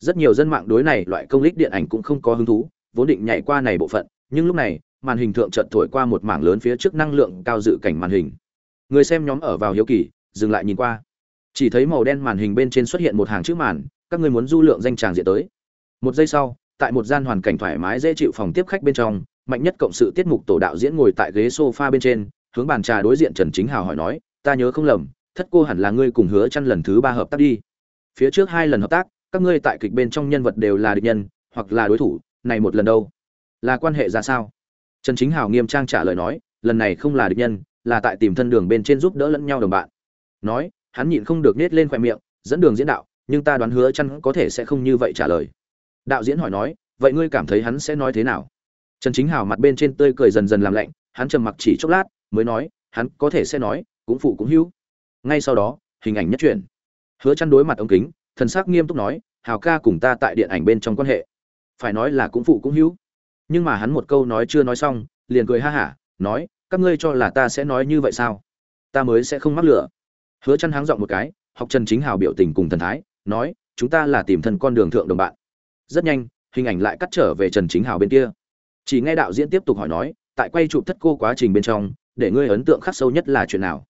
rất nhiều dân mạng đối này loại công lích điện ảnh cũng không có hứng thú, vốn định nhảy qua này bộ phận, nhưng lúc này, màn hình thượng trận thổi qua một mảng lớn phía trước năng lượng cao dự cảnh màn hình. Người xem nhóm ở vào hiếu kỳ, dừng lại nhìn qua. Chỉ thấy màu đen màn hình bên trên xuất hiện một hàng chữ màn, các người muốn du lượng danh tràng diện tới. Một giây sau, tại một gian hoàn cảnh thoải mái dễ chịu phòng tiếp khách bên trong, mạnh nhất cộng sự tiết mục tổ đạo diễn ngồi tại ghế sofa bên trên, hướng bàn trà đối diện trần chính hào hỏi nói, ta nhớ không lầm, thất cô hẳn là ngươi cùng hứa chăn lần thứ ba hợp tác đi. Phía trước hai lần hợp tác các ngươi tại kịch bên trong nhân vật đều là địch nhân, hoặc là đối thủ, này một lần đâu? Là quan hệ ra sao? Trần chính hào nghiêm trang trả lời nói, lần này không là địch nhân, là tại tìm thân đường bên trên giúp đỡ lẫn nhau đồng bạn. Nói, hắn nhịn không được nết lên khoe miệng, dẫn đường diễn đạo, nhưng ta đoán hứa chăn có thể sẽ không như vậy trả lời. Đạo diễn hỏi nói, vậy ngươi cảm thấy hắn sẽ nói thế nào? Trần chính hào mặt bên trên tươi cười dần dần làm lạnh, hắn trầm mặc chỉ chốc lát, mới nói, hắn có thể sẽ nói, cũng phụ cũng hữu. Ngay sau đó, hình ảnh nhất chuyển. Hứa chăn đối mặt ống kính thần sắc nghiêm túc nói, hào ca cùng ta tại điện ảnh bên trong quan hệ. Phải nói là cũng phụ cũng hữu. Nhưng mà hắn một câu nói chưa nói xong, liền cười ha hả, nói, các ngươi cho là ta sẽ nói như vậy sao? Ta mới sẽ không mắc lửa. Hứa chăn háng giọng một cái, học trần chính hào biểu tình cùng thần thái, nói, chúng ta là tìm thân con đường thượng đồng bạn. Rất nhanh, hình ảnh lại cắt trở về trần chính hào bên kia. Chỉ nghe đạo diễn tiếp tục hỏi nói, tại quay chụp thất cô quá trình bên trong, để ngươi ấn tượng khắc sâu nhất là chuyện nào?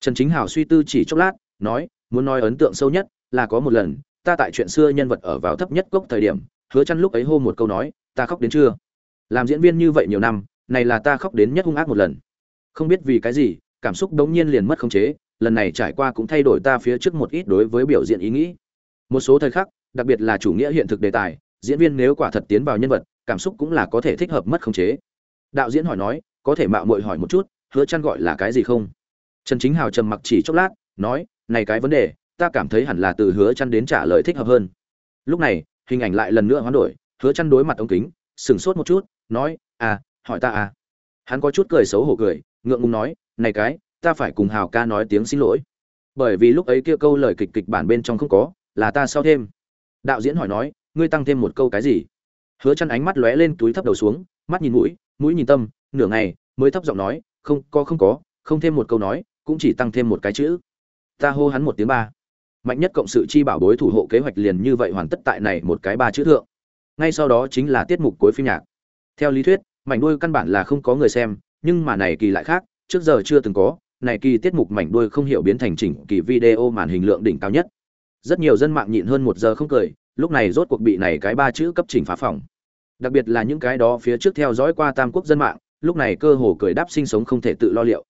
Trần chính hào suy tư chỉ chốc lát, nói, muốn nói ấn tượng sâu nhất là có một lần, ta tại chuyện xưa nhân vật ở vào thấp nhất cốc thời điểm, hứa chăn lúc ấy hô một câu nói, ta khóc đến chưa? Làm diễn viên như vậy nhiều năm, này là ta khóc đến nhất hung ác một lần. Không biết vì cái gì, cảm xúc đống nhiên liền mất khống chế, lần này trải qua cũng thay đổi ta phía trước một ít đối với biểu diễn ý nghĩ. Một số thời khắc, đặc biệt là chủ nghĩa hiện thực đề tài, diễn viên nếu quả thật tiến vào nhân vật, cảm xúc cũng là có thể thích hợp mất khống chế. Đạo diễn hỏi nói, có thể mạo muội hỏi một chút, hứa chăn gọi là cái gì không? Trần chính hào trầm mặc chỉ chốc lát, nói, này cái vấn đề ta cảm thấy hẳn là từ hứa chăn đến trả lời thích hợp hơn. Lúc này, hình ảnh lại lần nữa hoán đổi, hứa chăn đối mặt ống kính sừng sốt một chút, nói à hỏi ta à. Hắn có chút cười xấu hổ cười, ngượng ngùng nói, này cái, ta phải cùng hào ca nói tiếng xin lỗi. Bởi vì lúc ấy kia câu lời kịch kịch bản bên trong không có, là ta sao thêm. Đạo diễn hỏi nói, ngươi tăng thêm một câu cái gì? Hứa chăn ánh mắt lóe lên túi thấp đầu xuống, mắt nhìn mũi mũi nhìn tâm, nửa ngày, mới thấp giọng nói, không, có không có, không thêm một câu nói, cũng chỉ tăng thêm một cái chữ. Ta hô hắn một tiếng ba mạnh nhất cộng sự chi bảo bối thủ hộ kế hoạch liền như vậy hoàn tất tại này một cái ba chữ thượng. Ngay sau đó chính là tiết mục cuối phim nhạc. Theo lý thuyết, mảnh đuôi căn bản là không có người xem, nhưng mà này kỳ lại khác, trước giờ chưa từng có, này kỳ tiết mục mảnh đuôi không hiểu biến thành chỉnh kỳ video màn hình lượng đỉnh cao nhất. Rất nhiều dân mạng nhịn hơn một giờ không cười, lúc này rốt cuộc bị này cái ba chữ cấp chỉnh phá phòng đặc biệt là những cái đó phía trước theo dõi qua tam quốc dân mạng, lúc này cơ hồ cười đáp sinh sống không thể tự lo liệu.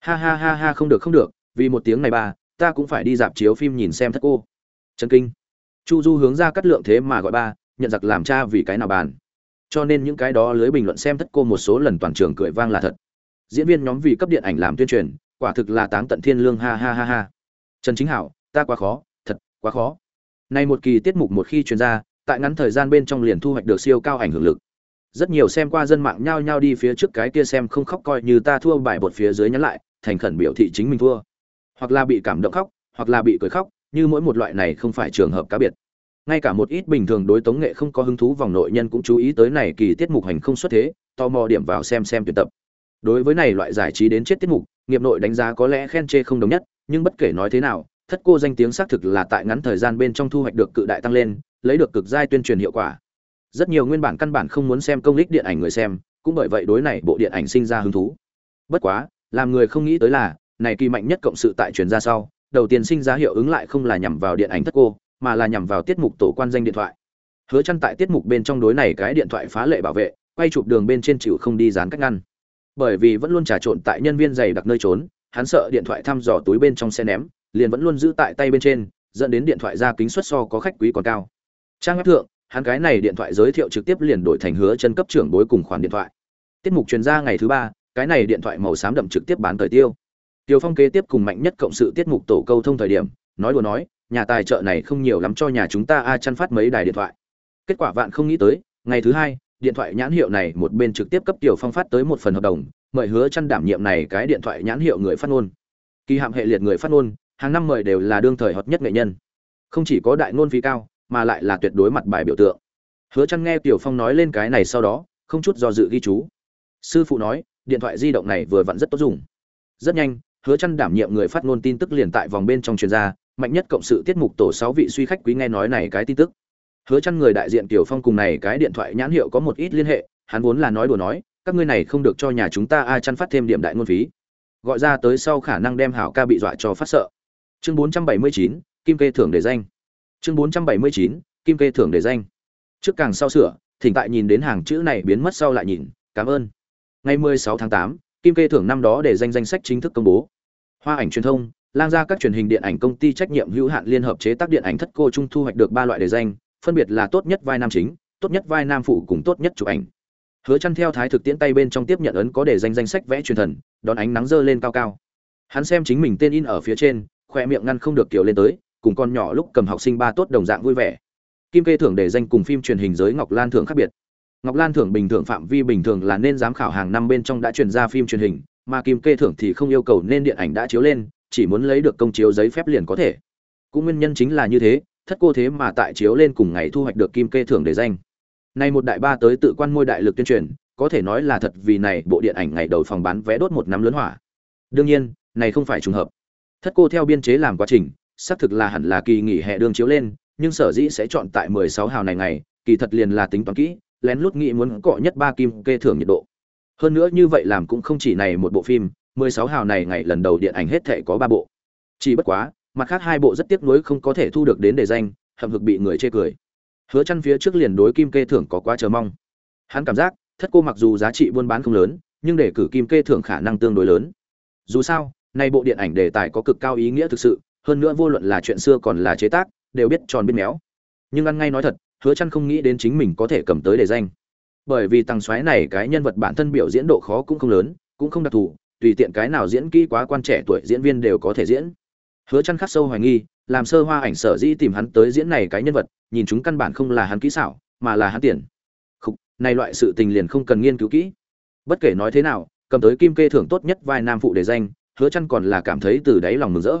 Ha ha ha ha, không được không được, vì một tiếng này ba ta cũng phải đi dạp chiếu phim nhìn xem thất cô. Trần kinh. Chu du hướng ra cắt lượng thế mà gọi ba, nhận giặc làm cha vì cái nào bàn. Cho nên những cái đó lưới bình luận xem thất cô một số lần toàn trường cười vang là thật. Diễn viên nhóm vì cấp điện ảnh làm tuyên truyền, quả thực là táng tận thiên lương, ha ha ha ha. Trần chính hảo, ta quá khó, thật, quá khó. Nay một kỳ tiết mục một khi truyền ra, tại ngắn thời gian bên trong liền thu hoạch được siêu cao ảnh hưởng lực. Rất nhiều xem qua dân mạng nhao nhao đi phía trước cái kia xem không khóc coi như ta thua bài bột phía dưới nhắn lại, thành khẩn biểu thị chính mình thua hoặc là bị cảm động khóc, hoặc là bị cười khóc, như mỗi một loại này không phải trường hợp cá biệt. Ngay cả một ít bình thường đối tống nghệ không có hứng thú vòng nội nhân cũng chú ý tới này kỳ tiết mục hành không xuất thế, tò mò điểm vào xem xem tuyển tập. Đối với này loại giải trí đến chết tiết mục, nghiệp nội đánh giá có lẽ khen chê không đồng nhất, nhưng bất kể nói thế nào, thất cô danh tiếng xác thực là tại ngắn thời gian bên trong thu hoạch được cự đại tăng lên, lấy được cực giai tuyên truyền hiệu quả. Rất nhiều nguyên bản căn bản không muốn xem công lích điện ảnh người xem, cũng bởi vậy đối này bộ điện ảnh sinh ra hứng thú. Bất quá, làm người không nghĩ tới là này kỳ mạnh nhất cộng sự tại truyền ra sau, đầu tiên sinh ra hiệu ứng lại không là nhằm vào điện ảnh thất cô, mà là nhằm vào tiết mục tổ quan danh điện thoại. Hứa chân tại tiết mục bên trong đối này cái điện thoại phá lệ bảo vệ, quay chụp đường bên trên chịu không đi dán cách ngăn. Bởi vì vẫn luôn trà trộn tại nhân viên giày đặc nơi trốn, hắn sợ điện thoại thăm dò túi bên trong xe ném, liền vẫn luôn giữ tại tay bên trên, dẫn đến điện thoại ra kính suất so có khách quý còn cao. Trang web thượng, hắn cái này điện thoại giới thiệu trực tiếp liền đổi thành hứa chân cấp trưởng bối cùng khoản điện thoại. Tiết mục truyền ra ngày thứ ba, cái này điện thoại màu xám đậm trực tiếp bán thời tiêu. Tiêu Phong kế tiếp cùng mạnh nhất cộng sự tiết mục tổ câu thông thời điểm, nói đùa nói, nhà tài trợ này không nhiều lắm cho nhà chúng ta a chăn phát mấy đài điện thoại. Kết quả vạn không nghĩ tới, ngày thứ hai, điện thoại nhãn hiệu này một bên trực tiếp cấp Tiểu Phong phát tới một phần hợp đồng, mời hứa chăn đảm nhiệm này cái điện thoại nhãn hiệu người phát ngôn. Kỳ hạm hệ liệt người phát ngôn, hàng năm mời đều là đương thời hot nhất nghệ nhân. Không chỉ có đại ngôn phí cao, mà lại là tuyệt đối mặt bài biểu tượng. Hứa chăn nghe Tiểu Phong nói lên cái này sau đó, không chút do dự ghi chú. Sư phụ nói, điện thoại di động này vừa vặn rất tốt dùng. Rất nhanh, hứa chăn đảm nhiệm người phát ngôn tin tức liền tại vòng bên trong truyền ra mạnh nhất cộng sự tiết mục tổ 6 vị suy khách quý nghe nói này cái tin tức. Hứa chăn người đại diện tiểu phong cùng này cái điện thoại nhãn hiệu có một ít liên hệ hắn vốn là nói đùa nói các ngươi này không được cho nhà chúng ta ai chăn phát thêm điểm đại ngôn phí. Gọi ra tới sau khả năng đem hảo ca bị dọa cho phát sợ. Chương 479, kim kê thưởng để danh. Chương 479, kim kê thưởng để danh. Trước càng sau sửa thỉnh tại nhìn đến hàng chữ này biến mất sau lại nhìn. Cảm ơn. Ngày 16 tháng 8, kim kê thưởng năm đó để danh danh sách chính thức công bố. Hoa ảnh truyền thông lan ra các truyền hình điện ảnh công ty trách nhiệm hữu hạn liên hợp chế tác điện ảnh thất cô trung thu hoạch được ba loại đề danh, phân biệt là tốt nhất vai nam chính, tốt nhất vai nam phụ cùng tốt nhất chụp ảnh. Hứa chăn theo thái thực tiễn tay bên trong tiếp nhận ấn có đề danh danh sách vẽ truyền thần, đón ánh nắng dơ lên cao cao. Hắn xem chính mình tên in ở phía trên, khoe miệng ngăn không được kiểu lên tới, cùng con nhỏ lúc cầm học sinh ba tốt đồng dạng vui vẻ. Kim kê thưởng đề danh cùng phim truyền hình giới ngọc lan thưởng khác biệt ngọc lan thưởng bình thường phạm vi bình thường là nên giám khảo hàng năm bên trong đã truyền ra phim truyền hình, mà kim kê thưởng thì không yêu cầu nên điện ảnh đã chiếu lên, chỉ muốn lấy được công chiếu giấy phép liền có thể. Cũng nguyên nhân chính là như thế, thất cô thế mà tại chiếu lên cùng ngày thu hoạch được kim kê thưởng để danh. Nay một đại ba tới tự quan môi đại lực tuyên truyền, có thể nói là thật vì này bộ điện ảnh ngày đầu phòng bán vé đốt một năm lớn hỏa. Đương nhiên, này không phải trùng hợp. Thất cô theo biên chế làm quá trình, xác thực là hẳn là kỳ nghỉ hè đương chiếu lên, nhưng sở dĩ sẽ chọn tại 16 hào này ngày, kỳ thật liền là tính toán kỹ lén lút nghĩ muốn cọ nhất ba kim kê thưởng nhiệt độ. Hơn nữa như vậy làm cũng không chỉ này một bộ phim 16 hào này ngày lần đầu điện ảnh hết thể có ba bộ. Chỉ bất quá, mặt khác hai bộ rất tiếc nuối không có thể thu được đến đề danh, hậm hực bị người chê cười. Hứa chăn phía trước liền đối kim kê thưởng có quá chờ mong. Hắn cảm giác, thất cô mặc dù giá trị buôn bán không lớn, nhưng để cử kim kê thưởng khả năng tương đối lớn. Dù sao, nay bộ điện ảnh đề tài có cực cao ý nghĩa thực sự, hơn nữa vô luận là chuyện xưa còn là chế tác, đều biết tròn biết méo. Nhưng ăn ngay nói thật hứa chăn không nghĩ đến chính mình có thể cầm tới đề danh. Bởi vì tăng xoáy này cái nhân vật bản thân biểu diễn độ khó cũng không lớn cũng không đặc thù tùy tiện cái nào diễn kỹ quá quan trẻ tuổi diễn viên đều có thể diễn. Hứa chăn khắc sâu hoài nghi làm sơ hoa ảnh sở dĩ tìm hắn tới diễn này cái nhân vật nhìn chúng căn bản không là hắn kỹ xảo mà là hắn tiền. Khúc, này loại sự tình liền không cần nghiên cứu kỹ. Bất kể nói thế nào cầm tới kim kê thưởng tốt nhất vai nam phụ để danh hứa chăn còn là cảm thấy từ đáy lòng mừng rỡ.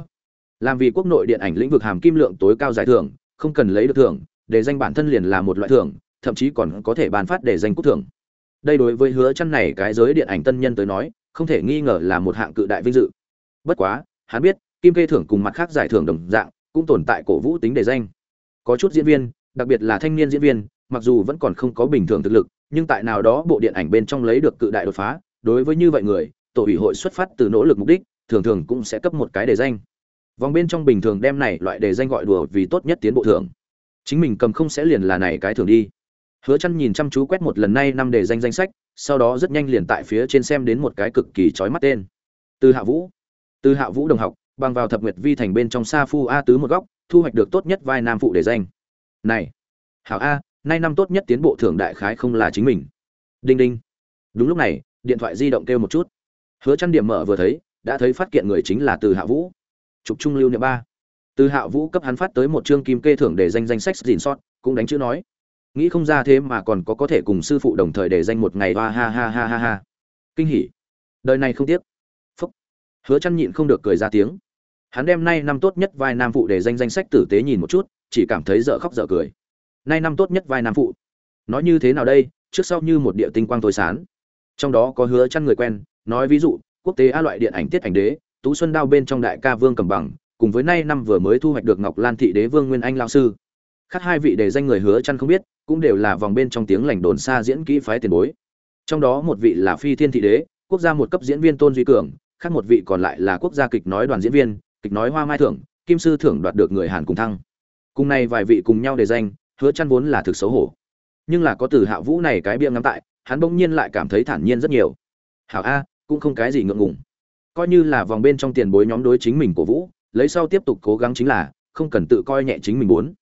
Làm vì quốc nội điện ảnh lĩnh vực hàm kim lượng tối cao giải thưởng không cần lấy được thưởng để danh bản thân liền là một loại thưởng, thậm chí còn có thể ban phát để danh quốc thưởng. Đây đối với hứa chăn này cái giới điện ảnh tân nhân tới nói, không thể nghi ngờ là một hạng cự đại vinh dự. Bất quá, hắn biết, kim kê thưởng cùng mặt khác giải thưởng đồng dạng, cũng tồn tại cổ vũ tính để danh. Có chút diễn viên, đặc biệt là thanh niên diễn viên, mặc dù vẫn còn không có bình thường thực lực, nhưng tại nào đó bộ điện ảnh bên trong lấy được cự đại đột phá, đối với như vậy người, tổ ủy hội xuất phát từ nỗ lực mục đích, thường thường cũng sẽ cấp một cái đề danh. Vòng bên trong bình thường đem này loại đề danh gọi đùa vì tốt nhất tiến bộ thưởng chính mình cầm không sẽ liền là này cái thường đi. Hứa chăn nhìn chăm chú quét một lần nay năm đề danh danh sách, sau đó rất nhanh liền tại phía trên xem đến một cái cực kỳ chói mắt tên. Từ hạ vũ. Từ hạ vũ đồng học, bằng vào thập nguyệt vi thành bên trong sa phu a tứ một góc, thu hoạch được tốt nhất vai nam phụ để danh. Này, hảo a, nay năm tốt nhất tiến bộ thưởng đại khái không là chính mình. Đinh đinh. Đúng lúc này, điện thoại di động kêu một chút. Hứa chăn điểm mở vừa thấy, đã thấy phát kiện người chính là từ hạ vũ. Trục trung lưu niệm ba từ hạ vũ cấp hắn phát tới một chương kim kê thưởng để danh danh sách gìn sót, cũng đánh chữ nói. Nghĩ không ra thế mà còn có có thể cùng sư phụ đồng thời để danh một ngày hoa ha ha ha ha ha. Kinh hỉ. Đời này không tiếc. Phúc. Hứa chăn nhịn không được cười ra tiếng. Hắn đem nay năm tốt nhất vai nam phụ để danh danh sách tử tế nhìn một chút, chỉ cảm thấy dở khóc dở cười. Nay năm tốt nhất vai nam phụ. Nói như thế nào đây? Trước sau như một địa tinh quang tối sán. Trong đó có hứa chăn người quen, nói ví dụ, quốc tế a loại điện ảnh tiết ảnh đế, tú xuân đao bên trong đại ca vương cầm bằng cùng với nay năm vừa mới thu hoạch được ngọc lan thị đế vương nguyên anh lao sư. Khác hai vị đề danh người hứa chăn không biết, cũng đều là vòng bên trong tiếng lành đồn xa diễn kỹ phái tiền bối. Trong đó một vị là phi thiên thị đế, quốc gia một cấp diễn viên tôn duy cường, khác một vị còn lại là quốc gia kịch nói đoàn diễn viên, kịch nói hoa mai thưởng, kim sư thưởng đoạt được người hàn cùng thăng. Cùng này vài vị cùng nhau đề danh, hứa chăn vốn là thực xấu hổ. Nhưng là có từ hạ vũ này cái bia ngắm tại, hắn bỗng nhiên lại cảm thấy thản nhiên rất nhiều. Hảo a, cũng không cái gì ngượng ngùng. Coi như là vòng bên trong tiền bối nhóm đối chính mình của vũ lấy sau tiếp tục cố gắng chính là, không cần tự coi nhẹ chính mình muốn.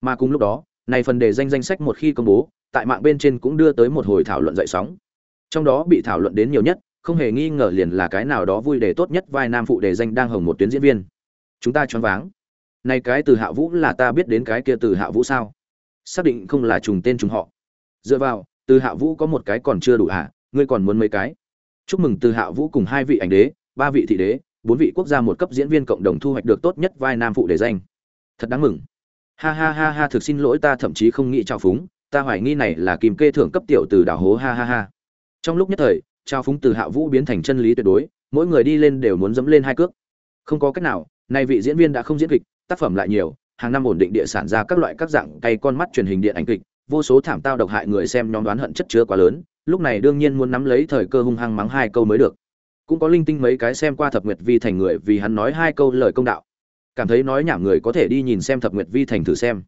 Mà cùng lúc đó, này phần đề danh danh sách một khi công bố, tại mạng bên trên cũng đưa tới một hồi thảo luận dậy sóng. Trong đó bị thảo luận đến nhiều nhất, không hề nghi ngờ liền là cái nào đó vui đề tốt nhất vai nam phụ đề danh đang hồng một tuyến diễn viên. Chúng ta choáng váng. Này cái từ hạ vũ là ta biết đến cái kia từ hạ vũ sao? Xác định không là trùng tên trùng họ. Dựa vào, từ hạ vũ có một cái còn chưa đủ hạ ngươi còn muốn mấy cái? Chúc mừng từ hạ vũ cùng hai vị ảnh đế, ba vị thị đế bốn vị quốc gia một cấp diễn viên cộng đồng thu hoạch được tốt nhất vai nam phụ để danh. Thật đáng mừng. Ha ha ha ha, thực xin lỗi ta thậm chí không nghĩ trao phúng, ta hoài nghi này là kìm kê thưởng cấp tiểu từ đảo hố, ha ha ha. Trong lúc nhất thời, trao phúng từ hạ vũ biến thành chân lý tuyệt đối, mỗi người đi lên đều muốn dẫm lên hai cước. Không có cách nào, nay vị diễn viên đã không diễn kịch, tác phẩm lại nhiều, hàng năm ổn định địa sản ra các loại các dạng cay con mắt truyền hình điện ảnh kịch, vô số thảm tao độc hại người xem nhóm đoán hận chất chứa quá lớn, lúc này đương nhiên muốn nắm lấy thời cơ hung hăng mắng hai câu mới được cũng có linh tinh mấy cái xem qua thập nguyệt vi thành người vì hắn nói hai câu lời công đạo. Cảm thấy nói nhảm người có thể đi nhìn xem thập nguyệt vi thành thử xem.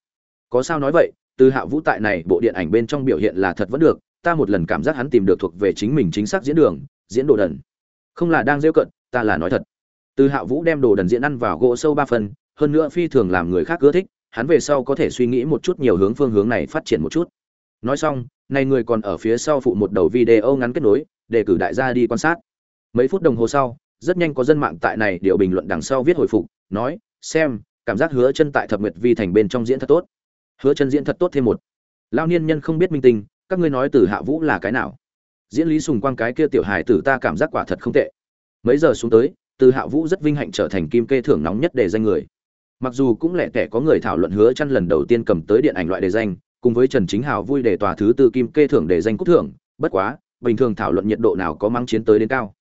Có sao nói vậy, từ hạ vũ tại này bộ điện ảnh bên trong biểu hiện là thật vẫn được, ta một lần cảm giác hắn tìm được thuộc về chính mình chính xác diễn đường, diễn đồ đần. Không là đang rêu cận, ta là nói thật. Từ hạ vũ đem đồ đần diễn ăn vào gỗ sâu ba phần, hơn nữa phi thường làm người khác ưa thích, hắn về sau có thể suy nghĩ một chút nhiều hướng phương hướng này phát triển một chút. Nói xong, này người còn ở phía sau phụ một đầu video ngắn kết nối, để cử đại gia đi quan sát mấy phút đồng hồ sau, rất nhanh có dân mạng tại này điều bình luận đằng sau viết hồi phục, nói, xem, cảm giác hứa chân tại thập nguyệt vi thành bên trong diễn thật tốt. Hứa chân diễn thật tốt thêm một. Lao niên nhân không biết minh tinh, các ngươi nói từ hạ vũ là cái nào? Diễn lý sùng quang cái kia tiểu hài tử ta cảm giác quả thật không tệ. Mấy giờ xuống tới, từ hạ vũ rất vinh hạnh trở thành kim kê thưởng nóng nhất để danh người. Mặc dù cũng lẻ tẻ có người thảo luận hứa chăn lần đầu tiên cầm tới điện ảnh loại đề danh, cùng với trần chính hào vui để tòa thứ tư kim kê thưởng đề danh cúc thưởng, bất quá, bình thường thảo luận nhiệt độ nào có mang chiến tới đến cao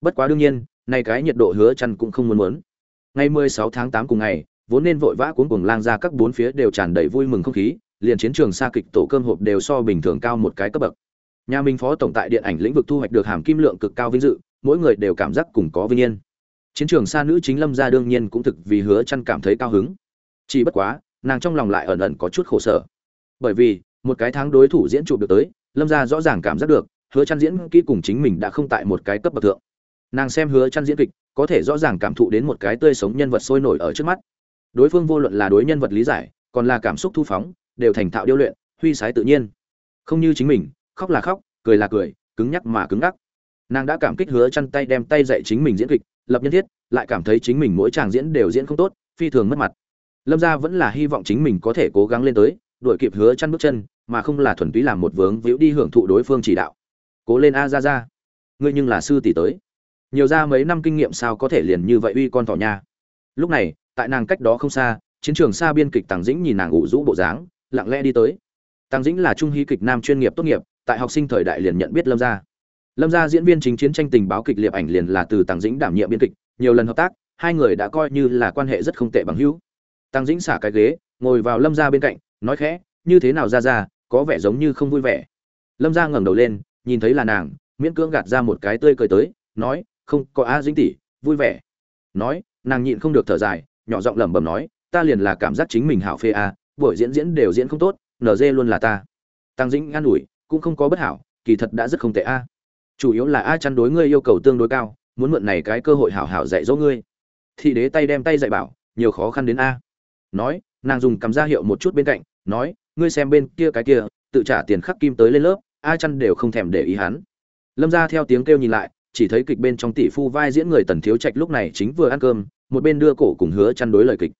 bất quá đương nhiên, nay cái nhiệt độ hứa chăn cũng không muốn muốn. Ngày 16 tháng 8 cùng ngày, vốn nên vội vã cuốn cuồng lang ra các bốn phía đều tràn đầy vui mừng không khí, liền chiến trường xa kịch tổ cơm hộp đều so bình thường cao một cái cấp bậc. Nhà minh phó tổng tại điện ảnh lĩnh vực thu hoạch được hàm kim lượng cực cao vinh dự, mỗi người đều cảm giác cùng có vinh yên. Chiến trường xa nữ chính lâm gia đương nhiên cũng thực vì hứa chăn cảm thấy cao hứng. Chỉ bất quá, nàng trong lòng lại ẩn ẩn có chút khổ sở. Bởi vì, một cái tháng đối thủ diễn chụp được tới, lâm gia rõ ràng cảm giác được, hứa chăn diễn kỹ cùng chính mình đã không tại một cái cấp bậc thượng nàng xem hứa chăn diễn kịch, có thể rõ ràng cảm thụ đến một cái tươi sống nhân vật sôi nổi ở trước mắt. Đối phương vô luận là đối nhân vật lý giải, còn là cảm xúc thu phóng, đều thành thạo điêu luyện, huy sái tự nhiên. Không như chính mình, khóc là khóc, cười là cười, cứng nhắc mà cứng ngắc. Nàng đã cảm kích hứa chăn tay đem tay dạy chính mình diễn kịch, lập nhân thiết, lại cảm thấy chính mình mỗi tràng diễn đều diễn không tốt, phi thường mất mặt. Lâm gia vẫn là hy vọng chính mình có thể cố gắng lên tới, đuổi kịp hứa chăn bước chân, mà không là thuần túy làm một vướng víu đi hưởng thụ đối phương chỉ đạo. Cố lên a ra ra ngươi nhưng là sư tỷ tới nhiều ra mấy năm kinh nghiệm sao có thể liền như vậy uy con thỏ nha. Lúc này, tại nàng cách đó không xa, chiến trường xa biên kịch tàng dĩnh nhìn nàng ủ rũ bộ dáng, lặng lẽ đi tới. Tàng dĩnh là trung hí kịch nam chuyên nghiệp tốt nghiệp, tại học sinh thời đại liền nhận biết lâm gia. Lâm gia diễn viên chính chiến tranh tình báo kịch liệp ảnh liền là từ tàng dĩnh đảm nhiệm biên kịch, nhiều lần hợp tác, hai người đã coi như là quan hệ rất không tệ bằng hữu. Tàng dĩnh xả cái ghế, ngồi vào lâm gia bên cạnh, nói khẽ, như thế nào ra ra có vẻ giống như không vui vẻ. Lâm gia ngẩng đầu lên, nhìn thấy là nàng, miễn cưỡng gạt ra một cái tươi cười tới, nói không có a dĩnh tỷ, vui vẻ. Nói, nàng nhịn không được thở dài, nhỏ giọng lẩm bẩm nói, ta liền là cảm giác chính mình hảo phê a, buổi diễn diễn đều diễn không tốt nd luôn là ta. Tăng dĩnh an ủi, cũng không có bất hảo, kỳ thật đã rất không tệ a. Chủ yếu là a chăn đối ngươi yêu cầu tương đối cao, muốn mượn này cái cơ hội hảo hảo dạy dỗ ngươi. Thị đế tay đem tay dạy bảo, nhiều khó khăn đến a. Nói, nàng dùng cắm ra hiệu một chút bên cạnh, nói, ngươi xem bên kia cái kia, tự trả tiền khắc kim tới lên lớp, a chăn đều không thèm để ý hắn. Lâm ra theo tiếng kêu nhìn lại chỉ thấy kịch bên trong tỷ phu vai diễn người tần thiếu trạch lúc này chính vừa ăn cơm, một bên đưa cổ cùng hứa chăn đối lời kịch.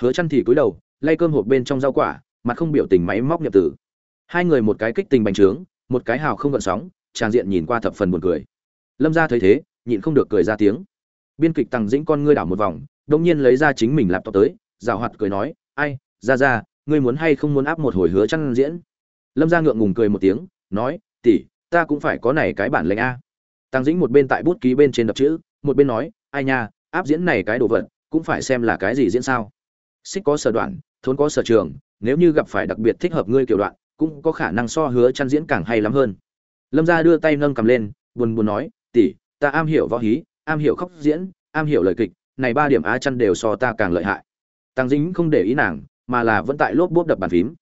Hứa chăn thì cúi đầu, lay cơm hộp bên trong rau quả, mặt không biểu tình máy móc nhập tử. Hai người một cái kích tình bành trướng, một cái hào không gợn sóng trang diện nhìn qua thập phần buồn cười. Lâm gia thấy thế, nhịn không được cười ra tiếng. Biên kịch tăng dĩnh con ngươi đảo một vòng đung nhiên lấy ra chính mình lạp to tới rào hoạt cười nói, ai, ra ra, ngươi muốn hay không muốn áp một hồi hứa chăn diễn? Lâm gia ngượng ngùng cười một tiếng, nói, tỷ, ta cũng phải có này cái bản lĩnh a tăng dĩnh một bên tại bút ký bên trên đập chữ, một bên nói, ai nha, áp diễn này cái đồ vật, cũng phải xem là cái gì diễn sao. Xích có sở đoạn, thốn có sở trường, nếu như gặp phải đặc biệt thích hợp ngươi kiểu đoạn, cũng có khả năng so hứa chăn diễn càng hay lắm hơn. Lâm gia đưa tay nâng cầm lên, buồn buồn nói, tỷ, ta am hiểu võ hí, am hiểu khóc diễn, am hiểu lời kịch, này ba điểm á chăn đều so ta càng lợi hại. Tăng dính không để ý nàng, mà là vẫn tại lốp bốp đập bàn phím.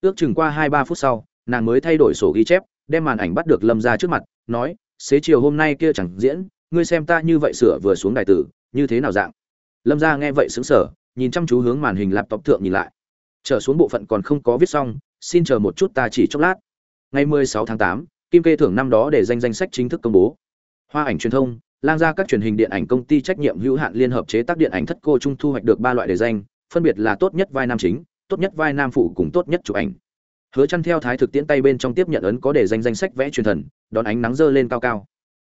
Ước chừng qua hai ba phút sau, nàng mới thay đổi sổ ghi chép, đem màn ảnh bắt được lâm ra trước mặt, nói xế chiều hôm nay kia chẳng diễn ngươi xem ta như vậy sửa vừa xuống đài tử như thế nào dạng? Lâm Gia nghe vậy xứng sở nhìn chăm chú hướng màn hình laptop thượng nhìn lại. Trở xuống bộ phận còn không có viết xong xin chờ một chút ta chỉ chốc lát. Ngày 16 tháng 8, kim kê thưởng năm đó để danh danh sách chính thức công bố. Hoa ảnh truyền thông lang ra các truyền hình điện ảnh công ty trách nhiệm hữu hạn liên hợp chế tác điện ảnh thất cô trung thu hoạch được ba loại đề danh phân biệt là tốt nhất vai nam chính tốt nhất vai nam phụ cùng tốt nhất chụp ảnh hứa chăn theo thái thực tiễn tay bên trong tiếp nhận ấn có đề danh danh sách vẽ truyền thần, đón ánh nắng dơ lên cao cao.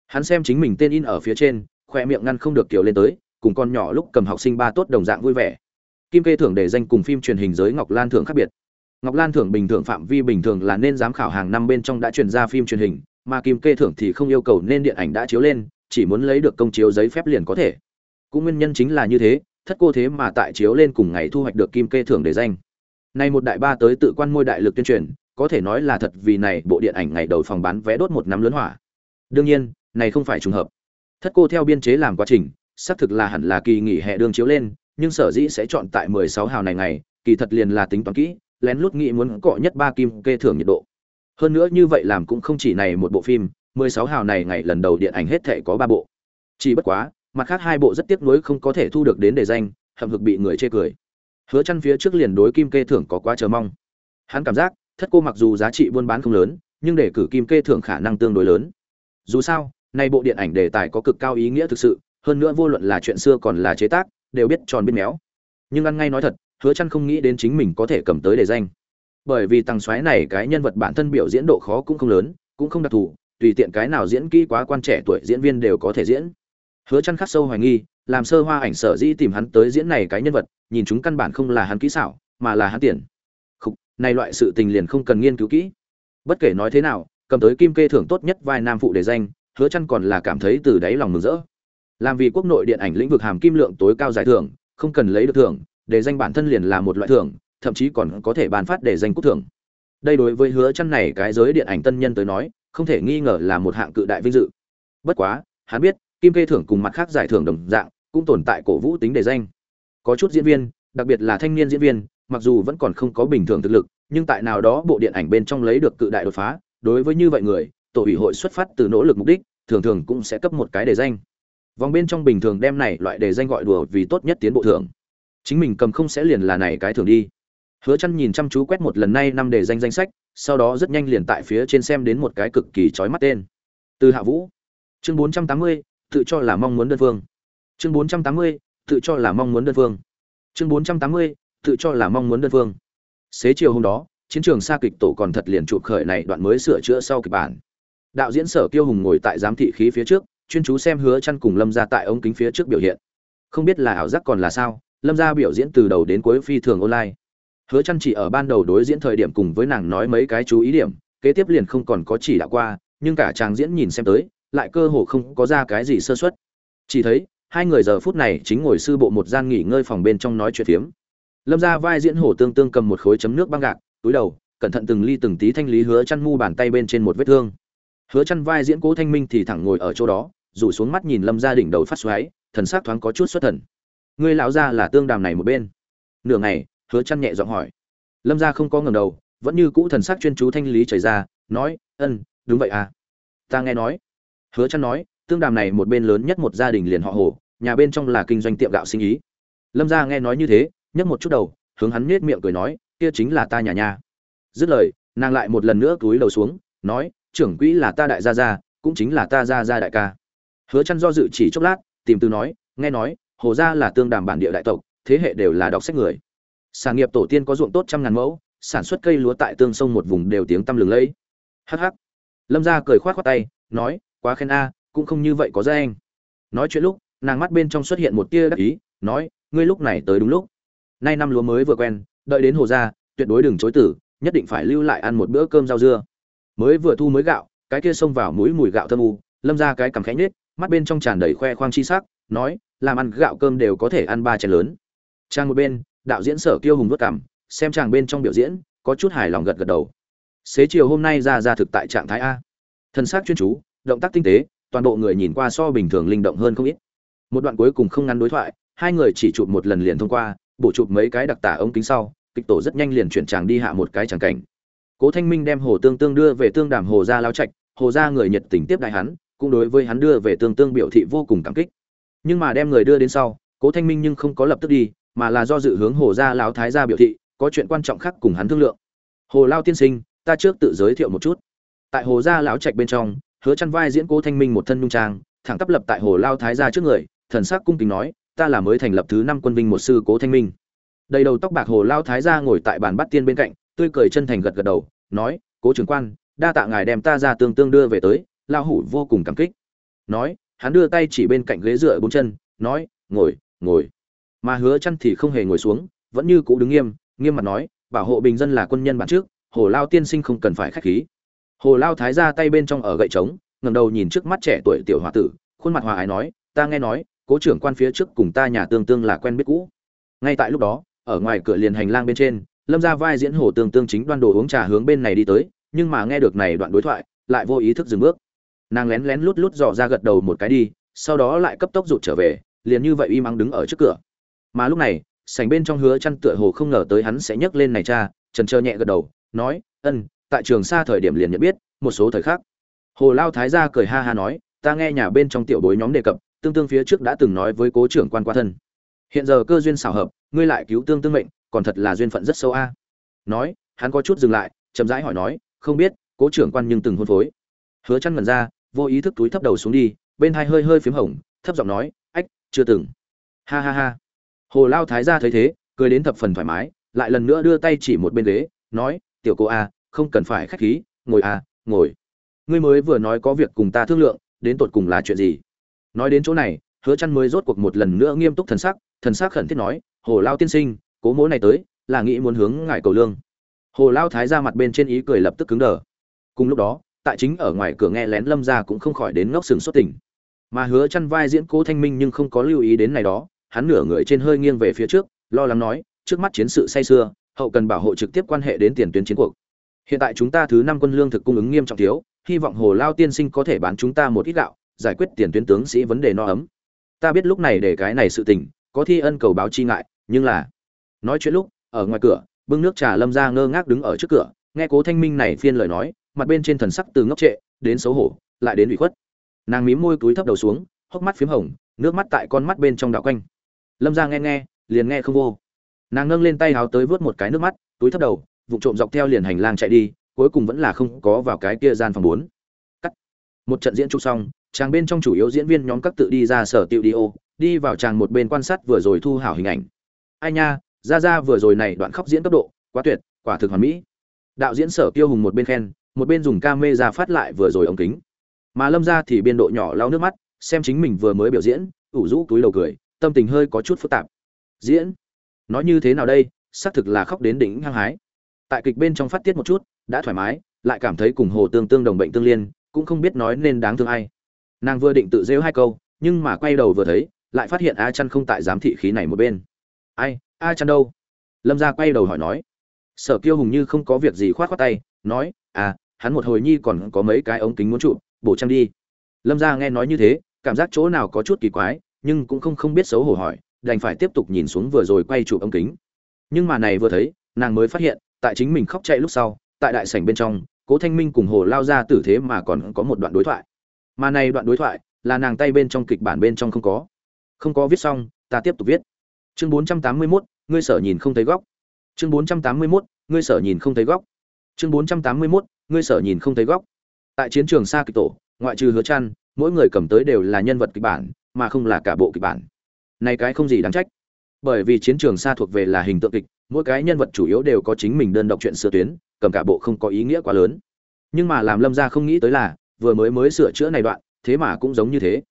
Hắn xem chính mình tên in ở phía trên, khoe miệng ngăn không được kiểu lên tới, cùng con nhỏ lúc cầm học sinh ba tốt đồng dạng vui vẻ. Kim kê thưởng đề danh cùng phim truyền hình giới ngọc lan thưởng khác biệt. Ngọc lan thưởng bình thường phạm vi bình thường là nên giám khảo hàng năm bên trong đã truyền ra phim truyền hình, mà kim kê thưởng thì không yêu cầu nên điện ảnh đã chiếu lên, chỉ muốn lấy được công chiếu giấy phép liền có thể. Cũng nguyên nhân chính là như thế, thất cô thế mà tại chiếu lên cùng ngày thu hoạch được kim kê thưởng để danh nay một đại ba tới tự quan môi đại lực tuyên truyền, có thể nói là thật vì này bộ điện ảnh ngày đầu phòng bán vé đốt một năm lớn hỏa. Đương nhiên, này không phải trùng hợp. Thất cô theo biên chế làm quá trình, xác thực là hẳn là kỳ nghỉ hè đương chiếu lên, nhưng sở dĩ sẽ chọn tại 16 hào này ngày, kỳ thật liền là tính toán kỹ, lén lút nghĩ muốn cọ nhất ba kim kê thưởng nhiệt độ. Hơn nữa như vậy làm cũng không chỉ này một bộ phim 16 hào này ngày lần đầu điện ảnh hết thể có ba bộ. Chỉ bất quá, mặt khác hai bộ rất tiếc nuối không có thể thu được đến đề danh, hậm hực bị người chê cười hứa chăn phía trước liền đối kim kê thưởng có quá chờ mong. Hắn cảm giác, thất cô mặc dù giá trị buôn bán không lớn, nhưng để cử kim kê thưởng khả năng tương đối lớn. Dù sao, nay bộ điện ảnh đề tài có cực cao ý nghĩa thực sự, hơn nữa vô luận là chuyện xưa còn là chế tác, đều biết tròn biết méo. Nhưng ăn ngay nói thật, hứa chăn không nghĩ đến chính mình có thể cầm tới đề danh. Bởi vì tăng xoáy này cái nhân vật bản thân biểu diễn độ khó cũng không lớn, cũng không đặc thù, tùy tiện cái nào diễn kỹ quá quan trẻ tuổi diễn viên đều có thể diễn. Hứa chăn khắc sâu hoài nghi làm sơ hoa ảnh sở dĩ tìm hắn tới diễn này cái nhân vật nhìn chúng căn bản không là hắn kỹ xảo mà là hắn tiền. Khúc, này loại sự tình liền không cần nghiên cứu kỹ. Bất kể nói thế nào cầm tới kim kê thưởng tốt nhất vai nam phụ để danh hứa chăn còn là cảm thấy từ đáy lòng mừng rỡ. Làm vì quốc nội điện ảnh lĩnh vực hàm kim lượng tối cao giải thưởng không cần lấy được thưởng để danh bản thân liền là một loại thưởng thậm chí còn có thể bàn phát để danh quốc thưởng. Đây đối với hứa chăn này cái giới điện ảnh tân nhân tới nói không thể nghi ngờ là một hạng cự đại vinh dự. Bất quá hắn biết kim kê thưởng cùng mặt khác giải thưởng đồng dạng cũng tồn tại cổ vũ tính đề danh. Có chút diễn viên đặc biệt là thanh niên diễn viên mặc dù vẫn còn không có bình thường thực lực nhưng tại nào đó bộ điện ảnh bên trong lấy được cự đại đột phá đối với như vậy người tổ ủy hội xuất phát từ nỗ lực mục đích thường thường cũng sẽ cấp một cái đề danh. Vòng bên trong bình thường đem này loại đề danh gọi đùa vì tốt nhất tiến bộ thưởng. Chính mình cầm không sẽ liền là này cái thường đi. Hứa chăn nhìn chăm chú quét một lần nay năm đề danh danh sách sau đó rất nhanh liền tại phía trên xem đến một cái cực kỳ chói mắt tên. Từ hạ vũ. Chương 480, tự cho là mong muốn đơn phương. Chương 480, tự cho là mong muốn đơn phương. Chương 480, tự cho là mong muốn đơn phương. Xế chiều hôm đó chiến trường xa kịch tổ còn thật liền chụp khởi này đoạn mới sửa chữa sau kịch bản. Đạo diễn sở kiêu hùng ngồi tại giám thị khí phía trước chuyên chú xem hứa chăn cùng lâm gia tại ống kính phía trước biểu hiện. Không biết là ảo giác còn là sao lâm gia biểu diễn từ đầu đến cuối phi thường online. Hứa chăn chỉ ở ban đầu đối diễn thời điểm cùng với nàng nói mấy cái chú ý điểm kế tiếp liền không còn có chỉ đạo qua nhưng cả chàng diễn nhìn xem tới lại cơ hồ không có ra cái gì sơ suất. Chỉ thấy hai người giờ phút này chính ngồi sư bộ một gian nghỉ ngơi phòng bên trong nói chuyện phiếm. Lâm gia vai diễn hổ tương tương cầm một khối chấm nước băng gạc túi đầu cẩn thận từng ly từng tí thanh lý hứa chăn mu bàn tay bên trên một vết thương. Hứa chăn vai diễn cố thanh minh thì thẳng ngồi ở chỗ đó rủ xuống mắt nhìn lâm gia đỉnh đầu phát xoáy thần sắc thoáng có chút xuất thần. Ngươi lão gia là tương đàm này một bên. Nửa ngày hứa chăn nhẹ giọng hỏi. Lâm gia không có ngẩng đầu vẫn như cũ thần sắc chuyên chú thanh lý chảy ra nói "Ừm, đúng vậy à. Ta nghe nói hứa chăn nói, tương đàm này một bên lớn nhất một gia đình liền họ hồ, nhà bên trong là kinh doanh tiệm gạo sinh ý. Lâm gia nghe nói như thế, nhấc một chút đầu, hướng hắn nết miệng cười nói, kia chính là ta nhà nhà dứt lời, nàng lại một lần nữa cúi đầu xuống, nói, trưởng quỹ là ta đại gia gia, cũng chính là ta gia gia đại ca. Hứa chăn do dự chỉ chốc lát, tìm từ nói, nghe nói, hồ gia là tương đàm bản địa đại tộc, thế hệ đều là đọc sách người. Sản nghiệp tổ tiên có ruộng tốt trăm ngàn mẫu, sản xuất cây lúa tại tương sông một vùng đều tiếng tăm lừng lẫy. Hắc hắc. Lâm gia cười khoát khoát tay, nói quá khen a cũng không như vậy có ra anh nói chuyện lúc nàng mắt bên trong xuất hiện một tia đắc ý nói ngươi lúc này tới đúng lúc. Nay năm lúa mới vừa quen đợi đến hồ ra, tuyệt đối đừng chối tử nhất định phải lưu lại ăn một bữa cơm rau dưa. Mới vừa thu mới gạo cái kia xông vào mũi mùi gạo thơm u lâm ra cái cằm khẽ nết mắt bên trong tràn đầy khoe khoang chi sắc nói làm ăn gạo cơm đều có thể ăn ba chén lớn. Trang một bên đạo diễn sở kiêu hùng vất cảm xem chàng bên trong biểu diễn có chút hài lòng gật gật đầu. Xế chiều hôm nay ra ra thực tại trạng thái a. Thân xác chuyên chú động tác tinh tế, toàn bộ người nhìn qua so bình thường linh động hơn không ít. Một đoạn cuối cùng không ngắn đối thoại, hai người chỉ chụp một lần liền thông qua, bổ chụp mấy cái đặc tả ống kính sau, kịch tổ rất nhanh liền chuyển chàng đi hạ một cái tràng cảnh. Cố thanh minh đem hồ tương tương đưa về tương đàm hồ gia lao trạch, hồ gia người nhiệt tình tiếp đại hắn, cũng đối với hắn đưa về tương tương biểu thị vô cùng cảm kích. Nhưng mà đem người đưa đến sau, cố thanh minh nhưng không có lập tức đi, mà là do dự hướng hồ gia lão thái gia biểu thị, có chuyện quan trọng khác cùng hắn thương lượng. Hồ lao tiên sinh, ta trước tự giới thiệu một chút. Tại hồ gia lão trạch bên trong hứa chăn vai diễn cố thanh minh một thân nhung trang, thẳng tắp lập tại hồ lao thái gia trước người, thần sắc cung kính nói, ta là mới thành lập thứ năm quân binh một sư cố thanh minh. Đầy đầu tóc bạc hồ lao thái gia ngồi tại bàn bắt tiên bên cạnh, tươi cười chân thành gật gật đầu, nói, cố trưởng quan, đa tạ ngài đem ta ra tương tương đưa về tới, lao hủ vô cùng cảm kích. Nói, hắn đưa tay chỉ bên cạnh ghế dựa bốn chân, nói, ngồi ngồi. Mà hứa chăn thì không hề ngồi xuống, vẫn như cũ đứng nghiêm nghiêm mặt nói, bảo hộ bình dân là quân nhân bản trước, hồ lao tiên sinh không cần phải khách khí hồ lao thái ra tay bên trong ở gậy trống, ngẩng đầu nhìn trước mắt trẻ tuổi tiểu hòa tử, khuôn mặt hòa ái nói, ta nghe nói, cố trưởng quan phía trước cùng ta nhà tương tương là quen biết cũ. Ngay tại lúc đó, ở ngoài cửa liền hành lang bên trên, lâm ra vai diễn hồ tương tương chính đoan đồ uống trà hướng bên này đi tới, nhưng mà nghe được này đoạn đối thoại, lại vô ý thức dừng bước. Nàng lén lén lút lút dò ra gật đầu một cái đi, sau đó lại cấp tốc rụt trở về, liền như vậy im mắng đứng ở trước cửa. Mà lúc này, sảnh bên trong hứa chăn tựa hồ không ngờ tới hắn sẽ nhấc lên này cha, trần trơ nhẹ gật đầu, nói, ân tại trường xa thời điểm liền nhận biết, một số thời khắc. Hồ lao thái gia cười ha ha nói, ta nghe nhà bên trong tiểu bối nhóm đề cập, tương tương phía trước đã từng nói với cố trưởng quan qua thân. Hiện giờ cơ duyên xảo hợp, ngươi lại cứu tương tương mệnh, còn thật là duyên phận rất sâu a. Nói, hắn có chút dừng lại, chậm rãi hỏi nói, không biết, cố trưởng quan nhưng từng hôn phối? Hứa chăn ngẩn ra, vô ý thức túi thấp đầu xuống đi, bên hai hơi hơi phím hồng, thấp giọng nói, ách, chưa từng. Ha ha ha. Hồ lao thái gia thấy thế, cười đến thập phần thoải mái, lại lần nữa đưa tay chỉ một bên ghế, nói, tiểu cô a không cần phải khách khí, ngồi a ngồi. Ngươi mới vừa nói có việc cùng ta thương lượng, đến tột cùng là chuyện gì? Nói đến chỗ này, hứa Chân mới rốt cuộc một lần nữa nghiêm túc thần sắc thần sắc khẩn thiết nói, hồ Lão tiên sinh, cố mỗ này tới, là nghĩ muốn hướng ngài cầu lương. Hồ Lão thái ra mặt bên trên ý cười lập tức cứng đờ. Cùng lúc đó, tại chính ở ngoài cửa nghe lén lâm Gia cũng không khỏi đến ngốc sừng xuất tỉnh. Mà hứa Chân vai diễn cố thanh minh nhưng không có lưu ý đến này đó, hắn nửa người trên hơi nghiêng về phía trước, lo lắng nói, trước mắt chiến sự say xưa hậu cần bảo hộ trực tiếp quan hệ đến tiền tuyến chiến cuộc hiện tại chúng ta thứ năm quân lương thực cung ứng nghiêm trọng thiếu, hy vọng hồ lao tiên sinh có thể bán chúng ta một ít gạo, giải quyết tiền tuyến tướng sĩ vấn đề no ấm. Ta biết lúc này để cái này sự tình, có thi ân cầu báo chi ngại, nhưng là, nói chuyện lúc, ở ngoài cửa, bưng nước trà lâm ra ngơ ngác đứng ở trước cửa, nghe cố thanh minh này phiên lời nói, mặt bên trên thần sắc từ ngốc trệ, đến xấu hổ, lại đến ủy khuất. Nàng mím môi túi thấp đầu xuống, hốc mắt phím hồng, nước mắt tại con mắt bên trong đạo quanh. Lâm ra nghe nghe, liền nghe không vô. Nàng nâng lên tay háo tới vớt một cái nước mắt, túi thấp đầu vụ trộm dọc theo liền hành lang chạy đi, cuối cùng vẫn là không có vào cái kia gian phòng bốn. Cắt. Một trận diễn trục xong, chàng bên trong chủ yếu diễn viên nhóm các tự đi ra sở tiệu đi ô, đi vào chàng một bên quan sát vừa rồi thu hảo hình ảnh. Ai nha, ra ra vừa rồi này đoạn khóc diễn cấp độ, quá tuyệt, quả thực hoàn mỹ. Đạo diễn sở tiêu hùng một bên khen, một bên dùng ca mê ra phát lại vừa rồi ống kính. Mà lâm ra thì biên độ nhỏ lau nước mắt, xem chính mình vừa mới biểu diễn, ủ rũ túi đầu cười, tâm tình hơi có chút phức tạp. Diễn. Nói như thế nào đây, xác thực là khóc đến đỉnh hăng hái tại kịch bên trong phát tiết một chút, đã thoải mái, lại cảm thấy cùng hồ tương tương đồng bệnh tương liên, cũng không biết nói nên đáng thương ai. Nàng vừa định tự rêu hai câu, nhưng mà quay đầu vừa thấy, lại phát hiện a chăn không tại giám thị khí này một bên. Ai, a chăn đâu? Lâm gia quay đầu hỏi nói. Sở kiêu hùng như không có việc gì khoát khoát tay, nói à hắn một hồi nhi còn có mấy cái ống kính muốn trụ, bổ trang đi. Lâm gia nghe nói như thế, cảm giác chỗ nào có chút kỳ quái, nhưng cũng không không biết xấu hổ hỏi, đành phải tiếp tục nhìn xuống vừa rồi quay chụp ống kính. Nhưng mà này vừa thấy, nàng mới phát hiện tại chính mình khóc chạy lúc sau tại đại sảnh bên trong cố thanh minh cùng hồ lao ra tử thế mà còn có một đoạn đối thoại. Mà này đoạn đối thoại là nàng tay bên trong kịch bản bên trong không có. Không có viết xong ta tiếp tục viết. Chương 481, ngươi sở nhìn không thấy góc. Chương 481, ngươi sở nhìn không thấy góc. Chương 481, ngươi sở nhìn không thấy góc. Tại chiến trường xa kịch tổ ngoại trừ hứa chăn mỗi người cầm tới đều là nhân vật kịch bản mà không là cả bộ kịch bản. Này cái không gì đáng trách. Bởi vì chiến trường xa thuộc về là hình tượng kịch mỗi cái nhân vật chủ yếu đều có chính mình đơn độc chuyện xưa tuyến, cầm cả bộ không có ý nghĩa quá lớn. Nhưng mà làm lâm gia không nghĩ tới là, vừa mới mới sửa chữa này đoạn, thế mà cũng giống như thế.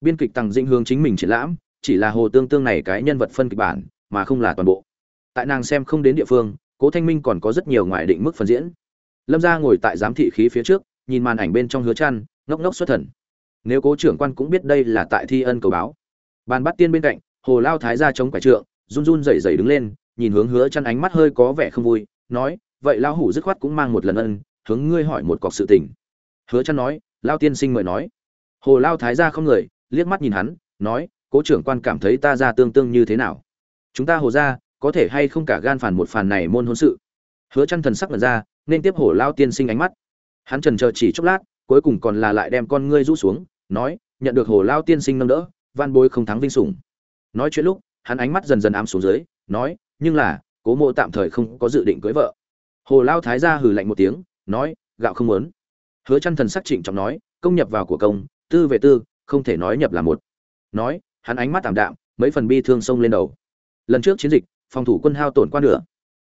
Biên kịch tăng dĩnh hướng chính mình triển lãm, chỉ là hồ tương tương này cái nhân vật phân kịch bản, mà không là toàn bộ. Tại nàng xem không đến địa phương, cố thanh minh còn có rất nhiều ngoại định mức phần diễn. Lâm gia ngồi tại giám thị khí phía trước, nhìn màn ảnh bên trong hứa chăn, ngốc ngốc xuất thần. Nếu cố trưởng quan cũng biết đây là tại thi ân cầu báo. Bàn bắt tiên bên cạnh, hồ lao thái gia chống quải trượng, run run rẩy rẩy đứng lên nhìn hướng hứa chăn ánh mắt hơi có vẻ không vui, nói, vậy Lão hủ dứt khoát cũng mang một lần ân, hướng ngươi hỏi một cọc sự tình. Hứa chăn nói, Lão tiên sinh mời nói. Hồ lao thái gia không người, liếc mắt nhìn hắn, nói, cố trưởng quan cảm thấy ta ra tương tương như thế nào? Chúng ta hồ gia, có thể hay không cả gan phản một phản này môn hôn sự? Hứa chăn thần sắc lần ra, nên tiếp hồ lao tiên sinh ánh mắt. Hắn trần chờ chỉ chốc lát, cuối cùng còn là lại đem con ngươi rũ xuống, nói, nhận được hồ lao tiên sinh nâng đỡ van bối không thắng vinh sủng. Nói chuyện lúc, hắn ánh mắt dần dần ám xuống dưới, nói nhưng là, cố mộ tạm thời không có dự định cưới vợ. Hồ lao thái gia hừ lạnh một tiếng, nói, gạo không muốn. Hứa chăn thần sắc trịnh trọng nói, công nhập vào của công, tư về tư, không thể nói nhập là một. Nói, hắn ánh mắt tạm đạm, mấy phần bi thương sông lên đầu. Lần trước chiến dịch, phòng thủ quân hao tổn qua nửa.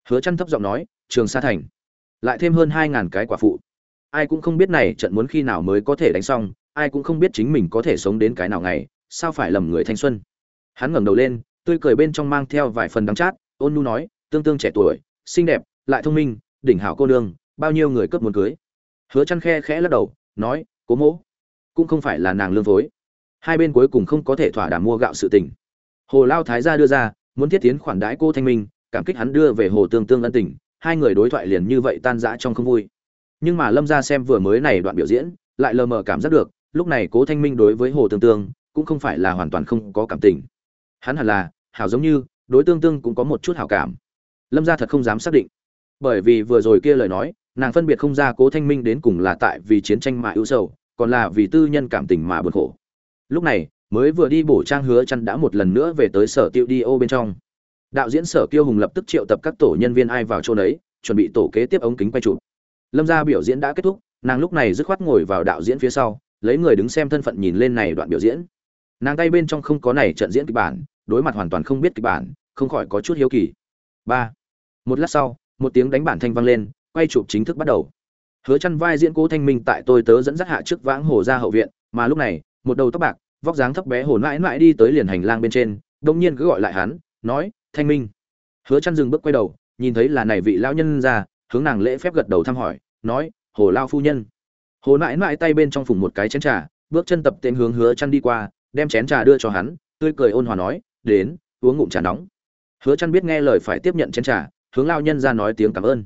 Hứa chăn thấp giọng nói, trường sa thành. Lại thêm hơn hai ngàn cái quả phụ. Ai cũng không biết này trận muốn khi nào mới có thể đánh xong, ai cũng không biết chính mình có thể sống đến cái nào ngày, sao phải lầm người thanh xuân. Hắn ngẩng đầu lên, tươi cười bên trong mang theo vài phần đắng chát ôn nhu nói, tương tương trẻ tuổi, xinh đẹp, lại thông minh, đỉnh hảo cô nương, bao nhiêu người cướp muốn cưới. Hứa chăn khe khẽ lắc đầu, nói, cố mỗ, cũng không phải là nàng lương phối. Hai bên cuối cùng không có thể thỏa đàm mua gạo sự tình. Hồ lao thái gia đưa ra, muốn thiết tiến khoản đãi cô thanh minh, cảm kích hắn đưa về hồ tương tương ân tình, hai người đối thoại liền như vậy tan rã trong không vui. Nhưng mà lâm gia xem vừa mới này đoạn biểu diễn, lại lờ mờ cảm giác được, lúc này cố thanh minh đối với hồ tương tương, cũng không phải là hoàn toàn không có cảm tình. Hắn hẳn là, hảo giống như đối tương tương cũng có một chút hảo cảm. Lâm gia thật không dám xác định. Bởi vì vừa rồi kia lời nói, nàng phân biệt không ra cố thanh minh đến cùng là tại vì chiến tranh mà ưu sầu, còn là vì tư nhân cảm tình mà buồn khổ. Lúc này, mới vừa đi bổ trang hứa chăn đã một lần nữa về tới sở tiêu đi ô bên trong. Đạo diễn sở kiêu hùng lập tức triệu tập các tổ nhân viên ai vào chỗ đấy, chuẩn bị tổ kế tiếp ống kính quay chụp. Lâm gia biểu diễn đã kết thúc, nàng lúc này dứt khoát ngồi vào đạo diễn phía sau, lấy người đứng xem thân phận nhìn lên này đoạn biểu diễn nàng tay bên trong không có này trận diễn kịch bản, đối mặt hoàn toàn không biết kịch bản, không khỏi có chút hiếu kỳ. Ba. Một lát sau, một tiếng đánh bản thanh vang lên, quay chụp chính thức bắt đầu. Hứa chăn vai diễn cố thanh minh tại tôi tớ dẫn dắt hạ trước vãng hồ ra hậu viện, mà lúc này, một đầu tóc bạc, vóc dáng thấp bé hồn mãi mãi đi tới liền hành lang bên trên, đông nhiên cứ gọi lại hắn, nói, thanh minh. Hứa chăn dừng bước quay đầu, nhìn thấy là này vị lão nhân ra, hướng nàng lễ phép gật đầu thăm hỏi, nói, hồ lao phu nhân. Hồ mãi mãi tay bên trong phùng một cái chén trà, bước chân tập tên hướng hứa chăn đi qua đem chén trà đưa cho hắn tươi cười ôn hòa nói đến uống ngụm trà nóng. Hứa Chân biết nghe lời phải tiếp nhận chén trà hướng lao nhân ra nói tiếng cảm ơn.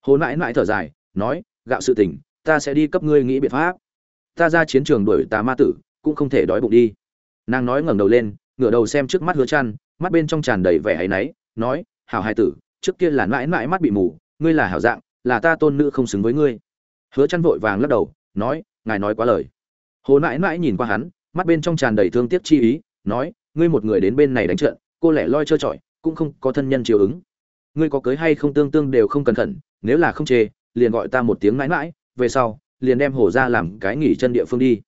Hồ mãi mãi thở dài nói gạo sự tình ta sẽ đi cấp ngươi nghĩ biện pháp. Ta ra chiến trường đuổi tà ma tử cũng không thể đói bụng đi. Nàng nói ngẩng đầu lên ngửa đầu xem trước mắt hứa Chân, mắt bên trong tràn đầy vẻ áy náy nói hảo hài tử trước kia là mãi mãi mắt bị mù ngươi là hảo dạng là ta tôn nữ không xứng với ngươi. Hứa Chân vội vàng lắc đầu nói ngài nói quá lời. Hồ mãi mãi nhìn qua hắn mắt bên trong tràn đầy thương tiếc chi ý nói ngươi một người đến bên này đánh trận cô lẻ loi chơi chọi cũng không có thân nhân chiều ứng. Ngươi có cưới hay không tương tương đều không cần thận, nếu là không chê liền gọi ta một tiếng mãi mãi về sau liền đem hổ ra làm cái nghỉ chân địa phương đi.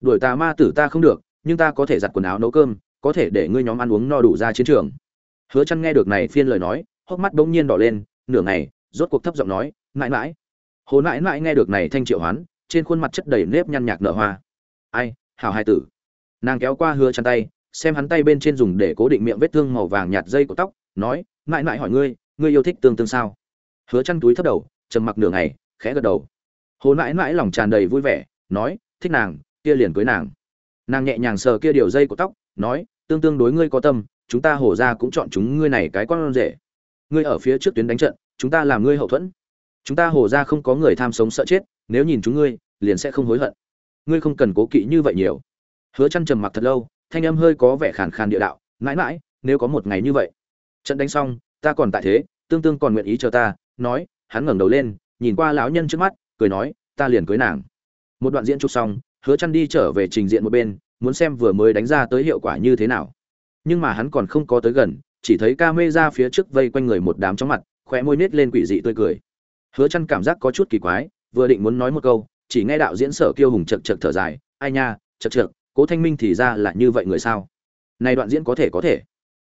Đuổi tà ma tử ta không được nhưng ta có thể giặt quần áo nấu cơm có thể để ngươi nhóm ăn uống no đủ ra chiến trường. Hứa chăn nghe được này phiên lời nói hốc mắt bỗng nhiên đỏ lên nửa ngày rốt cuộc thấp giọng nói mãi mãi. Hồ mãi mãi nghe được này thanh triệu hoán trên khuôn mặt chất đầy nếp nhăn nhạc nở hoa. Ai hảo hai tử. Nàng kéo qua hứa chăn tay, xem hắn tay bên trên dùng để cố định miệng vết thương màu vàng nhạt dây của tóc, nói, mãi mãi hỏi ngươi ngươi yêu thích tương tương sao? Hứa chăn túi thấp đầu, trầm mặc nửa ngày, khẽ gật đầu. Hồ mãi mãi lòng tràn đầy vui vẻ, nói, thích nàng, kia liền cưới nàng. Nàng nhẹ nhàng sờ kia điều dây của tóc, nói, tương tương đối ngươi có tâm, chúng ta hổ ra cũng chọn chúng ngươi này cái con rể. Ngươi ở phía trước tuyến đánh trận, chúng ta làm ngươi hậu thuẫn. Chúng ta hổ ra không có người tham sống sợ chết, nếu nhìn chúng ngươi, liền sẽ không hối hận ngươi không cần cố kỵ như vậy nhiều. Hứa chăn trầm mặc thật lâu, thanh âm hơi có vẻ khàn khàn địa đạo, mãi mãi, nếu có một ngày như vậy, trận đánh xong, ta còn tại thế, tương tương còn nguyện ý chờ ta. Nói, hắn ngẩng đầu lên, nhìn qua lão nhân trước mắt, cười nói, ta liền cưới nàng. Một đoạn diễn chụp xong, hứa chăn đi trở về trình diện một bên, muốn xem vừa mới đánh ra tới hiệu quả như thế nào. Nhưng mà hắn còn không có tới gần, chỉ thấy ca mê ra phía trước vây quanh người một đám chóng mặt, khóe môi nết lên quỷ dị tươi cười. Hứa chăn cảm giác có chút kỳ quái, vừa định muốn nói một câu chỉ nghe đạo diễn sở kiêu hùng chật chật thở dài, ai nha, chật chật cố thanh minh thì ra là như vậy người sao? Này đoạn diễn có thể có thể.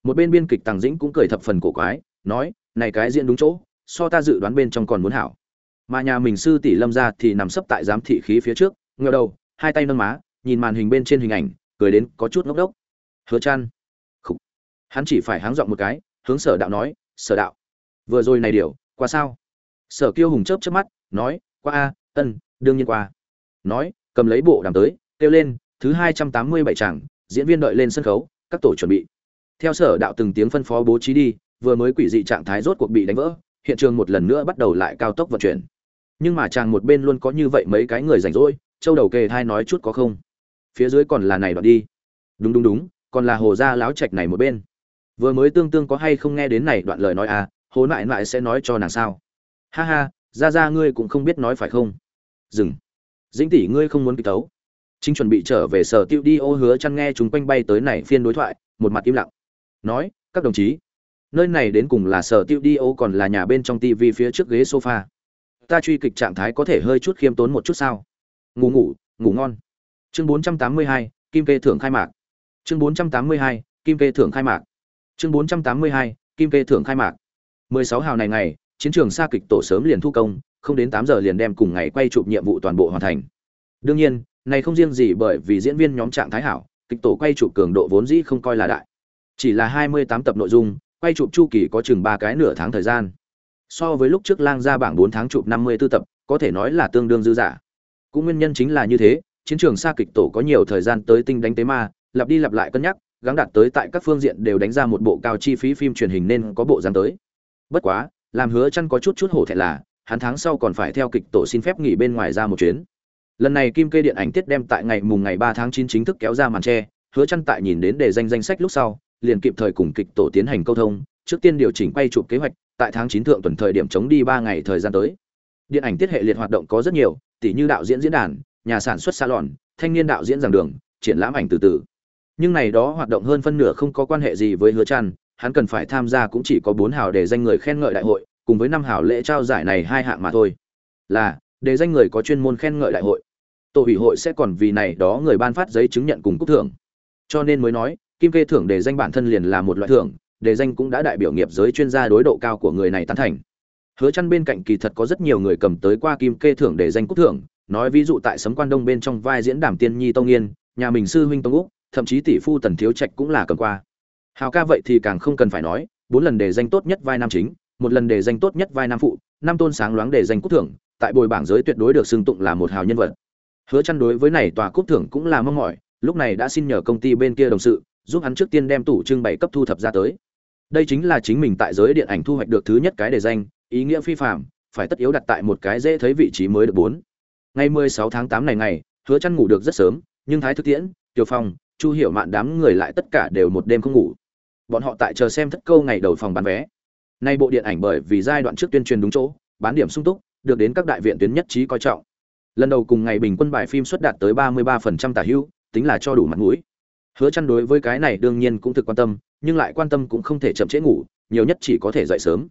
Một bên biên kịch tàng dĩnh cũng cười thập phần cổ quái, nói, này cái diễn đúng chỗ, so ta dự đoán bên trong còn muốn hảo. Mà nhà mình sư tỷ lâm ra thì nằm sấp tại giám thị khí phía trước ngờ đầu, hai tay nâng má, nhìn màn hình bên trên hình ảnh, cười đến có chút ngốc đốc hứa chăn Khủ. hắn chỉ phải háng giọng một cái, hướng sở đạo nói, sở đạo, vừa rồi này điều, qua sao? Sở kiêu hùng chớp chớp mắt, nói, qua a, ân đương nhiên qua. Nói, cầm lấy bộ đàm tới, kêu lên, thứ hai trăm tám mươi bảy tràng diễn viên đợi lên sân khấu, các tổ chuẩn bị. Theo sở đạo từng tiếng phân phó bố trí đi, vừa mới quỷ dị trạng thái rốt cuộc bị đánh vỡ, hiện trường một lần nữa bắt đầu lại cao tốc vận chuyển. Nhưng mà chàng một bên luôn có như vậy mấy cái người rảnh rỗi, châu đầu kề thai nói chút có không? Phía dưới còn là này đoạn đi. Đúng đúng đúng, còn là hồ gia láo trạch này một bên. Vừa mới tương tương có hay không nghe đến này đoạn lời nói à hồ nại nại sẽ nói cho nàng sao? Ha ha ra ra ngươi cũng không biết nói phải không? Dừng. Dĩnh tỷ ngươi không muốn kịch tấu. Chính chuẩn bị trở về sở tiêu đi ô hứa chăn nghe chúng quanh bay tới này phiên đối thoại một mặt im lặng. Nói các đồng chí nơi này đến cùng là sở tiêu đi ô còn là nhà bên trong tivi phía trước ghế sofa. Ta truy kịch trạng thái có thể hơi chút khiêm tốn một chút sao? Ngủ ngủ ngủ ngon. Chương 482, kim kê thưởng khai mạc. Chương 482, kim kê thưởng khai mạc. Chương 482, kim kê thưởng khai mạc. 16 hào này ngày chiến trường xa kịch tổ sớm liền thu công không đến 8 giờ liền đem cùng ngày quay chụp nhiệm vụ toàn bộ hoàn thành. Đương nhiên, này không riêng gì bởi vì diễn viên nhóm trạng thái hảo, kịch tổ quay chụp cường độ vốn dĩ không coi là đại. Chỉ là 28 tập nội dung, quay chụp chu kỳ có chừng ba cái nửa tháng thời gian. So với lúc trước lang ra bảng bốn tháng chụp năm mươi 54 tập, có thể nói là tương đương dư giả cũng nguyên nhân chính là như thế, chiến trường xa kịch tổ có nhiều thời gian tới tinh đánh tế ma, lặp đi lặp lại cân nhắc, gắng đạt tới tại các phương diện đều đánh ra một bộ cao chi phí phim truyền hình nên có bộ dáng tới. Bất quá, làm hứa chăn có chút chút hổ thẹn là hắn tháng sau còn phải theo kịch tổ xin phép nghỉ bên ngoài ra một chuyến. Lần này kim kê điện ảnh tiết đem tại ngày mùng ngày 3 tháng 9 chính thức kéo ra màn che hứa Chân tại nhìn đến đề danh danh sách lúc sau liền kịp thời cùng kịch tổ tiến hành câu thông trước tiên điều chỉnh quay chụp kế hoạch tại tháng 9 thượng tuần thời điểm chống đi 3 ngày thời gian tới. Điện ảnh tiết hệ liệt hoạt động có rất nhiều tỷ như đạo diễn diễn đàn nhà sản xuất salon thanh niên đạo diễn giảng đường triển lãm ảnh từ từ. Nhưng này đó hoạt động hơn phân nửa không có quan hệ gì với hứa Chân, hắn cần phải tham gia cũng chỉ có bốn hào để danh người khen ngợi đại hội cùng với năm hảo lễ trao giải này hai hạng mà thôi. Là, để danh người có chuyên môn khen ngợi đại hội. Tổ ủy hội sẽ còn vì này đó người ban phát giấy chứng nhận cùng cúc thưởng. Cho nên mới nói, kim kê thưởng để danh bản thân liền là một loại thưởng, để danh cũng đã đại biểu nghiệp giới chuyên gia đối độ cao của người này tán thành. Hứa chăn bên cạnh kỳ thật có rất nhiều người cầm tới qua kim kê thưởng để danh cúc thưởng, nói ví dụ tại sấm quan đông bên trong vai diễn đảm tiên nhi tông nghiên nhà mình sư huynh tông úc, thậm chí tỷ phu tần thiếu trạch cũng là cầm qua. Hào ca vậy thì càng không cần phải nói, bốn lần đề danh tốt nhất vai nam chính một lần để danh tốt nhất vai nam phụ năm tôn sáng loáng để danh cúp thưởng, tại bồi bảng giới tuyệt đối được xưng tụng là một hào nhân vật. Hứa chăn đối với này tòa cúp thưởng cũng là mong mỏi, lúc này đã xin nhờ công ty bên kia đồng sự, giúp hắn trước tiên đem tủ trưng bày cấp thu thập ra tới. Đây chính là chính mình tại giới điện ảnh thu hoạch được thứ nhất cái đề danh, ý nghĩa phi phạm phải tất yếu đặt tại một cái dễ thấy vị trí mới được bốn. Ngày 16 tháng 8 này ngày, hứa chăn ngủ được rất sớm, nhưng thái thực tiễn, tiểu phong, chu hiểu mạn đám người lại tất cả đều một đêm không ngủ. Bọn họ tại chờ xem thất câu ngày đầu phòng bán vé nay bộ điện ảnh bởi vì giai đoạn trước tuyên truyền đúng chỗ, bán điểm sung túc, được đến các đại viện tuyến nhất trí coi trọng. Lần đầu cùng ngày bình quân bài phim xuất đạt tới 33% tả hữu, tính là cho đủ mặt mũi. Hứa chăn đối với cái này đương nhiên cũng thực quan tâm, nhưng lại quan tâm cũng không thể chậm trễ ngủ, nhiều nhất chỉ có thể dậy sớm.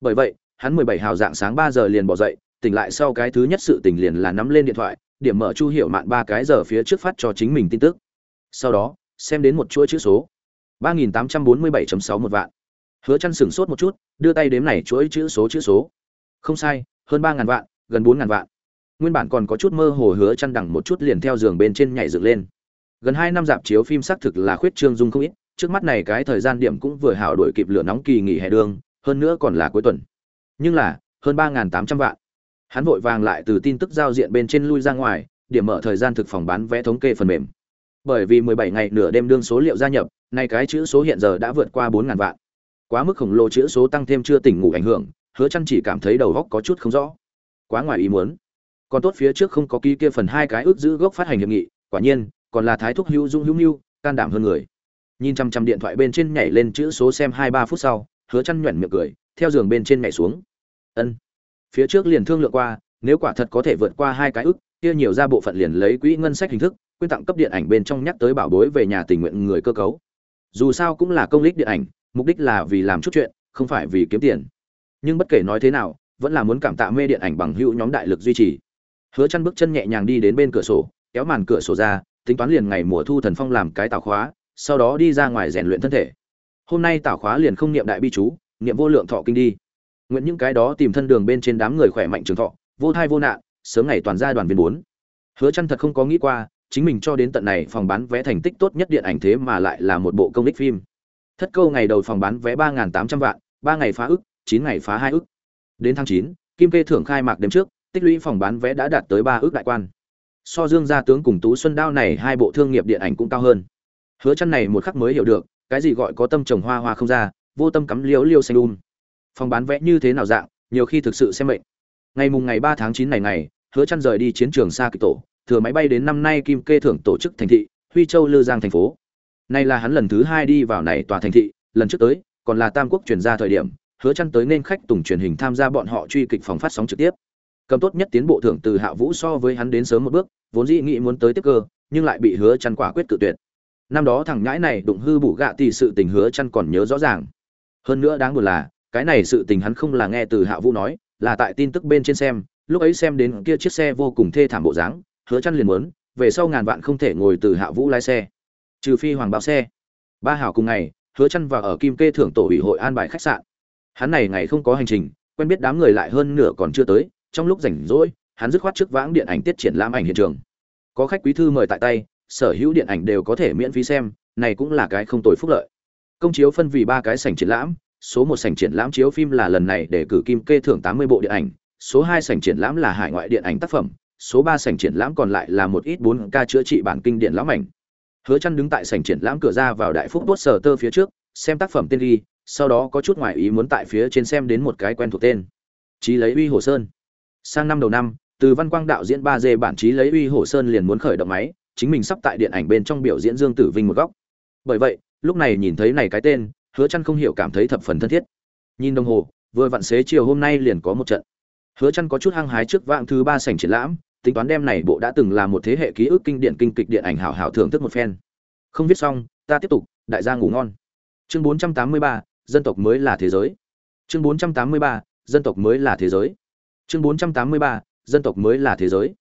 Bởi vậy, hắn 17 hào dạng sáng 3 giờ liền bỏ dậy, tỉnh lại sau cái thứ nhất sự tỉnh liền là nắm lên điện thoại, điểm mở chu hiểu mạn ba cái giờ phía trước phát cho chính mình tin tức. Sau đó, xem đến một chuỗi chữ số. ba nghìn tám trăm bốn mươi bảy sáu một vạn hứa chăn sửng sốt một chút, đưa tay đếm này chuỗi chữ số chữ số. Không sai, hơn ba ngàn vạn, gần bốn ngàn vạn. Nguyên bản còn có chút mơ hồ hứa chăn đằng một chút liền theo giường bên trên nhảy dựng lên. Gần hai năm dạp chiếu phim xác thực là khuyết trương dung không ít, trước mắt này cái thời gian điểm cũng vừa hảo đổi kịp lửa nóng kỳ nghỉ hè đường, hơn nữa còn là cuối tuần. Nhưng là, hơn ba tám trăm vạn. Hắn vội vàng lại từ tin tức giao diện bên trên lui ra ngoài, điểm mở thời gian thực phòng bán vé thống kê phần mềm. Bởi vì 17 ngày nửa đêm đương số liệu gia nhập, nay cái chữ số hiện giờ đã vượt qua 4.000 vạn quá mức khổng lồ chữ số tăng thêm chưa tỉnh ngủ ảnh hưởng, hứa chăn chỉ cảm thấy đầu góc có chút không rõ. Quá ngoài ý muốn. Còn tốt phía trước không có ký kia phần hai cái ước giữ gốc phát hành hiệp nghị, quả nhiên, còn là thái thúc hữu dung hữu nhu can đảm hơn người. Nhìn chăm chăm điện thoại bên trên nhảy lên chữ số xem hai ba phút sau, hứa chăn nhuyễn miệng cười, theo giường bên trên nhảy xuống. Ân. Phía trước liền thương lượng qua, nếu quả thật có thể vượt qua hai cái ước, kia nhiều ra bộ phận liền lấy quỹ ngân sách hình thức, quyên tặng cấp điện ảnh bên trong nhắc tới bảo bối về nhà tình nguyện người cơ cấu. Dù sao cũng là công lý điện ảnh mục đích là vì làm chút chuyện, không phải vì kiếm tiền. Nhưng bất kể nói thế nào, vẫn là muốn cảm tạ mê điện ảnh bằng hữu nhóm đại lực duy trì. Hứa chăn bước chân nhẹ nhàng đi đến bên cửa sổ, kéo màn cửa sổ ra, tính toán liền ngày mùa thu thần phong làm cái tảo khóa, sau đó đi ra ngoài rèn luyện thân thể. Hôm nay tảo khóa liền không niệm đại bi chú, niệm vô lượng thọ kinh đi. Nguyện những cái đó tìm thân đường bên trên đám người khỏe mạnh trường thọ, vô thai vô nạn, sớm ngày toàn gia đoàn viên bốn. Hứa chăn thật không có nghĩ qua, chính mình cho đến tận này phòng bán vé thành tích tốt nhất điện ảnh thế mà lại là một bộ công đích phim thất câu ngày đầu phòng bán vé ba tám trăm vạn, ba ngày phá ức, chín ngày phá hai ức. Đến tháng chín, kim kê thưởng khai mạc đêm trước, tích lũy phòng bán vé đã đạt tới ba ước đại quan. So dương gia tướng cùng tú xuân đao này hai bộ thương nghiệp điện ảnh cũng cao hơn. Hứa chân này một khắc mới hiểu được, cái gì gọi có tâm trồng hoa hoa không ra, vô tâm cắm liễu liêu xanh um. Phòng bán vé như thế nào dạng, nhiều khi thực sự xem mệnh. Ngày mùng ngày ba tháng chín này ngày, hứa chân rời đi chiến trường xa kỳ tổ, thừa máy bay đến năm nay kim kê thưởng tổ chức thành thị, huy châu, lư giang thành phố nay là hắn lần thứ hai đi vào này tòa thành thị, lần trước tới, còn là tam quốc truyền ra thời điểm, hứa chăn tới nên khách tùng truyền hình tham gia bọn họ truy kịch phòng phát sóng trực tiếp. Cầm tốt nhất tiến bộ thưởng từ hạ vũ so với hắn đến sớm một bước, vốn dĩ nghĩ muốn tới tiếp cơ, nhưng lại bị hứa chăn quả quyết cự tuyệt. Năm đó thằng nhãi này đụng hư bủ gạ tỷ sự tình hứa chăn còn nhớ rõ ràng. Hơn nữa đáng buồn là, cái này sự tình hắn không là nghe từ hạ vũ nói, là tại tin tức bên trên xem, lúc ấy xem đến kia chiếc xe vô cùng thê thảm bộ dáng, hứa chăn liền muốn, về sau ngàn vạn không thể ngồi từ hạ vũ lái xe trừ phi hoàng báo xe. Ba hảo cùng ngày, hứa chăn vào ở kim kê thưởng tổ ủy hội an bài khách sạn. Hắn này ngày không có hành trình, quen biết đám người lại hơn nửa còn chưa tới, trong lúc rảnh rỗi, hắn dứt khoát trước vãng điện ảnh tiết triển lãm ảnh hiện trường. Có khách quý thư mời tại tay, sở hữu điện ảnh đều có thể miễn phí xem, này cũng là cái không tồi phúc lợi. Công chiếu phân vì ba cái sảnh triển lãm, số một sảnh triển lãm chiếu phim là lần này để cử kim kê thưởng 80 bộ điện ảnh, số hai sảnh triển lãm là hải ngoại điện ảnh tác phẩm, số ba sảnh triển lãm còn lại là một ít bốn ca chữa trị bản kinh điển lão ảnh hứa chăn đứng tại sảnh triển lãm cửa ra vào đại phúc tuốt sở tơ phía trước, xem tác phẩm tên ghi, sau đó có chút ngoại ý muốn tại phía trên xem đến một cái quen thuộc tên. Chí lấy uy hồ sơn. Sang năm đầu năm, từ văn quang đạo diễn ba d bản chí lấy uy hồ sơn liền muốn khởi động máy, chính mình sắp tại điện ảnh bên trong biểu diễn dương tử vinh một góc. Bởi vậy, lúc này nhìn thấy này cái tên, hứa chăn không hiểu cảm thấy thập phần thân thiết. Nhìn đồng hồ, vừa vặn xế chiều hôm nay liền có một trận. Hứa chăn có chút hăng hái trước vạng thứ ba sảnh triển lãm tính toán đem này bộ đã từng là một thế hệ ký ức kinh điển kinh kịch điện ảnh hảo hảo thưởng thức một phen. Không viết xong ta tiếp tục đại gia ngủ ngon. Chương 483, dân tộc mới là thế giới. Chương 483, dân tộc mới là thế giới. Chương 483, dân tộc mới là thế giới.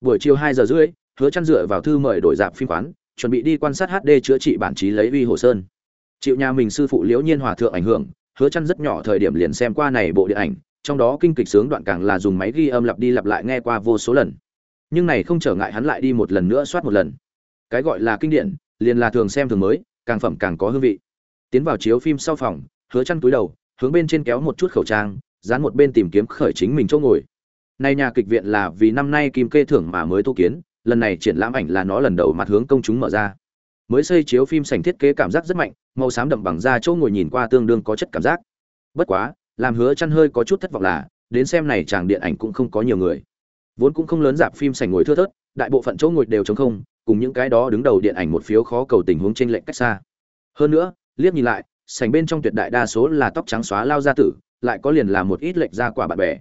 Buổi chiều 2 giờ rưỡi hứa Chân dựa vào thư mời đổi dạp phim quán chuẩn bị đi quan sát HD chữa trị bản trí lấy uy hồ sơn. Chịu nhà mình sư phụ liễu nhiên hòa thượng ảnh hưởng hứa Chân rất nhỏ thời điểm liền xem qua này bộ điện ảnh trong đó kinh kịch sướng đoạn càng là dùng máy ghi âm lặp đi lặp lại nghe qua vô số lần nhưng này không trở ngại hắn lại đi một lần nữa soát một lần. Cái gọi là kinh điển, liền là thường xem thường mới, càng phẩm càng có hương vị. Tiến vào chiếu phim sau phòng, hứa chăn túi đầu, hướng bên trên kéo một chút khẩu trang, dán một bên tìm kiếm khởi chính mình chỗ ngồi. Này nhà kịch viện là vì năm nay kim kê thưởng mà mới tu kiến, lần này triển lãm ảnh là nó lần đầu mặt hướng công chúng mở ra. Mới xây chiếu phim sảnh thiết kế cảm giác rất mạnh, màu xám đậm bằng da chỗ ngồi nhìn qua tương đương có chất cảm giác. Bất quá, làm hứa chăn hơi có chút thất vọng là, đến xem này chàng điện ảnh cũng không có nhiều người vốn cũng không lớn dạp phim sảnh ngồi thưa thớt, đại bộ phận chỗ ngồi đều trống không, cùng những cái đó đứng đầu điện ảnh một phiếu khó cầu tình huống trên lệnh cách xa. Hơn nữa, liếc nhìn lại, sảnh bên trong tuyệt đại đa số là tóc trắng xóa lao gia tử, lại có liền là một ít lệch ra quả bạn bè.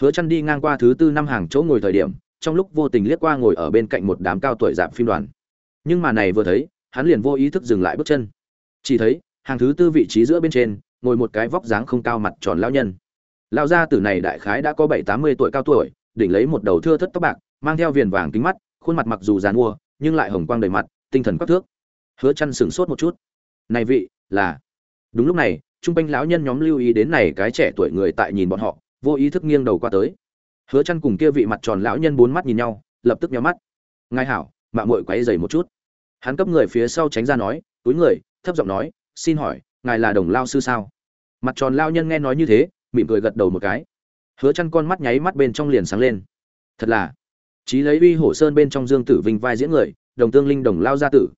Hứa chăn đi ngang qua thứ tư năm hàng chỗ ngồi thời điểm, trong lúc vô tình liếc qua ngồi ở bên cạnh một đám cao tuổi dạp phim đoàn. Nhưng mà này vừa thấy, hắn liền vô ý thức dừng lại bước chân. Chỉ thấy, hàng thứ tư vị trí giữa bên trên, ngồi một cái vóc dáng không cao mặt tròn lão nhân. Lão gia tử này đại khái đã có bảy tám mươi tuổi cao tuổi đỉnh lấy một đầu thưa thất tóc bạc, mang theo viền vàng kính mắt, khuôn mặt mặc dù giàn mua nhưng lại hồng quang đầy mặt, tinh thần quắc thước. Hứa chăn sửng sốt một chút. Này vị, là. Đúng lúc này, trung quanh lão nhân nhóm lưu ý đến này cái trẻ tuổi người tại nhìn bọn họ, vô ý thức nghiêng đầu qua tới. Hứa chăn cùng kia vị mặt tròn lão nhân bốn mắt nhìn nhau, lập tức nhắm mắt. Ngài hảo mạng muội quấy giày một chút. Hắn cấp người phía sau tránh ra nói, túi người, thấp giọng nói, xin hỏi, ngài là đồng lao sư sao? Mặt tròn lao nhân nghe nói như thế, mỉm cười gật đầu một cái hứa chăn con mắt nháy mắt bên trong liền sáng lên. Thật là, chí lấy uy hổ sơn bên trong dương tử vinh vai diễn người, đồng tương linh đồng lao gia tử.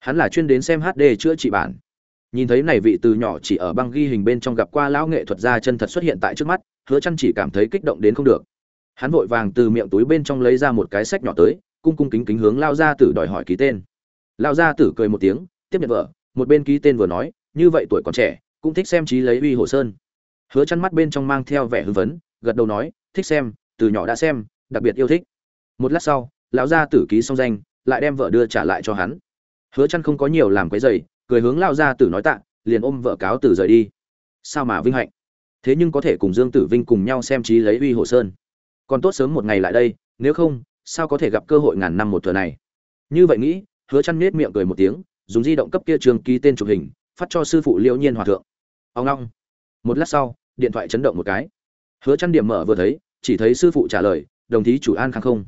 Hắn là chuyên đến xem hd chữa trị bản. Nhìn thấy này vị từ nhỏ chỉ ở băng ghi hình bên trong gặp qua lão nghệ thuật gia chân thật xuất hiện tại trước mắt, hứa chăn chỉ cảm thấy kích động đến không được. Hắn vội vàng từ miệng túi bên trong lấy ra một cái sách nhỏ tới, cung cung kính kính hướng lao gia tử đòi hỏi ký tên. Lao gia tử cười một tiếng, tiếp nhận vợ, một bên ký tên vừa nói, như vậy tuổi còn trẻ, cũng thích xem trí lấy uy hồ sơn. Hứa chăn mắt bên trong mang theo vẻ hưng phấn gật đầu nói, thích xem, từ nhỏ đã xem, đặc biệt yêu thích. Một lát sau, lão gia tử ký xong danh, lại đem vợ đưa trả lại cho hắn. Hứa chăn không có nhiều làm quấy giày cười hướng lão gia tử nói tạ, liền ôm vợ cáo tử rời đi. Sao mà vinh hạnh? Thế nhưng có thể cùng dương tử vinh cùng nhau xem trí lấy uy hồ sơn. Còn tốt sớm một ngày lại đây, nếu không, sao có thể gặp cơ hội ngàn năm một thừa này? Như vậy nghĩ, hứa chăn nết miệng cười một tiếng, dùng di động cấp kia trường ký tên chụp hình, phát cho sư phụ liễu nhiên hòa thượng. Ông long một lát sau, điện thoại chấn động một cái hứa chăn điểm mở vừa thấy chỉ thấy sư phụ trả lời đồng thí chủ an khang không?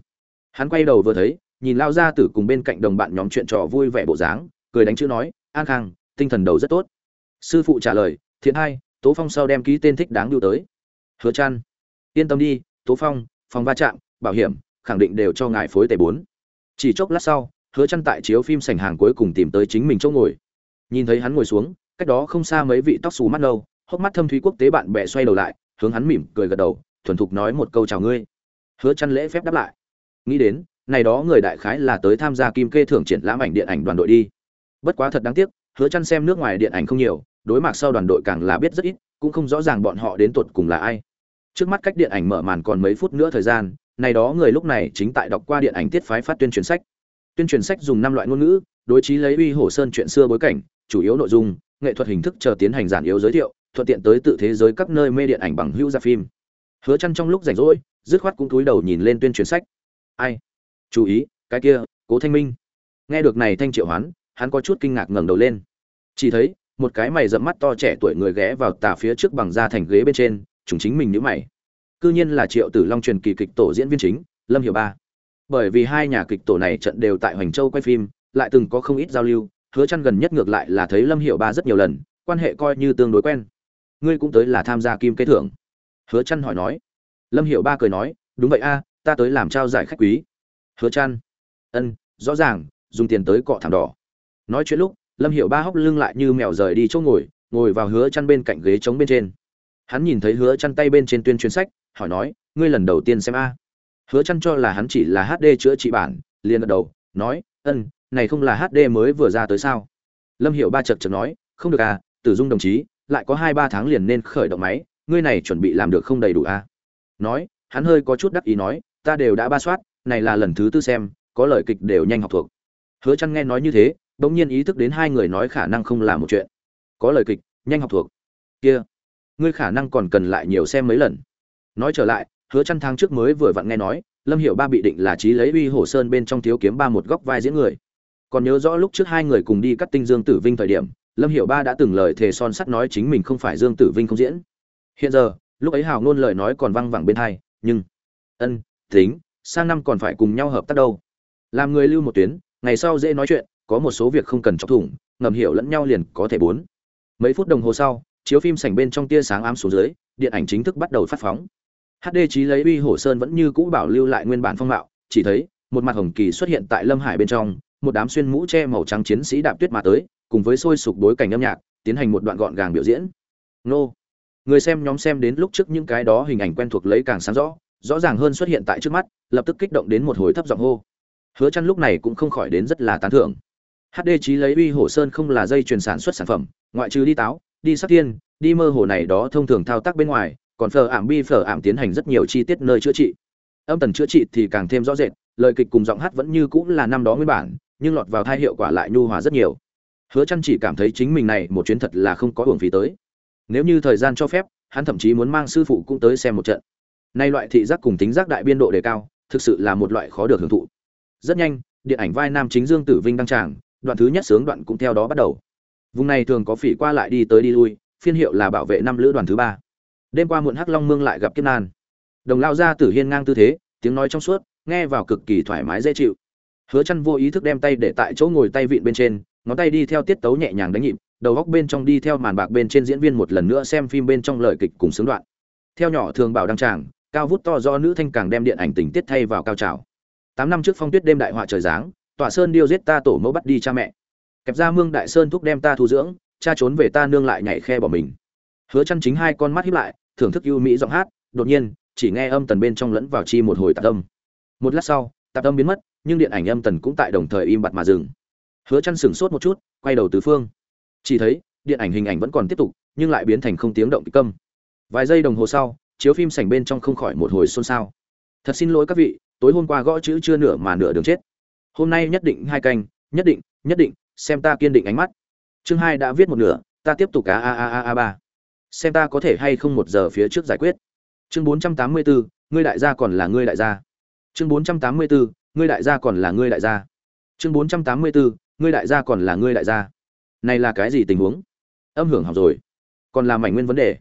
Hắn quay đầu vừa thấy nhìn lao ra tử cùng bên cạnh đồng bạn nhóm chuyện trò vui vẻ bộ dáng cười đánh chữ nói an khang tinh thần đầu rất tốt. Sư phụ trả lời thiện hai tố phong sau đem ký tên thích đáng đưa tới. Hứa chăn yên tâm đi tố phong phòng va chạm bảo hiểm khẳng định đều cho ngài phối tề bốn. Chỉ chốc lát sau hứa chăn tại chiếu phim sảnh hàng cuối cùng tìm tới chính mình chỗ ngồi. Nhìn thấy hắn ngồi xuống cách đó không xa mấy vị tóc xù mắt lâu, hốc mắt thâm thúy quốc tế bạn bè xoay đầu lại hướng hắn mỉm cười gật đầu, thuần thục nói một câu chào ngươi. Hứa chăn lễ phép đáp lại. Nghĩ đến, này đó người đại khái là tới tham gia kim kê thưởng triển lãm ảnh điện ảnh đoàn đội đi. Bất quá thật đáng tiếc, hứa chăn xem nước ngoài điện ảnh không nhiều, đối mặt sau đoàn đội càng là biết rất ít, cũng không rõ ràng bọn họ đến tuột cùng là ai. Trước mắt cách điện ảnh mở màn còn mấy phút nữa thời gian, này đó người lúc này chính tại đọc qua điện ảnh tiết phái phát tuyên truyền sách. Tuyên truyền sách dùng năm loại ngôn ngữ, đối chí lấy uy hồ sơn chuyện xưa bối cảnh, chủ yếu nội dung, nghệ thuật hình thức chờ tiến hành giản yếu giới thiệu thuận tiện tới tự thế giới các nơi mê điện ảnh bằng hữu ra phim. Hứa chăn trong lúc rảnh rỗi, dứt khoát cũng cúi đầu nhìn lên tuyên truyền sách. Ai? Chú ý, cái kia, cố thanh minh. Nghe được này thanh triệu hoán, hắn có chút kinh ngạc ngẩng đầu lên. Chỉ thấy, một cái mày rậm mắt to trẻ tuổi người ghé vào tà phía trước bằng da thành ghế bên trên chúng chính mình nhíu mày. Cư nhiên là triệu tử long truyền kỳ kịch tổ diễn viên chính, lâm hiểu ba. Bởi vì hai nhà kịch tổ này trận đều tại hoành châu quay phim, lại từng có không ít giao lưu, hứa chăn gần nhất ngược lại là thấy lâm hiểu ba rất nhiều lần, quan hệ coi như tương đối quen ngươi cũng tới là tham gia kim kế thưởng. Hứa chăn hỏi nói. Lâm hiểu ba cười nói, đúng vậy a, ta tới làm trao giải khách quý. Hứa chăn. Ân, rõ ràng, dùng tiền tới cọ thảm đỏ. Nói chuyện lúc, lâm hiểu ba hốc lưng lại như mèo rời đi chỗ ngồi ngồi vào hứa chăn bên cạnh ghế trống bên trên. Hắn nhìn thấy hứa chăn tay bên trên tuyên truyền sách, hỏi nói, ngươi lần đầu tiên xem a? Hứa chăn cho là hắn chỉ là hd chữa trị bản, liền gật đầu, nói, ân, này không là hd mới vừa ra tới sao? Lâm hiểu ba chợt chợt nói, không được à tử dung đồng chí lại có hai ba tháng liền nên khởi động máy, ngươi này chuẩn bị làm được không đầy đủ à? Nói, hắn hơi có chút đắc ý nói, ta đều đã ba soát, này là lần thứ tư xem, có lời kịch đều nhanh học thuộc. Hứa chăn nghe nói như thế, bỗng nhiên ý thức đến hai người nói khả năng không là một chuyện. Có lời kịch, nhanh học thuộc. Kia, ngươi khả năng còn cần lại nhiều xem mấy lần. Nói trở lại, hứa chăn tháng trước mới vừa vặn nghe nói, lâm Hiểu ba bị định là trí lấy uy hổ sơn bên trong thiếu kiếm ba một góc vai diễn người. Còn nhớ rõ lúc trước hai người cùng đi cắt tinh dương tử vinh thời điểm lâm hiệu ba đã từng lời thề son sắt nói chính mình không phải dương tử vinh không diễn. Hiện giờ, lúc ấy hào ngôn lời nói còn văng vẳng bên thai nhưng, ân, tính, sang năm còn phải cùng nhau hợp tác đâu. Làm người lưu một tuyến, ngày sau dễ nói chuyện, có một số việc không cần chọc thủng, ngầm hiểu lẫn nhau liền có thể bốn. Mấy phút đồng hồ sau, chiếu phim sảnh bên trong tia sáng ám xuống dưới, điện ảnh chính thức bắt đầu phát phóng hd trí lấy uy hổ sơn vẫn như cũ bảo lưu lại nguyên bản phong mạo, chỉ thấy, một mặt hồng kỳ xuất hiện tại lâm hải bên trong, một đám xuyên mũ che màu trắng chiến sĩ đạp tuyết mà tới cùng với sôi sục bối cảnh âm nhạc, tiến hành một đoạn gọn gàng biểu diễn. Nô. Người xem nhóm xem đến lúc trước những cái đó hình ảnh quen thuộc lấy càng sáng rõ rõ ràng hơn xuất hiện tại trước mắt, lập tức kích động đến một hồi thấp giọng hô. Hứa chăn lúc này cũng không khỏi đến rất là tán thưởng. Hd trí lấy uy hổ sơn không là dây chuyền sản xuất sản phẩm, ngoại trừ đi táo, đi sắc tiên, đi mơ hồ này đó thông thường thao tác bên ngoài, còn phở ảm bi phở ảm tiến hành rất nhiều chi tiết nơi chữa trị. Âm tần chữa trị thì càng thêm rõ rệt, lời kịch cùng giọng hát vẫn như cũng là năm đó nguyên bản, nhưng lọt vào thai hiệu quả lại nhu hòa rất nhiều hứa chăn chỉ cảm thấy chính mình này một chuyến thật là không có hưởng phí tới. Nếu như thời gian cho phép, hắn thậm chí muốn mang sư phụ cũng tới xem một trận. Nay loại thị giác cùng tính giác đại biên độ đề cao, thực sự là một loại khó được hưởng thụ. Rất nhanh, điện ảnh vai nam chính dương tử vinh đăng tràng, đoạn thứ nhất sướng đoạn cũng theo đó bắt đầu. Vùng này thường có phỉ qua lại đi tới đi lui, phiên hiệu là bảo vệ năm lữ đoàn thứ ba. Đêm qua muộn hắc long mương lại gặp kiếp nan. Đồng lao ra tử hiên ngang tư thế, tiếng nói trong suốt, nghe vào cực kỳ thoải mái dễ chịu. Hứa chăn vô ý thức đem tay để tại chỗ ngồi tay vịn bên trên ngón tay đi theo tiết tấu nhẹ nhàng đánh nhịp, đầu góc bên trong đi theo màn bạc bên trên diễn viên một lần nữa xem phim bên trong lời kịch cùng sướng đoạn. Theo nhỏ thường bảo đăng tràng, cao vút to do nữ thanh càng đem điện ảnh tình tiết thay vào cao trào. Tám năm trước phong tuyết đêm đại họa trời giáng, tọa sơn điêu giết ta tổ mẫu bắt đi cha mẹ. Kẹp ra mương đại sơn thúc đem ta thu dưỡng, cha trốn về ta nương lại nhảy khe bỏ mình. Hứa chăn chính hai con mắt híp lại, thưởng thức ưu mỹ giọng hát, đột nhiên, chỉ nghe âm tần bên trong lẫn vào chi một hồi tạp âm. Một lát sau, tạp âm biến mất, nhưng điện ảnh âm tần cũng tại đồng thời im bặt mà dừng hứa chăn sửng sốt một chút, quay đầu tứ phương. Chỉ thấy, điện ảnh hình ảnh vẫn còn tiếp tục, nhưng lại biến thành không tiếng động kịch câm. Vài giây đồng hồ sau, chiếu phim sảnh bên trong không khỏi một hồi xôn xao. Thật xin lỗi các vị, tối hôm qua gõ chữ chưa nửa mà nửa đường chết. Hôm nay nhất định hai canh, nhất định nhất định, xem ta kiên định ánh mắt. Chương hai đã viết một nửa, ta tiếp tục cá a a a a ba. Xem ta có thể hay không một giờ phía trước giải quyết. Chương bốn trăm tám mươi bốn ngươi đại gia còn là ngươi đại gia. Chương bốn trăm tám mươi bốn ngươi đại gia còn là ngươi đại gia. Chương bốn trăm tám mươi bốn ngươi đại gia còn là ngươi đại gia. Này là cái gì tình huống? Âm hưởng học rồi. Còn là mảnh nguyên vấn đề.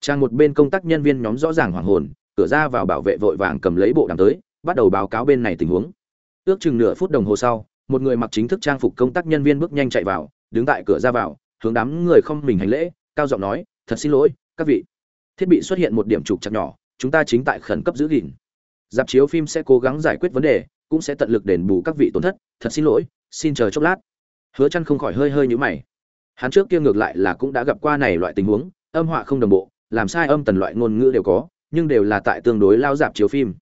Trang một bên công tác nhân viên nhóm rõ ràng hoảng hồn, cửa ra vào bảo vệ vội vàng cầm lấy bộ đàm tới, bắt đầu báo cáo bên này tình huống. Ước chừng nửa phút đồng hồ sau, một người mặc chính thức trang phục công tác nhân viên bước nhanh chạy vào, đứng tại cửa ra vào, hướng đám người không mình hành lễ, cao giọng nói, thật xin lỗi, các vị. Thiết bị xuất hiện một điểm trục chặt nhỏ, chúng ta chính tại khẩn cấp giữ gìn. Dạp chiếu phim sẽ cố gắng giải quyết vấn đề, cũng sẽ tận lực đền bù các vị tổn thất. Thật xin lỗi xin chờ chốc lát. Hứa chăn không khỏi hơi hơi nhũ mày. Hắn trước kia ngược lại là cũng đã gặp qua này loại tình huống, âm họa không đồng bộ, làm sai âm tần loại ngôn ngữ đều có, nhưng đều là tại tương đối lao dạp chiếu phim.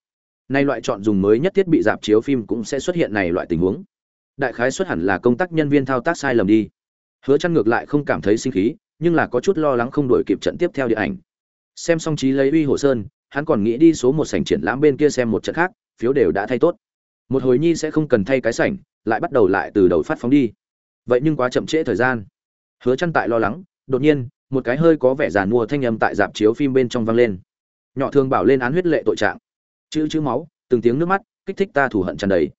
Nay loại chọn dùng mới nhất thiết bị dạp chiếu phim cũng sẽ xuất hiện này loại tình huống. Đại khái xuất hẳn là công tác nhân viên thao tác sai lầm đi. Hứa chăn ngược lại không cảm thấy sinh khí, nhưng là có chút lo lắng không đổi kịp trận tiếp theo điện ảnh. Xem xong trí lấy uy hồ sơn, hắn còn nghĩ đi số một sảnh triển lãm bên kia xem một trận khác, phiếu đều đã thay tốt. Một hồi nhi sẽ không cần thay cái sảnh lại bắt đầu lại từ đầu phát phóng đi. Vậy nhưng quá chậm trễ thời gian. Hứa chăn tại lo lắng, đột nhiên, một cái hơi có vẻ giàn mua thanh âm tại dạp chiếu phim bên trong vang lên. Nhỏ thường bảo lên án huyết lệ tội trạng. Chữ chữ máu, từng tiếng nước mắt, kích thích ta thủ hận tràn đầy.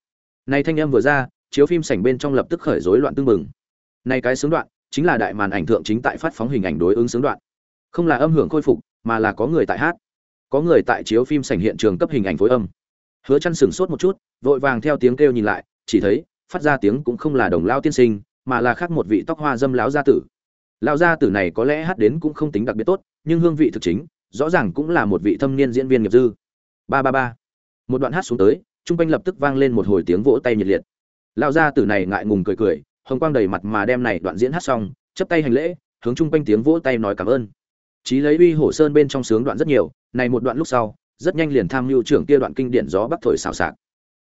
Nay thanh âm vừa ra, chiếu phim sảnh bên trong lập tức khởi rối loạn tương mừng nay cái sướng đoạn, chính là đại màn ảnh thượng chính tại phát phóng hình ảnh đối ứng sướng đoạn. Không là âm hưởng khôi phục, mà là có người tại hát. Có người tại chiếu phim sảnh hiện trường cấp hình ảnh phối âm. Hứa chăn sửng sốt một chút, vội vàng theo tiếng kêu nhìn lại, chỉ thấy phát ra tiếng cũng không là đồng lao tiên sinh, mà là khác một vị tóc hoa dâm lão gia tử. Lão gia tử này có lẽ hát đến cũng không tính đặc biệt tốt, nhưng hương vị thực chính, rõ ràng cũng là một vị thâm niên diễn viên nghiệp dư. Ba ba ba. Một đoạn hát xuống tới, chung quanh lập tức vang lên một hồi tiếng vỗ tay nhiệt liệt. Lao gia tử này ngại ngùng cười cười, hồng quang đầy mặt mà đem này đoạn diễn hát xong, chấp tay hành lễ, hướng chung quanh tiếng vỗ tay nói cảm ơn. Chí lấy uy hổ sơn bên trong sướng đoạn rất nhiều, này một đoạn lúc sau, rất nhanh liền tham mưu trưởng kia đoạn kinh điển gió bắc thổi xào xạc.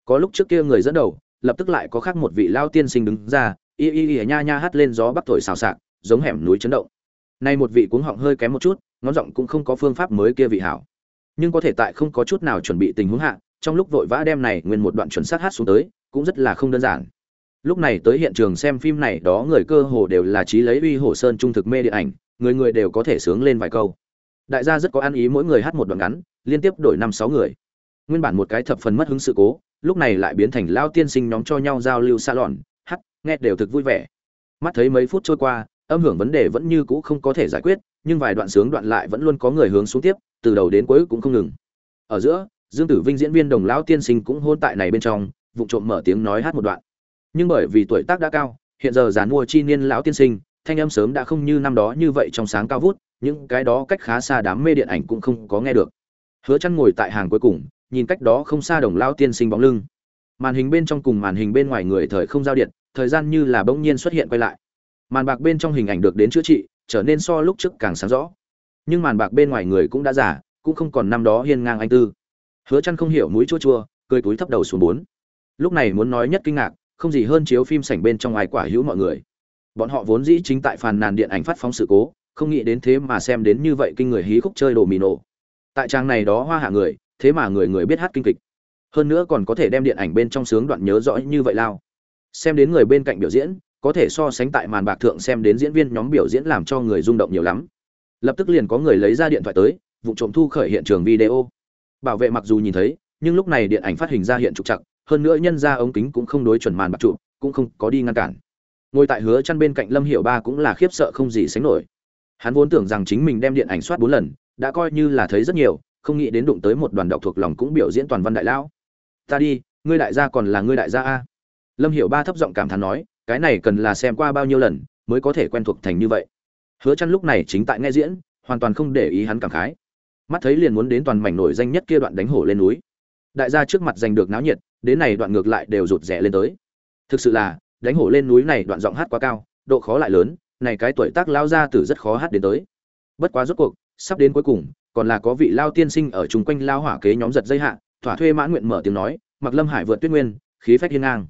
Có lúc trước kia người dẫn đầu lập tức lại có khác một vị lao tiên sinh đứng ra, y y y nha nha hát lên gió bắc thổi xào xạc, giống hẻm núi chấn động. Nay một vị cuống họng hơi kém một chút, ngón giọng cũng không có phương pháp mới kia vị hảo. Nhưng có thể tại không có chút nào chuẩn bị tình huống hạ, trong lúc vội vã đem này nguyên một đoạn chuẩn xác hát xuống tới, cũng rất là không đơn giản. Lúc này tới hiện trường xem phim này đó người cơ hồ đều là trí lấy uy hồ sơn trung thực mê điện ảnh, người người đều có thể sướng lên vài câu. Đại gia rất có ăn ý mỗi người hát một đoạn ngắn, liên tiếp đổi năm sáu người nguyên bản một cái thập phần mất hứng sự cố, lúc này lại biến thành lao tiên sinh nhóm cho nhau giao lưu xa lòn hát, nghe đều thực vui vẻ. Mắt thấy mấy phút trôi qua, âm hưởng vấn đề vẫn như cũ không có thể giải quyết, nhưng vài đoạn sướng đoạn lại vẫn luôn có người hướng xuống tiếp, từ đầu đến cuối cũng không ngừng. Ở giữa, dương tử vinh diễn viên đồng lão tiên sinh cũng hôn tại này bên trong vụ trộm mở tiếng nói hát một đoạn. Nhưng bởi vì tuổi tác đã cao, hiện giờ giàn mua chi niên lão tiên sinh, thanh âm sớm đã không như năm đó như vậy trong sáng cao vút, những cái đó cách khá xa đám mê điện ảnh cũng không có nghe được. Hứa chăn ngồi tại hàng cuối cùng nhìn cách đó không xa đồng lão tiên sinh bóng lưng. Màn hình bên trong cùng màn hình bên ngoài người thời không giao điện, thời gian như là bỗng nhiên xuất hiện quay lại. Màn bạc bên trong hình ảnh được đến chữa trị, trở nên so lúc trước càng sáng rõ. Nhưng màn bạc bên ngoài người cũng đã giả cũng không còn năm đó hiên ngang anh tư. Hứa chăn không hiểu mũi chua chua, cười túi thấp đầu xuống bốn. Lúc này muốn nói nhất kinh ngạc, không gì hơn chiếu phim sảnh bên trong ai quả hữu mọi người. Bọn họ vốn dĩ chính tại phàn nàn điện ảnh phát phóng sự cố, không nghĩ đến thế mà xem đến như vậy kinh người hí khúc chơi đồ mì nổ. Tại trang này đó hoa hạ người thế mà người người biết hát kinh kịch. Hơn nữa còn có thể đem điện ảnh bên trong sướng đoạn nhớ rõ như vậy lao. Xem đến người bên cạnh biểu diễn, có thể so sánh tại màn bạc thượng xem đến diễn viên nhóm biểu diễn làm cho người rung động nhiều lắm. Lập tức liền có người lấy ra điện thoại tới, vụ trộm thu khởi hiện trường video. Bảo vệ mặc dù nhìn thấy, nhưng lúc này điện ảnh phát hình ra hiện trục chặt hơn nữa nhân ra ống kính cũng không đối chuẩn màn bạc trụ cũng không có đi ngăn cản. Ngồi tại hứa chăn bên cạnh lâm hiệu ba cũng là khiếp sợ không gì sánh nổi. Hắn vốn tưởng rằng chính mình đem điện ảnh soát bốn lần, đã coi như là thấy rất nhiều không nghĩ đến đụng tới một đoàn đọc thuộc lòng cũng biểu diễn toàn văn đại lão. Ta đi, ngươi đại gia còn là ngươi đại gia a. Lâm hiểu ba thấp giọng cảm thán nói, cái này cần là xem qua bao nhiêu lần mới có thể quen thuộc thành như vậy. Hứa chăn lúc này chính tại nghe diễn, hoàn toàn không để ý hắn cảm khái. Mắt thấy liền muốn đến toàn mảnh nổi danh nhất kia đoạn đánh hổ lên núi. Đại gia trước mặt giành được náo nhiệt, đến này đoạn ngược lại đều rụt rẻ lên tới. Thực sự là, đánh hổ lên núi này đoạn giọng hát quá cao, độ khó lại lớn, này cái tuổi tác lao ra từ rất khó hát đến tới. Bất quá rốt cuộc, sắp đến cuối cùng còn là có vị lao tiên sinh ở chung quanh lao hỏa kế nhóm giật dây hạ, thỏa thuê mãn nguyện mở tiếng nói, mặc lâm hải vượt tuyết nguyên, khí phách hiên ngang.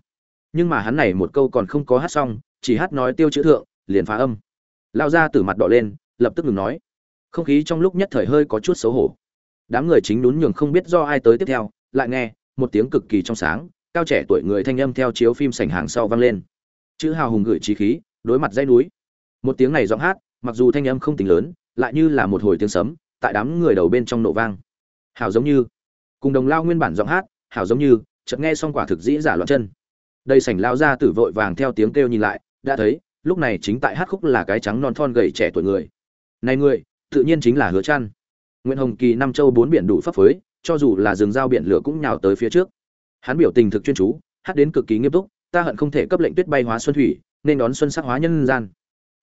Nhưng mà hắn này một câu còn không có hát xong, chỉ hát nói tiêu chữ thượng, liền phá âm. Lao ra từ mặt đỏ lên, lập tức ngừng nói. Không khí trong lúc nhất thời hơi có chút xấu hổ. Đám người chính đún nhường không biết do ai tới tiếp theo, lại nghe một tiếng cực kỳ trong sáng, cao trẻ tuổi người thanh âm theo chiếu phim sảnh hàng sau vang lên. Chữ hào hùng gửi trí khí, đối mặt dãy núi. Một tiếng này giọng hát, mặc dù thanh âm không tính lớn, lại như là một hồi tiếng sấm tại đám người đầu bên trong nổ vang. Hào giống như cùng đồng lao nguyên bản giọng hát hào giống như chợt nghe xong quả thực dĩ giả loạn chân. Đây sảnh lao ra tử vội vàng theo tiếng kêu nhìn lại đã thấy lúc này chính tại hát khúc là cái trắng non thon gầy trẻ tuổi người. Này người tự nhiên chính là hứa trăn, nguyễn hồng kỳ năm châu bốn biển đủ pháp phối cho dù là rừng giao biển lửa cũng nhào tới phía trước. Hắn biểu tình thực chuyên chú hát đến cực kỳ nghiêm túc ta hận không thể cấp lệnh tuyết bay hóa xuân thủy nên đón xuân sắc hóa nhân gian.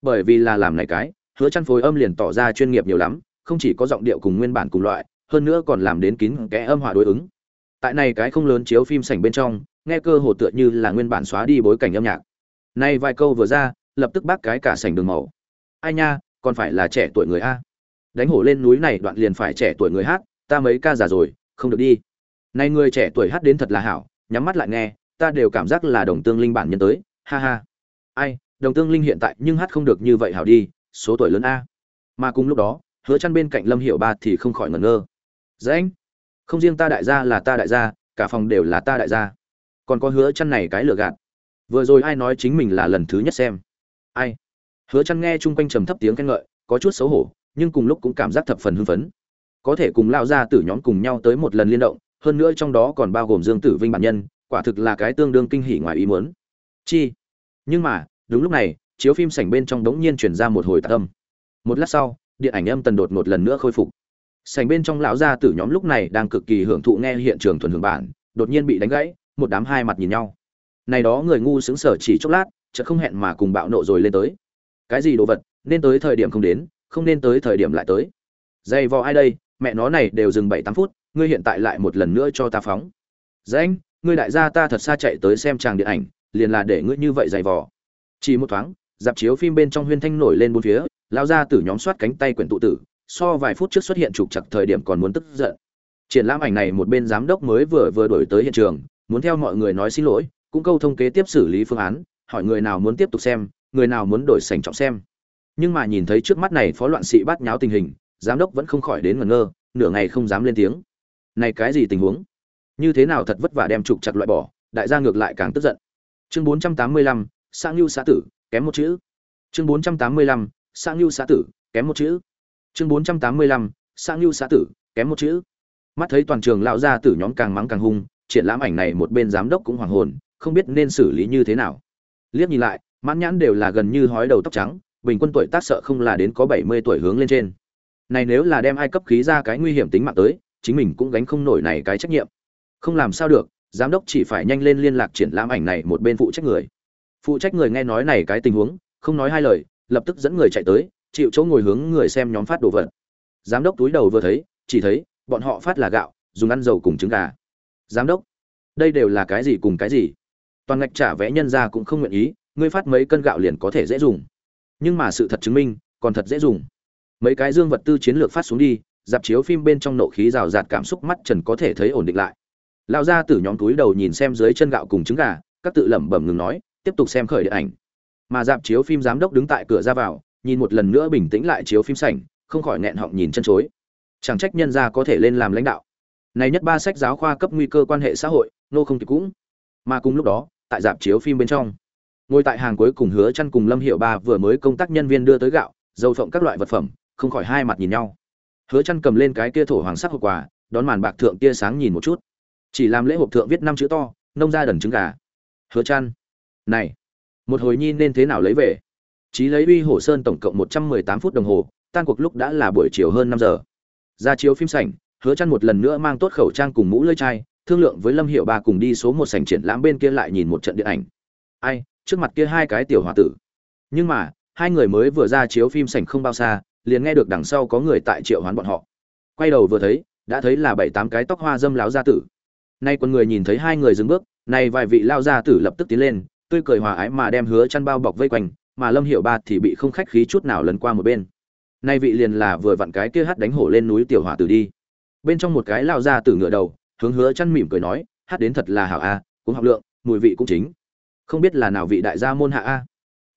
Bởi vì là làm này cái hứa chăn phối âm liền tỏ ra chuyên nghiệp nhiều lắm không chỉ có giọng điệu cùng nguyên bản cùng loại, hơn nữa còn làm đến kín kẽ âm hòa đối ứng. Tại này cái không lớn chiếu phim sảnh bên trong, nghe cơ hồ tựa như là nguyên bản xóa đi bối cảnh âm nhạc. Nay vài câu vừa ra, lập tức bác cái cả sảnh đường màu. Ai nha, còn phải là trẻ tuổi người a. Đánh hổ lên núi này đoạn liền phải trẻ tuổi người hát, ta mấy ca già rồi, không được đi. Nay người trẻ tuổi hát đến thật là hảo, nhắm mắt lại nghe, ta đều cảm giác là đồng tương linh bản nhân tới, ha ha. Ai, đồng tương linh hiện tại nhưng hát không được như vậy hảo đi, số tuổi lớn a. Mà cùng lúc đó hứa chăn bên cạnh lâm hiệu ba thì không khỏi ngẩn ngơ. Dễ anh, không riêng ta đại gia là ta đại gia, cả phòng đều là ta đại gia. Còn có hứa chăn này cái lừa gạt. Vừa rồi ai nói chính mình là lần thứ nhất xem. Ai? Hứa chăn nghe chung quanh trầm thấp tiếng khen ngợi, có chút xấu hổ, nhưng cùng lúc cũng cảm giác thập phần hưng phấn. Có thể cùng lao ra tử nhóm cùng nhau tới một lần liên động, hơn nữa trong đó còn bao gồm dương tử vinh bản nhân, quả thực là cái tương đương kinh hỉ ngoài ý muốn. Chi? Nhưng mà, đúng lúc này, chiếu phim sảnh bên trong đống nhiên truyền ra một hồi tạc âm. Một lát sau điện ảnh âm tần đột một lần nữa khôi phục. Sành bên trong lão gia tử nhóm lúc này đang cực kỳ hưởng thụ nghe hiện trường thuần hưởng bản, đột nhiên bị đánh gãy, một đám hai mặt nhìn nhau. Này đó người ngu xứng sở chỉ chốc lát, chợt không hẹn mà cùng bạo nộ rồi lên tới. Cái gì đồ vật, nên tới thời điểm không đến, không nên tới thời điểm lại tới. Dây vò ai đây, mẹ nó này đều dừng bảy tám phút, ngươi hiện tại lại một lần nữa cho ta phóng. Anh ngươi đại gia ta thật xa chạy tới xem tràng điện ảnh, liền là để ngươi như vậy dày vò. Chỉ một thoáng, dạp chiếu phim bên trong huyên thanh nổi lên bốn phía lao ra từ nhóm soát cánh tay quyển tụ tử so vài phút trước xuất hiện trục chặt thời điểm còn muốn tức giận. Triển lãm ảnh này một bên giám đốc mới vừa vừa đổi tới hiện trường muốn theo mọi người nói xin lỗi cũng câu thông kế tiếp xử lý phương án hỏi người nào muốn tiếp tục xem người nào muốn đổi sảnh trọng xem. Nhưng mà nhìn thấy trước mắt này phó loạn sĩ bắt nháo tình hình giám đốc vẫn không khỏi đến ngẩn ngơ nửa ngày không dám lên tiếng. Này cái gì tình huống? Như thế nào thật vất vả đem trục chặt loại bỏ đại gia ngược lại càng tức giận. Chương 485, sang lưu xã tử kém một chữ. Chương 485, sang lưu xã tử kém một chữ. Chương 485, sang lưu xã tử kém một chữ. Mắt thấy toàn trường lão gia tử nhóm càng mắng càng hung triển lãm ảnh này một bên giám đốc cũng hoàng hồn không biết nên xử lý như thế nào. Liếc nhìn lại mãn nhãn đều là gần như hói đầu tóc trắng bình quân tuổi tác sợ không là đến có 70 tuổi hướng lên trên. Này nếu là đem ai cấp khí ra cái nguy hiểm tính mạng tới chính mình cũng gánh không nổi này cái trách nhiệm. Không làm sao được giám đốc chỉ phải nhanh lên liên lạc triển lãm ảnh này một bên phụ trách người. Phụ trách người nghe nói này cái tình huống không nói hai lời lập tức dẫn người chạy tới, chịu chỗ ngồi hướng người xem nhóm phát đồ vật. Giám đốc túi đầu vừa thấy, chỉ thấy, bọn họ phát là gạo, dùng ăn dầu cùng trứng gà. Giám đốc, đây đều là cái gì cùng cái gì? Toàn ngạch trả vẽ nhân ra cũng không nguyện ý, ngươi phát mấy cân gạo liền có thể dễ dùng. Nhưng mà sự thật chứng minh, còn thật dễ dùng. Mấy cái dương vật tư chiến lược phát xuống đi, dạp chiếu phim bên trong nộ khí rào rạt cảm xúc mắt trần có thể thấy ổn định lại. Lao ra từ nhóm túi đầu nhìn xem dưới chân gạo cùng trứng gà, các tự lẩm bẩm ngừng nói, tiếp tục xem khởi điện ảnh mà dạp chiếu phim giám đốc đứng tại cửa ra vào, nhìn một lần nữa bình tĩnh lại chiếu phim sảnh, không khỏi nghẹn họng nhìn chân chối. Chẳng trách nhân gia có thể lên làm lãnh đạo. Này nhất ba sách giáo khoa cấp nguy cơ quan hệ xã hội, nô không kịp cũng. Mà cùng lúc đó, tại dạp chiếu phim bên trong, ngồi tại hàng cuối cùng hứa chăn cùng lâm hiệu ba vừa mới công tác nhân viên đưa tới gạo, dầu phộng các loại vật phẩm, không khỏi hai mặt nhìn nhau. Hứa chăn cầm lên cái kia thổ hoàng sắc hộp quà, đón màn bạc thượng tia sáng nhìn một chút. Chỉ làm lễ hộp thượng viết năm chữ to, nông gia đần trứng gà. Hứa chăn, này một hồi nhi nên thế nào lấy về? Trí lấy uy hổ sơn tổng cộng 118 phút đồng hồ, tan cuộc lúc đã là buổi chiều hơn năm giờ. Ra chiếu phim sảnh, hứa chăn một lần nữa mang tốt khẩu trang cùng mũ lưỡi chai, thương lượng với lâm hiệu ba cùng đi số một sảnh triển lãm bên kia lại nhìn một trận điện ảnh. Ai, trước mặt kia hai cái tiểu hòa tử. Nhưng mà, hai người mới vừa ra chiếu phim sảnh không bao xa, liền nghe được đằng sau có người tại triệu hoán bọn họ. Quay đầu vừa thấy, đã thấy là bảy tám cái tóc hoa dâm láo gia tử. Nay quân người nhìn thấy hai người dừng bước, nay vài vị lao gia tử lập tức tiến lên tươi cười hòa ái mà đem hứa chăn bao bọc vây quanh, mà lâm hiệu ba thì bị không khách khí chút nào lấn qua một bên. Nay vị liền là vừa vặn cái kia hát đánh hổ lên núi tiểu hỏa tử đi. Bên trong một cái lao gia tử ngựa đầu, hướng hứa chăn mỉm cười nói, hát đến thật là hảo a, cũng học lượng, mùi vị cũng chính. Không biết là nào vị đại gia môn hạ a.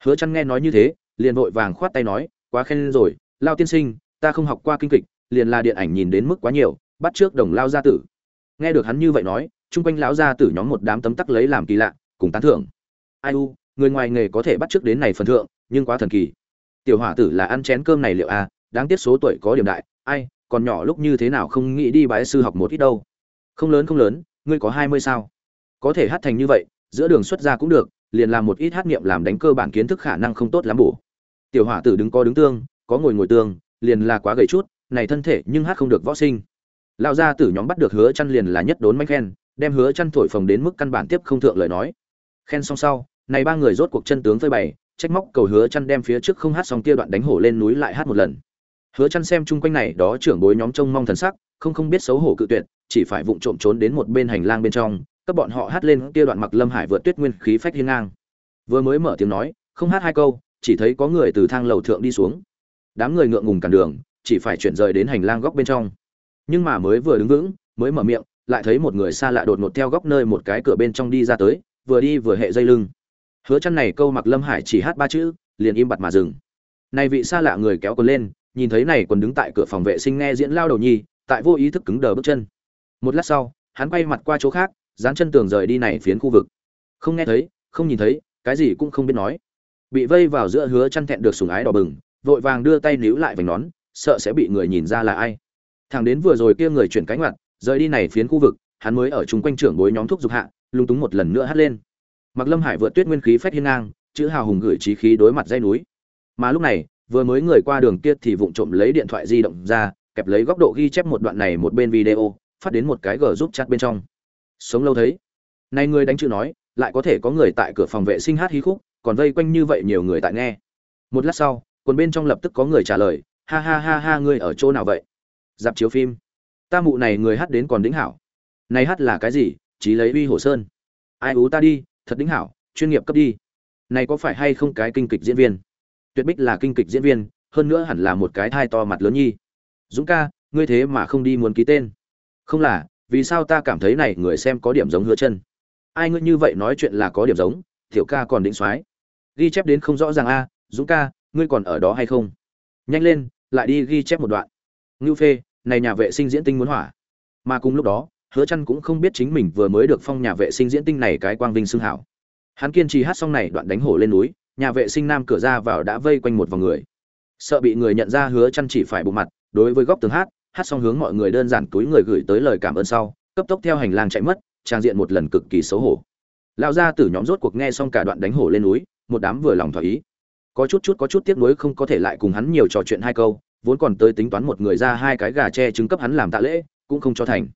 Hứa chăn nghe nói như thế, liền vội vàng khoát tay nói, quá khen rồi, lao tiên sinh, ta không học qua kinh kịch, liền là điện ảnh nhìn đến mức quá nhiều, bắt trước đồng lao gia tử. Nghe được hắn như vậy nói, chung quanh lão gia tử nhóm một đám tấm tắc lấy làm kỳ lạ, cùng tán thưởng ai u, người ngoài nghề có thể bắt trước đến này phần thượng, nhưng quá thần kỳ. Tiểu hỏa tử là ăn chén cơm này liệu a đáng tiếc số tuổi có điểm đại, ai, còn nhỏ lúc như thế nào không nghĩ đi bái sư học một ít đâu. Không lớn không lớn, ngươi có hai mươi sao? Có thể hát thành như vậy, giữa đường xuất ra cũng được, liền làm một ít hát nghiệm làm đánh cơ bản kiến thức khả năng không tốt lắm bổ. Tiểu hỏa tử đứng có đứng tương, có ngồi ngồi tương, liền là quá gầy chút, này thân thể nhưng hát không được võ sinh. Lão gia tử nhóm bắt được hứa chăn liền là nhất đốn manh khen, đem hứa chăn thổi phồng đến mức căn bản tiếp không thượng lời nói khen xong sau, này ba người rốt cuộc chân tướng phơi bày, trách móc cầu hứa chăn đem phía trước không hát xong kia đoạn đánh hổ lên núi lại hát một lần. Hứa chăn xem chung quanh này, đó trưởng bối nhóm trông mong thần sắc, không không biết xấu hổ cự tuyệt, chỉ phải vụng trộm trốn đến một bên hành lang bên trong, các bọn họ hát lên kia đoạn mặc lâm hải vượt tuyết nguyên khí phách hiên ngang. Vừa mới mở tiếng nói, không hát hai câu, chỉ thấy có người từ thang lầu thượng đi xuống. Đám người ngượng ngùng cản đường, chỉ phải chuyển rời đến hành lang góc bên trong. Nhưng mà mới vừa đứng vững, mới mở miệng, lại thấy một người xa lạ đột ngột theo góc nơi một cái cửa bên trong đi ra tới vừa đi vừa hệ dây lưng. Hứa chăn này câu mặc lâm hải chỉ hát ba chữ, liền im bặt mà dừng. Này vị xa lạ người kéo quần lên, nhìn thấy này quần đứng tại cửa phòng vệ sinh nghe diễn lao đầu nhi, tại vô ý thức cứng đờ bước chân. Một lát sau, hắn quay mặt qua chỗ khác, dán chân tường rời đi này phiến khu vực. Không nghe thấy, không nhìn thấy, cái gì cũng không biết nói. Bị vây vào giữa hứa chăn thẹn được sủng ái đỏ bừng, vội vàng đưa tay níu lại vành nón, sợ sẽ bị người nhìn ra là ai. Thằng đến vừa rồi kia người chuyển cánh mặt rời đi này phiến khu vực, hắn mới ở chung quanh trưởng bối nhóm thuốc dục hạ lung túng một lần nữa hát lên. Mặc lâm hải vượt tuyết nguyên khí phách hiên ngang, chữ hào hùng gửi trí khí đối mặt dây núi. Mà lúc này, vừa mới người qua đường kia thì vụng trộm lấy điện thoại di động ra, kẹp lấy góc độ ghi chép một đoạn này một bên video, phát đến một cái gờ giúp chat bên trong. Sống lâu thấy. Này người đánh chữ nói, lại có thể có người tại cửa phòng vệ sinh hát hí khúc, còn vây quanh như vậy nhiều người tại nghe. Một lát sau quần bên trong lập tức có người trả lời, ha ha ha ha, ngươi ở chỗ nào vậy? Dạp chiếu phim. Ta mụ này người hát đến còn đỉnh hảo. Này hát là cái gì? Chí lấy uy hồ sơn. Ai ú ta đi, thật đính hảo, chuyên nghiệp cấp đi. Này có phải hay không cái kinh kịch diễn viên? Tuyệt bích là kinh kịch diễn viên, hơn nữa hẳn là một cái thai to mặt lớn nhi. Dũng ca, ngươi thế mà không đi muốn ký tên. Không là, vì sao ta cảm thấy này người xem có điểm giống hứa chân? Ai ngươi như vậy nói chuyện là có điểm giống, tiểu ca còn định soái. Ghi chép đến không rõ ràng a, dũng ca, ngươi còn ở đó hay không? Nhanh lên, lại đi ghi chép một đoạn. Ngưu phê, này nhà vệ sinh diễn tinh muốn hỏa. Mà cùng lúc đó hứa chăn cũng không biết chính mình vừa mới được phong nhà vệ sinh diễn tinh này cái quang vinh xưng hảo. Hắn kiên trì hát xong này đoạn đánh hổ lên núi, nhà vệ sinh nam cửa ra vào đã vây quanh một vòng người. Sợ bị người nhận ra hứa chăn chỉ phải bộ mặt, đối với góc tường hát hát xong hướng mọi người đơn giản túi người gửi tới lời cảm ơn sau, cấp tốc theo hành lang chạy mất, trang diện một lần cực kỳ xấu hổ. Lão gia tử nhóm rốt cuộc nghe xong cả đoạn đánh hổ lên núi, một đám vừa lòng thỏa ý. Có chút chút có chút tiếc nuối không có thể lại cùng hắn nhiều trò chuyện hai câu, vốn còn tới tính toán một người ra hai cái gà tre trứng cấp hắn làm tạ lễ, cũng không cho thành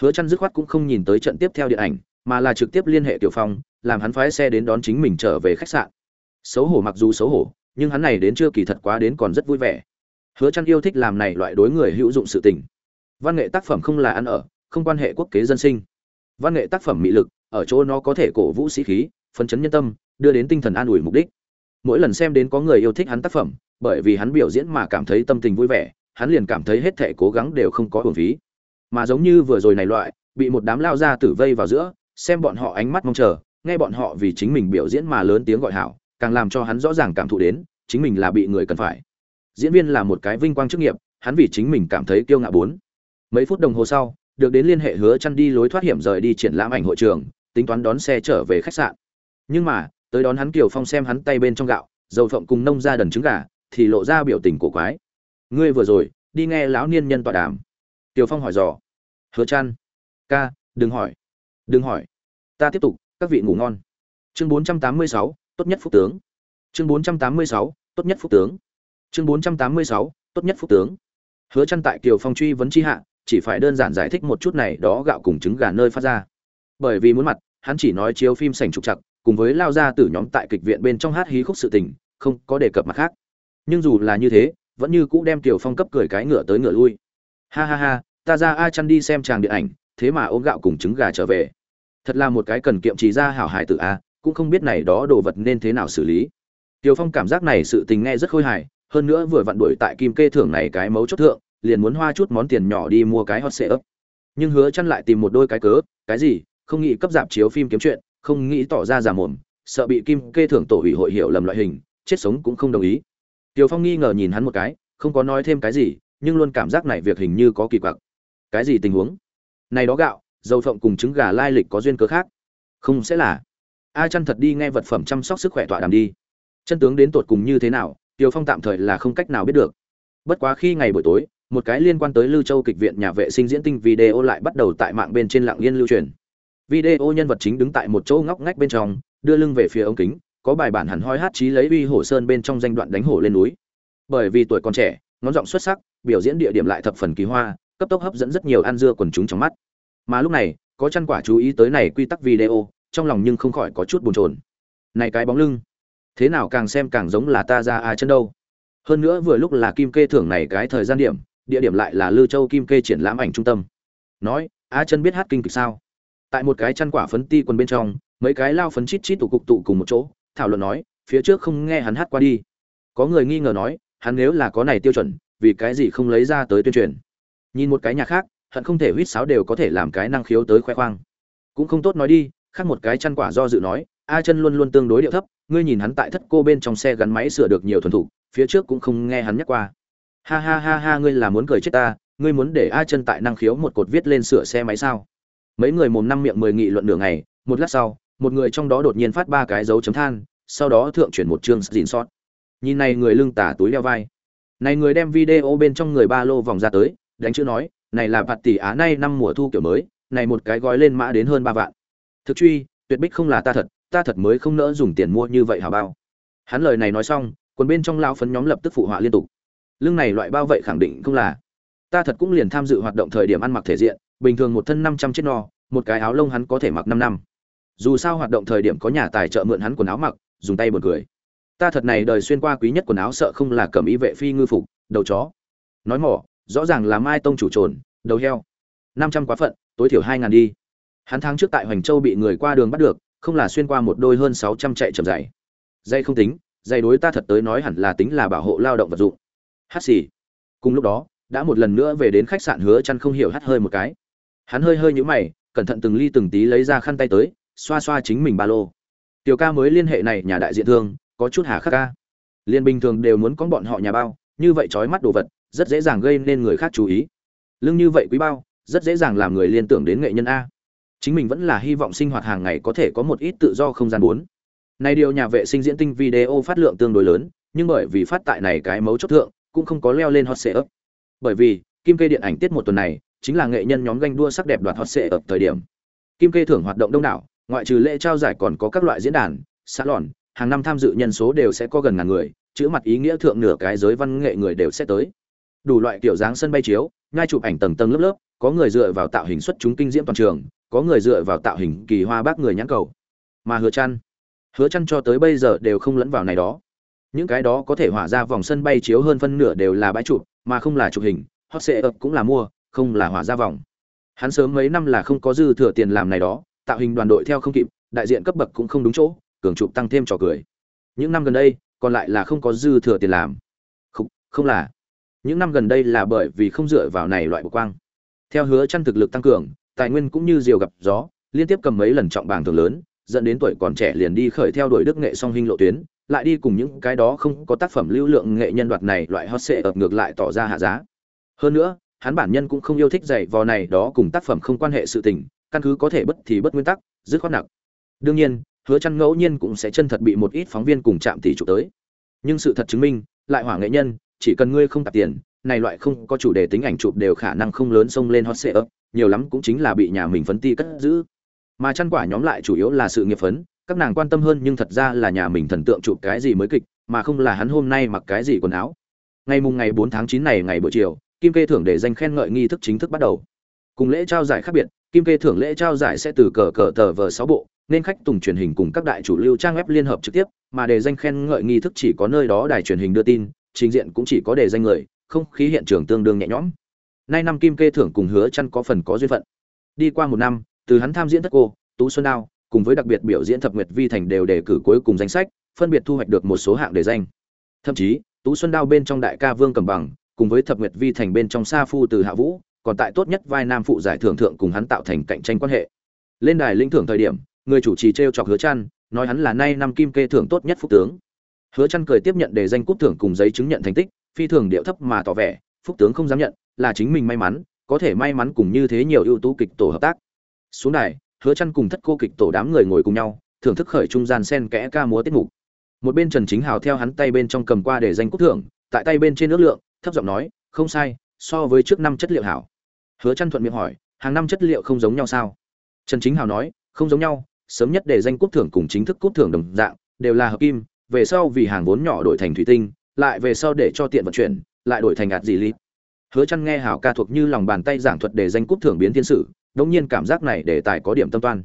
hứa chăn dứt khoát cũng không nhìn tới trận tiếp theo điện ảnh, mà là trực tiếp liên hệ tiểu phong, làm hắn phái xe đến đón chính mình trở về khách sạn. Xấu hổ mặc dù xấu hổ, nhưng hắn này đến chưa kỳ thật quá đến còn rất vui vẻ. Hứa chăn yêu thích làm này loại đối người hữu dụng sự tình. Văn nghệ tác phẩm không là ăn ở, không quan hệ quốc kế dân sinh. Văn nghệ tác phẩm mỹ lực, ở chỗ nó có thể cổ vũ sĩ khí, phấn chấn nhân tâm, đưa đến tinh thần an ủi mục đích. Mỗi lần xem đến có người yêu thích hắn tác phẩm, bởi vì hắn biểu diễn mà cảm thấy tâm tình vui vẻ, hắn liền cảm thấy hết thảy cố gắng đều không có uổng phí mà giống như vừa rồi này loại, bị một đám lao ra tử vây vào giữa, xem bọn họ ánh mắt mong chờ, nghe bọn họ vì chính mình biểu diễn mà lớn tiếng gọi hảo, càng làm cho hắn rõ ràng cảm thụ đến, chính mình là bị người cần phải. Diễn viên là một cái vinh quang chức nghiệp, hắn vì chính mình cảm thấy kiêu ngạo bốn. Mấy phút đồng hồ sau, được đến liên hệ hứa chăn đi lối thoát hiểm rời đi triển lãm ảnh hội trường, tính toán đón xe trở về khách sạn. Nhưng mà, tới đón hắn kiều phong xem hắn tay bên trong gạo, dầu phộng cùng nông ra đần trứng gà, thì lộ ra biểu tình cổ quái. Ngươi vừa rồi, đi nghe lão niên nhân tọa đàm. Tiểu phong hỏi dò. Hứa Chân, ca đừng hỏi đừng hỏi ta tiếp tục các vị ngủ ngon. Chương 486, tốt nhất phúc tướng. Chương 486, tốt nhất phúc tướng. Chương 486, tốt nhất phúc tướng. Hứa Chân tại kiều phong truy vấn chi hạ chỉ phải đơn giản giải thích một chút này đó gạo cùng trứng gà nơi phát ra. Bởi vì muốn mặt hắn chỉ nói chiếu phim sảnh trục chặt cùng với lao ra từ nhóm tại kịch viện bên trong hát hí khúc sự tình không có đề cập mặt khác. Nhưng dù là như thế vẫn như cũ đem tiểu phong cấp cười cái ngựa tới ngựa lui. Ha ha ha ta ra ai chăn đi xem chàng điện ảnh thế mà ôm gạo cùng trứng gà trở về. Thật là một cái cần kiệm trí ra hảo hải tử a cũng không biết này đó đồ vật nên thế nào xử lý. Tiểu phong cảm giác này sự tình nghe rất khôi hài hơn nữa vừa vặn đuổi tại kim kê thưởng này cái mấu chốt thượng liền muốn hoa chút món tiền nhỏ đi mua cái hot sale ấp nhưng hứa chăn lại tìm một đôi cái cớ cái gì không nghĩ cấp dạp chiếu phim kiếm chuyện không nghĩ tỏ ra giả mồm sợ bị kim kê thưởng tổ ủy hội hiểu lầm loại hình chết sống cũng không đồng ý. Tiêu Phong nghi ngờ nhìn hắn một cái, không có nói thêm cái gì, nhưng luôn cảm giác này việc hình như có kỳ quặc. Cái gì tình huống? Này đó gạo, dầu phộng cùng trứng gà lai lịch có duyên cớ khác. Không sẽ là A Chân thật đi nghe vật phẩm chăm sóc sức khỏe tọa đàm đi. Chân tướng đến tột cùng như thế nào, tiều Phong tạm thời là không cách nào biết được. Bất quá khi ngày buổi tối, một cái liên quan tới Lưu Châu kịch viện nhà vệ sinh diễn tinh video lại bắt đầu tại mạng bên trên lạng yên lưu truyền. Video nhân vật chính đứng tại một chỗ ngóc ngách bên trong, đưa lưng về phía ống kính, có bài bản hẳn hoi hát chí lấy uy hổ sơn bên trong danh đoạn đánh hổ lên núi bởi vì tuổi còn trẻ ngón giọng xuất sắc biểu diễn địa điểm lại thập phần kỳ hoa cấp tốc hấp dẫn rất nhiều ăn dưa quần chúng trong mắt. Mà lúc này, có chăn quả chú ý tới này quy tắc video, trong lòng nhưng không khỏi có chút buồn chồn. Này cái bóng lưng, thế nào càng xem càng giống là ta ra ai chân đâu. Hơn nữa vừa lúc là kim kê thưởng này cái thời gian điểm, địa điểm lại là lư châu kim kê triển lãm ảnh trung tâm. Nói, a chân biết hát kinh kịch sao? Tại một cái chăn quả phấn ti quần bên trong, mấy cái lao phấn chít chít tụ cục tụ cùng một chỗ, thảo luận nói, phía trước không nghe hắn hát qua đi. Có người nghi ngờ nói, hắn nếu là có này tiêu chuẩn, vì cái gì không lấy ra tới tuyên truyền? Nhìn một cái nhà khác, hận không thể huýt sáo đều có thể làm cái năng khiếu tới khoe khoang. Cũng không tốt nói đi, khác một cái chăn quả do dự nói, a chân luôn luôn tương đối điệu thấp, ngươi nhìn hắn tại thất cô bên trong xe gắn máy sửa được nhiều thuần thủ phía trước cũng không nghe hắn nhắc qua. Ha ha ha ha, ngươi là muốn cười chết ta, ngươi muốn để a chân tại năng khiếu một cột viết lên sửa xe máy sao? Mấy người mồm năm miệng mười nghị luận nửa ngày, một lát sau, một người trong đó đột nhiên phát ba cái dấu chấm than, sau đó thượng chuyển một chương dìn sót. Nhìn này người lưng tả túi leo vai. Này người đem video bên trong người ba lô vòng ra tới đánh chữ nói, này là vạt tỷ á nay năm mùa thu kiểu mới, này một cái gói lên mã đến hơn ba vạn. Thực truy, tuyệt bích không là ta thật ta thật mới không nỡ dùng tiền mua như vậy hả bao? Hắn lời này nói xong quần bên trong lao phấn nhóm lập tức phụ họa liên tục. Lưng này loại bao vậy khẳng định không là. Ta thật cũng liền tham dự hoạt động thời điểm ăn mặc thể diện, bình thường một thân năm trăm chiếc no, một cái áo lông hắn có thể mặc năm năm. Dù sao hoạt động thời điểm có nhà tài trợ mượn hắn quần áo mặc, dùng tay buồn cười. Ta thật này đời xuyên qua quý nhất quần áo sợ không là cẩm y vệ phi ngư phục, đầu chó. Nói mỏ rõ ràng là mai tông chủ trồn, đầu heo. Năm trăm quá phận, tối thiểu hai ngàn đi. Hắn tháng trước tại hoành châu bị người qua đường bắt được, không là xuyên qua một đôi hơn sáu trăm chạy chậm dày. Dây không tính dây đối ta thật tới nói hẳn là tính là bảo hộ lao động vật dụng. Hát xì. Cùng lúc đó, đã một lần nữa về đến khách sạn hứa chăn không hiểu hắt hơi một cái. Hắn hơi hơi nhũ mày, cẩn thận từng ly từng tí lấy ra khăn tay tới, xoa xoa chính mình ba lô. Tiểu ca mới liên hệ này nhà đại diện thương, có chút hà khắc ca. Liên bình thường đều muốn có bọn họ nhà bao, như vậy trói mắt đồ vật rất dễ dàng gây nên người khác chú ý. Lương như vậy quý bao, rất dễ dàng làm người liên tưởng đến nghệ nhân a. Chính mình vẫn là hy vọng sinh hoạt hàng ngày có thể có một ít tự do không gian bốn. Này điều nhà vệ sinh diễn tinh video phát lượng tương đối lớn, nhưng bởi vì phát tại này cái mấu chốt thượng, cũng không có leo lên hot sệ ấp bởi vì, kim kê điện ảnh tiết một tuần này, chính là nghệ nhân nhóm ganh đua sắc đẹp đoạt hot sệ ấp thời điểm. Kim kê thưởng hoạt động đông đảo, ngoại trừ lễ trao giải còn có các loại diễn đàn xã lòn hàng năm tham dự nhân số đều sẽ có gần ngàn người, chữ mặt ý nghĩa thượng nửa cái giới văn nghệ người đều sẽ tới đủ loại kiểu dáng sân bay chiếu ngay chụp ảnh tầng tầng lớp lớp có người dựa vào tạo hình xuất chúng kinh diễm toàn trường có người dựa vào tạo hình kỳ hoa bác người nhãn cầu. Mà hứa chăn hứa chăn cho tới bây giờ đều không lẫn vào này đó. Những cái đó có thể hỏa ra vòng sân bay chiếu hơn phân nửa đều là bãi chụp mà không là chụp hình hot sệ ập cũng là mua không là hỏa ra vòng. Hắn sớm mấy năm là không có dư thừa tiền làm này đó tạo hình đoàn đội theo không kịp đại diện cấp bậc cũng không đúng chỗ cường chụp tăng thêm trò cười. Những năm gần đây còn lại là không có dư thừa tiền làm. Không, không là những năm gần đây là bởi vì không dựa vào này loại bộ quang. Theo hứa chăn thực lực tăng cường, tài nguyên cũng như diều gặp gió, liên tiếp cầm mấy lần trọng bảng thường lớn, dẫn đến tuổi còn trẻ liền đi khởi theo đuổi đức nghệ song hình lộ tuyến, lại đi cùng những cái đó không có tác phẩm lưu lượng nghệ nhân đoạt này loại hot sệ ập ngược lại tỏ ra hạ giá. Hơn nữa, hắn bản nhân cũng không yêu thích dạy vò này đó cùng tác phẩm không quan hệ sự tình, căn cứ có thể bất thì bất nguyên tắc, dứt khoát nặng. Đương nhiên, hứa chăn ngẫu nhiên cũng sẽ chân thật bị một ít phóng viên cùng chạm tỷ chụp tới. Nhưng sự thật chứng minh, lại hỏa nghệ nhân chỉ cần ngươi không tạp tiền, này loại không có chủ đề tính ảnh chụp đều khả năng không lớn xông lên hot sệ nhiều lắm cũng chính là bị nhà mình phấn ti cất giữ. Mà chăn quả nhóm lại chủ yếu là sự nghiệp phấn, các nàng quan tâm hơn nhưng thật ra là nhà mình thần tượng chụp cái gì mới kịch, mà không là hắn hôm nay mặc cái gì quần áo. Ngày mùng ngày 4 tháng 9 này ngày buổi chiều, kim kê thưởng để danh khen ngợi nghi thức chính thức bắt đầu. Cùng lễ trao giải khác biệt, kim kê thưởng lễ trao giải sẽ từ cờ cờ tờ vờ sáu bộ, nên khách tùng truyền hình cùng các đại chủ lưu trang web liên hợp trực tiếp, mà để danh khen ngợi nghi thức chỉ có nơi đó đài truyền hình đưa tin trình diện cũng chỉ có đề danh người, không khí hiện trường tương đương nhẹ nhõm. Nay năm kim kê thưởng cùng hứa chăn có phần có duyên phận. Đi qua một năm, từ hắn tham diễn thất cô, tú xuân đao, cùng với đặc biệt biểu diễn thập nguyệt vi thành đều đề cử cuối cùng danh sách, phân biệt thu hoạch được một số hạng đề danh. Thậm chí, tú xuân đao bên trong đại ca vương cầm bằng, cùng với thập nguyệt vi thành bên trong sa phu từ hạ vũ, còn tại tốt nhất vai nam phụ giải thưởng thượng cùng hắn tạo thành cạnh tranh quan hệ. Lên đài lĩnh thưởng thời điểm, người chủ trì treo chọc hứa chăn, nói hắn là nay năm kim kê thưởng tốt nhất phúc tướng hứa chăn cười tiếp nhận đề danh cúp thưởng cùng giấy chứng nhận thành tích, phi thường điệu thấp mà tỏ vẻ, phúc tướng không dám nhận, là chính mình may mắn, có thể may mắn cùng như thế nhiều ưu tú kịch tổ hợp tác. Xuống đài, hứa chăn cùng thất cô kịch tổ đám người ngồi cùng nhau, thưởng thức khởi trung gian sen kẽ ca múa tiết mục. Một bên trần chính hào theo hắn tay bên trong cầm qua để danh cúp thưởng, tại tay bên trên nước lượng, thấp giọng nói, không sai, so với trước năm chất liệu hảo. Hứa chăn thuận miệng hỏi, hàng năm chất liệu không giống nhau sao? Trần chính hào nói, không giống nhau, sớm nhất để danh cúp thưởng cùng chính thức cúp thưởng đồng dạng, đều là hợp kim về sau vì hàng vốn nhỏ đổi thành thủy tinh lại về sau để cho tiện vận chuyển lại đổi thành ạt gì lít. hứa Chân nghe hảo ca thuộc như lòng bàn tay giảng thuật để danh cúp thưởng biến thiên sử đống nhiên cảm giác này để tài có điểm tâm toan.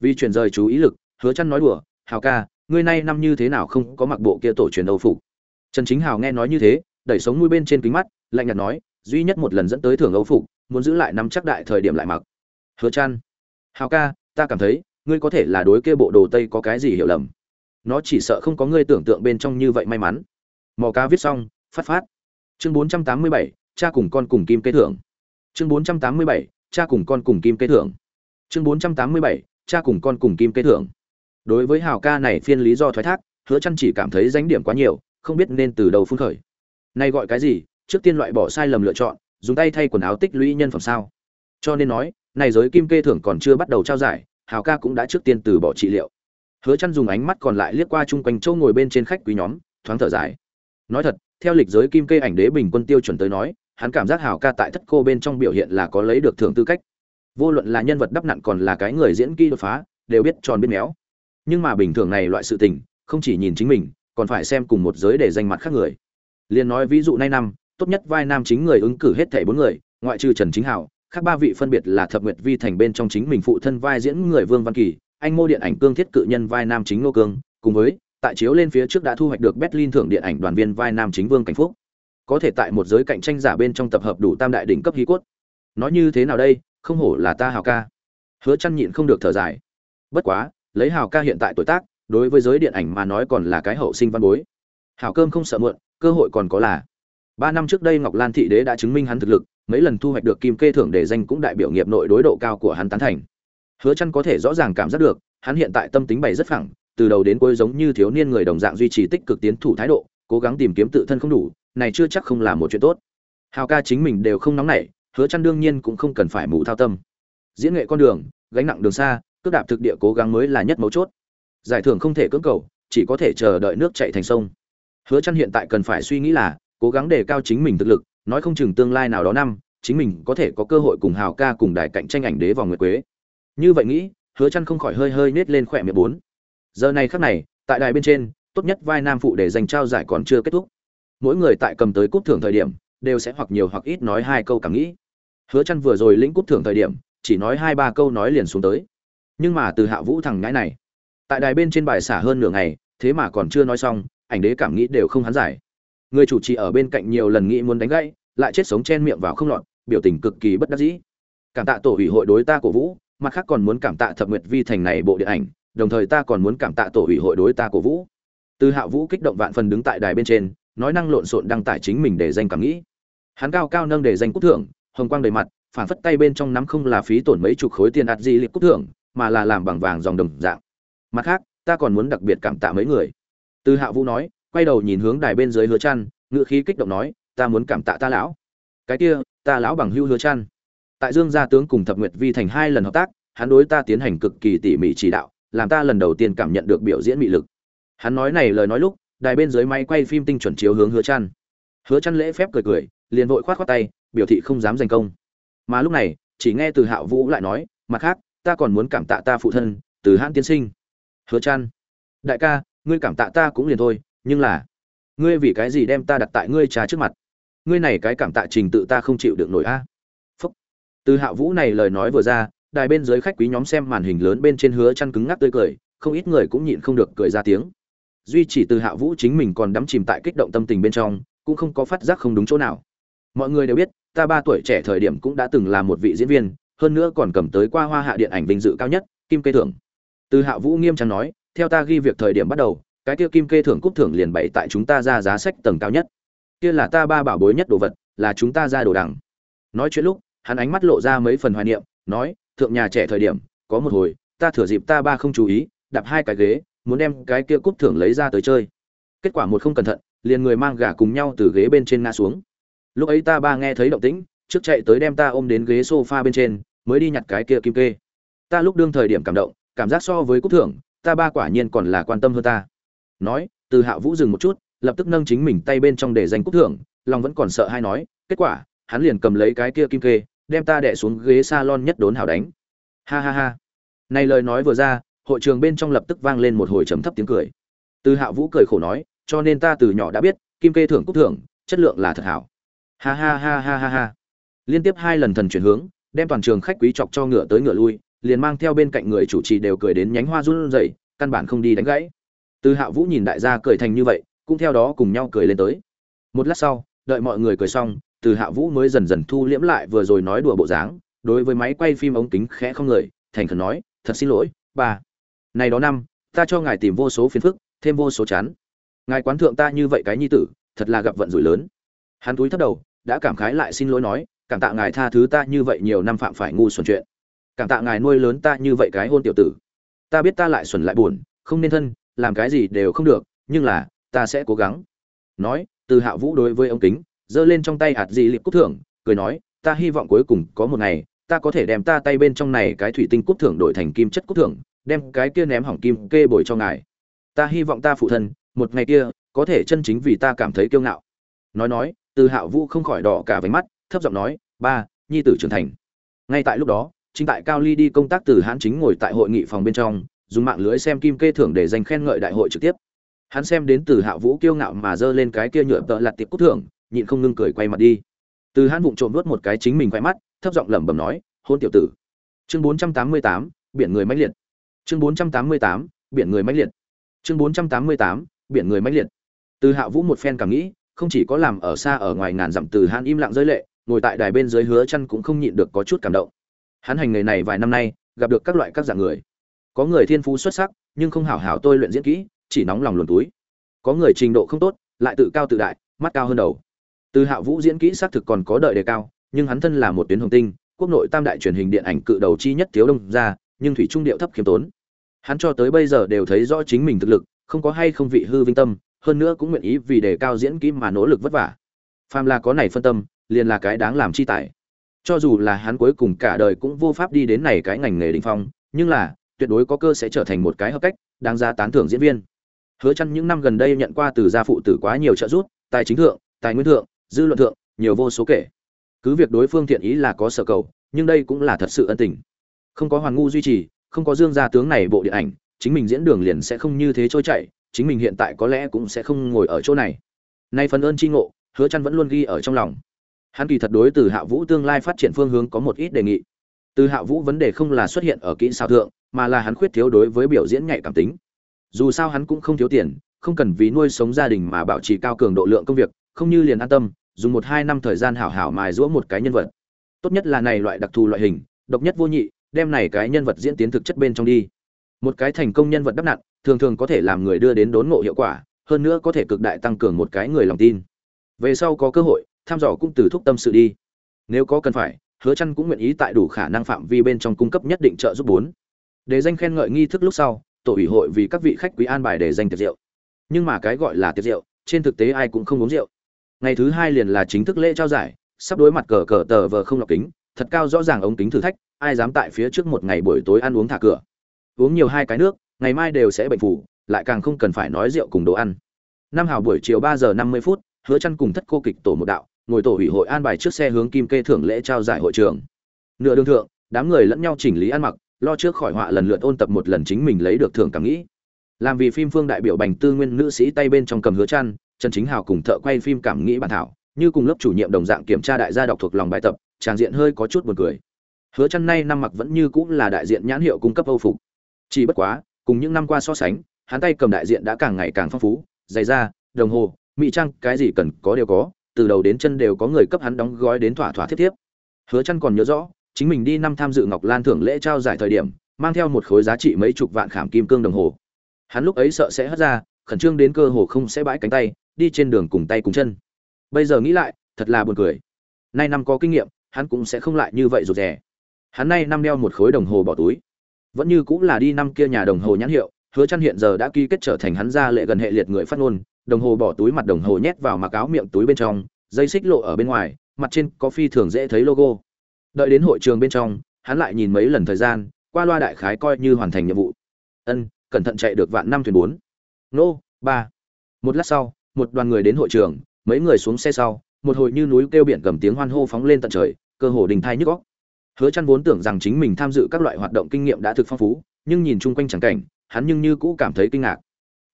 Vì chuyển rời chú ý lực hứa Chân nói đùa hảo ca ngươi nay năm như thế nào không có mặc bộ kia tổ truyền âu phục? Trần chính hào nghe nói như thế đẩy sống mũi bên trên kính mắt lạnh nhạt nói duy nhất một lần dẫn tới thưởng âu phục muốn giữ lại năm chắc đại thời điểm lại mặc. Hứa Chân, "Hảo ca ta cảm thấy ngươi có thể là đối kia bộ đồ tây có cái gì hiểu lầm? Nó chỉ sợ không có ngươi tưởng tượng bên trong như vậy may mắn. Mò ca viết xong phát phát. Chương 487, cha cùng con cùng kim kế thưởng. Chương 487, cha cùng con cùng kim kế thưởng. Chương 487, cha cùng con cùng kim kế thưởng. Đối với hào ca này phiên lý do thoái thác hứa chăn chỉ cảm thấy danh điểm quá nhiều không biết nên từ đầu phun khởi. Nay gọi cái gì? Trước tiên loại bỏ sai lầm lựa chọn dùng tay thay quần áo tích lũy nhân phẩm sao? Cho nên nói này giới kim kê thưởng còn chưa bắt đầu trao giải hào ca cũng đã trước tiên từ bỏ trị liệu hứa chăn dùng ánh mắt còn lại liếc qua chung quanh chỗ ngồi bên trên khách quý nhóm, thoáng thở dài. Nói thật, theo lịch giới kim kê ảnh đế bình quân tiêu chuẩn tới nói, hắn cảm giác hào ca tại thất cô bên trong biểu hiện là có lấy được thưởng tư cách. Vô luận là nhân vật đắp nặn còn là cái người diễn kỹ đột phá, đều biết tròn biết méo. Nhưng mà bình thường này loại sự tình, không chỉ nhìn chính mình, còn phải xem cùng một giới để danh mặt khác người. Liền nói ví dụ nay năm, tốt nhất vai nam chính người ứng cử hết thảy bốn người, ngoại trừ trần chính hảo, khác ba vị phân biệt là thập nguyệt vi thành bên trong chính mình phụ thân vai diễn người vương văn kỳ anh mô điện ảnh cương thiết cự nhân vai nam chính nô cương, cùng với, tại chiếu lên phía trước đã thu hoạch được berlin thưởng điện ảnh đoàn viên vai nam chính vương cảnh phúc. Có thể tại một giới cạnh tranh giả bên trong tập hợp đủ tam đại đỉnh cấp hí cốt. Nói như thế nào đây, không hổ là ta hào ca. Hứa chăn nhịn không được thở dài. Bất quá, lấy hào ca hiện tại tuổi tác, đối với giới điện ảnh mà nói còn là cái hậu sinh văn bối. Hảo cơm không sợ muộn, cơ hội còn có là. Ba năm trước đây ngọc lan thị đế đã chứng minh hắn thực lực, mấy lần thu hoạch được kim kê thưởng để danh cũng đại biểu nghiệp nội đối độ cao của hắn tán thành hứa chăn có thể rõ ràng cảm giác được, hắn hiện tại tâm tính bày rất phẳng, từ đầu đến cuối giống như thiếu niên người đồng dạng duy trì tích cực tiến thủ thái độ, cố gắng tìm kiếm tự thân không đủ, này chưa chắc không là một chuyện tốt. Hào ca chính mình đều không nóng nảy, hứa chăn đương nhiên cũng không cần phải mù thao tâm. Diễn nghệ con đường, gánh nặng đường xa, cước đạp thực địa cố gắng mới là nhất mấu chốt. Giải thưởng không thể cưỡng cầu, chỉ có thể chờ đợi nước chảy thành sông. Hứa chăn hiện tại cần phải suy nghĩ là, cố gắng đề cao chính mình thực lực, nói không chừng tương lai nào đó năm, chính mình có thể có cơ hội cùng hào ca cùng đài cạnh tranh ảnh đế vòng nguyệt quế như vậy nghĩ, hứa chăn không khỏi hơi hơi nết lên khỏe miệng bốn. Giờ này khắc này, tại đài bên trên, tốt nhất vai nam phụ để dành trao giải còn chưa kết thúc. Mỗi người tại cầm tới cúp thưởng thời điểm, đều sẽ hoặc nhiều hoặc ít nói hai câu cảm nghĩ. Hứa chăn vừa rồi lĩnh cúp thưởng thời điểm, chỉ nói hai ba câu nói liền xuống tới. Nhưng mà từ hạ vũ thằng ngãi này, tại đài bên trên bài xả hơn nửa ngày, thế mà còn chưa nói xong, ảnh đế cảm nghĩ đều không hắn giải. Người chủ trì ở bên cạnh nhiều lần nghĩ muốn đánh gãy, lại chết sống chen miệng vào không lọt, biểu tình cực kỳ bất đắc dĩ. Cảm tạ tổ ủy hội đối ta cổ vũ mặt khác còn muốn cảm tạ thập nguyệt vi thành này bộ điện ảnh, đồng thời ta còn muốn cảm tạ tổ ủy hội đối ta cổ vũ. Từ hạ vũ kích động vạn phần đứng tại đài bên trên, nói năng lộn xộn đăng tải chính mình để danh cảm nghĩ. Hắn cao cao nâng để danh quốc thưởng, hồng quang đầy mặt, phản phất tay bên trong nắm không là phí tổn mấy chục khối tiền ạt gì liệt quốc thưởng, mà là làm bằng vàng dòng đồng dạng. Mặt khác, ta còn muốn đặc biệt cảm tạ mấy người. Từ hạ vũ nói, quay đầu nhìn hướng đài bên dưới hứa chăn ngựa khí kích động nói, ta muốn cảm tạ ta lão. Cái kia, ta lão bằng hưu hứa chăn tại dương gia tướng cùng thập nguyệt vi thành hai lần hợp tác hắn đối ta tiến hành cực kỳ tỉ mỉ chỉ đạo làm ta lần đầu tiên cảm nhận được biểu diễn mị lực. Hắn nói này lời nói lúc đài bên dưới máy quay phim tinh chuẩn chiếu hướng hứa Chân. hứa Chân lễ phép cười cười liền vội khoát khoát tay biểu thị không dám giành công. Mà lúc này chỉ nghe từ hạo vũ lại nói mặt khác ta còn muốn cảm tạ ta phụ thân từ hãn tiên sinh. Hứa Chân, đại ca ngươi cảm tạ ta cũng liền thôi nhưng là ngươi vì cái gì đem ta đặt tại ngươi trà trước mặt? Ngươi này cái cảm tạ trình tự ta không chịu được nổi a từ hạ vũ này lời nói vừa ra, đài bên dưới khách quý nhóm xem màn hình lớn bên trên hứa chăn cứng ngắc tươi cười, không ít người cũng nhịn không được cười ra tiếng. Duy chỉ từ hạ vũ chính mình còn đắm chìm tại kích động tâm tình bên trong, cũng không có phát giác không đúng chỗ nào. Mọi người đều biết, ta ba tuổi trẻ thời điểm cũng đã từng là một vị diễn viên, hơn nữa còn cầm tới qua hoa hạ điện ảnh vinh dự cao nhất, kim kê thưởng. Từ hạ vũ nghiêm trang nói, theo ta ghi việc thời điểm bắt đầu, cái kia kim kê thưởng cúp thưởng liền bày tại chúng ta ra giá sách tầng cao nhất. Kia là ta ba bảo bối nhất đồ vật, là chúng ta ra đồ đằng. Nói chuyện lúc hắn ánh mắt lộ ra mấy phần hoài niệm, nói, thượng nhà trẻ thời điểm, có một hồi, ta thừa dịp ta ba không chú ý, đạp hai cái ghế, muốn đem cái kia cúp thưởng lấy ra tới chơi. Kết quả một không cẩn thận, liền người mang gà cùng nhau từ ghế bên trên ngã xuống. Lúc ấy ta ba nghe thấy động tĩnh, trước chạy tới đem ta ôm đến ghế sofa bên trên, mới đi nhặt cái kia kim kê. Ta lúc đương thời điểm cảm động, cảm giác so với cúp thưởng, ta ba quả nhiên còn là quan tâm hơn ta. Nói, từ hạ vũ dừng một chút, lập tức nâng chính mình tay bên trong để giành cúp thưởng, lòng vẫn còn sợ hai nói, kết quả hắn liền cầm lấy cái kia kim kê, đem ta đẻ xuống ghế salon nhất đốn hảo đánh. Ha ha ha. Này lời nói vừa ra, hội trường bên trong lập tức vang lên một hồi trầm thấp tiếng cười. Từ hạ vũ cười khổ nói, cho nên ta từ nhỏ đã biết, kim kê thưởng cúc thưởng, chất lượng là thật hảo. Ha ha ha ha ha ha. Liên tiếp hai lần thần chuyển hướng, đem toàn trường khách quý chọc cho ngựa tới ngựa lui, liền mang theo bên cạnh người chủ trì đều cười đến nhánh hoa run rẩy, căn bản không đi đánh gãy. Từ hạ vũ nhìn đại gia cười thành như vậy, cũng theo đó cùng nhau cười lên tới. Một lát sau, đợi mọi người cười xong từ hạ vũ mới dần dần thu liễm lại vừa rồi nói đùa bộ dáng, đối với máy quay phim ống kính khẽ không người, thành khẩn nói, thật xin lỗi ba này đó năm, ta cho ngài tìm vô số phiền phức, thêm vô số chán. Ngài quán thượng ta như vậy cái nhi tử, thật là gặp vận rủi lớn. Hắn túi thấp đầu, đã cảm khái lại xin lỗi nói, cảm tạ ngài tha thứ ta như vậy nhiều năm phạm phải ngu xuẩn chuyện. Cảm tạ ngài nuôi lớn ta như vậy cái hôn tiểu tử. Ta biết ta lại xuẩn lại buồn, không nên thân, làm cái gì đều không được, nhưng là, ta sẽ cố gắng. Nói, từ hạ vũ đối với ông kính giơ lên trong tay hạt dị liệp cúc thưởng, cười nói, ta hy vọng cuối cùng có một ngày, ta có thể đem ta tay bên trong này cái thủy tinh cúc thưởng đổi thành kim chất cúc thưởng, đem cái kia ném hỏng kim kê bồi cho ngài. Ta hy vọng ta phụ thân, một ngày kia, có thể chân chính vì ta cảm thấy kiêu ngạo. Nói nói, từ Hạo vũ không khỏi đỏ cả váy mắt, thấp giọng nói, ba, nhi tử trưởng thành. Ngay tại lúc đó, chính tại cao ly đi công tác từ hãn chính ngồi tại hội nghị phòng bên trong, dùng mạng lưới xem kim kê thưởng để dành khen ngợi đại hội trực tiếp. Hắn xem đến từ hạ vũ kiêu ngạo mà giơ lên cái kia nhựa tợ lặt tiệp cúc thưởng nhịn không ngưng cười quay mặt đi. Từ hãn vụng trộm nuốt một cái chính mình quay mắt, thấp giọng lẩm bẩm nói, hôn tiểu tử. Chương bốn trăm tám mươi tám, biển người mãnh liệt. Chương bốn trăm tám mươi tám, biển người mãnh liệt. Chương bốn trăm tám mươi tám, biển người mãnh liệt. Từ hạ vũ một phen cảm nghĩ, không chỉ có làm ở xa ở ngoài ngàn dặm từ hãn im lặng rơi lệ, ngồi tại đài bên dưới hứa chăn cũng không nhịn được có chút cảm động. Hắn hành nghề này vài năm nay, gặp được các loại các dạng người. Có người thiên phú xuất sắc, nhưng không hảo hảo tôi luyện diễn kỹ, chỉ nóng lòng luồn túi. Có người trình độ không tốt, lại tự cao tự đại, mắt cao hơn đầu từ hạ vũ diễn kỹ xác thực còn có đợi đề cao, nhưng hắn thân là một tuyến hồng tinh, quốc nội tam đại truyền hình điện ảnh cự đầu chi nhất thiếu đông ra nhưng thủy trung điệu thấp khiêm tốn. Hắn cho tới bây giờ đều thấy rõ chính mình thực lực, không có hay không vị hư vinh tâm, hơn nữa cũng nguyện ý vì đề cao diễn kỹ mà nỗ lực vất vả. Phàm là có này phân tâm, liền là cái đáng làm chi tài. Cho dù là hắn cuối cùng cả đời cũng vô pháp đi đến này cái ngành nghề đỉnh phong, nhưng là, tuyệt đối có cơ sẽ trở thành một cái hợp cách, đáng ra tán thưởng diễn viên. Hứa chăn những năm gần đây nhận qua từ gia phụ tử quá nhiều trợ giúp, tài chính thượng, tài nguyên thượng dư luận thượng, nhiều vô số kể. Cứ việc đối phương thiện ý là có sở cầu, nhưng đây cũng là thật sự ân tình. Không có hoàn ngu duy trì, không có dương gia tướng này bộ điện ảnh, chính mình diễn đường liền sẽ không như thế trôi chảy, chính mình hiện tại có lẽ cũng sẽ không ngồi ở chỗ này. Nay phần ơn chi ngộ, hứa chăn vẫn luôn ghi ở trong lòng. Hắn kỳ thật đối từ hạ vũ tương lai phát triển phương hướng có một ít đề nghị. Từ hạ vũ vấn đề không là xuất hiện ở kỹ xảo thượng, mà là hắn khuyết thiếu đối với biểu diễn nhạy cảm tính. Dù sao hắn cũng không thiếu tiền, không cần vì nuôi sống gia đình mà bảo trì cao cường độ lượng công việc, không như liền an tâm dùng một hai năm thời gian hảo hảo mài giũa một cái nhân vật. Tốt nhất là này loại đặc thù loại hình, độc nhất vô nhị, đem này cái nhân vật diễn tiến thực chất bên trong đi. Một cái thành công nhân vật đắp nặn, thường thường có thể làm người đưa đến đốn ngộ hiệu quả, hơn nữa có thể cực đại tăng cường một cái người lòng tin. Về sau có cơ hội, tham dò cũng từ thúc tâm sự đi. Nếu có cần phải, hứa chăn cũng nguyện ý tại đủ khả năng phạm vi bên trong cung cấp nhất định trợ giúp bốn. Để danh khen ngợi nghi thức lúc sau, tổ ủy hội vì các vị khách quý an bài để danh tiệc rượu. Nhưng mà cái gọi là tiệc rượu, trên thực tế ai cũng không uống rượu ngày thứ hai liền là chính thức lễ trao giải, sắp đối mặt cờ cờ tờ vờ không lọc kính, thật cao rõ ràng ống kính thử thách, ai dám tại phía trước một ngày buổi tối ăn uống thả cửa. Uống nhiều hai cái nước, ngày mai đều sẽ bệnh phủ, lại càng không cần phải nói rượu cùng đồ ăn. Năm hào buổi chiều ba giờ năm mươi phút, hứa chăn cùng thất cô kịch tổ một đạo, ngồi tổ ủy hội an bài trước xe hướng kim kê thưởng lễ trao giải hội trường. Nửa đường thượng, đám người lẫn nhau chỉnh lý ăn mặc, lo trước khỏi họa lần lượt ôn tập một lần chính mình lấy được thưởng cảm nghĩ. Làm vì phim phương đại biểu bành tư nguyên nữ sĩ tay bên trong cầm hứa chăn trần chính hào cùng thợ quay phim cảm nghĩ bản thảo, như cùng lớp chủ nhiệm đồng dạng kiểm tra đại gia đọc thuộc lòng bài tập, tràng diện hơi có chút buồn cười. Hứa chăn nay năm mặc vẫn như cũng là đại diện nhãn hiệu cung cấp âu phục. Chỉ bất quá, cùng những năm qua so sánh, hắn tay cầm đại diện đã càng ngày càng phong phú giày da, đồng hồ, mỹ trang, cái gì cần có đều có, từ đầu đến chân đều có người cấp hắn đóng gói đến thỏa thỏa thiết thiếp. Hứa chăn còn nhớ rõ, chính mình đi năm tham dự ngọc lan thưởng lễ trao giải thời điểm, mang theo một khối giá trị mấy chục vạn khảm kim cương đồng hồ. Hắn lúc ấy sợ sẽ hất ra, khẩn trương đến cơ hồ không sẽ bãi cánh tay đi trên đường cùng tay cùng chân. Bây giờ nghĩ lại, thật là buồn cười. Nay năm có kinh nghiệm, hắn cũng sẽ không lại như vậy rụt rè. Hắn nay năm đeo một khối đồng hồ bỏ túi. Vẫn như cũng là đi năm kia nhà đồng hồ nhãn hiệu, hứa chăn hiện giờ đã ký kết trở thành hắn ra lệ gần hệ liệt người phát ngôn, đồng hồ bỏ túi mặt đồng hồ nhét vào mặc áo miệng túi bên trong, dây xích lộ ở bên ngoài, mặt trên có phi thường dễ thấy logo. Đợi đến hội trường bên trong, hắn lại nhìn mấy lần thời gian, qua loa đại khái coi như hoàn thành nhiệm vụ. Ân, cẩn thận chạy được vạn năm thuyền bốn. Nô, ba. Một lát sau một đoàn người đến hội trường, mấy người xuống xe sau, một hồi như núi kêu biển cầm tiếng hoan hô phóng lên tận trời, cơ hồ đình thai nhức góc hứa chăn vốn tưởng rằng chính mình tham dự các loại hoạt động kinh nghiệm đã thực phong phú, nhưng nhìn chung quanh chẳng cảnh, hắn nhưng như cũ cảm thấy kinh ngạc.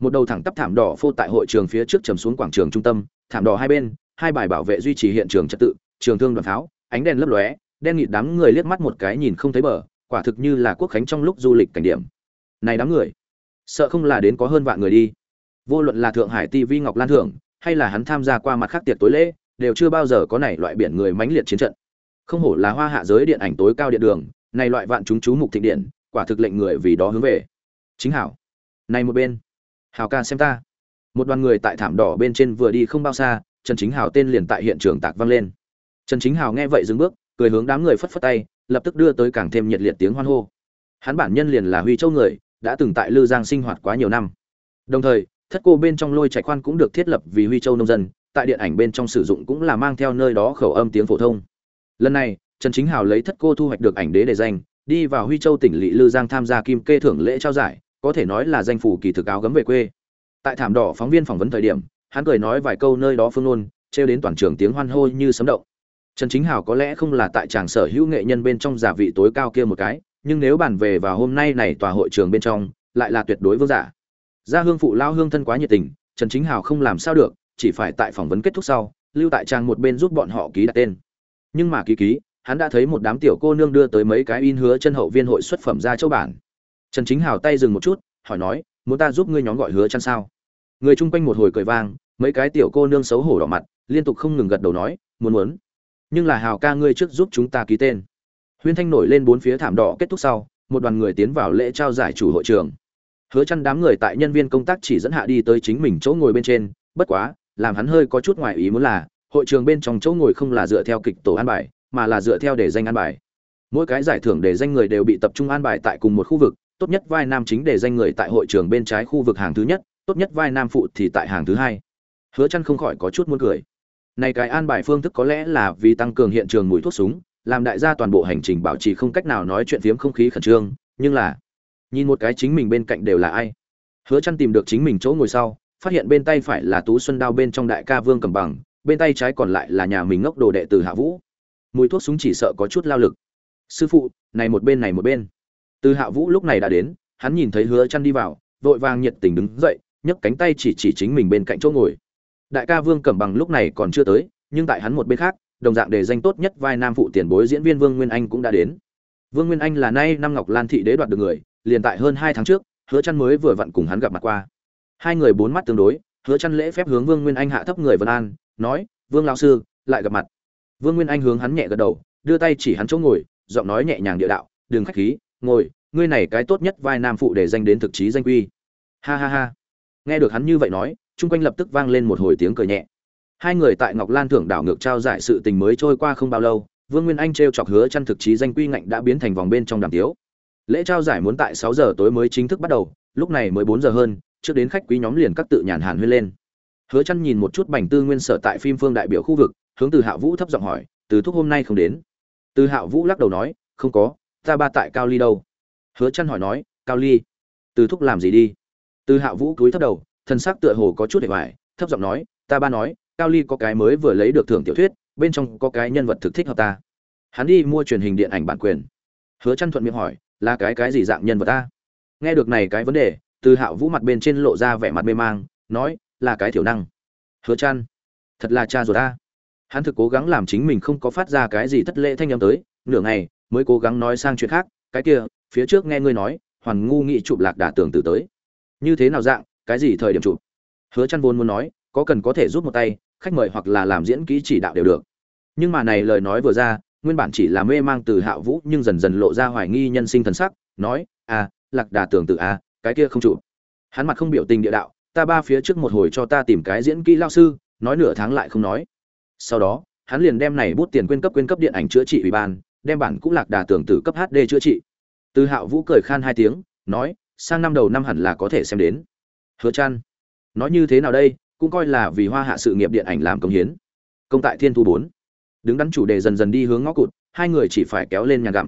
Một đầu thẳng tắp thảm đỏ phô tại hội trường phía trước trầm xuống quảng trường trung tâm, thảm đỏ hai bên, hai bài bảo vệ duy trì hiện trường trật tự, trường thương đoàn pháo, ánh đèn lấp lóe, đen nghịt đám người liếc mắt một cái nhìn không thấy bờ, quả thực như là quốc khánh trong lúc du lịch cảnh điểm. Này đám người, sợ không là đến có hơn vạn người đi vô luận là thượng hải tv ngọc lan thưởng, hay là hắn tham gia qua mặt khác tiệc tối lễ, đều chưa bao giờ có này loại biển người mãnh liệt chiến trận. Không hổ là hoa hạ giới điện ảnh tối cao điện đường, này loại vạn chúng chú mục thịnh điện, quả thực lệnh người vì đó hướng về. Chính hảo. Này một bên. Hào ca xem ta. Một đoàn người tại thảm đỏ bên trên vừa đi không bao xa, trần chính hào tên liền tại hiện trường tạc vang lên. Trần chính hào nghe vậy dừng bước, cười hướng đám người phất phất tay, lập tức đưa tới càng thêm nhiệt liệt tiếng hoan hô. Hắn bản nhân liền là huy châu người, đã từng tại lư giang sinh hoạt quá nhiều năm. Đồng thời thất cô bên trong lôi trạch khoan cũng được thiết lập vì huy châu nông dân, tại điện ảnh bên trong sử dụng cũng là mang theo nơi đó khẩu âm tiếng phổ thông. Lần này, trần chính hào lấy thất cô thu hoạch được ảnh đế để danh, đi vào huy châu tỉnh lỵ lư giang tham gia kim kê thưởng lễ trao giải, có thể nói là danh phủ kỳ thực áo gấm về quê. Tại thảm đỏ phóng viên phỏng vấn thời điểm, hắn cười nói vài câu nơi đó phương ngôn, trêu đến toàn trường tiếng hoan hô như sấm động. Trần chính hào có lẽ không là tại tràng sở hữu nghệ nhân bên trong giả vị tối cao kia một cái, nhưng nếu bàn về vào hôm nay này tòa hội trường bên trong, lại là tuyệt đối vương giả gia hương phụ lao hương thân quá nhiệt tình, trần chính hào không làm sao được, chỉ phải tại phỏng vấn kết thúc sau, lưu tại trang một bên giúp bọn họ ký đặt tên. Nhưng mà ký ký, hắn đã thấy một đám tiểu cô nương đưa tới mấy cái in hứa chân hậu viên hội xuất phẩm ra châu bản. Trần chính hào tay dừng một chút, hỏi nói, muốn ta giúp ngươi nhóm gọi hứa chăn sao? Người chung quanh một hồi cười vang, mấy cái tiểu cô nương xấu hổ đỏ mặt, liên tục không ngừng gật đầu nói, muốn muốn. Nhưng là hào ca ngươi trước giúp chúng ta ký tên. Huyên thanh nổi lên bốn phía thảm đỏ kết thúc sau, một đoàn người tiến vào lễ trao giải chủ hội trường hứa chăn đám người tại nhân viên công tác chỉ dẫn hạ đi tới chính mình chỗ ngồi bên trên, bất quá, làm hắn hơi có chút ngoài ý muốn là, hội trường bên trong chỗ ngồi không là dựa theo kịch tổ an bài, mà là dựa theo để danh an bài. Mỗi cái giải thưởng để danh người đều bị tập trung an bài tại cùng một khu vực, tốt nhất vai nam chính để danh người tại hội trường bên trái khu vực hàng thứ nhất, tốt nhất vai nam phụ thì tại hàng thứ hai. Hứa chăn không khỏi có chút muốn cười. Này cái an bài phương thức có lẽ là vì tăng cường hiện trường mùi thuốc súng, làm đại gia toàn bộ hành trình bảo trì không cách nào nói chuyện phiếm không khí khẩn trương, nhưng là nhìn một cái chính mình bên cạnh đều là ai. Hứa chăn tìm được chính mình chỗ ngồi sau, phát hiện bên tay phải là tú xuân đao bên trong đại ca vương cầm bằng, bên tay trái còn lại là nhà mình ngốc đồ đệ tử hạ vũ. Mùi thuốc súng chỉ sợ có chút lao lực. Sư phụ, này một bên này một bên. Từ hạ vũ lúc này đã đến, hắn nhìn thấy hứa chăn đi vào, vội vàng nhiệt tình đứng dậy, nhấc cánh tay chỉ chỉ chính mình bên cạnh chỗ ngồi. Đại ca vương cẩm bằng lúc này còn chưa tới, nhưng tại hắn một bên khác, đồng dạng đề danh tốt nhất vai nam phụ tiền bối diễn viên vương nguyên anh cũng đã đến. Vương nguyên anh là nay năm ngọc lan thị đế đoạt được người liền tại hơn hai tháng trước, hứa chăn mới vừa vặn cùng hắn gặp mặt qua. Hai người bốn mắt tương đối, hứa chăn lễ phép hướng vương nguyên anh hạ thấp người vân an, nói, vương lão sư, lại gặp mặt. Vương nguyên anh hướng hắn nhẹ gật đầu, đưa tay chỉ hắn chỗ ngồi, giọng nói nhẹ nhàng địa đạo, đừng khách khí, ngồi, ngươi này cái tốt nhất vai nam phụ để danh đến thực chí danh quy. Ha ha ha. Nghe được hắn như vậy nói, chung quanh lập tức vang lên một hồi tiếng cười nhẹ. Hai người tại ngọc lan thưởng đảo ngược trao giải sự tình mới trôi qua không bao lâu, vương nguyên anh t chọc hứa chăn thực chí danh quy ngạnh đã biến thành vòng bên trong đàm tiếu lễ trao giải muốn tại 6 giờ tối mới chính thức bắt đầu lúc này mới 4 giờ hơn trước đến khách quý nhóm liền các tự nhàn hàn huyên lên. Hứa chăn nhìn một chút bành tư nguyên sở tại phim phương đại biểu khu vực hướng từ hạ vũ thấp giọng hỏi từ thúc hôm nay không đến? Từ hạ vũ lắc đầu nói không có ta ba tại cao ly đâu. Hứa chăn hỏi nói cao ly từ thúc làm gì đi? Từ hạ vũ cúi thấp đầu thân xác tựa hồ có chút để vải, thấp giọng nói ta ba nói cao ly có cái mới vừa lấy được thưởng tiểu thuyết bên trong có cái nhân vật thực thích hợp ta. Hắn đi mua truyền hình điện ảnh bản quyền. Hứa chăn thuận miệng hỏi là cái cái gì dạng nhân vật ta? Nghe được này cái vấn đề, từ Hạo vũ mặt bên trên lộ ra vẻ mặt mê mang, nói, là cái thiểu năng. Hứa chăn thật là cha rồi ta. Hắn thực cố gắng làm chính mình không có phát ra cái gì thất lễ thanh âm tới, nửa ngày mới cố gắng nói sang chuyện khác, cái kia, phía trước nghe ngươi nói hoàn ngu nghị chụp lạc đà tưởng tử tới. Như thế nào dạng, cái gì thời điểm chụp? Hứa chăn vốn muốn nói, có cần có thể giúp một tay, khách mời hoặc là làm diễn kỹ chỉ đạo đều được. Nhưng mà này lời nói vừa ra nguyên bản chỉ là mê mang từ hạ vũ nhưng dần dần lộ ra hoài nghi nhân sinh thần sắc, nói à lạc đà tưởng tự à cái kia không chủ. hắn mặt không biểu tình địa đạo, ta ba phía trước một hồi cho ta tìm cái diễn kỹ lao sư, nói nửa tháng lại không nói. Sau đó, hắn liền đem này bút tiền quyên cấp quyên cấp điện ảnh chữa trị ủy ban, đem bản cũng lạc đà tưởng tử cấp hd chữa trị. Từ hạo vũ cười khan hai tiếng, nói, sang năm đầu năm hẳn là có thể xem đến. Hứa chăn nói như thế nào đây, cũng coi là vì hoa hạ sự nghiệp điện ảnh làm công hiến. Công tại thiên thu bốn đứng đắn chủ đề dần dần đi hướng ngõ cụt, hai người chỉ phải kéo lên nhà gặm.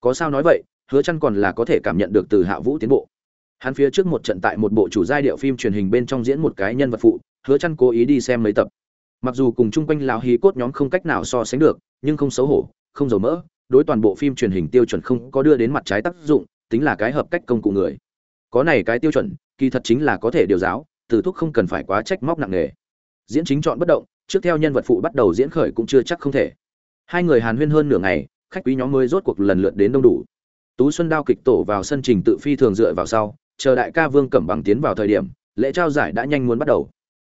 Có sao nói vậy, hứa chăn còn là có thể cảm nhận được từ hạ vũ tiến bộ. Hắn phía trước một trận tại một bộ chủ giai điệu phim truyền hình bên trong diễn một cái nhân vật phụ, hứa chăn cố ý đi xem mấy tập. Mặc dù cùng chung quanh lão hí cốt nhóm không cách nào so sánh được, nhưng không xấu hổ, không dầu mỡ, đối toàn bộ phim truyền hình tiêu chuẩn không có đưa đến mặt trái tác dụng, tính là cái hợp cách công cụ người. Có này cái tiêu chuẩn, kỳ thật chính là có thể điều giáo, từ thúc không cần phải quá trách móc nặng nề. Diễn chính chọn bất động trước theo nhân vật phụ bắt đầu diễn khởi cũng chưa chắc không thể. Hai người hàn huyên hơn nửa ngày, khách quý nhóm mới rốt cuộc lần lượt đến đông đủ. Tú xuân đao kịch tổ vào sân trình tự phi thường dựa vào sau, chờ đại ca vương cẩm bằng tiến vào thời điểm, lễ trao giải đã nhanh muốn bắt đầu.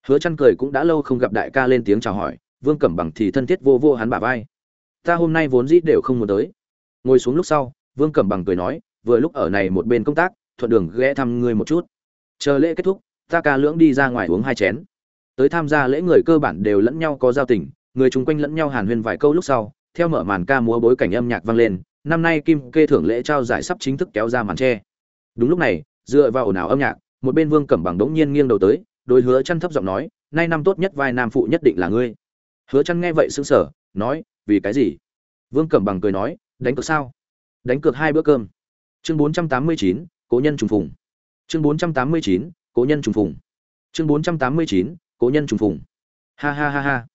Hứa chăn cười cũng đã lâu không gặp đại ca lên tiếng chào hỏi, vương cẩm bằng thì thân thiết vô vô hắn bả vai. Ta hôm nay vốn dĩ đều không muốn tới. Ngồi xuống lúc sau, vương cẩm bằng cười nói, vừa lúc ở này một bên công tác, thuận đường ghé thăm ngươi một chút. Chờ lễ kết thúc, ta ca lưỡng đi ra ngoài uống hai chén tới tham gia lễ người cơ bản đều lẫn nhau có giao tình người chung quanh lẫn nhau hàn huyên vài câu lúc sau theo mở màn ca múa bối cảnh âm nhạc vang lên năm nay kim kê thưởng lễ trao giải sắp chính thức kéo ra màn tre. Đúng lúc này dựa vào ồn ào âm nhạc một bên vương cẩm bằng đống nhiên nghiêng đầu tới đôi hứa chăn thấp giọng nói nay năm tốt nhất vai nam phụ nhất định là ngươi. Hứa chăn nghe vậy sững sờ nói vì cái gì? Vương cẩm bằng cười nói đánh cược sao? Đánh cược hai bữa cơm. Chương 489, cố nhân trùng phùng. Chương 489, cố nhân trùng phùng. Chương 489, cố nhân trùng phùng. Ha ha ha ha.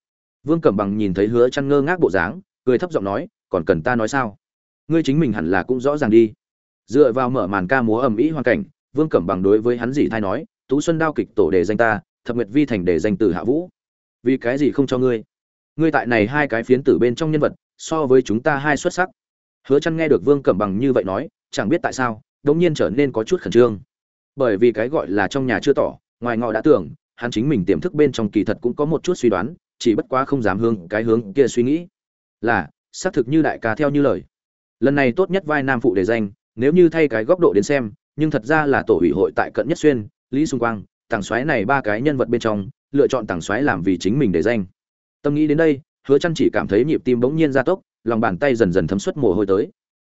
Vương cẩm bằng nhìn thấy hứa chăn ngơ ngác bộ dáng, cười thấp giọng nói, còn cần ta nói sao? Ngươi chính mình hẳn là cũng rõ ràng đi. Dựa vào mở màn ca múa ầm ĩ hoàn cảnh, vương cẩm bằng đối với hắn dì thay nói, tú xuân đao kịch tổ đề danh ta, thập nguyệt vi thành đề danh từ hạ vũ. Vì cái gì không cho ngươi? Ngươi tại này hai cái phiến tử bên trong nhân vật, so với chúng ta hai xuất sắc. Hứa chăn nghe được vương cẩm bằng như vậy nói, chẳng biết tại sao đống nhiên trở nên có chút khẩn trương. Bởi vì cái gọi là trong nhà chưa tỏ, ngoài ngọ đã tưởng hắn chính mình tiềm thức bên trong kỳ thật cũng có một chút suy đoán, chỉ bất quá không dám hướng cái hướng kia suy nghĩ. Là, xác thực như đại ca theo như lời. Lần này tốt nhất vai nam phụ đề danh, nếu như thay cái góc độ đến xem, nhưng thật ra là tổ ủy hội tại cận nhất xuyên, lý xung quang, tảng xoáy này ba cái nhân vật bên trong, lựa chọn tảng xoáy làm vì chính mình để danh. Tâm nghĩ đến đây, hứa chăn chỉ cảm thấy nhịp tim bỗng nhiên gia tốc, lòng bàn tay dần dần thấm suất mồ hôi tới.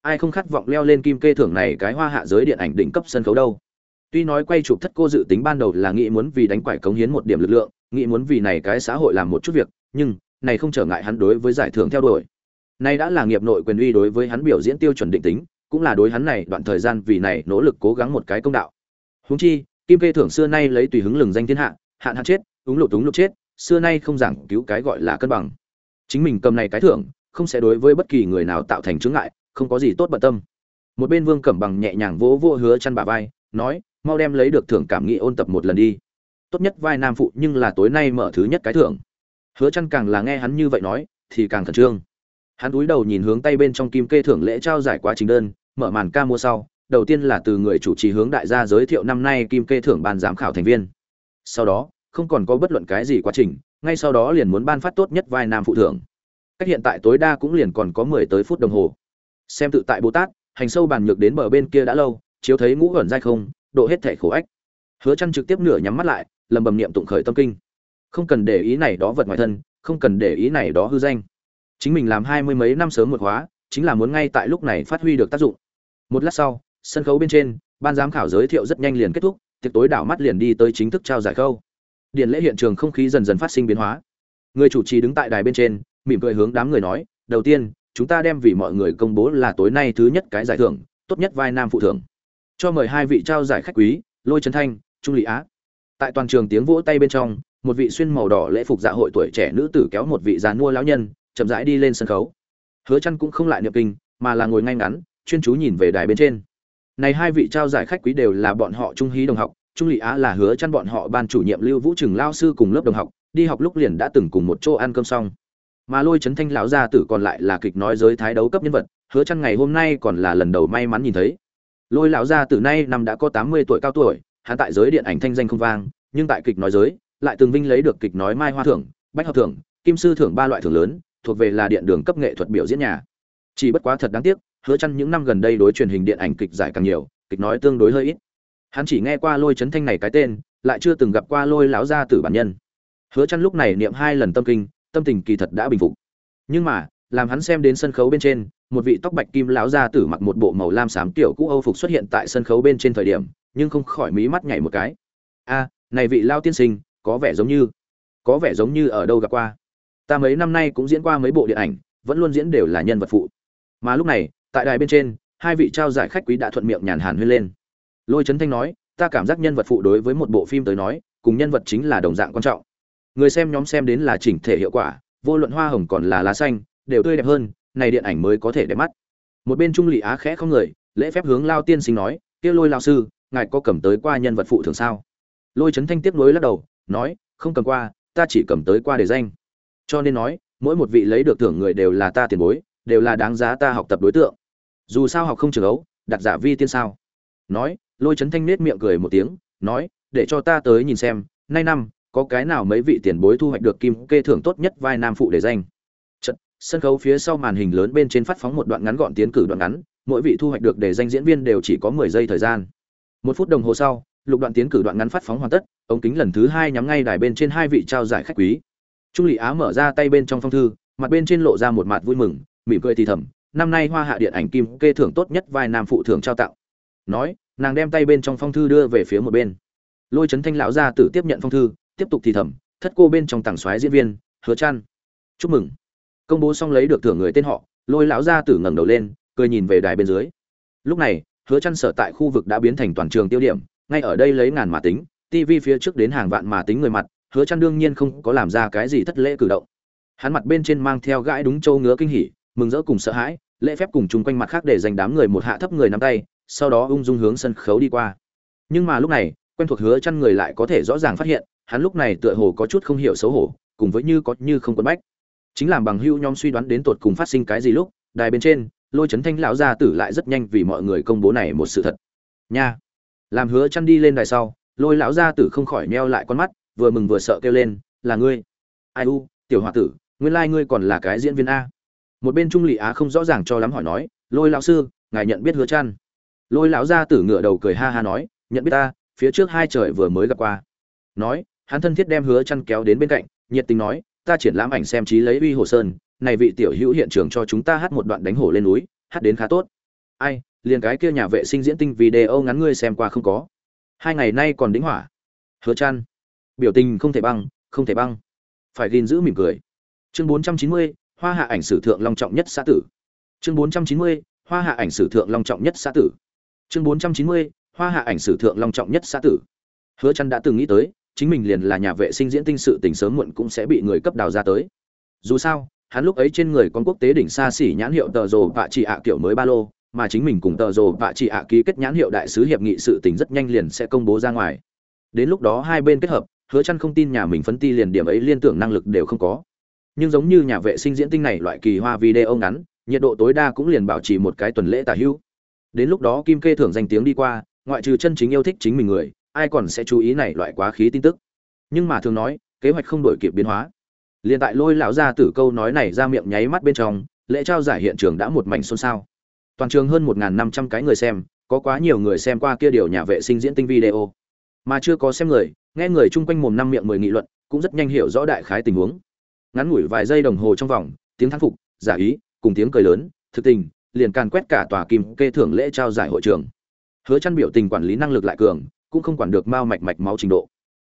Ai không khát vọng leo lên kim kê thưởng này cái hoa hạ giới điện ảnh đỉnh cấp sân khấu đâu tuy nói quay chụp thất cô dự tính ban đầu là nghĩ muốn vì đánh quải cống hiến một điểm lực lượng, nghĩ muốn vì này cái xã hội làm một chút việc, nhưng, này không trở ngại hắn đối với giải thưởng theo đuổi. Nay đã là nghiệp nội quyền uy đối với hắn biểu diễn tiêu chuẩn định tính, cũng là đối hắn này đoạn thời gian vì này nỗ lực cố gắng một cái công đạo. Huống chi, kim kê thưởng xưa nay lấy tùy hứng lừng danh thiên hạ, hạn hạn chết đúng lộ úng lộ chết, xưa nay không giảng cứu cái gọi là cân bằng. Chính mình cầm này cái thưởng, không sẽ đối với bất kỳ người nào tạo thành chướng ngại, không có gì tốt bận tâm. Một bên vương cẩm bằng nhẹ nhàng vỗ vỗ hứa chăn bà vai, nói mau đem lấy được thưởng cảm nghĩ ôn tập một lần đi. Tốt nhất vai nam phụ nhưng là tối nay mở thứ nhất cái thưởng. Hứa chăn càng là nghe hắn như vậy nói, thì càng khẩn trương. Hắn cúi đầu nhìn hướng tay bên trong kim kê thưởng lễ trao giải quá trình đơn, mở màn ca mua sau, đầu tiên là từ người chủ trì hướng đại gia giới thiệu năm nay kim kê thưởng ban giám khảo thành viên. Sau đó, không còn có bất luận cái gì quá trình, ngay sau đó liền muốn ban phát tốt nhất vai nam phụ thưởng. Cách hiện tại tối đa cũng liền còn có 10 tới phút đồng hồ. Xem tự tại bồ tát, hành sâu bàn nhược đến bờ bên kia đã lâu, chiếu thấy ngũ ẩn dai không độ hết thể khổ ách. Hứa chăn trực tiếp nửa nhắm mắt lại, lầm bầm niệm tụng khởi tâm kinh. Không cần để ý này đó vật ngoài thân, không cần để ý này đó hư danh. Chính mình làm hai mươi mấy năm sớm một hóa, chính là muốn ngay tại lúc này phát huy được tác dụng. Một lát sau, sân khấu bên trên, ban giám khảo giới thiệu rất nhanh liền kết thúc, tiệc tối đảo mắt liền đi tới chính thức trao giải khâu. Điện lễ hiện trường không khí dần dần phát sinh biến hóa. Người chủ trì đứng tại đài bên trên, mỉm cười hướng đám người nói, đầu tiên, chúng ta đem vì mọi người công bố là tối nay thứ nhất cái giải thưởng, tốt nhất vai nam phụ thưởng cho mời hai vị trao giải khách quý, lôi trấn thanh, trung lý á. Tại toàn trường tiếng vỗ tay bên trong, một vị xuyên màu đỏ lễ phục dạ hội tuổi trẻ nữ tử kéo một vị già mua lão nhân, chậm rãi đi lên sân khấu. Hứa chăn cũng không lại niệm kinh, mà là ngồi ngay ngắn, chuyên chú nhìn về đài bên trên. Này hai vị trao giải khách quý đều là bọn họ trung hí đồng học, trung lý á là hứa chăn bọn họ ban chủ nhiệm lưu vũ trường lao sư cùng lớp đồng học, đi học lúc liền đã từng cùng một chỗ ăn cơm xong. Mà lôi chấn thanh lão gia tử còn lại là kịch nói giới thái đấu cấp nhân vật, hứa chăn ngày hôm nay còn là lần đầu may mắn nhìn thấy lôi lão gia tử nay năm đã có 80 tuổi cao tuổi, hắn tại giới điện ảnh thanh danh không vang, nhưng tại kịch nói giới, lại từng vinh lấy được kịch nói mai hoa thưởng, bách học thưởng, kim sư thưởng ba loại thưởng lớn, thuộc về là điện đường cấp nghệ thuật biểu diễn nhà. Chỉ bất quá thật đáng tiếc, hứa chăn những năm gần đây đối truyền hình điện ảnh kịch giải càng nhiều, kịch nói tương đối hơi ít. Hắn chỉ nghe qua lôi chấn thanh này cái tên, lại chưa từng gặp qua lôi lão gia tử bản nhân. Hứa chăn lúc này niệm hai lần tâm kinh, tâm tình kỳ thật đã bình phục. Nhưng mà, làm hắn xem đến sân khấu bên trên một vị tóc bạch kim lão gia tử mặc một bộ màu lam xám tiểu cũ âu phục xuất hiện tại sân khấu bên trên thời điểm, nhưng không khỏi mí mắt nhảy một cái. A, này vị lão tiên sinh, có vẻ giống như, có vẻ giống như ở đâu gặp qua? Ta mấy năm nay cũng diễn qua mấy bộ điện ảnh, vẫn luôn diễn đều là nhân vật phụ. Mà lúc này, tại đài bên trên, hai vị trao giải khách quý đã thuận miệng nhàn hàn huyên lên. Lôi chấn thanh nói, ta cảm giác nhân vật phụ đối với một bộ phim tới nói, cùng nhân vật chính là đồng dạng quan trọng. Người xem nhóm xem đến là chỉnh thể hiệu quả, vô luận hoa hồng còn là lá xanh, đều tươi đẹp hơn này điện ảnh mới có thể đẹp mắt. Một bên trung lỵ á khẽ không người, lễ phép hướng lao tiên sinh nói, kia lôi lao sư, ngài có cầm tới qua nhân vật phụ thường sao? Lôi trấn thanh tiếp nối lắc đầu, nói, không cầm qua, ta chỉ cầm tới qua để danh. Cho nên nói, mỗi một vị lấy được thưởng người đều là ta tiền bối, đều là đáng giá ta học tập đối tượng. Dù sao học không trường ấu, đặt giả vi tiên sao. Nói, lôi trấn thanh nết miệng cười một tiếng, nói, để cho ta tới nhìn xem, nay năm, có cái nào mấy vị tiền bối thu hoạch được kim kê thưởng tốt nhất vai nam phụ để danh? Sân khấu phía sau màn hình lớn bên trên phát phóng một đoạn ngắn gọn tiến cử đoạn ngắn mỗi vị thu hoạch được để danh diễn viên đều chỉ có mười giây thời gian. Một phút đồng hồ sau lục đoạn tiến cử đoạn ngắn phát phóng hoàn tất ống kính lần thứ hai nhắm ngay đài bên trên hai vị trao giải khách quý. Trung lỵ á mở ra tay bên trong phong thư mặt bên trên lộ ra một mặt vui mừng mỉm cười thì thầm năm nay hoa hạ điện ảnh kim kê thưởng tốt nhất vai nam phụ thưởng trao tặng. Nói nàng đem tay bên trong phong thư đưa về phía một bên. Lôi trấn thanh lão gia tử tiếp nhận phong thư tiếp tục thì thầm thất cô bên trong tảng xoáy diễn viên hứa trăn, chúc mừng công bố xong lấy được thưởng người tên họ, lôi lão gia tử ngẩng đầu lên, cười nhìn về đài bên dưới. Lúc này, hứa chăn sở tại khu vực đã biến thành toàn trường tiêu điểm, ngay ở đây lấy ngàn mà tính TV phía trước đến hàng vạn mà tính người mặt, hứa chăn đương nhiên không có làm ra cái gì thất lễ cử động. Hắn mặt bên trên mang theo gãi đúng châu ngứa kinh hỉ, mừng rỡ cùng sợ hãi, lễ phép cùng chung quanh mặt khác để dành đám người một hạ thấp người nắm tay, sau đó ung dung hướng sân khấu đi qua. Nhưng mà lúc này, quen thuộc hứa chăn người lại có thể rõ ràng phát hiện, hắn lúc này tựa hồ có chút không hiểu xấu hổ, cùng với như có như không quấn bách chính làm bằng hữu nhóm suy đoán đến tột cùng phát sinh cái gì lúc, đài bên trên, lôi chấn thanh lão gia tử lại rất nhanh vì mọi người công bố này một sự thật. Nha. Làm hứa chăn đi lên đài sau, lôi lão gia tử không khỏi meo lại con mắt, vừa mừng vừa sợ kêu lên, là ngươi. Ai u, tiểu hòa tử, nguyên lai like ngươi còn là cái diễn viên a. Một bên trung lỵ á không rõ ràng cho lắm hỏi nói, lôi lão sư, ngài nhận biết hứa chăn? Lôi lão gia tử ngửa đầu cười ha ha nói, nhận biết ta, phía trước hai trời vừa mới gặp qua. Nói, hắn thân thiết đem hứa chăn kéo đến bên cạnh, nhiệt tình nói ta triển lãm ảnh xem trí lấy uy hồ sơn này vị tiểu hữu hiện trường cho chúng ta hát một đoạn đánh hổ lên núi hát đến khá tốt. Ai liền cái kia nhà vệ sinh diễn tinh video ngắn ngươi xem qua không có? Hai ngày nay còn đính hỏa. Hứa chan. Biểu tình không thể băng không thể băng. Phải gìn giữ mỉm cười. Chương 490, hoa hạ ảnh sử thượng long trọng nhất xã tử. Chương 490, hoa hạ ảnh sử thượng long trọng nhất xã tử. Chương 490, hoa hạ ảnh sử thượng long trọng nhất xã tử. Hứa chan đã từng nghĩ tới chính mình liền là nhà vệ sinh diễn tinh sự tình sớm muộn cũng sẽ bị người cấp đào ra tới. Dù sao, hắn lúc ấy trên người con quốc tế đỉnh xa xỉ nhãn hiệu tờ rồ vạ chỉ ạ kiểu mới ba lô, mà chính mình cùng tờ rồ vạ chỉ ạ ký kết nhãn hiệu đại sứ hiệp nghị sự tình rất nhanh liền sẽ công bố ra ngoài. Đến lúc đó hai bên kết hợp, hứa chăn không tin nhà mình phấn ti liền điểm ấy liên tưởng năng lực đều không có. Nhưng giống như nhà vệ sinh diễn tinh này loại kỳ hoa video ngắn, nhiệt độ tối đa cũng liền bảo trì một cái tuần lễ tả hữu. Đến lúc đó kim kê thưởng danh tiếng đi qua, ngoại trừ chân chính yêu thích chính mình người ai còn sẽ chú ý này loại quá khí tin tức. Nhưng mà thường nói, kế hoạch không đổi kịp biến hóa. Liền tại lôi lão ra tử câu nói này ra miệng nháy mắt bên trong, lễ trao giải hiện trường đã một mảnh xôn xao. Toàn trường hơn một năm trăm cái người xem, có quá nhiều người xem qua kia điều nhà vệ sinh diễn tinh video. Mà chưa có xem người, nghe người chung quanh mồm năm miệng mười nghị luận, cũng rất nhanh hiểu rõ đại khái tình huống. Ngắn ngủi vài giây đồng hồ trong vòng, tiếng thán phục, giả ý, cùng tiếng cười lớn, thực tình, liền càn quét cả tòa kim kê thưởng lễ trao giải hội trường. Hứa chăn biểu tình quản lý năng lực lại cường cũng không quản được mao mạch mạch máu trình độ.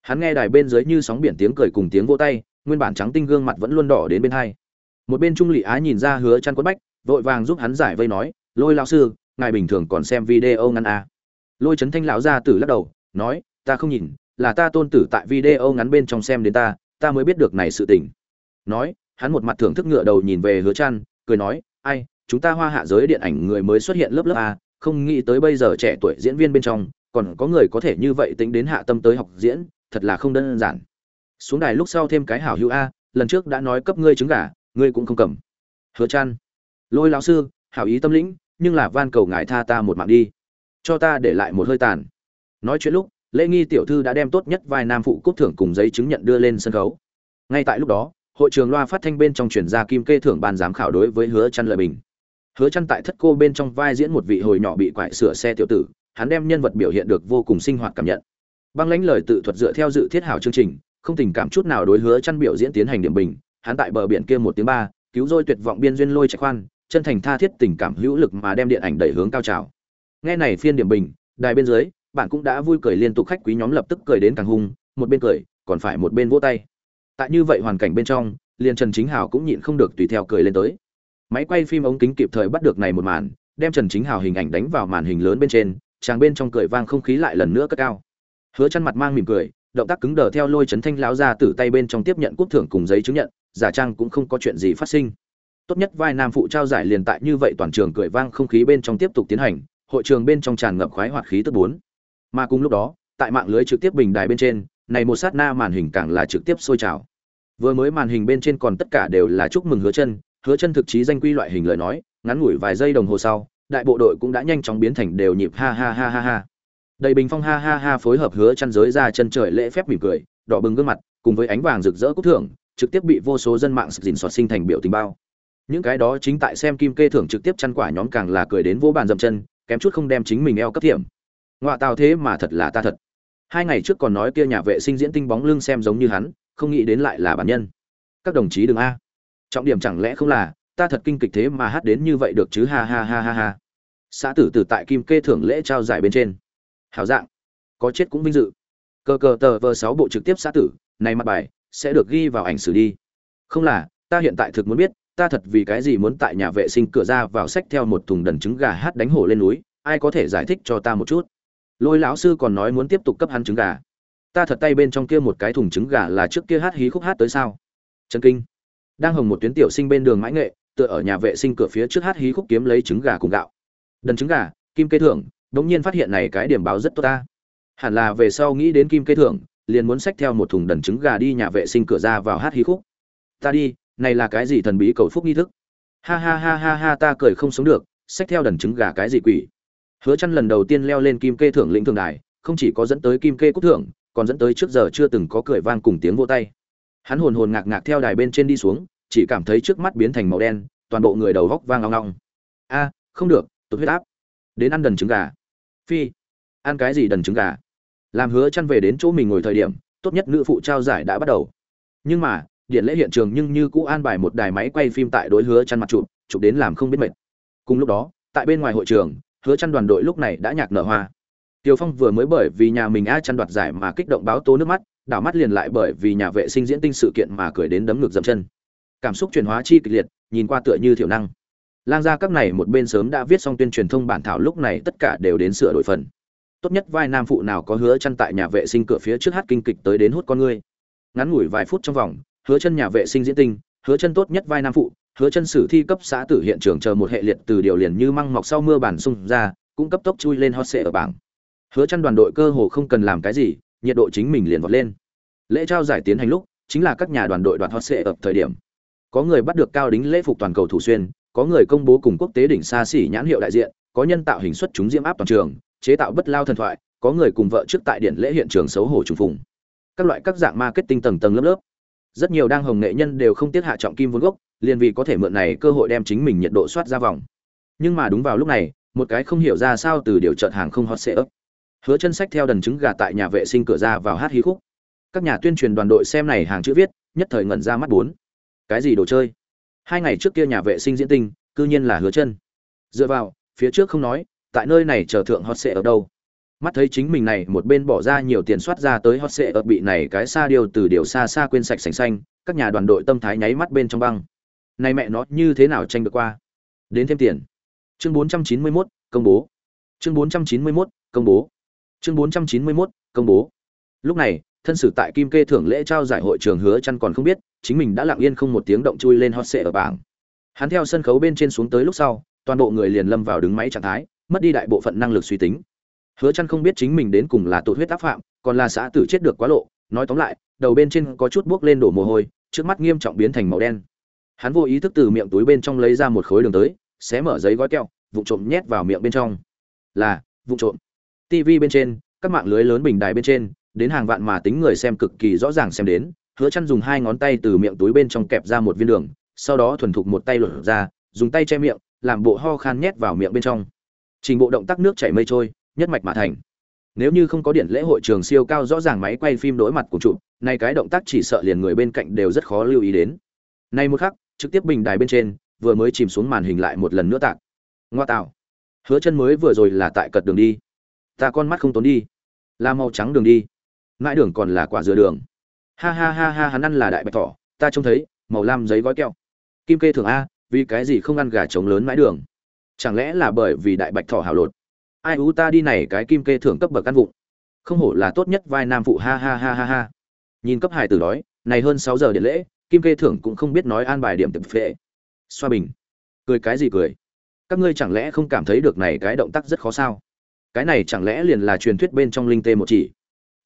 Hắn nghe đài bên dưới như sóng biển tiếng cười cùng tiếng vỗ tay, nguyên bản trắng tinh gương mặt vẫn luôn đỏ đến bên hai. Một bên trung lị á nhìn ra hứa chăn quất bách, vội vàng giúp hắn giải vây nói, lôi lão sư, ngài bình thường còn xem video ngắn à. lôi chấn thanh lão ra tử lắc đầu, nói, ta không nhìn, là ta tôn tử tại video ngắn bên trong xem đến ta ta mới biết được này sự tình. Nói, hắn một mặt thưởng thức ngựa đầu nhìn về hứa chăn, cười nói, ai, chúng ta hoa hạ giới điện ảnh người mới xuất hiện lớp lớp a không nghĩ tới bây giờ trẻ tuổi diễn viên bên trong còn có người có thể như vậy tính đến hạ tâm tới học diễn, thật là không đơn giản. Xuống đài lúc sau thêm cái hảo hữu a, lần trước đã nói cấp ngươi trứng gà, ngươi cũng không cầm. Hứa chăn lôi lão sư, hảo ý tâm lĩnh, nhưng là van cầu ngài tha ta một mạng đi. Cho ta để lại một hơi tàn. Nói chuyện lúc, lễ nghi tiểu thư đã đem tốt nhất vài nam phụ cúp thưởng cùng giấy chứng nhận đưa lên sân khấu. Ngay tại lúc đó, hội trường loa phát thanh bên trong truyền ra kim kê thưởng ban giám khảo đối với hứa chăn lợi bình. Hứa chăn tại thất cô bên trong vai diễn một vị hồi nhỏ bị quải sửa xe tiểu tử hắn đem nhân vật biểu hiện được vô cùng sinh hoạt cảm nhận. Băng lãnh lời tự thuật dựa theo dự thiết hảo chương trình, không tình cảm chút nào đối hứa chăn biểu diễn tiến hành điểm bình, hắn tại bờ biển kia một tiếng ba, cứu rơi tuyệt vọng biên duyên lôi chạy khoan, chân thành tha thiết tình cảm hữu lực mà đem điện ảnh đẩy hướng cao trào. Nghe này phiên điểm bình, đài bên dưới, bạn cũng đã vui cười liên tục khách quý nhóm lập tức cười đến càng hung, một bên cười, còn phải một bên vỗ tay. Tại như vậy hoàn cảnh bên trong, liền trần chính hào cũng nhịn không được tùy theo cười lên tới. Máy quay phim ống kính kịp thời bắt được này một màn, đem trần chính hào hình ảnh đánh vào màn hình lớn bên trên chàng bên trong cười vang không khí lại lần nữa cất cao. Hứa chăn mặt mang mỉm cười, động tác cứng đờ theo lôi chấn thanh lão ra từ tay bên trong tiếp nhận cúp thưởng cùng giấy chứng nhận, giả trang cũng không có chuyện gì phát sinh. Tốt nhất vai nam phụ trao giải liền tại như vậy toàn trường cười vang không khí bên trong tiếp tục tiến hành, hội trường bên trong tràn ngập khoái hoạt khí tức bốn. Mà cùng lúc đó, tại mạng lưới trực tiếp bình đài bên trên, này một sát na màn hình càng là trực tiếp sôi trào. Vừa mới màn hình bên trên còn tất cả đều là chúc mừng hứa chân. Hứa chân thực chí danh quy loại hình lời nói, ngắn ngủi vài giây đồng hồ sau đại bộ đội cũng đã nhanh chóng biến thành đều nhịp ha ha ha ha ha. Đầy bình phong ha ha ha phối hợp hứa chân giới ra chân trời lễ phép mỉm cười, đỏ bừng gương mặt, cùng với ánh vàng rực rỡ cúc thưởng, trực tiếp bị vô số dân mạng dình soạt sinh thành biểu tình bao. Những cái đó chính tại xem kim kê thưởng trực tiếp chăn quả nhóm càng là cười đến vô bàn dậm chân, kém chút không đem chính mình eo cấp tiệm ngoại tào thế mà thật là ta thật. Hai ngày trước còn nói kia nhà vệ sinh diễn tinh bóng lưng xem giống như hắn, không nghĩ đến lại là bản nhân. Các đồng chí đừng a. Trọng điểm chẳng lẽ không là, ta thật kinh kịch thế mà hát đến như vậy được chứ? Ha ha ha ha ha xã tử tử tại kim kê thưởng lễ trao giải bên trên. Hảo dạng. Có chết cũng vinh dự. Cờ cờ tờ vờ sáu bộ trực tiếp xã tử, này mặt bài, sẽ được ghi vào ảnh xử đi. Không là, ta hiện tại thực muốn biết, ta thật vì cái gì muốn tại nhà vệ sinh cửa ra vào sách theo một thùng đần trứng gà hát đánh hổ lên núi, ai có thể giải thích cho ta một chút? Lôi lão sư còn nói muốn tiếp tục cấp hắn trứng gà. Ta thật tay bên trong kia một cái thùng trứng gà là trước kia hát hí khúc hát tới sao? Trần kinh. Đang hồng một tuyến tiểu sinh bên đường mãi nghệ, tựa ở nhà vệ sinh cửa phía trước hát hí khúc kiếm lấy trứng gà cùng gạo đần trứng gà, kim kê thưởng, đống nhiên phát hiện này cái điểm báo rất tốt ta. Hẳn là về sau nghĩ đến kim kê thưởng, liền muốn xách theo một thùng đần trứng gà đi nhà vệ sinh cửa ra vào hát hí khúc. Ta đi, này là cái gì thần bí cầu phúc nghi thức? Ha ha ha ha ha, ta cười không sống được, xách theo đần trứng gà cái gì quỷ? Hứa chăn lần đầu tiên leo lên kim kê thưởng lĩnh thượng đài, không chỉ có dẫn tới kim kê cúc thưởng, còn dẫn tới trước giờ chưa từng có cười vang cùng tiếng vỗ tay. Hắn hồn hồn ngạc ngạc theo đài bên trên đi xuống, chỉ cảm thấy trước mắt biến thành màu đen, toàn bộ người đầu góc vang long long a, không được tụt huyết áp. Đến ăn đần trứng gà. Phi ăn cái gì đần trứng gà? Làm hứa chăn về đến chỗ mình ngồi thời điểm tốt nhất nữ phụ trao giải đã bắt đầu. Nhưng mà điện lễ hiện trường nhưng như cũ an bài một đài máy quay phim tại đối hứa chăn mặt chụp chụp đến làm không biết mệt. Cùng lúc đó tại bên ngoài hội trường hứa chăn đoàn đội lúc này đã nhạc nở hoa. Tiêu Phong vừa mới bởi vì nhà mình A chăn đoạt giải mà kích động báo tố nước mắt, đảo mắt liền lại bởi vì nhà vệ sinh diễn tinh sự kiện mà cười đến đấm ngực dậm chân. Cảm xúc chuyển hóa chi kịch liệt, nhìn qua tựa như thiểu năng. Lang gia các này một bên sớm đã viết xong tuyên truyền thông bản thảo lúc này tất cả đều đến sửa đổi phần. Tốt nhất vai nam phụ nào có hứa chân tại nhà vệ sinh cửa phía trước hát kinh kịch tới đến hút con ngươi. Ngắn ngủi vài phút trong vòng, hứa chân nhà vệ sinh diễn tinh, hứa chân tốt nhất vai nam phụ, hứa chân sử thi cấp xã tử hiện trường chờ một hệ liệt từ điều liền như măng mọc sau mưa bản sung ra, cũng cấp tốc chui lên hot seat ở bảng. Hứa chân đoàn đội cơ hồ không cần làm cái gì, nhiệt độ chính mình liền vọt lên. Lễ trao giải tiến hành lúc, chính là các nhà đoàn đội đoạt hot seat ở thời điểm. Có người bắt được cao đính lễ phục toàn cầu thủ xuyên, có người công bố cùng quốc tế đỉnh xa xỉ nhãn hiệu đại diện, có nhân tạo hình xuất chúng diễm áp toàn trường, chế tạo bất lao thần thoại, có người cùng vợ trước tại điện lễ hiện trường xấu hổ trùng phùng. Các loại các dạng marketing tầng tầng lớp lớp. Rất nhiều đang hồng nghệ nhân đều không tiếc hạ trọng kim vốn gốc, liền vì có thể mượn này cơ hội đem chính mình nhiệt độ soát ra vòng. Nhưng mà đúng vào lúc này, một cái không hiểu ra sao từ điều chợt hàng không hot ấp, hứa chân sách theo đần trứng gà tại nhà vệ sinh cửa ra vào hát hí khúc các nhà tuyên truyền đoàn đội xem này hàng chữ viết nhất thời ngẩn ra mắt bốn cái gì đồ chơi hai ngày trước kia nhà vệ sinh diễn tinh cư nhiên là hứa chân. Dựa vào phía trước không nói tại nơi này chờ thượng hot sẽ ở đâu. Mắt thấy chính mình này một bên bỏ ra nhiều tiền soát ra tới hot sẽ ở bị này cái xa điều từ điều xa xa quên sạch sành xanh các nhà đoàn đội tâm thái nháy mắt bên trong băng. Này mẹ nó như thế nào tranh được qua? Đến thêm tiền. Chương 491, công bố. Chương 491, công bố. Chương 491, công bố. Lúc này thân sử tại kim kê thưởng lễ trao giải hội trường hứa chăn còn không biết chính mình đã lặng yên không một tiếng động chui lên hot seat ở bảng. Hắn theo sân khấu bên trên xuống tới lúc sau toàn bộ người liền lâm vào đứng máy trạng thái mất đi đại bộ phận năng lực suy tính. Hứa chăn không biết chính mình đến cùng là tụt huyết áp phạm còn là xã tử chết được quá lộ nói tóm lại đầu bên trên có chút buốc lên đổ mồ hôi trước mắt nghiêm trọng biến thành màu đen. Hắn vô ý thức từ miệng túi bên trong lấy ra một khối đường tới xé mở giấy gói keo vụ trộm nhét vào miệng bên trong. Là vụ trộm. TV bên trên, các mạng lưới lớn bình đài bên trên, đến hàng vạn mà tính người xem cực kỳ rõ ràng xem đến, Hứa Chân dùng hai ngón tay từ miệng túi bên trong kẹp ra một viên đường, sau đó thuần thục một tay lột ra, dùng tay che miệng, làm bộ ho khan nhét vào miệng bên trong. Trình bộ động tác nước chảy mây trôi, nhất mạch mà thành. Nếu như không có điện lễ hội trường siêu cao rõ ràng máy quay phim đối mặt của chủ, này cái động tác chỉ sợ liền người bên cạnh đều rất khó lưu ý đến. Nay một khắc, trực tiếp bình đài bên trên, vừa mới chìm xuống màn hình lại một lần nữa tạc. Ngoa tạo. Hứa Chân mới vừa rồi là tại cật đường đi ta con mắt không tốn đi là màu trắng đường đi mãi đường còn là quả dừa đường. Ha ha ha ha, hắn ăn là đại bạch thỏ, ta trông thấy, màu lam giấy gói keo kim kê thường a, vì cái gì không ăn gà trống lớn mãi đường? Chẳng lẽ là bởi vì đại bạch thỏ hào lột? Ai ú ta đi này, cái kim kê thưởng cấp bậc ăn vụn không hổ là tốt nhất vai nam phụ, ha ha ha ha ha. Nhìn cấp hải tử đói, này hơn sáu giờ điện lễ, kim kê thưởng cũng không biết nói an bài điểm tập phệ. Xoa bình. Cười cái gì cười? Các ngươi chẳng lẽ không cảm thấy được này cái động tác rất khó sao? Cái này chẳng lẽ liền là truyền thuyết bên trong linh tê một chỉ?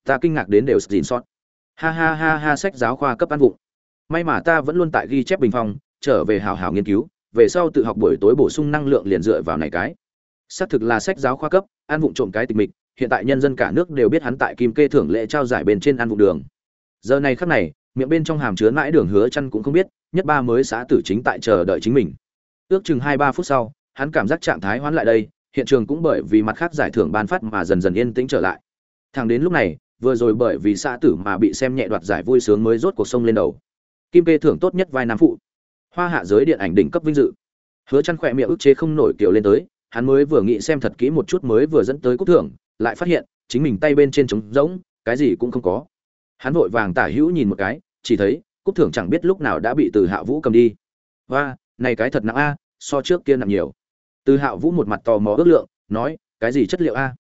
Ta kinh ngạc đến đều dìn sót. Ha ha ha ha, sách giáo khoa cấp ăn vụng. May mà ta vẫn luôn tại ghi chép bình phong, trở về hào hào nghiên cứu, về sau tự học buổi tối bổ sung năng lượng liền dựa vào này cái. Xác thực là sách giáo khoa cấp, ăn vụng trộm cái tịch mịch, hiện tại nhân dân cả nước đều biết hắn tại kim kê thưởng lễ trao giải bên trên ăn vụng đường. Giờ này khắc này, miệng bên trong hàm chứa mãi đường hứa chăn cũng không biết, nhất ba mới xã tử chính tại chờ đợi chính mình. Ước chừng hai ba phút sau, hắn cảm giác trạng thái hoán lại đây, hiện trường cũng bởi vì mặt khác giải thưởng ban phát mà dần dần yên tĩnh trở lại. Thẳng đến lúc này vừa rồi bởi vì xã tử mà bị xem nhẹ đoạt giải vui sướng mới rốt cuộc sông lên đầu. Kim kê thưởng tốt nhất vai nam phụ. Hoa hạ giới điện ảnh đỉnh cấp vinh dự. Hứa chăn khỏe miệng ức chế không nổi kiểu lên tới, hắn mới vừa nghĩ xem thật kỹ một chút mới vừa dẫn tới cúp thưởng, lại phát hiện, chính mình tay bên trên trống rỗng, cái gì cũng không có. Hắn vội vàng tả hữu nhìn một cái, chỉ thấy, cúp thưởng chẳng biết lúc nào đã bị từ hạ vũ cầm đi. Và này cái thật nặng a, so trước kia nặng nhiều. Từ hạ vũ một mặt tò mò ước lượng, nói, cái gì chất liệu a?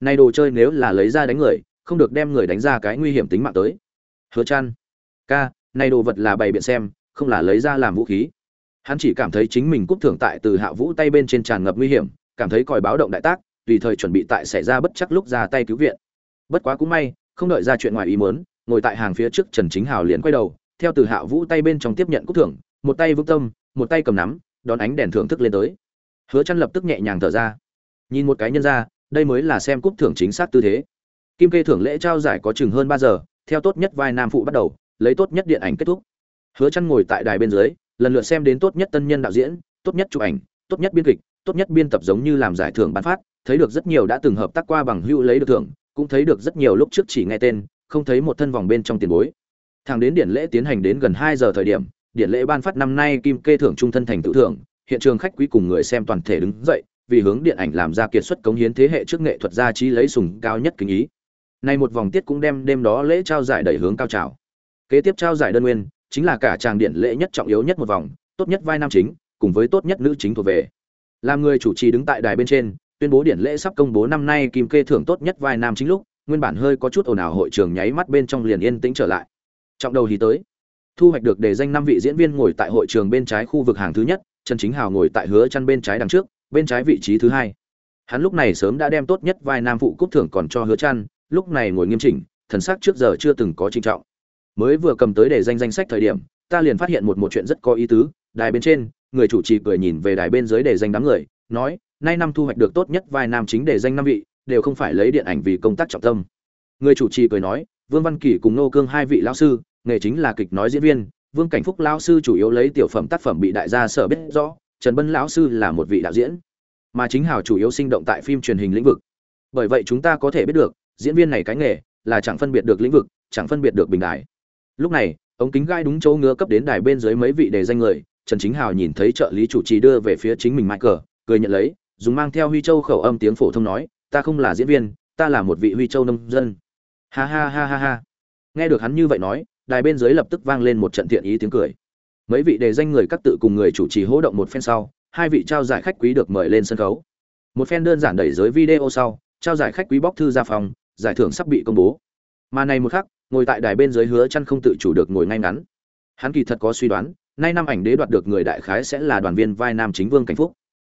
Này đồ chơi nếu là lấy ra đánh người không được đem người đánh ra cái nguy hiểm tính mạng tới. Hứa chăn ca, này đồ vật là bày biện xem, không là lấy ra làm vũ khí. Hắn chỉ cảm thấy chính mình cúp thưởng tại từ hạ vũ tay bên trên tràn ngập nguy hiểm, cảm thấy còi báo động đại tác, tùy thời chuẩn bị tại xảy ra bất chắc lúc ra tay cứu viện. Bất quá cũng may, không đợi ra chuyện ngoài ý muốn, ngồi tại hàng phía trước trần chính hào liền quay đầu, theo từ hạ vũ tay bên trong tiếp nhận cúp thưởng, một tay vững tâm, một tay cầm nắm, đón ánh đèn thưởng thức lên tới. Hứa chăn lập tức nhẹ nhàng thở ra. Nhìn một cái nhân ra, đây mới là xem cúp thưởng chính xác tư thế kim kê thưởng lễ trao giải có chừng hơn ba giờ, theo tốt nhất vai nam phụ bắt đầu, lấy tốt nhất điện ảnh kết thúc. Hứa chăn ngồi tại đài bên dưới, lần lượt xem đến tốt nhất tân nhân đạo diễn, tốt nhất chụp ảnh, tốt nhất biên kịch, tốt nhất biên tập giống như làm giải thưởng bán phát, thấy được rất nhiều đã từng hợp tác qua bằng hữu lấy được thưởng, cũng thấy được rất nhiều lúc trước chỉ nghe tên, không thấy một thân vòng bên trong tiền bối. Thẳng đến điện lễ tiến hành đến gần hai giờ thời điểm, điện lễ ban phát năm nay kim kê thưởng trung thân thành tự thưởng, hiện trường khách quý cùng người xem toàn thể đứng dậy, vì hướng điện ảnh làm ra kiệt xuất cống hiến thế hệ trước nghệ thuật gia trí lấy sùng cao nhất kính ý nay một vòng tiết cũng đem đêm đó lễ trao giải đẩy hướng cao trào. Kế tiếp trao giải đơn nguyên, chính là cả tràng điện lễ nhất trọng yếu nhất một vòng, tốt nhất vai nam chính, cùng với tốt nhất nữ chính thuộc về. Làm người chủ trì đứng tại đài bên trên, tuyên bố điện lễ sắp công bố năm nay kim kê thưởng tốt nhất vai nam chính lúc, nguyên bản hơi có chút ồn ào hội trường nháy mắt bên trong liền yên tĩnh trở lại. Trọng đầu thì tới. Thu hoạch được đề danh năm vị diễn viên ngồi tại hội trường bên trái khu vực hàng thứ nhất, trần chính hào ngồi tại hứa chăn bên trái đằng trước, bên trái vị trí thứ hai. Hắn lúc này sớm đã đem tốt nhất vai nam phụ cúp thưởng còn cho hứa chăn lúc này ngồi nghiêm chỉnh, thần sắc trước giờ chưa từng có trinh trọng. Mới vừa cầm tới để danh danh sách thời điểm, ta liền phát hiện một một chuyện rất có ý tứ, đài bên trên, người chủ trì cười nhìn về đài bên dưới để danh đám người, nói, nay năm thu hoạch được tốt nhất vai nam chính để danh năm vị, đều không phải lấy điện ảnh vì công tác trọng tâm. Người chủ trì cười nói, vương văn kỳ cùng nô cương hai vị lão sư, nghề chính là kịch nói diễn viên, vương cảnh phúc lão sư chủ yếu lấy tiểu phẩm tác phẩm bị đại gia sở biết rõ, trần bân lão sư là một vị đạo diễn, mà chính hào chủ yếu sinh động tại phim truyền hình lĩnh vực. Bởi vậy chúng ta có thể biết được diễn viên này cái nghề là chẳng phân biệt được lĩnh vực, chẳng phân biệt được bình đài. Lúc này, ống kính gai đúng chỗ ngứa cấp đến đài bên dưới mấy vị đề danh người, trần chính hào nhìn thấy trợ lý chủ trì đưa về phía chính mình michael, cười nhận lấy, dùng mang theo huy châu khẩu âm tiếng phổ thông nói, ta không là diễn viên, ta là một vị huy châu nông dân. Ha ha ha ha ha. Nghe được hắn như vậy nói, đài bên dưới lập tức vang lên một trận thiện ý tiếng cười. Mấy vị đề danh người các tự cùng người chủ trì hỗ động một phen sau, hai vị trao giải khách quý được mời lên sân khấu. Một phen đơn giản đẩy giới video sau, trao giải khách quý bóc thư ra phòng giải thưởng sắp bị công bố. Mà này một khắc, ngồi tại đài bên dưới hứa chăn không tự chủ được ngồi ngay ngắn. Hắn kỳ thật có suy đoán, nay năm ảnh đế đoạt được người đại khái sẽ là đoàn viên vai nam chính vương cảnh phúc.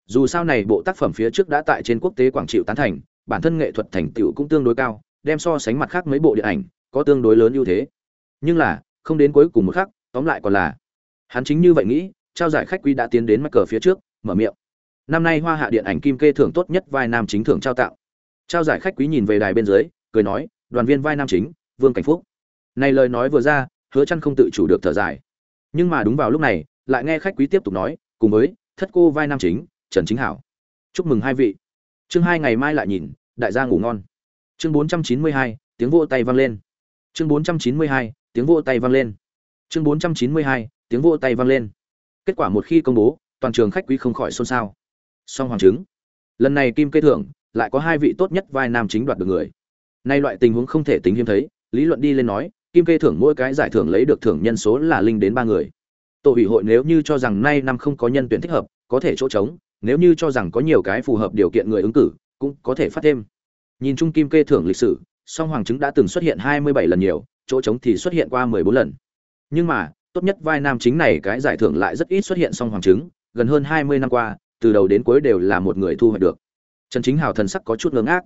Dù sao này bộ tác phẩm phía trước đã tại trên quốc tế quảng trị tán thành, bản thân nghệ thuật thành tựu cũng tương đối cao, đem so sánh mặt khác mấy bộ điện ảnh, có tương đối lớn ưu thế. Nhưng là, không đến cuối cùng một khắc, tóm lại còn là, hắn chính như vậy nghĩ, trao giải khách quý đã tiến đến mắc cờ phía trước, mở miệng. Năm nay hoa hạ điện ảnh kim kê thưởng tốt nhất vai nam chính thưởng trao tặng trao giải khách quý nhìn về đài bên dưới, cười nói, đoàn viên vai nam chính, vương cảnh phúc. Này lời nói vừa ra, hứa chăn không tự chủ được thở dài. Nhưng mà đúng vào lúc này, lại nghe khách quý tiếp tục nói, cùng với thất cô vai nam chính, trần chính hảo. Chúc mừng hai vị. Chương hai ngày mai lại nhìn, đại gia ngủ ngon. Chương bốn trăm chín mươi hai, tiếng vỗ tay vang lên. Chương bốn trăm chín mươi hai, tiếng vỗ tay vang lên. Chương bốn trăm chín mươi hai, tiếng vỗ tay vang lên. Kết quả một khi công bố, toàn trường khách quý không khỏi xôn xao. Song hoàng chứng. Lần này kim kê thưởng lại có hai vị tốt nhất vai nam chính đoạt được người. Nay loại tình huống không thể tính hiếm thấy, lý luận đi lên nói, kim kê thưởng mỗi cái giải thưởng lấy được thưởng nhân số là linh đến ba người. Tổ ủy hội nếu như cho rằng nay năm không có nhân tuyển thích hợp, có thể chỗ trống, nếu như cho rằng có nhiều cái phù hợp điều kiện người ứng cử, cũng có thể phát thêm. Nhìn chung kim kê thưởng lịch sử, song hoàng chứng đã từng xuất hiện hai mươi bảy lần nhiều, chỗ trống thì xuất hiện qua mười bốn lần. Nhưng mà, tốt nhất vai nam chính này cái giải thưởng lại rất ít xuất hiện song hoàng chứng gần hơn hai mươi năm qua, từ đầu đến cuối đều là một người thu hoạch được trần chính hào thần sắc có chút ngớ ác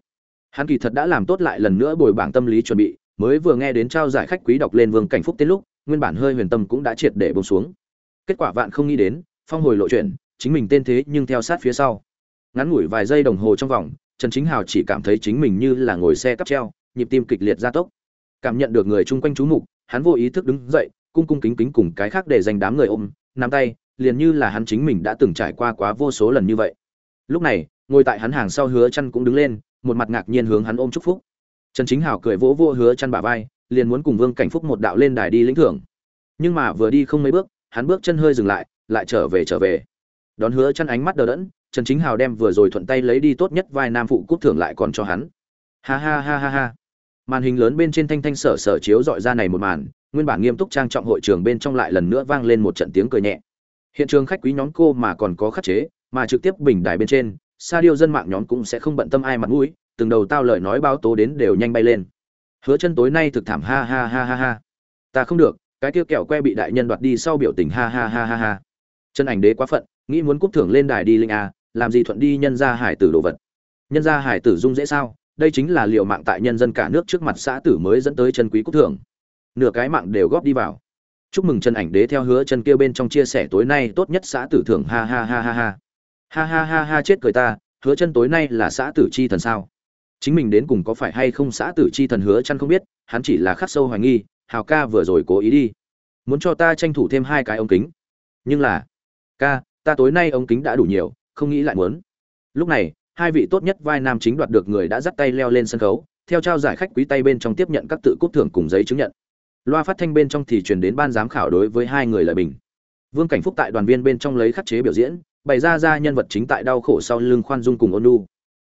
hắn kỳ thật đã làm tốt lại lần nữa bồi bảng tâm lý chuẩn bị, mới vừa nghe đến trao giải khách quý đọc lên vương cảnh phúc tên lúc, nguyên bản hơi huyền tâm cũng đã triệt để bông xuống. Kết quả vạn không nghĩ đến, phong hồi lộ chuyện chính mình tên thế nhưng theo sát phía sau. Ngắn ngủi vài giây đồng hồ trong vòng, trần chính hào chỉ cảm thấy chính mình như là ngồi xe cắp treo, nhịp tim kịch liệt gia tốc. Cảm nhận được người chung quanh chú mục, hắn vô ý thức đứng dậy, cung cung kính kính cùng cái khác để dành đám người ôm, nắm tay, liền như là hắn chính mình đã từng trải qua quá vô số lần như vậy. Lúc này ngồi tại hắn hàng sau hứa chăn cũng đứng lên, một mặt ngạc nhiên hướng hắn ôm chúc phúc. Trần chính Hảo cười vỗ vỗ hứa chăn bả vai, liền muốn cùng vương cảnh phúc một đạo lên đài đi lĩnh thưởng. Nhưng mà vừa đi không mấy bước, hắn bước chân hơi dừng lại lại trở về trở về. Đón hứa chăn ánh mắt đờ đẫn, trần chính hào đem vừa rồi thuận tay lấy đi tốt nhất vai nam phụ cúp thưởng lại còn cho hắn. Ha ha ha ha ha. Màn hình lớn bên trên thanh thanh sở sở chiếu dọi ra này một màn, nguyên bản nghiêm túc trang trọng hội trường bên trong lại lần nữa vang lên một trận tiếng cười nhẹ. Hiện trường khách quý nhóm cô mà còn có khắc chế, mà trực tiếp bình đài bên trên sa điêu dân mạng nhóm cũng sẽ không bận tâm ai mặt mũi, từng đầu tao lời nói báo tố đến đều nhanh bay lên. Hứa chân tối nay thực thảm, ha ha ha ha ha. Ta không được, cái kia kẹo que bị đại nhân đoạt đi sau biểu tình, ha ha ha ha ha. Chân ảnh đế quá phận, nghĩ muốn cúp thưởng lên đài đi linh a, làm gì thuận đi nhân gia hải tử đồ vật. Nhân gia hải tử dung dễ sao? Đây chính là liệu mạng tại nhân dân cả nước trước mặt xã tử mới dẫn tới chân quý cúp thưởng. Nửa cái mạng đều góp đi vào. Chúc mừng chân ảnh đế theo hứa chân kia bên trong chia sẻ tối nay tốt nhất xã tử thưởng, ha ha ha ha ha ha ha ha ha chết cười ta, hứa chân tối nay là xã tử chi thần sao? Chính mình đến cùng có phải hay không xã tử chi thần hứa chân không biết, hắn chỉ là khắc sâu hoài nghi, hào ca vừa rồi cố ý đi. Muốn cho ta tranh thủ thêm hai cái ống kính. Nhưng là, ca, ta tối nay ống kính đã đủ nhiều, không nghĩ lại muốn. Lúc này, hai vị tốt nhất vai nam chính đoạt được người đã dắt tay leo lên sân khấu, theo trao giải khách quý tay bên trong tiếp nhận các tự cúp thưởng cùng giấy chứng nhận. Loa phát thanh bên trong thì truyền đến ban giám khảo đối với hai người lời bình. Vương cảnh phúc tại đoàn viên bên trong lấy khắc chế biểu diễn bày ra ra nhân vật chính tại đau khổ sau lưng khoan dung cùng ôn nhu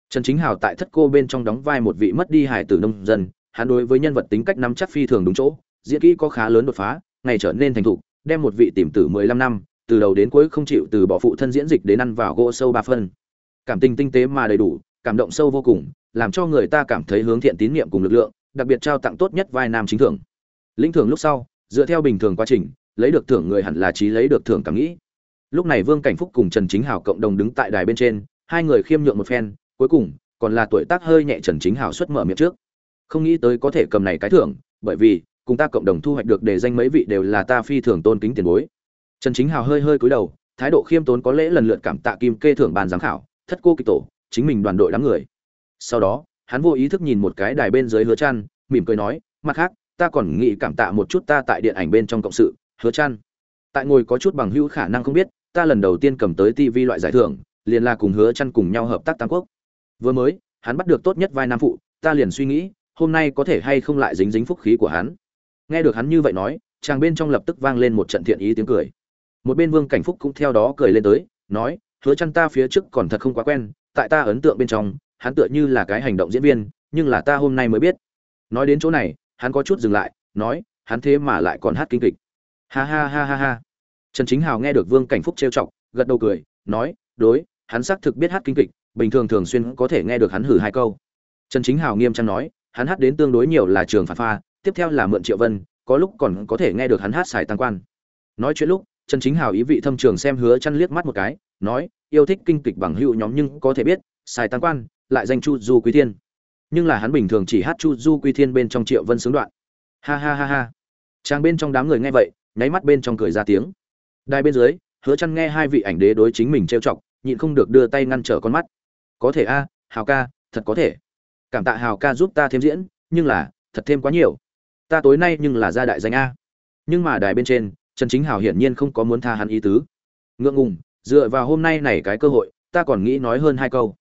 trần chính hào tại thất cô bên trong đóng vai một vị mất đi hải tử nông dân, hắn đối với nhân vật tính cách nắm chắc phi thường đúng chỗ, diễn kỹ có khá lớn đột phá, ngày trở nên thành thục, đem một vị tìm tử mười lăm năm, từ đầu đến cuối không chịu từ bỏ phụ thân diễn dịch đến ăn vào gỗ sâu ba phân. Cảm tình tinh tế mà đầy đủ, cảm động sâu vô cùng, làm cho người ta cảm thấy hướng thiện tín nhiệm cùng lực lượng, đặc biệt trao tặng tốt nhất vai nam chính thưởng. Lĩnh thưởng lúc sau, dựa theo bình thường quá trình, lấy được thưởng người hẳn là trí lấy được thưởng cảm nghĩ lúc này vương cảnh phúc cùng trần chính hào cộng đồng đứng tại đài bên trên, hai người khiêm nhượng một phen, cuối cùng, còn là tuổi tác hơi nhẹ trần chính hào xuất mở miệng trước. Không nghĩ tới có thể cầm này cái thưởng, bởi vì, cùng ta cộng đồng thu hoạch được đề danh mấy vị đều là ta phi thường tôn kính tiền bối. Trần chính hào hơi hơi cúi đầu, thái độ khiêm tốn có lẽ lần lượt cảm tạ kim kê thưởng bàn giám khảo, thất cô kịch tổ, chính mình đoàn đội đám người. Sau đó, hắn vô ý thức nhìn một cái đài bên dưới hứa trăn, mỉm cười nói, mặt khác, ta còn nghĩ cảm tạ một chút ta tại điện ảnh bên trong cộng sự, hứa trăn. Tại ngồi có chút bằng hữu khả năng không biết ta lần đầu tiên cầm tới TV loại giải thưởng, liền là cùng hứa chăn cùng nhau hợp tác tam quốc. Vừa mới, hắn bắt được tốt nhất vai nam phụ, ta liền suy nghĩ, hôm nay có thể hay không lại dính dính phúc khí của hắn. Nghe được hắn như vậy nói, chàng bên trong lập tức vang lên một trận thiện ý tiếng cười. Một bên vương cảnh phúc cũng theo đó cười lên tới, nói, hứa chăn ta phía trước còn thật không quá quen, tại ta ấn tượng bên trong, hắn tựa như là cái hành động diễn viên, nhưng là ta hôm nay mới biết. Nói đến chỗ này, hắn có chút dừng lại, nói, hắn thế mà lại còn hát kinh kịch. Ha ha ha ha ha trần chính hào nghe được vương cảnh phúc trêu chọc, gật đầu cười, nói, đối, hắn xác thực biết hát kinh kịch, bình thường thường xuyên có thể nghe được hắn hử hai câu. Trần chính hào nghiêm trang nói, hắn hát đến tương đối nhiều là trường phản pha, tiếp theo là mượn triệu vân, có lúc còn có thể nghe được hắn hát xài tăng quan. Nói chuyện lúc, trần chính hào ý vị thâm trường xem hứa chăn liếc mắt một cái, nói, yêu thích kinh kịch bằng hữu nhóm nhưng có thể biết, xài tăng quan, lại danh chu du quý thiên. Nhưng là hắn bình thường chỉ hát chu du quý thiên bên trong triệu vân sướng đoạn. Ha ha ha ha. Trang bên trong đám người nghe vậy, nháy mắt bên trong cười ra tiếng đài bên dưới, hứa chăn nghe hai vị ảnh đế đối chính mình trêu chọc, nhịn không được đưa tay ngăn trở con mắt. Có thể a, hào ca, thật có thể. Cảm tạ hào ca giúp ta thêm diễn, nhưng là, thật thêm quá nhiều. Ta tối nay nhưng là gia đại danh a. Nhưng mà đài bên trên, trần chính hào hiển nhiên không có muốn tha hắn ý tứ. Ngượng ngùng, dựa vào hôm nay này cái cơ hội, ta còn nghĩ nói hơn hai câu.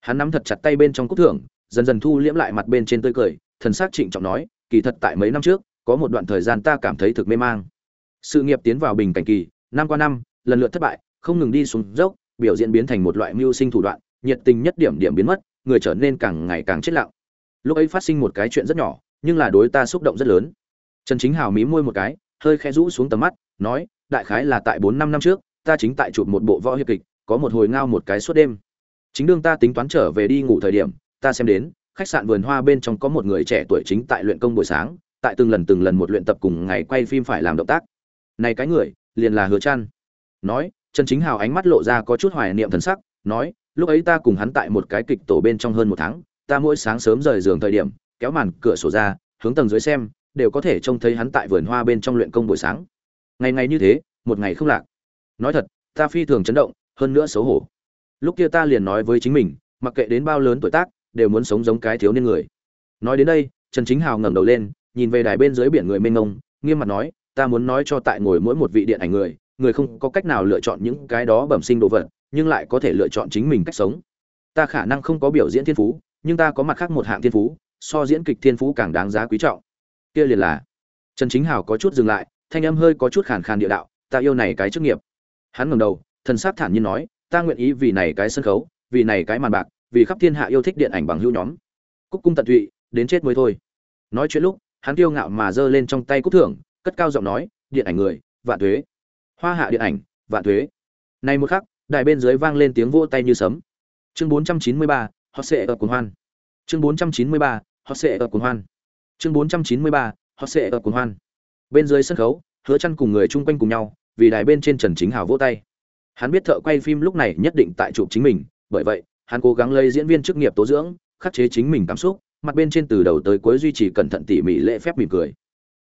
Hắn nắm thật chặt tay bên trong cúc thưởng, dần dần thu liễm lại mặt bên trên tươi cười, thần s c trịnh trọng nói, kỳ thật tại mấy năm trước, có một đoạn thời gian ta cảm thấy thực mê mang. Sự nghiệp tiến vào bình cảnh kỳ năm qua năm, lần lượt thất bại, không ngừng đi xuống dốc, biểu diễn biến thành một loại mưu sinh thủ đoạn, nhiệt tình nhất điểm điểm biến mất, người trở nên càng ngày càng chết lặng. Lúc ấy phát sinh một cái chuyện rất nhỏ, nhưng là đối ta xúc động rất lớn. Trần chính hào mí môi một cái, hơi khẽ rũ xuống tầm mắt, nói, đại khái là tại bốn năm năm trước, ta chính tại chụp một bộ võ hiệp kịch, có một hồi ngao một cái suốt đêm. Chính đương ta tính toán trở về đi ngủ thời điểm, ta xem đến, khách sạn vườn hoa bên trong có một người trẻ tuổi chính tại luyện công buổi sáng, tại từng lần từng lần một luyện tập cùng ngày quay phim phải làm động tác. Này cái người liền là hứa chăn. Nói, trần chính hào ánh mắt lộ ra có chút hoài niệm thần sắc, nói, lúc ấy ta cùng hắn tại một cái kịch tổ bên trong hơn một tháng, ta mỗi sáng sớm rời giường thời điểm, kéo màn cửa sổ ra, hướng tầng dưới xem, đều có thể trông thấy hắn tại vườn hoa bên trong luyện công buổi sáng. Ngày ngày như thế, một ngày không lạc. Nói thật, ta phi thường chấn động, hơn nữa xấu hổ. Lúc kia ta liền nói với chính mình, mặc kệ đến bao lớn tuổi tác, đều muốn sống giống cái thiếu niên người. Nói đến đây, trần chính hào ngẩng đầu lên, nhìn về đài bên dưới biển người mênh mông, nghiêm mặt nói ta muốn nói cho tại ngồi mỗi một vị điện ảnh người người không có cách nào lựa chọn những cái đó bẩm sinh đồ vật, nhưng lại có thể lựa chọn chính mình cách sống. Ta khả năng không có biểu diễn thiên phú, nhưng ta có mặt khác một hạng thiên phú, so diễn kịch thiên phú càng đáng giá quý trọng. Kia liền là, trần chính hào có chút dừng lại, thanh âm hơi có chút khàn khàn địa đạo, ta yêu này cái chức nghiệp. Hắn ngẩng đầu, thần sắc thản nhiên nói, ta nguyện ý vì này cái sân khấu, vì này cái màn bạc, vì khắp thiên hạ yêu thích điện ảnh bằng hữu nhóm. Cúc cung tận tụy, đến chết mới thôi. Nói chuyện lúc, hắn kiêu ngạo mà giơ lên trong tay cúc thưởng cất cao giọng nói điện ảnh người vạn thuế. Hoa hạ điện ảnh vạn thuế. Này một khắc đài bên dưới vang lên tiếng vỗ tay như sấm. Chương 493, họ sẽ ở cuồng hoan. Chương 493, họ sẽ ở cuồng hoan. Chương 493, họ sẽ ở cuồng hoan. Bên dưới sân khấu hứa chăn cùng người chung quanh cùng nhau vì đài bên trên trần chính hào vỗ tay. Hắn biết thợ quay phim lúc này nhất định tại chụp chính mình bởi vậy hắn cố gắng lấy diễn viên chức nghiệp tố dưỡng khắc chế chính mình cảm xúc mặt bên trên từ đầu tới cuối duy trì cẩn thận tỉ mỉ lễ phép mỉm cười.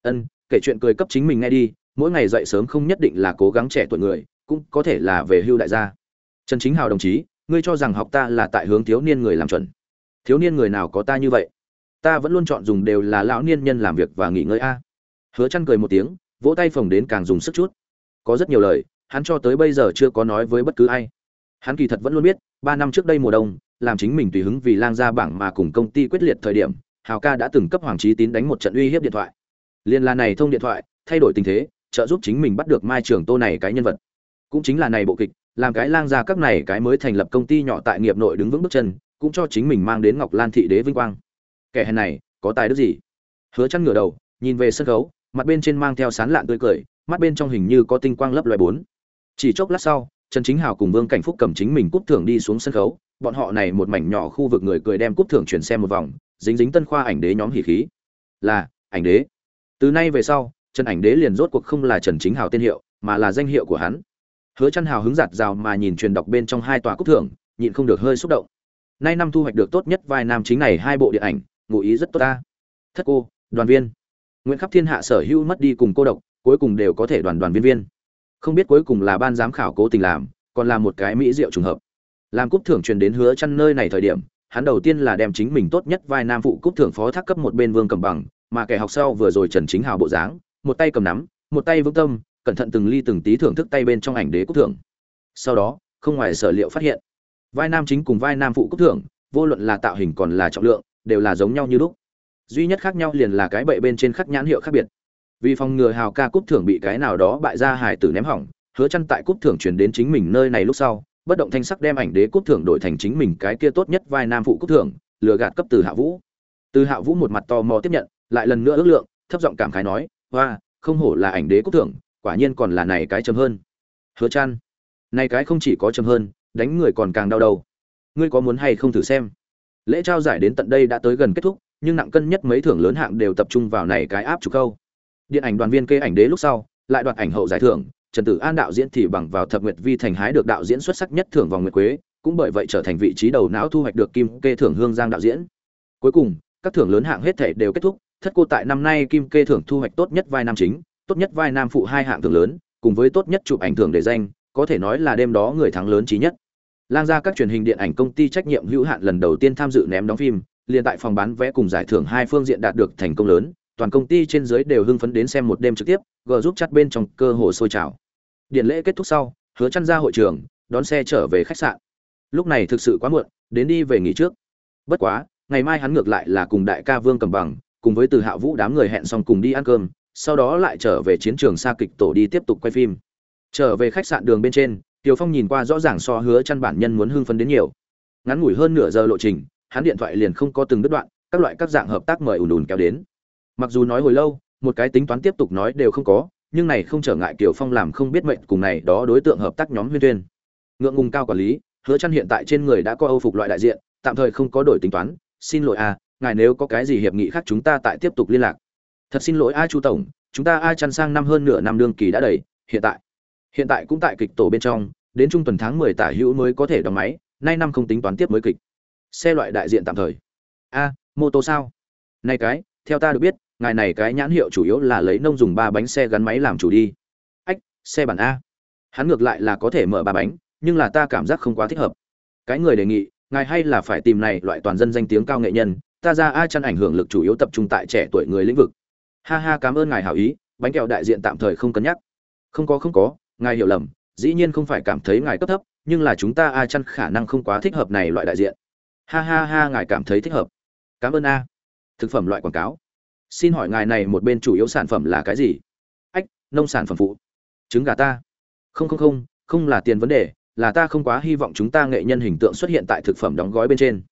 Ân kể chuyện cười cấp chính mình nghe đi, mỗi ngày dậy sớm không nhất định là cố gắng trẻ tuổi người, cũng có thể là về hưu đại gia. Trần chính hào đồng chí, ngươi cho rằng học ta là tại hướng thiếu niên người làm chuẩn. Thiếu niên người nào có ta như vậy? Ta vẫn luôn chọn dùng đều là lão niên nhân làm việc và nghỉ ngơi a. Hứa chăn cười một tiếng, vỗ tay phồng đến càng dùng sức chút. Có rất nhiều lời, hắn cho tới bây giờ chưa có nói với bất cứ ai. Hắn kỳ thật vẫn luôn biết, ba năm trước đây mùa đông, làm chính mình tùy hứng vì lang ra bảng mà cùng công ty quyết liệt thời điểm, hào ca đã từng cấp hoàng trí tín đánh một trận uy hiếp điện thoại liên là này thông điện thoại, thay đổi tình thế, trợ giúp chính mình bắt được mai trường tô này cái nhân vật. Cũng chính là này bộ kịch, làm cái lang gia các này cái mới thành lập công ty nhỏ tại nghiệp nội đứng vững bước chân, cũng cho chính mình mang đến ngọc lan thị đế vinh quang. Kẻ hèn này, có tài đức gì? Hứa chăn ngửa đầu, nhìn về sân khấu, mặt bên trên mang theo sán lạn tươi cười, mắt bên trong hình như có tinh quang lấp loài bốn. Chỉ chốc lát sau, trần chính hào cùng vương cảnh phúc cầm chính mình cúp thưởng đi xuống sân khấu, bọn họ này một mảnh nhỏ khu vực người cười đem cúp thưởng chuyển xem một vòng, dính dính tân khoa ảnh đế nhóm hỉ khí. Là, ảnh đế từ nay về sau, trần ảnh đế liền rốt cuộc không là trần chính hào tên hiệu, mà là danh hiệu của hắn. Hứa chăn hào hứng giạt rào mà nhìn truyền đọc bên trong hai tòa cúc thưởng nhịn không được hơi xúc động. Nay năm thu hoạch được tốt nhất vai nam chính này hai bộ điện ảnh, ngụ ý rất tốt ta. Thất cô, đoàn viên. Nguyễn khắp thiên hạ sở hữu mất đi cùng cô độc, cuối cùng đều có thể đoàn đoàn viên viên. Không biết cuối cùng là ban giám khảo cố tình làm, còn là một cái mỹ diệu trùng hợp. Làm cúp thưởng truyền đến hứa chăn nơi này thời điểm, hắn đầu tiên là đem chính mình tốt nhất vai nam phụ cúp thưởng phó thác cấp một bên vương cầm bằng mà kẻ học sau vừa rồi trần chính hào bộ dáng, một tay cầm nắm, một tay vững tâm, cẩn thận từng ly từng tí thưởng thức tay bên trong ảnh đế cúc thưởng. Sau đó, không ngoài sở liệu phát hiện, vai nam chính cùng vai nam phụ cúc thưởng, vô luận là tạo hình còn là trọng lượng, đều là giống nhau như lúc. Duy nhất khác nhau liền là cái bậy bên trên khắc nhãn hiệu khác biệt. Vì phòng ngừa hào ca cúp thưởng bị cái nào đó bại ra hải tử ném hỏng, hứa chăn tại cúp thưởng chuyển đến chính mình nơi này lúc sau, bất động thanh sắc đem ảnh đế cúp thưởng đổi thành chính mình cái kia tốt nhất vai nam phụ cúp thưởng, lừa gạt cấp từ hạ vũ. Từ hạ vũ một mặt to mò tiếp nhận lại lần nữa ước lượng, thấp giọng cảm khái nói hoa không hổ là ảnh đế cúc thưởng quả nhiên còn là này cái chấm hơn. Hứa chan, này cái không chỉ có chấm hơn, đánh người còn càng đau đầu. Ngươi có muốn hay không thử xem? Lễ trao giải đến tận đây đã tới gần kết thúc, nhưng nặng cân nhất mấy thưởng lớn hạng đều tập trung vào này cái áp chủ câu. Điện ảnh đoàn viên kê ảnh đế lúc sau, lại đoạt ảnh hậu giải thưởng, trần tử an đạo diễn thì bằng vào thập nguyệt vi thành hái được đạo diễn xuất sắc nhất thưởng vòng nguyệt quế, cũng bởi vậy trở thành vị trí đầu não thu hoạch được kim kê thưởng hương giang đạo diễn. Cuối cùng, các thưởng lớn hạng hết thể đều kết thúc thất cô tại năm nay kim kê thưởng thu hoạch tốt nhất vai nam chính, tốt nhất vai nam phụ hai hạng thưởng lớn, cùng với tốt nhất chụp ảnh thưởng để danh, có thể nói là đêm đó người thắng lớn trí nhất. Lang ra các truyền hình điện ảnh công ty trách nhiệm hữu hạn lần đầu tiên tham dự ném đóng phim, liền tại phòng bán vé cùng giải thưởng hai phương diện đạt được thành công lớn, toàn công ty trên dưới đều hưng phấn đến xem một đêm trực tiếp g giúp chặt bên trong cơ hồ sôi trào. Điện lễ kết thúc sau, hứa chăn ra hội trường, đón xe trở về khách sạn. Lúc này thực sự quá muộn, đến đi về nghỉ trước. Bất quá, ngày mai hắn ngược lại là cùng đại ca vương cầm bằng cùng với từ hạ vũ đám người hẹn xong cùng đi ăn cơm sau đó lại trở về chiến trường xa kịch tổ đi tiếp tục quay phim trở về khách sạn đường bên trên Tiểu Phong nhìn qua rõ ràng so hứa chăn bản nhân muốn hưng phấn đến nhiều. Ngắn ngủi hơn nửa giờ lộ trình, hắn điện thoại liền không có từng đứt đoạn, các loại các dạng hợp tác mời ùn ùn kéo đến. Mặc dù nói hồi lâu, một cái tính toán tiếp tục nói đều không có, nhưng này không trở ngại Tiểu Phong làm không biết mệnh cùng này đó đối tượng hợp tác nhóm huyên tuyên. Ngượng ngùng cao quản lý, hứa chăn hiện tại trên người đã có Âu phục loại đại diện, tạm thời không có đổi tính toán, xin lỗi a, ngài nếu có cái gì hiệp nghị khác chúng ta tại tiếp tục liên lạc. Thật xin lỗi a Chu tổng, chúng ta a chăn sang năm hơn nửa năm đương kỳ đã đầy, hiện tại. Hiện tại cũng tại kịch tổ bên trong đến trung tuần tháng mười tả hữu mới có thể đóng máy nay năm không tính toán tiếp mới kịch. Xe loại đại diện tạm thời. A mô tô sao? Nay cái theo ta được biết ngài này cái nhãn hiệu chủ yếu là lấy nông dùng ba bánh xe gắn máy làm chủ đi. Ách xe bản a. Hắn ngược lại là có thể mở ba bánh nhưng là ta cảm giác không quá thích hợp. Cái người đề nghị ngài hay là phải tìm này loại toàn dân danh tiếng cao nghệ nhân ta ra a chăn ảnh hưởng lực chủ yếu tập trung tại trẻ tuổi người lĩnh vực. Ha ha, cảm ơn ngài hảo ý, bánh kẹo đại diện tạm thời không cân nhắc. Không có không có, ngài hiểu lầm, dĩ nhiên không phải cảm thấy ngài cấp thấp, nhưng là chúng ta a chăn khả năng không quá thích hợp này loại đại diện. Ha ha ha, ngài cảm thấy thích hợp. Cảm ơn a. Thực phẩm loại quảng cáo. Xin hỏi ngài này một bên chủ yếu sản phẩm là cái gì? Ách, nông sản phẩm phụ. Trứng gà ta. Không không không không là tiền vấn đề, là ta không quá hy vọng chúng ta nghệ nhân hình tượng xuất hiện tại thực phẩm đóng gói bên trên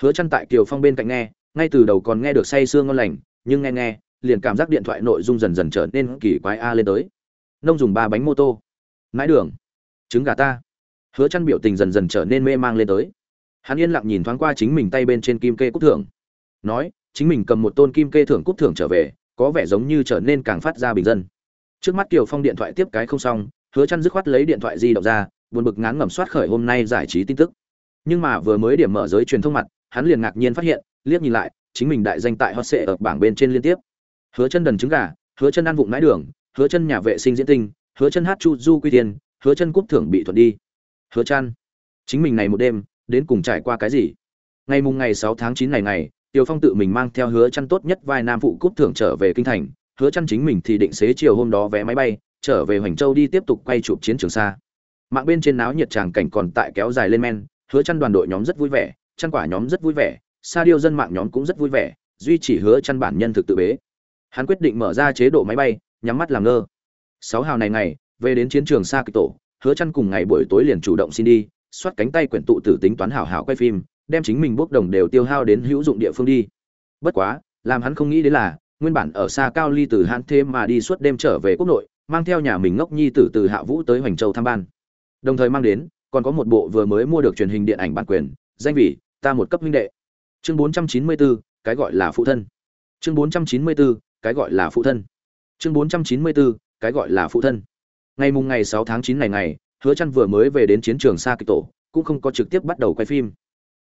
hứa chăn tại kiều phong bên cạnh nghe, ngay từ đầu còn nghe được say sương ngon lành, nhưng nghe nghe, liền cảm giác điện thoại nội dung dần dần trở nên kỳ quái a lên tới. Nông dùng ba bánh mô tô. Mãi đường. Trứng gà ta. Hứa chăn biểu tình dần dần trở nên mê mang lên tới. Hắn yên lặng nhìn thoáng qua chính mình tay bên trên kim kê cúc thưởng. Nói, chính mình cầm một tôn kim kê thưởng cúc thưởng trở về, có vẻ giống như trở nên càng phát ra bình dân. Trước mắt kiều phong điện thoại tiếp cái không xong, hứa chăn dứt khoát lấy điện thoại di động ra, buồn bực ngán ngẩm soát khởi hôm nay giải trí tin tức. Nhưng mà vừa mới điểm mở giới truyền thông mặt hắn liền ngạc nhiên phát hiện liếc nhìn lại chính mình đại danh tại hot sẽ ở bảng bên trên liên tiếp. Hứa chân đần trứng gà hứa chân ăn vụng nãi đường hứa chân nhà vệ sinh diễn tinh hứa chân hát chu du quy tiền, hứa chân cúp thưởng bị thuận đi. Hứa chân chính mình này một đêm đến cùng trải qua cái gì? Ngày mùng ngày 6 tháng 9 này ngày Tiêu Phong tự mình mang theo hứa chân tốt nhất vai nam phụ cúp thưởng trở về kinh thành hứa chân chính mình thì định xế chiều hôm đó vé máy bay trở về Hoành Châu đi tiếp tục quay chụp chiến trường xa. Mạng bên trên náo nhiệt tràng cảnh còn tại kéo dài lên men hứa chân đoàn đội nhóm rất vui vẻ chăn quả nhóm rất vui vẻ, sa điêu dân mạng nhóm cũng rất vui vẻ, duy chỉ hứa chăn bản nhân thực tự bế. Hắn quyết định mở ra chế độ máy bay, nhắm mắt làm ngơ. Sáu hào này ngày, về đến chiến trường xa kịch tổ, hứa chăn cùng ngày buổi tối liền chủ động xin đi xoát cánh tay quyển tụ tử tính toán hảo hảo quay phim, đem chính mình bốc đồng đều tiêu hao đến hữu dụng địa phương đi. Bất quá, làm hắn không nghĩ đến là, nguyên bản ở xa cao ly từ hắn thêm mà đi suốt đêm trở về quốc nội, mang theo nhà mình ngốc nhi tử từ hạ vũ tới hoành châu tham ban. Đồng thời mang đến, còn có một bộ vừa mới mua được truyền hình điện ảnh bản quyền, danh vị ta một cấp huynh đệ. Chương 494, cái gọi là phụ thân. Chương 494, cái gọi là phụ thân. Chương 494, cái gọi là phụ thân. Ngày mùng ngày 6 tháng 9 này ngày hứa chăn vừa mới về đến chiến trường xa kịch tổ cũng không có trực tiếp bắt đầu quay phim.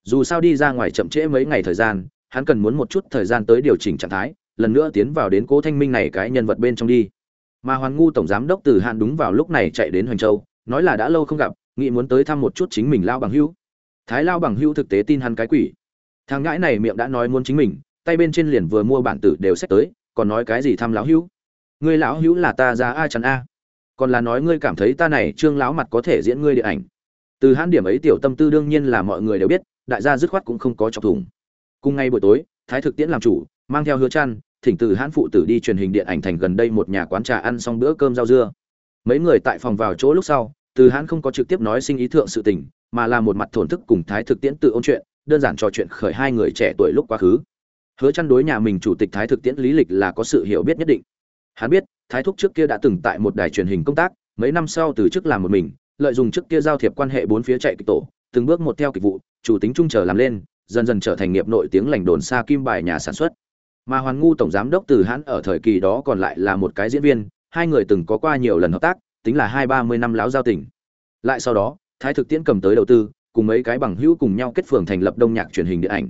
Dù sao đi ra ngoài chậm trễ mấy ngày thời gian hắn cần muốn một chút thời gian tới điều chỉnh trạng thái lần nữa tiến vào đến cố thanh minh này cái nhân vật bên trong đi. Mà hoàn ngu tổng giám đốc từ hạn đúng vào lúc này chạy đến hoành châu nói là đã lâu không gặp nghĩ muốn tới thăm một chút chính mình lao bằng hữu thái lao bằng hữu thực tế tin hắn cái quỷ. Thằng ngãi này miệng đã nói muốn chính mình, tay bên trên liền vừa mua bản tử đều xét tới, còn nói cái gì thăm lão hữu? Ngươi lão hữu là ta ra ai chắn a. Còn là nói ngươi cảm thấy ta này trương lão mặt có thể diễn ngươi điện ảnh. Từ hãn điểm ấy tiểu tâm tư đương nhiên là mọi người đều biết, đại gia dứt khoát cũng không có chọc thủng. Cùng ngay buổi tối, thái thực tiễn làm chủ, mang theo hứa chăn, thỉnh từ hãn phụ tử đi truyền hình điện ảnh thành gần đây một nhà quán trà ăn xong bữa cơm rau dưa. Mấy người tại phòng vào chỗ lúc sau, từ hãn không có trực tiếp nói sinh ý thượng sự tình mà là một mặt thổn thức cùng thái thực tiễn tự ôn chuyện, đơn giản trò chuyện khởi hai người trẻ tuổi lúc quá khứ. Hứa chăn đối nhà mình chủ tịch thái thực tiễn lý lịch là có sự hiểu biết nhất định. Hắn biết, thái thúc trước kia đã từng tại một đài truyền hình công tác, mấy năm sau từ chức làm một mình, lợi dụng trước kia giao thiệp quan hệ bốn phía chạy kịch tổ, từng bước một theo kịch vụ, chủ tính trung chờ làm lên, dần dần trở thành nghiệp nội tiếng lành đồn xa kim bài nhà sản xuất. Mà hoàn ngu tổng giám đốc từ hắn ở thời kỳ đó còn lại là một cái diễn viên, hai người từng có qua nhiều lần hợp tác, tính là hai ba mươi năm láo giao tình. Lại sau đó thái thực tiễn cầm tới đầu tư cùng mấy cái bằng hữu cùng nhau kết phường thành lập đông nhạc truyền hình điện ảnh.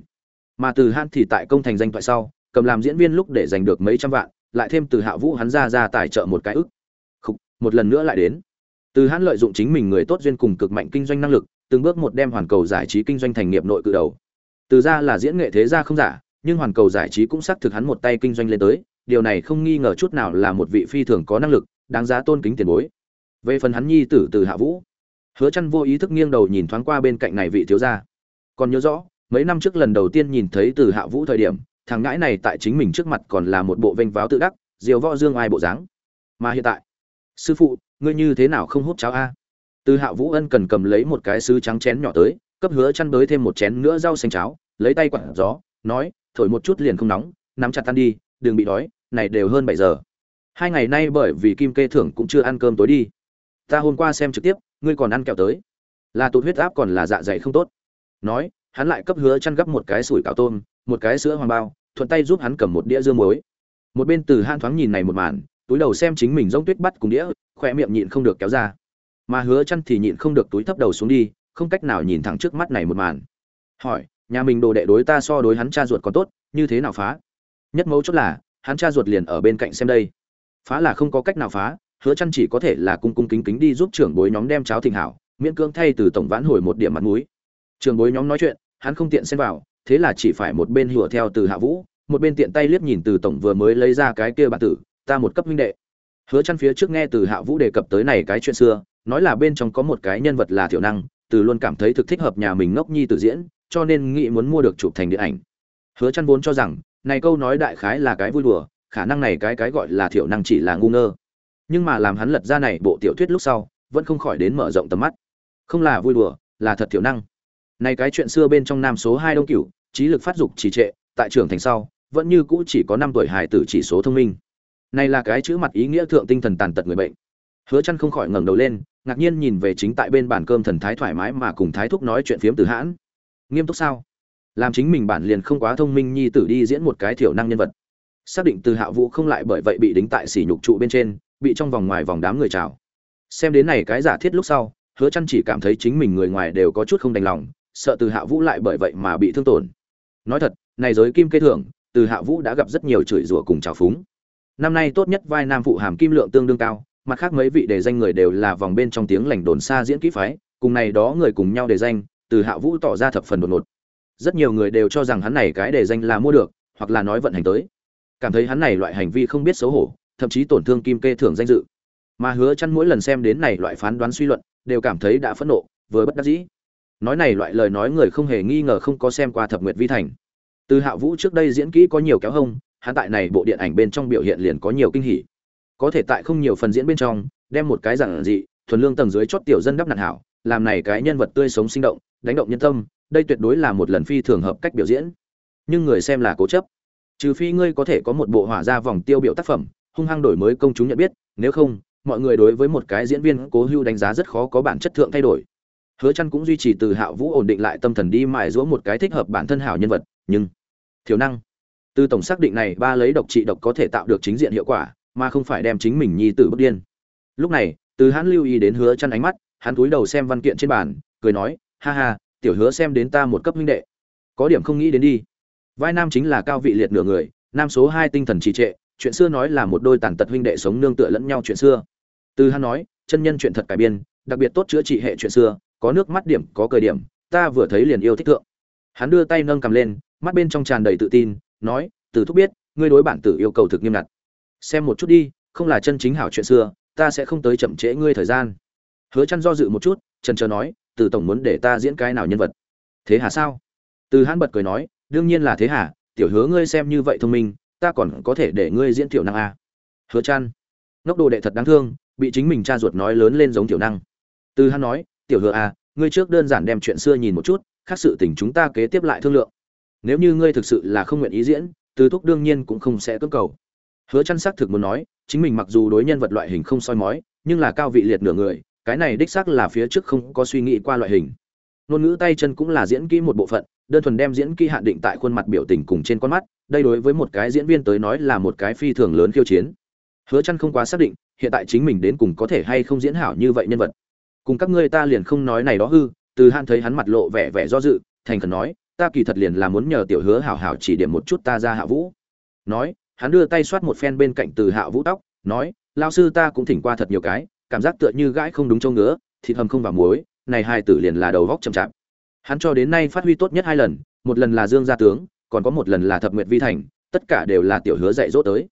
Mà từ hãn thì tại công thành danh thoại sau cầm làm diễn viên lúc để giành được mấy trăm vạn lại thêm từ hạ vũ hắn ra ra tài trợ một cái ức. Khúc, một lần nữa lại đến. Từ hãn lợi dụng chính mình người tốt duyên cùng cực mạnh kinh doanh năng lực từng bước một đem hoàn cầu giải trí kinh doanh thành nghiệp nội cự đầu. Từ ra là diễn nghệ thế gia không giả nhưng hoàn cầu giải trí cũng xác thực hắn một tay kinh doanh lên tới điều này không nghi ngờ chút nào là một vị phi thường có năng lực đáng giá tôn kính tiền bối. Về phần hắn nhi tử từ hạ vũ hứa chăn vô ý thức nghiêng đầu nhìn thoáng qua bên cạnh này vị thiếu gia. Còn nhớ rõ, mấy năm trước lần đầu tiên nhìn thấy từ hạ vũ thời điểm, thằng ngãi này tại chính mình trước mặt còn là một bộ vênh váo tự đắc, diều võ dương ai bộ dáng. Mà hiện tại, sư phụ, ngươi như thế nào không hút cháo a? Từ hạ vũ ân cần cầm lấy một cái sứ trắng chén nhỏ tới, cấp hứa chăn bới thêm một chén nữa rau xanh cháo, lấy tay quặn gió, nói, thổi một chút liền không nóng, nắm chặt tan đi, đừng bị đói, này đều hơn 7 giờ. Hai ngày nay bởi vì kim kê thưởng cũng chưa ăn cơm tối đi. Ta hôm qua xem trực tiếp ngươi còn ăn kẹo tới. Là tụt huyết áp còn là dạ dày không tốt. Nói, hắn lại cấp hứa chăn gấp một cái sủi cảo tôm, một cái sữa hoàng bao, thuận tay giúp hắn cầm một đĩa dưa muối. Một bên từ han thoáng nhìn này một màn, túi đầu xem chính mình rông tuyết bắt cùng đĩa khoe miệng nhịn không được kéo ra. Mà hứa chăn thì nhịn không được túi thấp đầu xuống đi, không cách nào nhìn thẳng trước mắt này một màn. Hỏi, nhà mình đồ đệ đối ta so đối hắn cha ruột còn tốt, như thế nào phá? Nhất mấu chốt là, hắn cha ruột liền ở bên cạnh xem đây. Phá là không có cách nào phá hứa chăn chỉ có thể là cung cung kính kính đi giúp trưởng bối nhóm đem cháo thịnh hảo, miễn cưỡng thay từ tổng vãn hồi một điểm mặt mũi. Trưởng bối nhóm nói chuyện, hắn không tiện xen vào, thế là chỉ phải một bên hùa theo từ hạ vũ, một bên tiện tay liếc nhìn từ tổng vừa mới lấy ra cái kia bản tử, ta một cấp huynh đệ. Hứa chăn phía trước nghe từ hạ vũ đề cập tới này cái chuyện xưa, nói là bên trong có một cái nhân vật là thiểu năng, từ luôn cảm thấy thực thích hợp nhà mình ngốc nhi tử diễn, cho nên nghĩ muốn mua được chụp thành điện ảnh. Hứa chăn vốn cho rằng, này câu nói đại khái là cái vui đùa, khả năng này cái cái gọi là thiểu năng chỉ là ngu ngơ nhưng mà làm hắn lật ra này bộ tiểu thuyết lúc sau, vẫn không khỏi đến mở rộng tầm mắt. Không là vui đùa, là thật thiểu năng. Này cái chuyện xưa bên trong nam số hai đông cửu, trí lực phát dục trì trệ, tại trưởng thành sau, vẫn như cũ chỉ có năm tuổi hài tử chỉ số thông minh. Này là cái chữ mặt ý nghĩa thượng tinh thần tàn tật người bệnh. Hứa chăn không khỏi ngẩng đầu lên, ngạc nhiên nhìn về chính tại bên bàn cơm thần thái thoải mái mà cùng thái thúc nói chuyện phiếm từ hãn. Nghiêm túc sao? Làm chính mình bản liền không quá thông minh nhi tử đi diễn một cái thiểu năng nhân vật. Xác định từ hạ vũ không lại bởi vậy bị đính tại sỉ nhục trụ bên trên bị trong vòng ngoài vòng đám người chào. Xem đến này cái giả thiết lúc sau, hứa chăn chỉ cảm thấy chính mình người ngoài đều có chút không đành lòng, sợ từ hạ vũ lại bởi vậy mà bị thương tổn. Nói thật, này giới kim kê thưởng, từ hạ vũ đã gặp rất nhiều chửi rủa cùng trào phúng. Năm nay tốt nhất vai nam phụ hàm kim lượng tương đương cao, mặt khác mấy vị đề danh người đều là vòng bên trong tiếng lành đồn xa diễn kỹ phái, cùng này đó người cùng nhau đề danh, từ hạ vũ tỏ ra thập phần đột ngột. Rất nhiều người đều cho rằng hắn này cái đề danh là mua được, hoặc là nói vận hành tới. Cảm thấy hắn này loại hành vi không biết xấu hổ thậm chí tổn thương kim kê thưởng danh dự. Mà hứa chăn mỗi lần xem đến này loại phán đoán suy luận, đều cảm thấy đã phẫn nộ, vừa bất đắc dĩ. Nói này loại lời nói người không hề nghi ngờ không có xem qua thập nguyệt vi thành. Từ hạ vũ trước đây diễn kỹ có nhiều kéo hông, hắn tại này bộ điện ảnh bên trong biểu hiện liền có nhiều kinh hỉ. Có thể tại không nhiều phần diễn bên trong, đem một cái giản dị, thuần lương tầng dưới chót tiểu dân đắp nạn hảo, làm này cái nhân vật tươi sống sinh động, đánh động nhân tâm, đây tuyệt đối là một lần phi thường hợp cách biểu diễn. Nhưng người xem là cố chấp. Trừ phi ngươi có thể có một bộ hỏa ra vòng tiêu biểu tác phẩm hung hăng đổi mới công chúng nhận biết, nếu không, mọi người đối với một cái diễn viên cố hưu đánh giá rất khó có bản chất thượng thay đổi. Hứa chăn cũng duy trì từ hạ vũ ổn định lại tâm thần đi mài giũa một cái thích hợp bản thân hảo nhân vật, nhưng thiếu năng, từ tổng xác định này ba lấy độc trị độc có thể tạo được chính diện hiệu quả, mà không phải đem chính mình nhi tử bất điên. Lúc này, từ hắn lưu ý đến hứa chăn ánh mắt, hắn cúi đầu xem văn kiện trên bàn, cười nói, ha ha, tiểu hứa xem đến ta một cấp huynh đệ. Có điểm không nghĩ đến đi. Vai nam chính là cao vị liệt nửa người, nam số hai tinh thần trì trệ chuyện xưa nói là một đôi tàn tật huynh đệ sống nương tựa lẫn nhau chuyện xưa. Từ hắn nói, chân nhân chuyện thật cải biên, đặc biệt tốt chữa trị hệ chuyện xưa, có nước mắt điểm, có cười điểm, ta vừa thấy liền yêu thích thượng. Hắn đưa tay nâng cầm lên, mắt bên trong tràn đầy tự tin, nói, từ thúc biết, ngươi đối bản tử yêu cầu thực nghiêm ngặt. Xem một chút đi, không là chân chính hảo chuyện xưa, ta sẽ không tới chậm trễ ngươi thời gian. Hứa chăn do dự một chút, trần chờ nói, từ tổng muốn để ta diễn cái nào nhân vật? Thế hà sao? Từ hắn bật cười nói, đương nhiên là thế hà, tiểu hứa ngươi xem như vậy thông minh ta còn có thể để ngươi diễn tiểu năng a hứa chăn ngốc đồ đệ thật đáng thương, bị chính mình cha ruột nói lớn lên giống tiểu năng. Từ hắn nói, tiểu hứa a ngươi trước đơn giản đem chuyện xưa nhìn một chút, khác sự tình chúng ta kế tiếp lại thương lượng. Nếu như ngươi thực sự là không nguyện ý diễn, từ thúc đương nhiên cũng không sẽ cưỡng cầu. Hứa chăn xác thực muốn nói, chính mình mặc dù đối nhân vật loại hình không soi mói, nhưng là cao vị liệt nửa người, cái này đích xác là phía trước không có suy nghĩ qua loại hình ngôn ngữ tay chân cũng là diễn kỹ một bộ phận, đơn thuần đem diễn kỹ hạn định tại khuôn mặt biểu tình cùng trên con mắt, đây đối với một cái diễn viên tới nói là một cái phi thường lớn khiêu chiến. Hứa chăn không quá xác định, hiện tại chính mình đến cùng có thể hay không diễn hảo như vậy nhân vật. Cùng các ngươi ta liền không nói này đó hư, từ han thấy hắn mặt lộ vẻ vẻ do dự, thành khẩn nói, ta kỳ thật liền là muốn nhờ tiểu hứa hảo hảo chỉ điểm một chút ta ra hạ vũ. Nói, hắn đưa tay xoát một phen bên cạnh từ hạ vũ tóc, nói lao sư ta cũng thỉnh qua thật nhiều cái, cảm giác tựa như gãi không đúng châu ngứa, thịt hầm không vào muối này hai tử liền là đầu góc chậm chạp. Hắn cho đến nay phát huy tốt nhất hai lần, một lần là dương gia tướng, còn có một lần là thập nguyệt vi thành, tất cả đều là tiểu hứa dạy dỗ tới.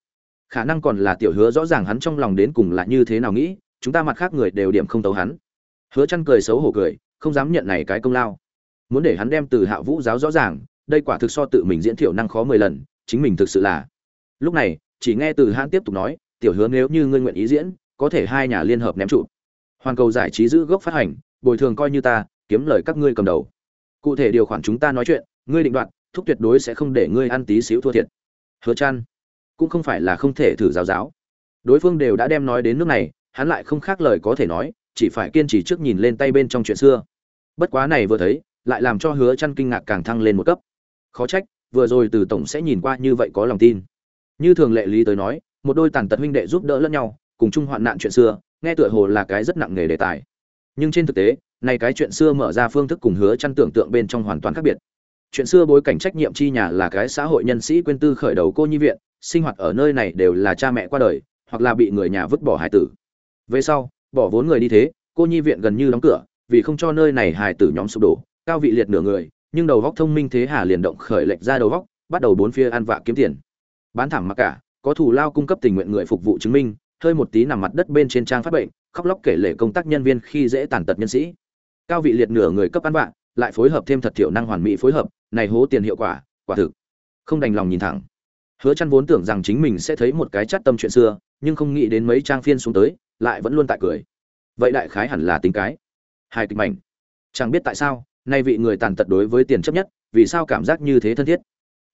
Khả năng còn là tiểu hứa rõ ràng hắn trong lòng đến cùng là như thế nào nghĩ, chúng ta mặt khác người đều điểm không tấu hắn. Hứa chăn cười xấu hổ cười, không dám nhận này cái công lao. Muốn để hắn đem từ hạ vũ giáo rõ ràng, đây quả thực so tự mình diễn thiểu năng khó mười lần, chính mình thực sự là. Lúc này, chỉ nghe từ hắn tiếp tục nói, tiểu hứa nếu như ngươi nguyện ý diễn, có thể hai nhà liên hợp ném trụ. Hoàn cầu giải trí giữ gốc phát hành bồi thường coi như ta, kiếm lời các ngươi cầm đầu. Cụ thể điều khoản chúng ta nói chuyện, ngươi định đoạt, thúc tuyệt đối sẽ không để ngươi ăn tí xíu thua thiệt. Hứa chan cũng không phải là không thể thử giáo giáo. Đối phương đều đã đem nói đến nước này, hắn lại không khác lời có thể nói, chỉ phải kiên trì trước nhìn lên tay bên trong chuyện xưa. Bất quá này vừa thấy, lại làm cho hứa chăn kinh ngạc càng thăng lên một cấp. Khó trách, vừa rồi từ tổng sẽ nhìn qua như vậy có lòng tin. Như thường lệ lý tới nói, một đôi tàn tật huynh đệ giúp đỡ lẫn nhau, cùng chung hoạn nạn chuyện xưa, nghe tựa hồ là cái rất nặng nghề đề tài nhưng trên thực tế, này cái chuyện xưa mở ra phương thức cùng hứa chăn tưởng tượng bên trong hoàn toàn khác biệt. Chuyện xưa bối cảnh trách nhiệm chi nhà là cái xã hội nhân sĩ quên tư khởi đầu cô nhi viện, sinh hoạt ở nơi này đều là cha mẹ qua đời, hoặc là bị người nhà vứt bỏ hải tử. Về sau, bỏ vốn người đi thế, cô nhi viện gần như đóng cửa, vì không cho nơi này hải tử nhóm sụp đổ, cao vị liệt nửa người, nhưng đầu vóc thông minh thế hà liền động khởi lệnh ra đầu vóc bắt đầu bốn phía ăn vạ kiếm tiền. Bán thẳng mặc cả, có thủ lao cung cấp tình nguyện người phục vụ chứng minh, hơi một tí nằm mặt đất bên trên trang phát bệnh khóc lóc kể lể công tác nhân viên khi dễ tàn tật nhân sĩ. Cao vị liệt nửa người cấp ăn vạ, lại phối hợp thêm thật thiểu năng hoàn mỹ phối hợp, này hố tiền hiệu quả quả thực. Không đành lòng nhìn thẳng. Hứa chăn vốn tưởng rằng chính mình sẽ thấy một cái chát tâm chuyện xưa, nhưng không nghĩ đến mấy trang phiên xuống tới, lại vẫn luôn tại cười. Vậy đại khái hẳn là tính cái. Hai kịch mảnh. Chẳng biết tại sao, nay vị người tàn tật đối với tiền chấp nhất, vì sao cảm giác như thế thân thiết.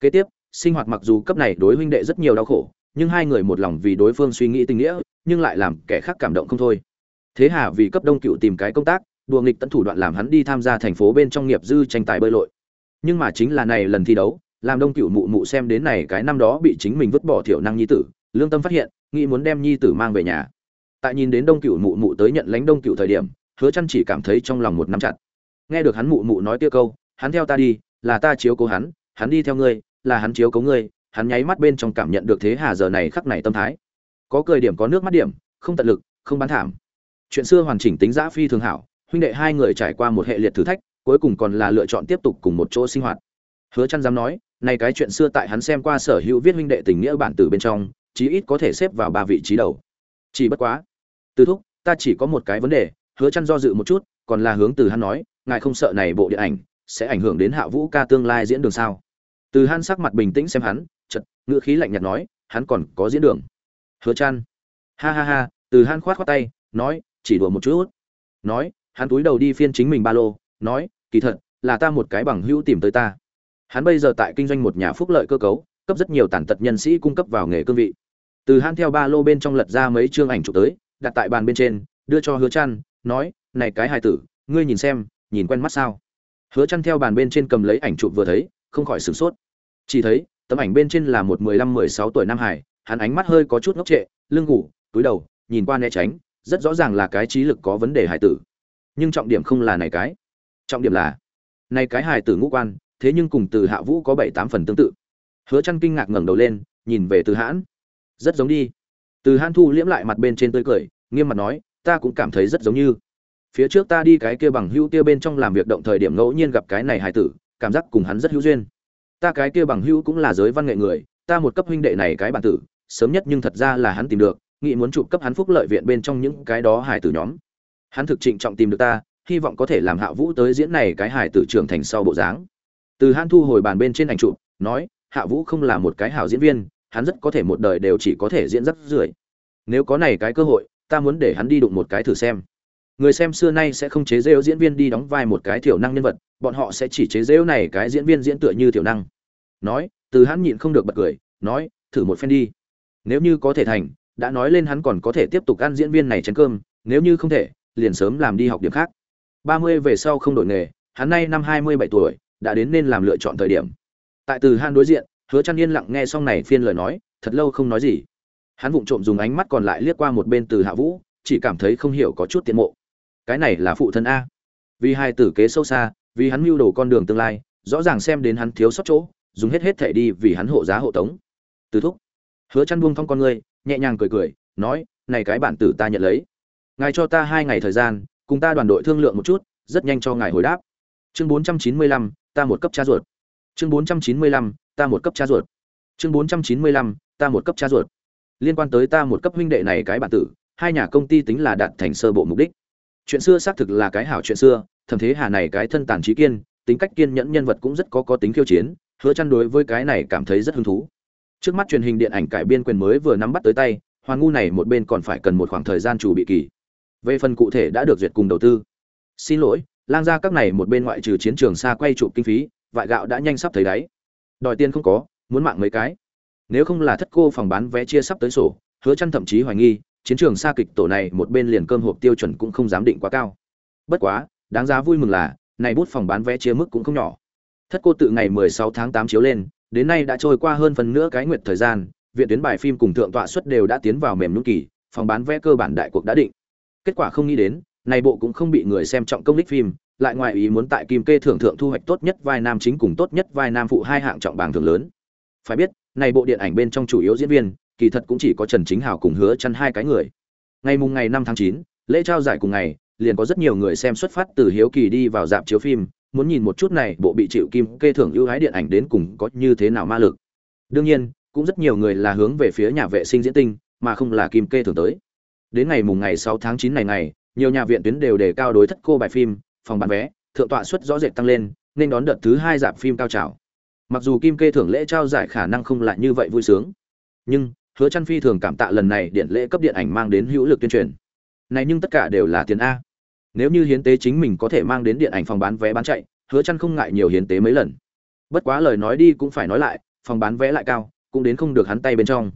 Kế tiếp, sinh hoạt mặc dù cấp này đối huynh đệ rất nhiều đau khổ nhưng hai người một lòng vì đối phương suy nghĩ tình nghĩa, nhưng lại làm kẻ khác cảm động không thôi. Thế hà vì cấp đông cựu tìm cái công tác, đùa nghịch tận thủ đoạn làm hắn đi tham gia thành phố bên trong nghiệp dư tranh tài bơi lội. Nhưng mà chính là này lần thi đấu, làm đông cựu mụ mụ xem đến này cái năm đó bị chính mình vứt bỏ thiểu năng nhi tử, lương tâm phát hiện, nghĩ muốn đem nhi tử mang về nhà. Tại nhìn đến đông cựu mụ mụ tới nhận lãnh đông cựu thời điểm, hứa chăn chỉ cảm thấy trong lòng một nắm chặt. Nghe được hắn mụ mụ nói tiêu câu, hắn theo ta đi, là ta chiếu cố hắn hắn đi theo ngươi, là hắn chiếu cố ngươi hắn nháy mắt bên trong cảm nhận được thế hà giờ này khắc này tâm thái. Có cười điểm, có nước mắt điểm, không tận lực, không bán thảm. Chuyện xưa hoàn chỉnh tính giã phi thường hảo, huynh đệ hai người trải qua một hệ liệt thử thách, cuối cùng còn là lựa chọn tiếp tục cùng một chỗ sinh hoạt. Hứa chăn dám nói, này cái chuyện xưa tại hắn xem qua sở hữu viết huynh đệ tình nghĩa bản tử bên trong, chí ít có thể xếp vào ba vị trí đầu. Chỉ bất quá, từ thúc, ta chỉ có một cái vấn đề, hứa chăn do dự một chút, còn là hướng từ hắn nói, ngài không sợ này bộ điện ảnh sẽ ảnh hưởng đến hạ vũ ca tương lai diễn đường sao? Từ hắn sắc mặt bình tĩnh xem hắn Ngựa khí lạnh nhạt nói, hắn còn có diễn đường. Hứa chăn ha ha ha. Từ hắn khoát khoát tay, nói, chỉ đùa một chút. Nói, hắn túi đầu đi phiên chính mình ba lô, nói, kỳ thật, là ta một cái bằng hữu tìm tới ta. Hắn bây giờ tại kinh doanh một nhà phúc lợi cơ cấu, cấp rất nhiều tàn tật nhân sĩ cung cấp vào nghề cương vị. Từ hắn theo ba lô bên trong lật ra mấy chương ảnh chụp tới, đặt tại bàn bên trên, đưa cho hứa chăn nói, này cái hài tử, ngươi nhìn xem, nhìn quen mắt sao? Hứa chăn theo bàn bên trên cầm lấy ảnh chụp vừa thấy, không khỏi sửng sốt. Chỉ thấy tấm ảnh bên trên là một mười lăm, mười sáu tuổi nam hải, hắn ánh mắt hơi có chút ngốc trệ, lưng ngủ, túi đầu, nhìn qua né tránh, rất rõ ràng là cái trí lực có vấn đề hải tử. Nhưng trọng điểm không là này cái. Trọng điểm là, này cái hải tử ngũ quan, thế nhưng cùng từ hạ vũ có bảy, tám phần tương tự. Hứa chăn kinh ngạc ngẩng đầu lên, nhìn về từ hãn. Rất giống đi. Từ hãn thu liễm lại mặt bên trên tươi cười, nghiêm mặt nói, ta cũng cảm thấy rất giống như. Phía trước ta đi cái kia bằng hữu kia bên trong làm việc động thời điểm ngẫu nhiên gặp cái này hải tử, cảm giác cùng hắn rất hữu duyên ta cái kia bằng hữu cũng là giới văn nghệ người, ta một cấp huynh đệ này cái bản tử, sớm nhất nhưng thật ra là hắn tìm được, nghĩ muốn chụp cấp hắn phúc lợi viện bên trong những cái đó hải tử nhóm. Hắn thực trịnh trọng tìm được ta, hy vọng có thể làm hạ vũ tới diễn này cái hải tử trưởng thành sau bộ dáng. Từ hắn thu hồi bàn bên trên ảnh chụp, nói, hạ vũ không là một cái hảo diễn viên, hắn rất có thể một đời đều chỉ có thể diễn rất rưởi nếu có này cái cơ hội, ta muốn để hắn đi đụng một cái thử xem người xem xưa nay sẽ không chế rêu diễn viên đi đóng vai một cái thiểu năng nhân vật, bọn họ sẽ chỉ chế rêu này cái diễn viên diễn tựa như thiểu năng. Nói, từ hắn nhịn không được bật cười, nói, thử một phen đi. Nếu như có thể thành, đã nói lên hắn còn có thể tiếp tục ăn diễn viên này chén cơm, nếu như không thể, liền sớm làm đi học điểm khác. Ba mươi về sau không đổi nghề, hắn nay năm hai mươi bảy tuổi, đã đến nên làm lựa chọn thời điểm. Tại từ hắn đối diện, hứa chăn yên lặng nghe xong này phiên lời nói, thật lâu không nói gì. Hắn vụng trộm dùng ánh mắt còn lại liếc qua một bên từ hạ vũ, chỉ cảm thấy không hiểu có chút tiến mộ cái này là phụ thân a. Vì hai tử kế sâu xa vì hắn mưu đồ con đường tương lai rõ ràng xem đến hắn thiếu sót chỗ dùng hết hết thể đi vì hắn hộ giá hộ tống. Từ thúc hứa chăn buông thong con ngươi nhẹ nhàng cười cười nói này cái bản tử ta nhận lấy. Ngài cho ta hai ngày thời gian cùng ta đoàn đội thương lượng một chút rất nhanh cho ngài hồi đáp. Chương 495, ta một cấp cha ruột. Chương 495, ta một cấp cha ruột. Chương 495, ta một cấp cha ruột. Liên quan tới ta một cấp huynh đệ này cái bản tử hai nhà công ty tính là đạt thành sơ bộ mục đích chuyện xưa xác thực là cái hảo chuyện xưa thầm thế hà này cái thân tàn trí kiên, tính cách kiên nhẫn nhân vật cũng rất có có tính khiêu chiến, hứa chăn đối với cái này cảm thấy rất hứng thú. Trước mắt truyền hình điện ảnh cải biên quyền mới vừa nắm bắt tới tay hoàn ngu này một bên còn phải cần một khoảng thời gian chủ bị kỳ. Về phần cụ thể đã được duyệt cùng đầu tư. Xin lỗi, lang gia các này một bên ngoại trừ chiến trường xa quay chụp kinh phí, vại gạo đã nhanh sắp thấy đáy. Đòi tiền không có, muốn mạng mấy cái. Nếu không là thất cô phòng bán vé chia sắp tới sổ, hứa chăn thậm chí hoài nghi chiến trường xa kịch tổ này một bên liền cơm hộp tiêu chuẩn cũng không dám định quá cao. Bất quá, đáng giá vui mừng là, này bút phòng bán vé chia mức cũng không nhỏ. Thất cô tự ngày 16 tháng 8 chiếu lên, đến nay đã trôi qua hơn phần nửa cái nguyệt thời gian, viện tuyến bài phim cùng thượng tọa suất đều đã tiến vào mềm nhũng kỳ, phòng bán vé cơ bản đại cuộc đã định. Kết quả không nghĩ đến, này bộ cũng không bị người xem trọng công đích phim, lại ngoài ý muốn tại kim kê thưởng thượng thu hoạch tốt nhất vai nam chính cùng tốt nhất vai nam phụ hai hạng trọng bảng thưởng lớn. Phải biết, này bộ điện ảnh bên trong chủ yếu diễn viên kỳ thật cũng chỉ có Trần Chính Hào cùng hứa chăn hai cái người. Ngày mùng ngày 5 tháng 9, lễ trao giải cùng ngày, liền có rất nhiều người xem xuất phát từ hiếu kỳ đi vào dạp chiếu phim, muốn nhìn một chút này bộ bị chịu kim kê thưởng ưu ái điện ảnh đến cùng có như thế nào ma lực. Đương nhiên, cũng rất nhiều người là hướng về phía nhà vệ sinh diễn tinh, mà không là kim kê thưởng tới. Đến ngày mùng ngày 6 tháng 9 này ngày, nhiều nhà viện tuyến đều đề cao đối thất cô bài phim, phòng bán vé, thượng tọa suất rõ rệt tăng lên, nên đón đợt thứ hai dạp phim cao trào. Mặc dù kim kê thưởng lễ trao giải khả năng không lại như vậy vui sướng, nhưng hứa chăn phi thường cảm tạ lần này điện lễ cấp điện ảnh mang đến hữu lực tuyên truyền. Này nhưng tất cả đều là tiền a. Nếu như hiến tế chính mình có thể mang đến điện ảnh phòng bán vé bán chạy, hứa chăn không ngại nhiều hiến tế mấy lần. Bất quá lời nói đi cũng phải nói lại, phòng bán vé lại cao, cũng đến không được hắn tay bên trong.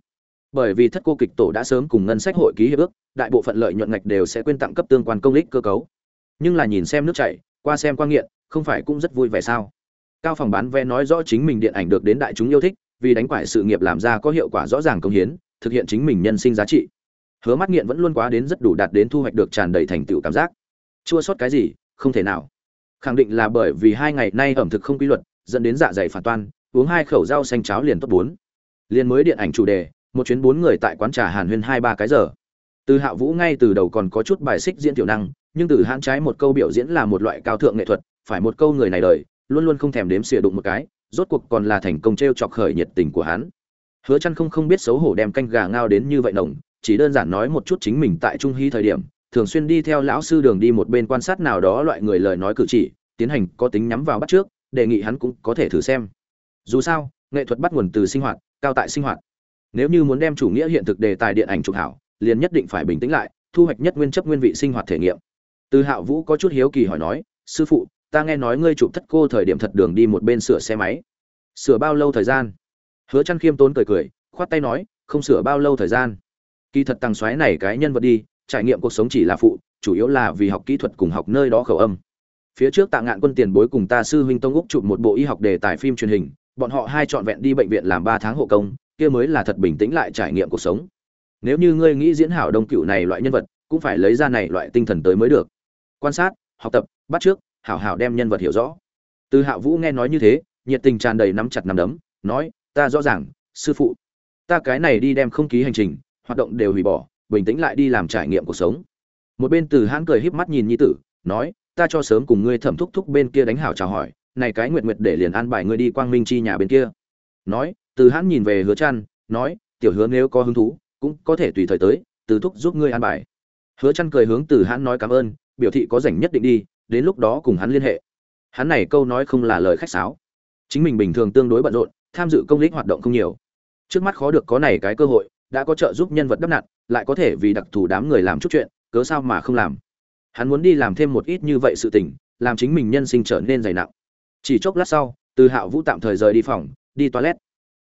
Bởi vì thất cô kịch tổ đã sớm cùng ngân sách hội ký hiệp ước, đại bộ phận lợi nhuận ngạch đều sẽ quyên tặng cấp tương quan công lích cơ cấu. Nhưng là nhìn xem nước chảy, qua xem qua nghiện, không phải cũng rất vui vẻ sao? Cao phòng bán vé nói rõ chính mình điện ảnh được đến đại chúng yêu thích vì đánh quải sự nghiệp làm ra có hiệu quả rõ ràng công hiến, thực hiện chính mình nhân sinh giá trị. Hứa mắt nghiện vẫn luôn quá đến rất đủ đạt đến thu hoạch được tràn đầy thành tựu cảm giác. Chua sót cái gì, không thể nào. Khẳng định là bởi vì hai ngày nay ẩm thực không quy luật, dẫn đến dạ dày phản toan, uống hai khẩu rau xanh cháo liền tốt bốn. Liền mới điện ảnh chủ đề, một chuyến bốn người tại quán trà hàn huyên hai ba cái giờ. Từ hạ vũ ngay từ đầu còn có chút bài xích diễn tiểu năng, nhưng từ hãn trái một câu biểu diễn là một loại cao thượng nghệ thuật, phải một câu người này đời, luôn luôn không thèm đếm xỉa đụng một cái rốt cuộc còn là thành công t r e o chọc khởi nhiệt tình của hắn. Hứa chăn không không biết xấu hổ đem canh gà ngao đến như vậy nồng, chỉ đơn giản nói một chút chính mình tại trung hy thời điểm, thường xuyên đi theo lão sư đường đi một bên quan sát nào đó loại người lời nói cử chỉ, tiến hành có tính nhắm vào bắt trước, đề nghị hắn cũng có thể thử xem. Dù sao, nghệ thuật bắt nguồn từ sinh hoạt, cao tại sinh hoạt. Nếu như muốn đem chủ nghĩa hiện thực đề tài điện ảnh chụp hảo, liền nhất định phải bình tĩnh lại, thu hoạch nhất nguyên chấp nguyên vị sinh hoạt thể nghiệm. Từ hạo vũ có chút hiếu kỳ hỏi nói, sư phụ ta nghe nói ngươi chụp thất cô thời điểm thật đường đi một bên sửa xe máy. Sửa bao lâu thời gian? Hứa chăn khiêm tốn cười cười, khoát tay nói, không sửa bao lâu thời gian. Kỳ thật tăng xoáy này cái nhân vật đi, trải nghiệm cuộc sống chỉ là phụ, chủ yếu là vì học kỹ thuật cùng học nơi đó khẩu âm. Phía trước tạ ngạn quân tiền bối cùng ta sư huynh tông úc chụp một bộ y học đề tài phim truyền hình, bọn họ hai trọn vẹn đi bệnh viện làm ba tháng hộ công, kia mới là thật bình tĩnh lại trải nghiệm cuộc sống. Nếu như ngươi nghĩ diễn hảo đông cựu này loại nhân vật, cũng phải lấy ra này loại tinh thần tới mới được. Quan sát, học tập, bắt trước hảo hảo đem nhân vật hiểu rõ. Từ hạ vũ nghe nói như thế, nhiệt tình tràn đầy nắm chặt nắm đấm, nói, ta rõ ràng, sư phụ, ta cái này đi đem không ký hành trình, hoạt động đều hủy bỏ, bình tĩnh lại đi làm trải nghiệm cuộc sống. Một bên từ hãn cười híp mắt nhìn nhi tử, nói, ta cho sớm cùng ngươi thẩm thúc thúc bên kia đánh hảo chào hỏi, này cái nguyệt nguyệt để liền an bài ngươi đi quang minh chi nhà bên kia. Nói, từ hãn nhìn về hứa chăn nói, tiểu hứa nếu có hứng thú, cũng có thể tùy thời tới, từ thúc giúp ngươi an bài. Hứa chăn cười hướng từ hãn nói cảm ơn, biểu thị có rảnh nhất định đi đến lúc đó cùng hắn liên hệ. Hắn này câu nói không là lời khách sáo. Chính mình bình thường tương đối bận rộn, tham dự công lý hoạt động không nhiều. Trước mắt khó được có này cái cơ hội, đã có trợ giúp nhân vật đắp nặn, lại có thể vì đặc thù đám người làm chút chuyện, cớ sao mà không làm. Hắn muốn đi làm thêm một ít như vậy sự tình, làm chính mình nhân sinh trở nên dày nặng. Chỉ chốc lát sau, từ hạo vũ tạm thời rời đi phòng, đi toilet.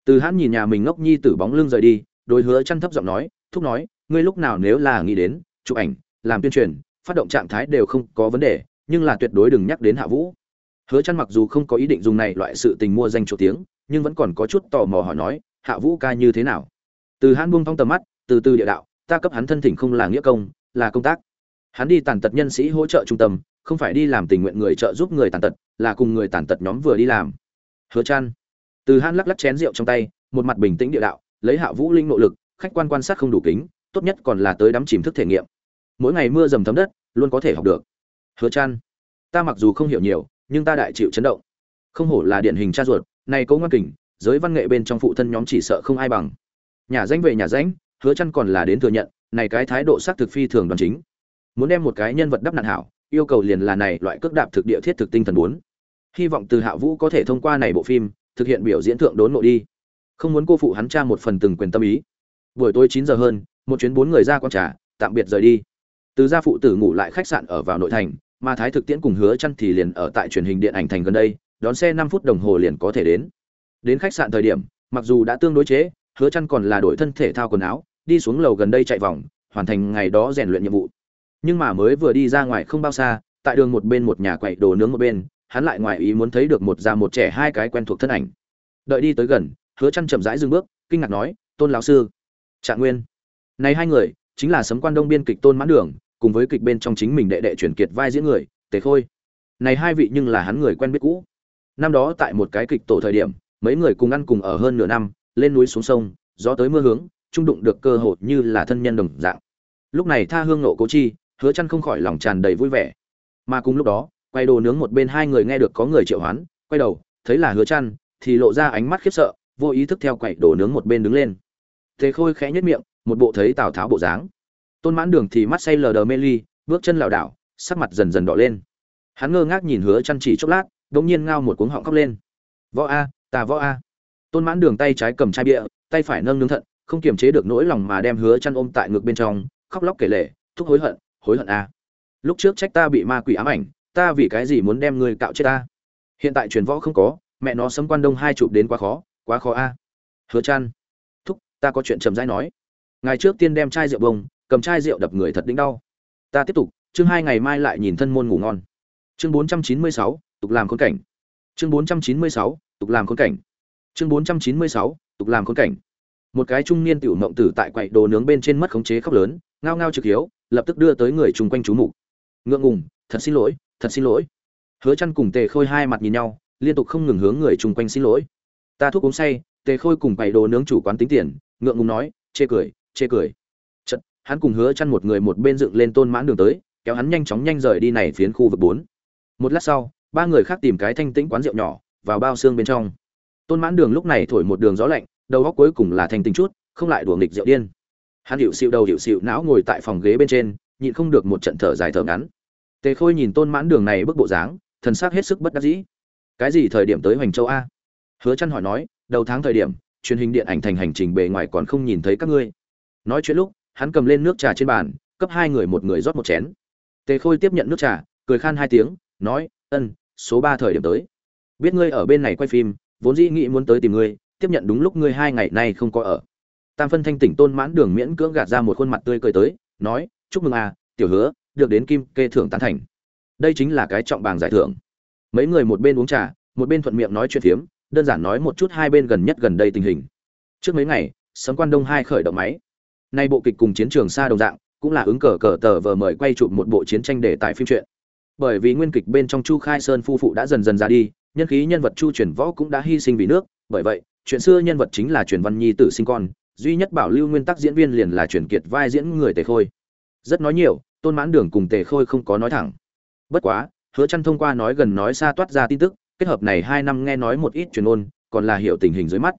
Từ hắn nhìn nhà mình ngốc nhi tử bóng lưng rời đi đôi hứa chăn thấp giọng nói, thúc nói, ngươi lúc nào nếu là nghĩ đến, chụp ảnh, làm tuyên truyền, phát động trạng thái đều không có vấn đề nhưng là tuyệt đối đừng nhắc đến hạ vũ. Hứa chăn mặc dù không có ý định dùng này loại sự tình mua danh chỗ tiếng, nhưng vẫn còn có chút tò mò hỏi nói, hạ vũ ca như thế nào? Từ hắn buông thong tầm mắt, từ từ địa đạo, ta cấp hắn thân thỉnh không là nghĩa công, là công tác. Hắn đi tàn tật nhân sĩ hỗ trợ trung tâm, không phải đi làm tình nguyện người trợ giúp người tàn tật, là cùng người tàn tật nhóm vừa đi làm. Hứa chăn từ hắn lắc lắc chén rượu trong tay, một mặt bình tĩnh địa đạo, lấy hạ vũ linh nội lực, khách quan quan sát không đủ kính, tốt nhất còn là tới đắm chìm thức thể nghiệm. Mỗi ngày mưa dầm thấm đất, luôn có thể học được hứa chăn ta mặc dù không hiểu nhiều, nhưng ta đại chịu chấn động. Không hổ là điển hình cha ruột, này cố ngoan kình, giới văn nghệ bên trong phụ thân nhóm chỉ sợ không ai bằng. Nhà danh về nhà danh, hứa chăn còn là đến thừa nhận, này cái thái độ xác thực phi thường đoàn chính. Muốn đem một cái nhân vật đắp nạn hảo, yêu cầu liền là này loại cước đạp thực địa thiết thực tinh thần muốn hy vọng từ hạ vũ có thể thông qua này bộ phim, thực hiện biểu diễn thượng đốn nội đi. Không muốn cô phụ hắn cha một phần từng quyền tâm ý. Buổi tối 9 giờ hơn, một chuyến bốn người ra quán trà, tạm biệt rời đi. Từ gia phụ tử ngủ lại khách sạn ở vào nội thành mà thái thực tiễn cùng hứa chăn thì liền ở tại truyền hình điện ảnh thành gần đây, đón xe 5 phút đồng hồ liền có thể đến. Đến khách sạn thời điểm, mặc dù đã tương đối chế, hứa chăn còn là đổi thân thể thao quần áo, đi xuống lầu gần đây chạy vòng, hoàn thành ngày đó rèn luyện nhiệm vụ. Nhưng mà mới vừa đi ra ngoài không bao xa, tại đường một bên một nhà quậy đồ nướng một bên, hắn lại ngoài ý muốn thấy được một già một trẻ hai cái quen thuộc thân ảnh. Đợi đi tới gần, hứa chăn chậm rãi dừng bước, kinh ngạc nói, tôn lão sư. Trạng nguyên. Này hai người, chính là sấm quan đông biên kịch tôn mãn đường cùng với kịch bên trong chính mình đệ đệ chuyển kiệt vai diễn người, tề khôi. Này hai vị nhưng là hắn người quen biết cũ. Năm đó tại một cái kịch tổ thời điểm, mấy người cùng ăn cùng ở hơn nửa năm, lên núi xuống sông, gió tới mưa hướng, trung đụng được cơ hội như là thân nhân đồng dạng. Lúc này tha hương nộ cố chi, hứa chăn không khỏi lòng tràn đầy vui vẻ. Mà cùng lúc đó, quay đồ nướng một bên hai người nghe được có người triệu hoán, quay đầu, thấy là hứa chăn, thì lộ ra ánh mắt khiếp sợ, vô ý thức theo quậy đồ nướng một bên đứng lên. Thế khôi khẽ nhếch miệng, một bộ thấy tào tháo bộ dáng tôn mãn đường thì mắt say lờ đờ mê ly, bước chân lảo đảo, sắc mặt dần dần đỏ lên. Hắn ngơ ngác nhìn hứa chăn chỉ chốc lát đống nhiên ngao một cuống họng khóc lên. Võ a, ta võ a. Tôn mãn đường tay trái cầm chai bia, tay phải nâng nướng thận, không kiềm chế được nỗi lòng mà đem hứa chăn ôm tại ngực bên trong, khóc lóc kể lể, thúc hối hận hối hận a. Lúc trước trách ta bị ma quỷ ám ảnh, ta vì cái gì muốn đem ngươi cạo chết ta? Hiện tại truyền võ không có, mẹ nó sấm quan đông hai chụp đến quá khó quá khó a. Hứa chăn. Thúc, ta có chuyện trầm rãi nói. Ngày trước tiên đem chai rượu bông cầm chai rượu đập người thật đỉnh đau. Ta tiếp tục, chương hai ngày mai lại nhìn thân môn ngủ ngon. Chương bốn trăm chín mươi sáu, tục làm khốn cảnh. Chương bốn trăm chín mươi sáu, tục làm khốn cảnh. Chương bốn trăm chín mươi sáu, tục làm khốn cảnh. Một cái trung niên tiểu mộng tử tại quậy đồ nướng bên trên mất khống chế khóc lớn, ngao ngao trực hiếu, lập tức đưa tới người chung quanh chú mục. Ngượng ngùng, thật xin lỗi, thật xin lỗi. Hứa chăn cùng tề khôi hai mặt nhìn nhau, liên tục không ngừng hướng người chung quanh xin lỗi. Ta thuốc uống say, tề khôi cùng quậy đồ nướng chủ quán tính tiền. Ngượng ngùng nói, chê cười chê cười hắn cùng hứa chăn một người một bên dựng lên tôn mãn đường tới, kéo hắn nhanh chóng nhanh rời đi này phiến khu vực 4. một lát sau, ba người khác tìm cái thanh tĩnh quán rượu nhỏ, vào bao xương bên trong. Tôn mãn đường lúc này thổi một đường gió lạnh, đầu góc cuối cùng là thanh tĩnh chút, không lại đùa nghịch rượu điên. Hắn hiệu xịu đầu hiệu xịu não ngồi tại phòng ghế bên trên, nhịn không được một trận thở dài thở ngắn. Tề khôi nhìn tôn mãn đường này bức bộ dáng, thần sắc hết sức bất đắc dĩ. Cái gì thời điểm tới hoành châu a? Hứa chăn hỏi nói, đầu tháng thời điểm, truyền hình điện ảnh thành hành trình bề ngoài còn không nhìn thấy các ngươi. Nói chuyện lúc hắn cầm lên nước trà trên bàn, cấp hai người một người rót một chén. Tề khôi tiếp nhận nước trà, cười khan hai tiếng, nói, ân, số ba thời điểm tới. Biết ngươi ở bên này quay phim, vốn dĩ nghĩ muốn tới tìm ngươi, tiếp nhận đúng lúc ngươi hai ngày nay không có ở. Tam phân thanh tỉnh tôn mãn đường miễn cưỡng gạt ra một khuôn mặt tươi cười tới, nói, chúc mừng à tiểu hứa, được đến kim kê thưởng tán thành. Đây chính là cái trọng bảng giải thưởng. Mấy người một bên uống trà, một bên thuận miệng nói chuyện phiếm, đơn giản nói một chút hai bên gần nhất gần đây tình hình. Trước mấy ngày, sấm quan đông hai khởi động máy nay bộ kịch cùng chiến trường xa đồng dạng, cũng là ứng cờ cờ tờ vờ mời quay chụp một bộ chiến tranh để tại phim truyện. Bởi vì nguyên kịch bên trong chu khai sơn phu phụ đã dần dần ra đi, nhân khí nhân vật chu truyền võ cũng đã hy sinh vì nước, bởi vậy, chuyện xưa nhân vật chính là truyền văn nhi tử sinh con, duy nhất bảo lưu nguyên tắc diễn viên liền là truyền kiệt vai diễn người tề khôi. Rất nói nhiều, tôn mãn đường cùng tề khôi không có nói thẳng. Bất quá, hứa chăn thông qua nói gần nói xa toát ra tin tức, kết hợp này hai năm nghe nói một ít truyền ôn, còn là hiểu tình hình dưới mắt.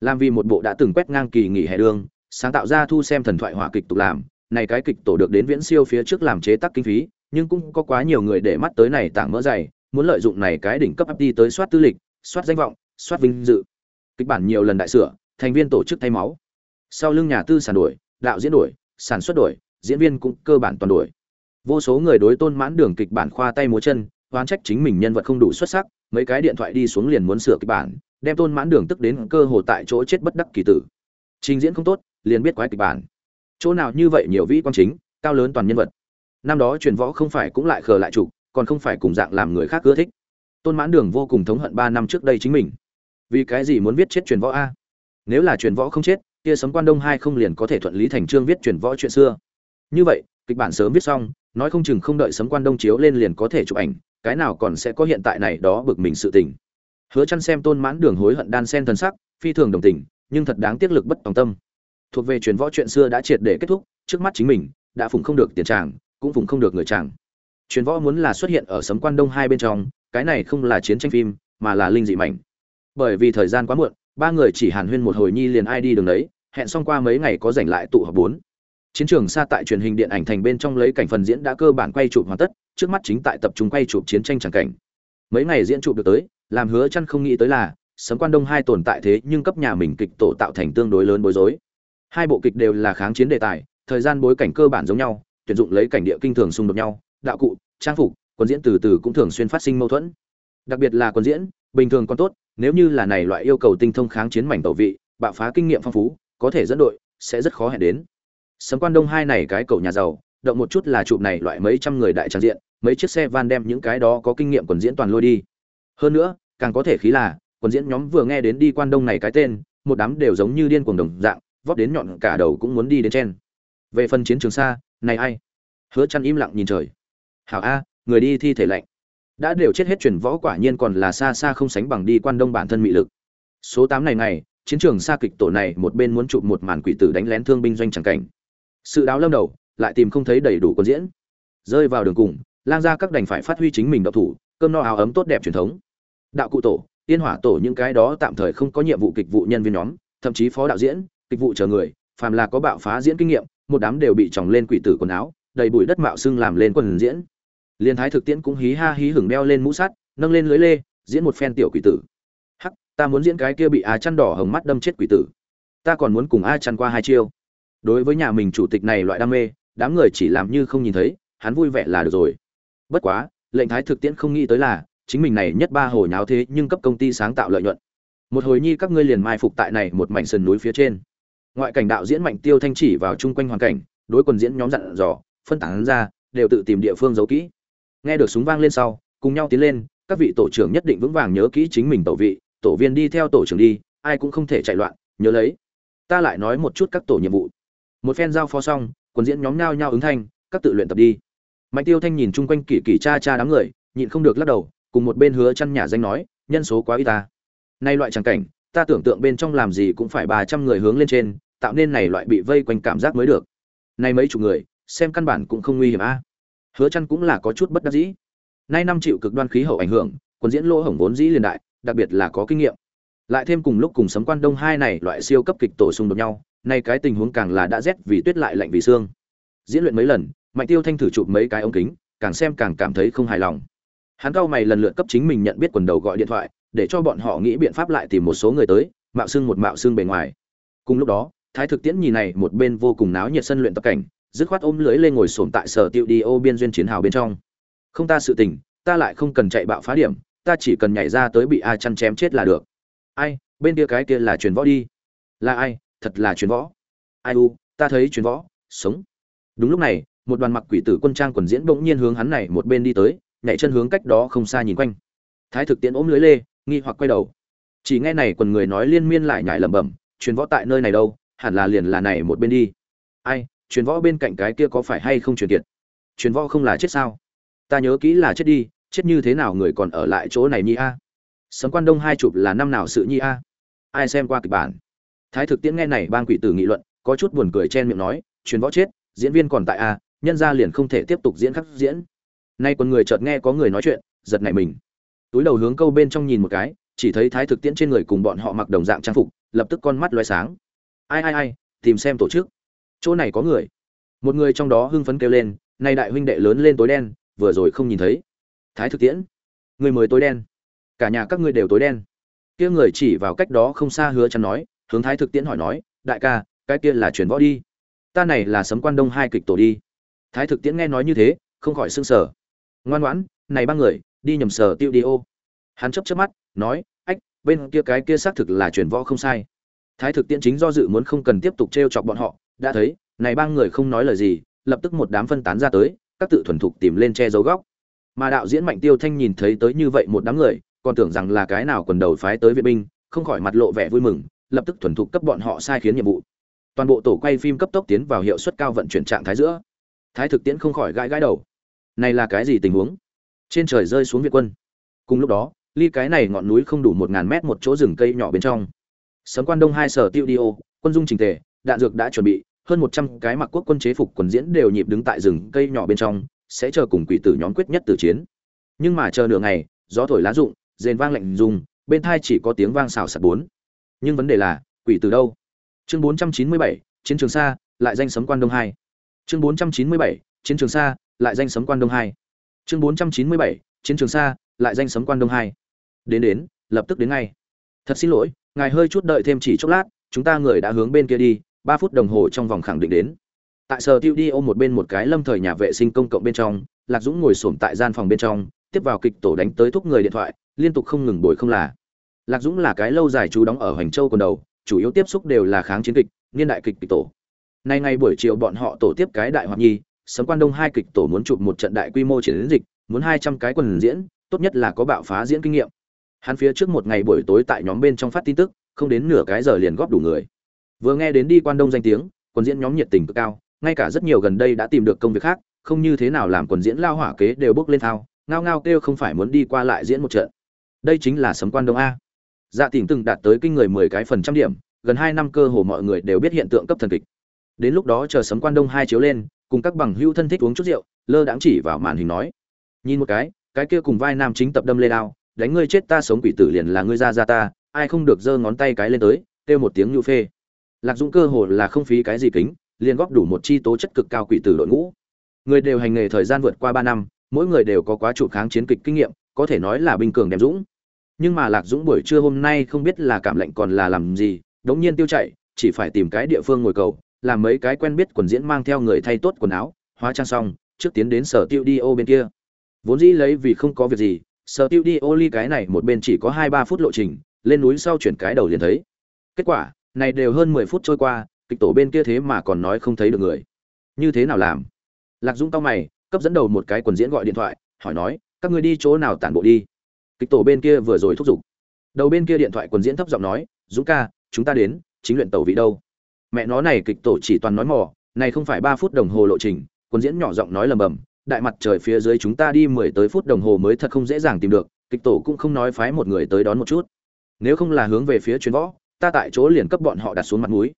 Làm vì một bộ đã từng quét ngang kỳ nghỉ hè đường sáng tạo ra thu xem thần thoại hỏa kịch tục làm. Này cái kịch tổ được đến viễn siêu phía trước làm chế tác kinh phí, nhưng cũng có quá nhiều người để mắt tới này tảng mỡ dày, muốn lợi dụng này cái đỉnh cấp ấp đi tới soát tư lịch, soát danh vọng, soát vinh dự. Kịch bản nhiều lần đại sửa, thành viên tổ chức thay máu. Sau lưng nhà tư sản đổi, đạo diễn đổi, sản xuất đổi, diễn viên cũng cơ bản toàn đổi. Vô số người đối tôn mãn đường kịch bản khoa tay múa chân, oán trách chính mình nhân vật không đủ xuất sắc, mấy cái điện thoại đi xuống liền muốn sửa kịch bản, đem tôn mãn đường tức đến cơ hồ tại chỗ chết bất đắc kỳ tử. Trình diễn không tốt liền biết quái kịch bản. Chỗ nào như vậy nhiều vĩ quan chính, cao lớn toàn nhân vật. Năm đó truyền võ không phải cũng lại khờ lại chủ còn không phải cùng dạng làm người khác ưa thích. Tôn mãn đường vô cùng thống hận ba năm trước đây chính mình. Vì cái gì muốn viết chết truyền võ a? Nếu là truyền võ không chết kia sấm quan đông hai không liền có thể thuận lý thành trương viết truyền võ chuyện xưa. Như vậy, kịch bản sớm viết xong, nói không chừng không đợi sấm quan đông chiếu lên liền có thể chụp ảnh, cái nào còn sẽ có hiện tại này đó bực mình sự tình. Hứa chăn xem tôn mãn đường hối hận đan sen thần sắc, phi thường đồng tình, nhưng thật đáng tiếc lực bất tòng tâm thuộc về truyền võ chuyện xưa đã triệt để kết thúc, trước mắt chính mình, đã phụng không được tiền tràng, cũng phụng không được người tràng. Truyền võ muốn là xuất hiện ở sấm quan đông hai bên trong, cái này không là chiến tranh phim, mà là linh dị mảnh. Bởi vì thời gian quá muộn, ba người chỉ hàn huyên một hồi nhi liền ai đi đường đấy, hẹn xong qua mấy ngày có rảnh lại tụ họp bốn. Chiến trường xa tại truyền hình điện ảnh thành bên trong lấy cảnh phần diễn đã cơ bản quay chụp hoàn tất, trước mắt chính tại tập trung quay chụp chiến tranh chẳng cảnh. Mấy ngày diễn chụp được tới, làm hứa chăn không nghĩ tới là, sấm quan đông hai tồn tại thế nhưng cấp nhà mình kịch tổ tạo thành tương đối lớn bối rối hai bộ kịch đều là kháng chiến đề tài, thời gian bối cảnh cơ bản giống nhau, tuyển dụng lấy cảnh địa kinh thường xung đột nhau, đạo cụ, trang phục, quân diễn từ từ cũng thường xuyên phát sinh mâu thuẫn. Đặc biệt là quân diễn, bình thường còn tốt, nếu như là này loại yêu cầu tinh thông kháng chiến mảnh tẩu vị, bạo phá kinh nghiệm phong phú, có thể dẫn đội, sẽ rất khó hẹn đến. Sấm quan đông hai này cái cầu nhà giàu, động một chút là chụp này loại mấy trăm người đại trang diện, mấy chiếc xe van đem những cái đó có kinh nghiệm quần diễn toàn lôi đi. Hơn nữa, càng có thể khí là quần diễn nhóm vừa nghe đến đi quan đông này cái tên, một đám đều giống như điên cuồng đồng dạng vót đến nhọn cả đầu cũng muốn đi đến trên. Về phần chiến trường xa, này ai? Hứa chăn im lặng nhìn trời. Hảo a, người đi thi thể lạnh. Đã đều chết hết truyền võ quả nhiên còn là xa xa không sánh bằng đi quan đông bản thân mị lực. Số 8 này ngày, chiến trường xa kịch tổ này một bên muốn chụp một màn quỷ tử đánh lén thương binh doanh chẳng cảnh. Sự đáo lâm đầu, lại tìm không thấy đầy đủ quân diễn. Rơi vào đường cùng, lang gia các đành phải phát huy chính mình độc thủ, cơm no áo ấm tốt đẹp truyền thống. Đạo cụ tổ tiên hỏa tổ những cái đó tạm thời không có nhiệm vụ kịch vụ nhân viên nhóm, thậm chí phó đạo diễn kịch vụ chờ người, phàm là có bạo phá diễn kinh nghiệm, một đám đều bị tròng lên quỷ tử quần áo, đầy bụi đất mạo xưng làm lên quần diễn. Liên thái thực tiễn cũng hí ha hí hửng đeo lên mũ sắt, nâng lên lưới lê, diễn một phen tiểu quỷ tử. Hắc, ta muốn diễn cái kia bị á chăn đỏ hồng mắt đâm chết quỷ tử. Ta còn muốn cùng a chăn qua hai chiêu. Đối với nhà mình chủ tịch này loại đam mê, đám người chỉ làm như không nhìn thấy, hắn vui vẻ là được rồi. Bất quá, lệnh thái thực tiễn không nghĩ tới là, chính mình này nhất ba hồi nháo thế nhưng cấp công ty sáng tạo lợi nhuận. Một hồi nhi các ngươi liền mai phục tại này một mảnh sườn núi phía trên ngoại cảnh đạo diễn mạnh tiêu thanh chỉ vào chung quanh hoàn cảnh, đối quần diễn nhóm dặn dò, phân tán ra, đều tự tìm địa phương giấu kỹ. Nghe được súng vang lên sau, cùng nhau tiến lên, các vị tổ trưởng nhất định vững vàng nhớ kỹ chính mình tổ vị, tổ viên đi theo tổ trưởng đi, ai cũng không thể chạy loạn, nhớ lấy. Ta lại nói một chút các tổ nhiệm vụ. Một phen giao phó xong, quần diễn nhóm nhao nhao ứng thanh, các tự luyện tập đi. Mạnh tiêu thanh nhìn chung quanh kỳ kỳ cha cha đám người, nhịn không được lắc đầu, cùng một bên hứa chăn nhà danh nói, nhân số quá ít ta. Nay loại tràng cảnh, ta tưởng tượng bên trong làm gì cũng phải ba trăm người hướng lên trên tạo nên này loại bị vây quanh cảm giác mới được. Nay mấy chục người, xem căn bản cũng không nguy hiểm a. Hứa chăn cũng là có chút bất đắc dĩ. Nay năm chịu cực đoan khí hậu ảnh hưởng, quân diễn lỗ hổng vốn dĩ liền đại, đặc biệt là có kinh nghiệm. Lại thêm cùng lúc cùng sấm quan đông hai này loại siêu cấp kịch tổ xung đột nhau, nay cái tình huống càng là đã rét vì tuyết lại lạnh vì xương. Diễn luyện mấy lần, mạnh tiêu thanh thử chụp mấy cái ống kính, càng xem càng cảm thấy không hài lòng. Hắn cao mày lần lượt cấp chính mình nhận biết quần đầu gọi điện thoại, để cho bọn họ nghĩ biện pháp lại tìm một số người tới, mạo xưng một mạo xưng bề ngoài. Cùng lúc đó thái thực tiễn nhìn này, một bên vô cùng náo nhiệt sân luyện tập cảnh, dứt khoát ôm lưới lên ngồi xổm tại sở tiêu đi ô biên duyên chiến hào bên trong. Không ta sự tình, ta lại không cần chạy bạo phá điểm, ta chỉ cần nhảy ra tới bị a chăn chém chết là được. Ai, bên kia cái kia là truyền võ đi. Là ai, thật là truyền võ. Ai u, ta thấy truyền võ, sống. Đúng lúc này, một đoàn mặc quỷ tử quân trang quần diễn bỗng nhiên hướng hắn này một bên đi tới, nhảy chân hướng cách đó không xa nhìn quanh. Thái thực tiễn ôm lưới lê, nghi hoặc quay đầu. Chỉ nghe này quần người nói liên miên lại nhảy lẩm bẩm, truyền võ tại nơi này đâu? Hẳn là liền là này một bên đi. Ai, truyền võ bên cạnh cái kia có phải hay không truyền kiệt? Truyền võ không là chết sao? Ta nhớ kỹ là chết đi, chết như thế nào người còn ở lại chỗ này nhi a? Sấm quan đông hai chụp là năm nào sự nhi a? Ai xem qua kịch bản? Thái thực tiễn nghe này bang quỷ tử nghị luận, có chút buồn cười chen miệng nói, truyền võ chết, diễn viên còn tại a, nhân ra liền không thể tiếp tục diễn khắc diễn. Nay quần người chợt nghe có người nói chuyện, giật nảy mình. Túi đầu hướng câu bên trong nhìn một cái, chỉ thấy thái thực tiễn trên người cùng bọn họ mặc đồng dạng trang phục, lập tức con mắt loé sáng ai ai ai, tìm xem tổ chức. Chỗ này có người. Một người trong đó hưng phấn kêu lên nay đại huynh đệ lớn lên tối đen, vừa rồi không nhìn thấy. Thái thực tiễn, người mới tối đen. Cả nhà các ngươi đều tối đen. Kia người chỉ vào cách đó không xa hứa chắn nói, hướng thái thực tiễn hỏi nói, đại ca, cái kia là truyền võ đi. Ta này là sấm quan đông hai kịch tổ đi. Thái thực tiễn nghe nói như thế, không khỏi sưng sở ngoan ngoãn, này ba người, đi nhầm sở tiêu đi ô. Hắn chấp chấp mắt, nói, ách, bên kia cái kia xác thực là truyền võ không sai thái thực tiễn chính do dự muốn không cần tiếp tục t r e o chọc bọn họ, đã thấy, này ba người không nói lời gì, lập tức một đám phân tán ra tới, các tự thuần thục tìm lên che giấu góc. Mà đạo diễn mạnh tiêu thanh nhìn thấy tới như vậy một đám người, còn tưởng rằng là cái nào quần đầu phái tới viện binh, không khỏi mặt lộ vẻ vui mừng, lập tức thuần thục cấp bọn họ sai khiến nhiệm vụ. Toàn bộ tổ quay phim cấp tốc tiến vào hiệu suất cao vận chuyển trạng thái giữa. Thái thực tiễn không khỏi gãi gãi đầu. Này là cái gì tình huống? Trên trời rơi xuống việt quân. Cùng lúc đó, ly cái này ngọn núi không đủ một ngàn mét một chỗ rừng cây nhỏ bên trong sấm quan đông hai sở tiêu đi ô quân dung trình tề đạn dược đã chuẩn bị hơn một trăm cái mặc quốc quân chế phục quần diễn đều nhịp đứng tại rừng cây nhỏ bên trong sẽ chờ cùng quỷ tử nhóm quyết nhất tử chiến. Nhưng mà chờ nửa ngày gió thổi lá rụng rền vang lạnh dùng bên thai chỉ có tiếng vang xào sạt bốn. Nhưng vấn đề là quỷ tử đâu? Chương bốn trăm chín mươi bảy chiến trường xa lại danh sấm quan đông hai. Chương 497, chiến trường xa lại danh sấm quan đông hai. Chương 497, chiến trường xa lại danh sấm quan đông hai. Đến đến lập tức đến ngay. Thật xin lỗi ngài hơi chút đợi thêm chỉ chốc lát chúng ta người đã hướng bên kia đi ba phút đồng hồ trong vòng khẳng định đến. Tại sở tiêu đi ôm một bên một cái lâm thời nhà vệ sinh công cộng bên trong lạc dũng ngồi xổm tại gian phòng bên trong tiếp vào kịch tổ đánh tới thúc người điện thoại liên tục không ngừng bồi không là. Lạc dũng là cái lâu dài chú đóng ở hoành châu còn đầu chủ yếu tiếp xúc đều là kháng chiến kịch niên đại kịch kịch tổ. Nay ngay buổi chiều bọn họ tổ tiếp cái đại hoạt nhi, sấm quan đông hai kịch tổ muốn chụp một trận đại quy mô chiến dịch, muốn hai trăm cái quần diễn, tốt nhất là có bạo phá diễn kinh nghiệm. Hắn phía trước một ngày buổi tối tại nhóm bên trong phát tin tức, không đến nửa cái giờ liền góp đủ người. Vừa nghe đến đi quan đông danh tiếng, quần diễn nhóm nhiệt tình cực cao, ngay cả rất nhiều gần đây đã tìm được công việc khác, không như thế nào làm quần diễn lao hỏa kế đều bước lên thao, ngao ngao kêu không phải muốn đi qua lại diễn một trận. Đây chính là sấm quan đông a. Dạ tỉnh từng đạt tới kinh người mười cái phần trăm điểm, gần hai năm cơ hồ mọi người đều biết hiện tượng cấp thần kịch đến lúc đó chờ sấm quan đông hai chiếu lên cùng các bằng hữu thân thích uống chút rượu lơ đãng chỉ vào màn hình nói nhìn một cái cái kia cùng vai nam chính tập đâm lê đao đánh ngươi chết ta sống quỷ tử liền là ngươi ra ra ta, ai không được giơ ngón tay cái lên tới, kêu một tiếng nhu phê. Lạc dũng cơ hồ là không phí cái gì kính, liền góp đủ một chi tố chất cực cao quỷ tử đội ngũ. Người đều hành nghề thời gian vượt qua ba năm, mỗi người đều có quá trụ kháng chiến kịch kinh nghiệm, có thể nói là binh cường đem dũng. Nhưng mà lạc dũng buổi trưa hôm nay không biết là cảm lệnh còn là làm gì, đống nhiên tiêu chạy, chỉ phải tìm cái địa phương ngồi cầu, làm mấy cái quen biết quần diễn mang theo người thay tốt quần áo, hóa trang xong, trước tiến đến sở tiêu đi ô bên kia. Vốn dĩ lấy vì không có việc gì sở tiêu đi ô ly cái này một bên chỉ có hai ba phút lộ trình, lên núi sau chuyển cái đầu liền thấy. Kết quả, này đều hơn mười phút trôi qua, kịch tổ bên kia thế mà còn nói không thấy được người. Như thế nào làm? Lạc dũng tao mày, cấp dẫn đầu một cái quần diễn gọi điện thoại, hỏi nói, các người đi chỗ nào tản bộ đi? Kịch tổ bên kia vừa rồi thúc giục. Đầu bên kia điện thoại quần diễn thấp giọng nói, dũng ca, chúng ta đến, chính luyện tàu vị đâu? Mẹ nó này kịch tổ chỉ toàn nói mò, này không phải ba phút đồng hồ lộ trình, quần diễn nhỏ giọng nói lầm bầm đại mặt trời phía dưới chúng ta đi mười tới phút đồng hồ mới thật không dễ dàng tìm được, kịch tổ cũng không nói phái một người tới đón một chút. Nếu không là hướng về phía chuyến võ, ta tại chỗ liền cấp bọn họ đặt xuống mặt núi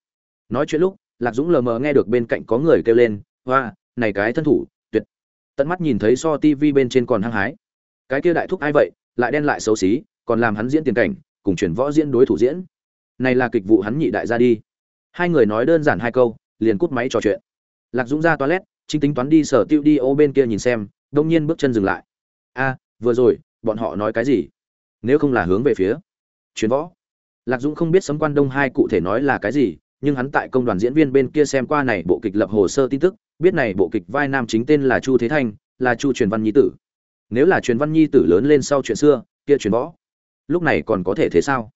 nói chuyện lúc, lạc dũng lờ mờ nghe được bên cạnh có người kêu lên, hoa, này cái thân thủ, tuyệt. Tận mắt nhìn thấy so TV bên trên còn hăng hái. Cái kia đại thúc ai vậy, lại đen lại xấu xí, còn làm hắn diễn tiền cảnh, cùng chuyển võ diễn đối thủ diễn. Này là kịch vụ hắn nhị đại ra đi. Hai người nói đơn giản hai câu, liền cút máy trò chuyện. Lạc dũng ra toilet chính tính toán đi sở tiêu đi ô bên kia nhìn xem, đông nhiên bước chân dừng lại. A, vừa rồi, bọn họ nói cái gì? Nếu không là hướng về phía chuyến võ. Lạc dũng không biết sấm quan đông hai cụ thể nói là cái gì, nhưng hắn tại công đoàn diễn viên bên kia xem qua này bộ kịch lập hồ sơ tin tức, biết này bộ kịch vai nam chính tên là chu thế thanh, là chu truyền văn nhi tử. Nếu là truyền văn nhi tử lớn lên sau chuyện xưa, kia truyền võ, lúc này còn có thể thế sao?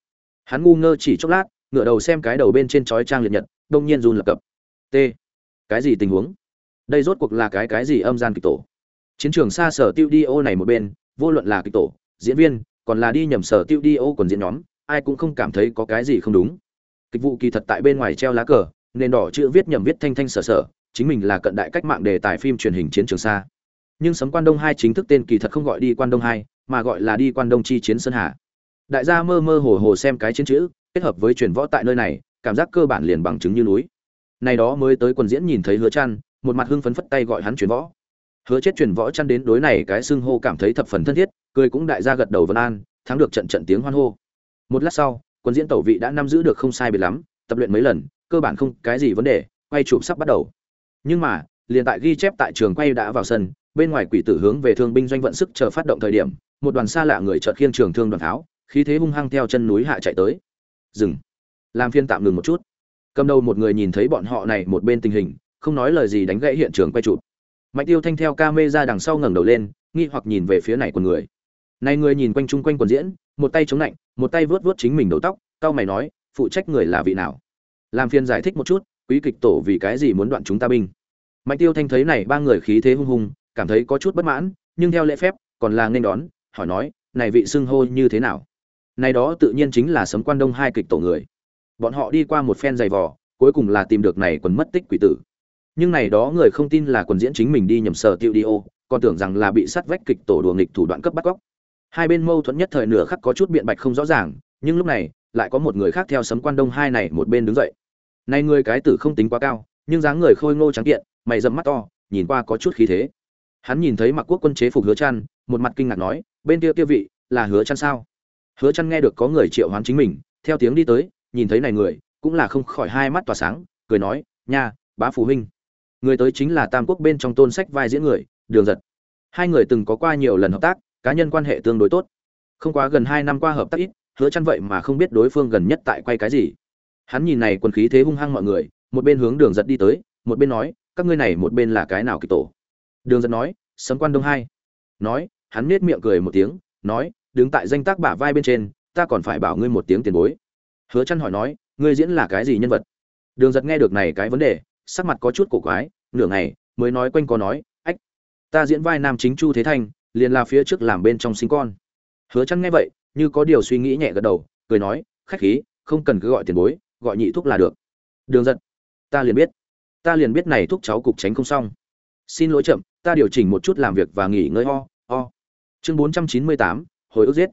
Hắn ngu ngơ chỉ chốc lát ngựa đầu xem cái đầu bên trên chói trang liệt nhật, đông nhiên run lập cập. T, cái gì tình huống? Đây rốt cuộc là cái cái gì âm gian kịch tổ? Chiến trường xa sở tiêu đi ô này một bên, vô luận là kịch tổ, diễn viên, còn là đi nhầm sở tiêu đi ô còn diễn nhóm, ai cũng không cảm thấy có cái gì không đúng. Kịch vụ kỳ thật tại bên ngoài treo lá cờ, nền đỏ chữ viết nhầm viết thanh thanh sở sở, chính mình là cận đại cách mạng đề tài phim truyền hình chiến trường xa. Nhưng sấm quan đông hai chính thức tên kỳ thật không gọi đi quan đông hai, mà gọi là đi quan đông chi chiến sơn hà. Đại gia mơ mơ hồ hồ xem cái chiến chữ, kết hợp với truyền võ tại nơi này, cảm giác cơ bản liền bằng chứng như núi. Này đó mới tới quần diễn nhìn thấy hứa chăn một mặt hưng phấn phất tay gọi hắn truyền võ. Hứa chết truyền võ chăn đến đối này cái xưng hô cảm thấy thập phần thân thiết, cười cũng đại gia gật đầu vân an, thắng được trận trận tiếng hoan hô. Một lát sau, quân diễn tẩu vị đã nắm giữ được không sai biệt lắm, tập luyện mấy lần, cơ bản không cái gì vấn đề, quay chụp sắp bắt đầu. Nhưng mà, liền tại ghi chép tại trường quay đã vào sân, bên ngoài quỷ tử hướng về thương binh doanh vận sức chờ phát động thời điểm, một đoàn xa lạ người chợt khiêng trường thương đoàn tháo, khí thế hung hăng theo chân núi hạ chạy tới. Dừng. Làm phiên tạm ngừng một chút. Cầm đầu một người nhìn thấy bọn họ này một bên tình hình không nói lời gì đánh gãy hiện trường quay chụp. Mạnh tiêu thanh theo ca mê ra đằng sau ngẩng đầu lên, nghi hoặc nhìn về phía này của người. Này người nhìn quanh chung quanh quần diễn, một tay chống lạnh một tay vớt vớt chính mình đầu tóc cao mày nói, phụ trách người là vị nào? Làm phiên giải thích một chút, quý kịch tổ vì cái gì muốn đoạn chúng ta binh? Mạnh tiêu thanh thấy này ba người khí thế hung hùng, cảm thấy có chút bất mãn, nhưng theo lễ phép, còn là nên đón, hỏi nói, này vị xưng hô như thế nào? Này đó tự nhiên chính là sấm quan đông hai kịch tổ người. Bọn họ đi qua một phen dày vò, cuối cùng là tìm được này quần mất tích quỷ tử nhưng này đó người không tin là quần diễn chính mình đi nhầm sở tiêu đi ô, còn tưởng rằng là bị sát vách kịch tổ đùa nghịch thủ đoạn cấp bắt cóc. Hai bên mâu thuẫn nhất thời nửa khắc có chút biện bạch không rõ ràng, nhưng lúc này, lại có một người khác theo sấm quan đông hai này một bên đứng dậy. Này người cái tử không tính quá cao, nhưng dáng người khôi ngô trắng kiện, mày dầm mắt to, nhìn qua có chút khí thế. Hắn nhìn thấy mặc quốc quân chế phục hứa chăn, một mặt kinh ngạc nói, bên kia kia vị, là hứa chăn sao? Hứa chăn nghe được có người triệu hoán chính mình, theo tiếng đi tới, nhìn thấy này người, cũng là không khỏi hai mắt tỏa sáng, cười nói, nha, bá phù huynh người tới chính là tam quốc bên trong tôn sách vai diễn người, đường giật. Hai người từng có qua nhiều lần hợp tác, cá nhân quan hệ tương đối tốt. Không quá gần hai năm qua hợp tác ít, hứa chăn vậy mà không biết đối phương gần nhất tại quay cái gì. Hắn nhìn này quân khí thế hung hăng mọi người, một bên hướng đường giật đi tới, một bên nói, các ngươi này một bên là cái nào kỳ tổ? Đường giật nói, sấm quan đông hai. Nói, hắn nết miệng cười một tiếng, nói, đứng tại danh tác bả vai bên trên, ta còn phải bảo ngươi một tiếng tiền bối. Hứa chăn hỏi nói, ngươi diễn là cái gì nhân vật? Đường giật nghe được này cái vấn đề sắc mặt có chút cổ quái nửa ngày mới nói quanh có nói ách ta diễn vai nam chính chu thế thanh liền là phía trước làm bên trong sinh con. Hứa chăn nghe vậy như có điều suy nghĩ nhẹ gật đầu cười nói khách khí không cần cứ gọi tiền bối gọi nhị thuốc là được. Đường giận, ta liền biết ta liền biết này thuốc cháu cục tránh không xong. Xin lỗi chậm ta điều chỉnh một chút làm việc và nghỉ ngơi ho ho. Chương 498, hồi ức giết.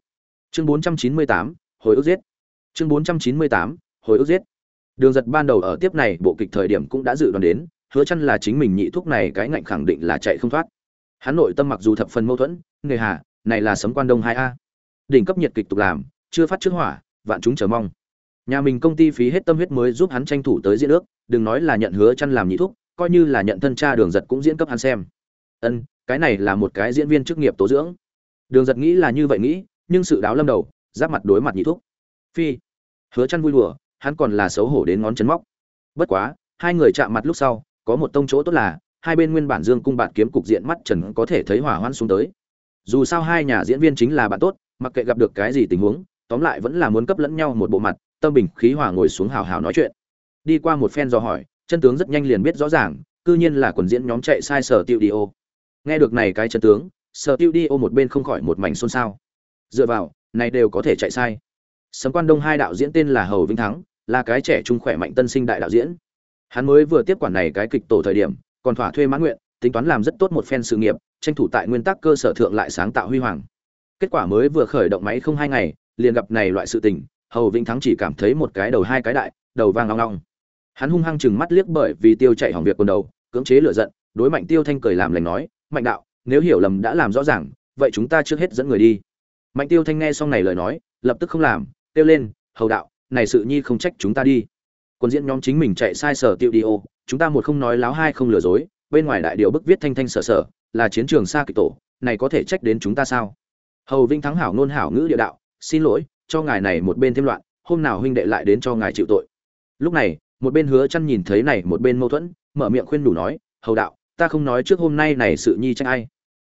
Chương 498, hồi ức giết. Chương 498, hồi ức giết đường giật ban đầu ở tiếp này, bộ kịch thời điểm cũng đã dự đoán đến, hứa chăn là chính mình nhị thuốc này, cái ngạnh khẳng định là chạy không thoát. Hắn nội tâm mặc dù thập phần mâu thuẫn, nghề hà, này là sấm quan đông hai a. Đỉnh cấp nhiệt kịch tục làm, chưa phát trước hỏa, vạn chúng chờ mong. Nhà mình công ty phí hết tâm huyết mới giúp hắn tranh thủ tới diễn ước, đừng nói là nhận hứa chăn làm nhị thuốc coi như là nhận thân cha đường giật cũng diễn cấp hắn xem. Ân, cái này là một cái diễn viên chức nghiệp tố dưỡng. Đường giật nghĩ là như vậy nghĩ, nhưng sự đáo lâm đầu, giáp mặt đối mặt nhị thuốc phi, hứa chăn vui đùa hắn còn là xấu hổ đến ngón chân móc. Bất quá, hai người chạm mặt lúc sau, có một tông chỗ tốt là, hai bên nguyên bản dương cung bạn kiếm cục diện mắt trần có thể thấy hỏa hoãn xuống tới. Dù sao hai nhà diễn viên chính là bạn tốt, mặc kệ gặp được cái gì tình huống, tóm lại vẫn là muốn cấp lẫn nhau một bộ mặt, tâm bình khí hòa ngồi xuống hào hào nói chuyện. Đi qua một phen do hỏi, chân tướng rất nhanh liền biết rõ ràng, cư nhiên là quần diễn nhóm chạy sai sở tiêu đi ô. Nghe được này cái chân tướng, sở tiêu đi ô một bên không khỏi một mảnh xôn xao. Dựa vào, này đều có thể chạy sai. Sấm quan đông hai đạo diễn tên là hầu vĩnh thắng là cái trẻ trung khỏe mạnh tân sinh đại đạo diễn. Hắn mới vừa tiếp quản này cái kịch tổ thời điểm, còn thỏa thuê mãn nguyện, tính toán làm rất tốt một phen sự nghiệp, tranh thủ tại nguyên tắc cơ sở thượng lại sáng tạo huy hoàng. Kết quả mới vừa khởi động máy không hai ngày, liền gặp này loại sự tình, hầu vĩnh thắng chỉ cảm thấy một cái đầu hai cái đại, đầu vang long long hắn hung hăng chừng mắt liếc bởi vì tiêu chạy hỏng việc quần đầu, cưỡng chế lựa giận, đối mạnh tiêu thanh cười làm lành nói, mạnh đạo, nếu hiểu lầm đã làm rõ ràng, vậy chúng ta trước hết dẫn người đi. Mạnh tiêu thanh nghe xong này lời nói, lập tức không làm, kêu lên, hầu đạo này sự nhi không trách chúng ta đi. Quân diễn nhóm chính mình chạy sai sở tiêu đi ô, chúng ta một không nói láo hai không lừa dối, bên ngoài đại điều bức viết thanh thanh sở sở, là chiến trường xa kịch tổ, này có thể trách đến chúng ta sao? Hầu vinh thắng hảo nôn hảo ngữ địa đạo, xin lỗi, cho ngài này một bên thêm loạn, hôm nào huynh đệ lại đến cho ngài chịu tội. Lúc này, một bên hứa chăn nhìn thấy này một bên mâu thuẫn, mở miệng khuyên đủ nói, hầu đạo, ta không nói trước hôm nay này sự nhi trách ai.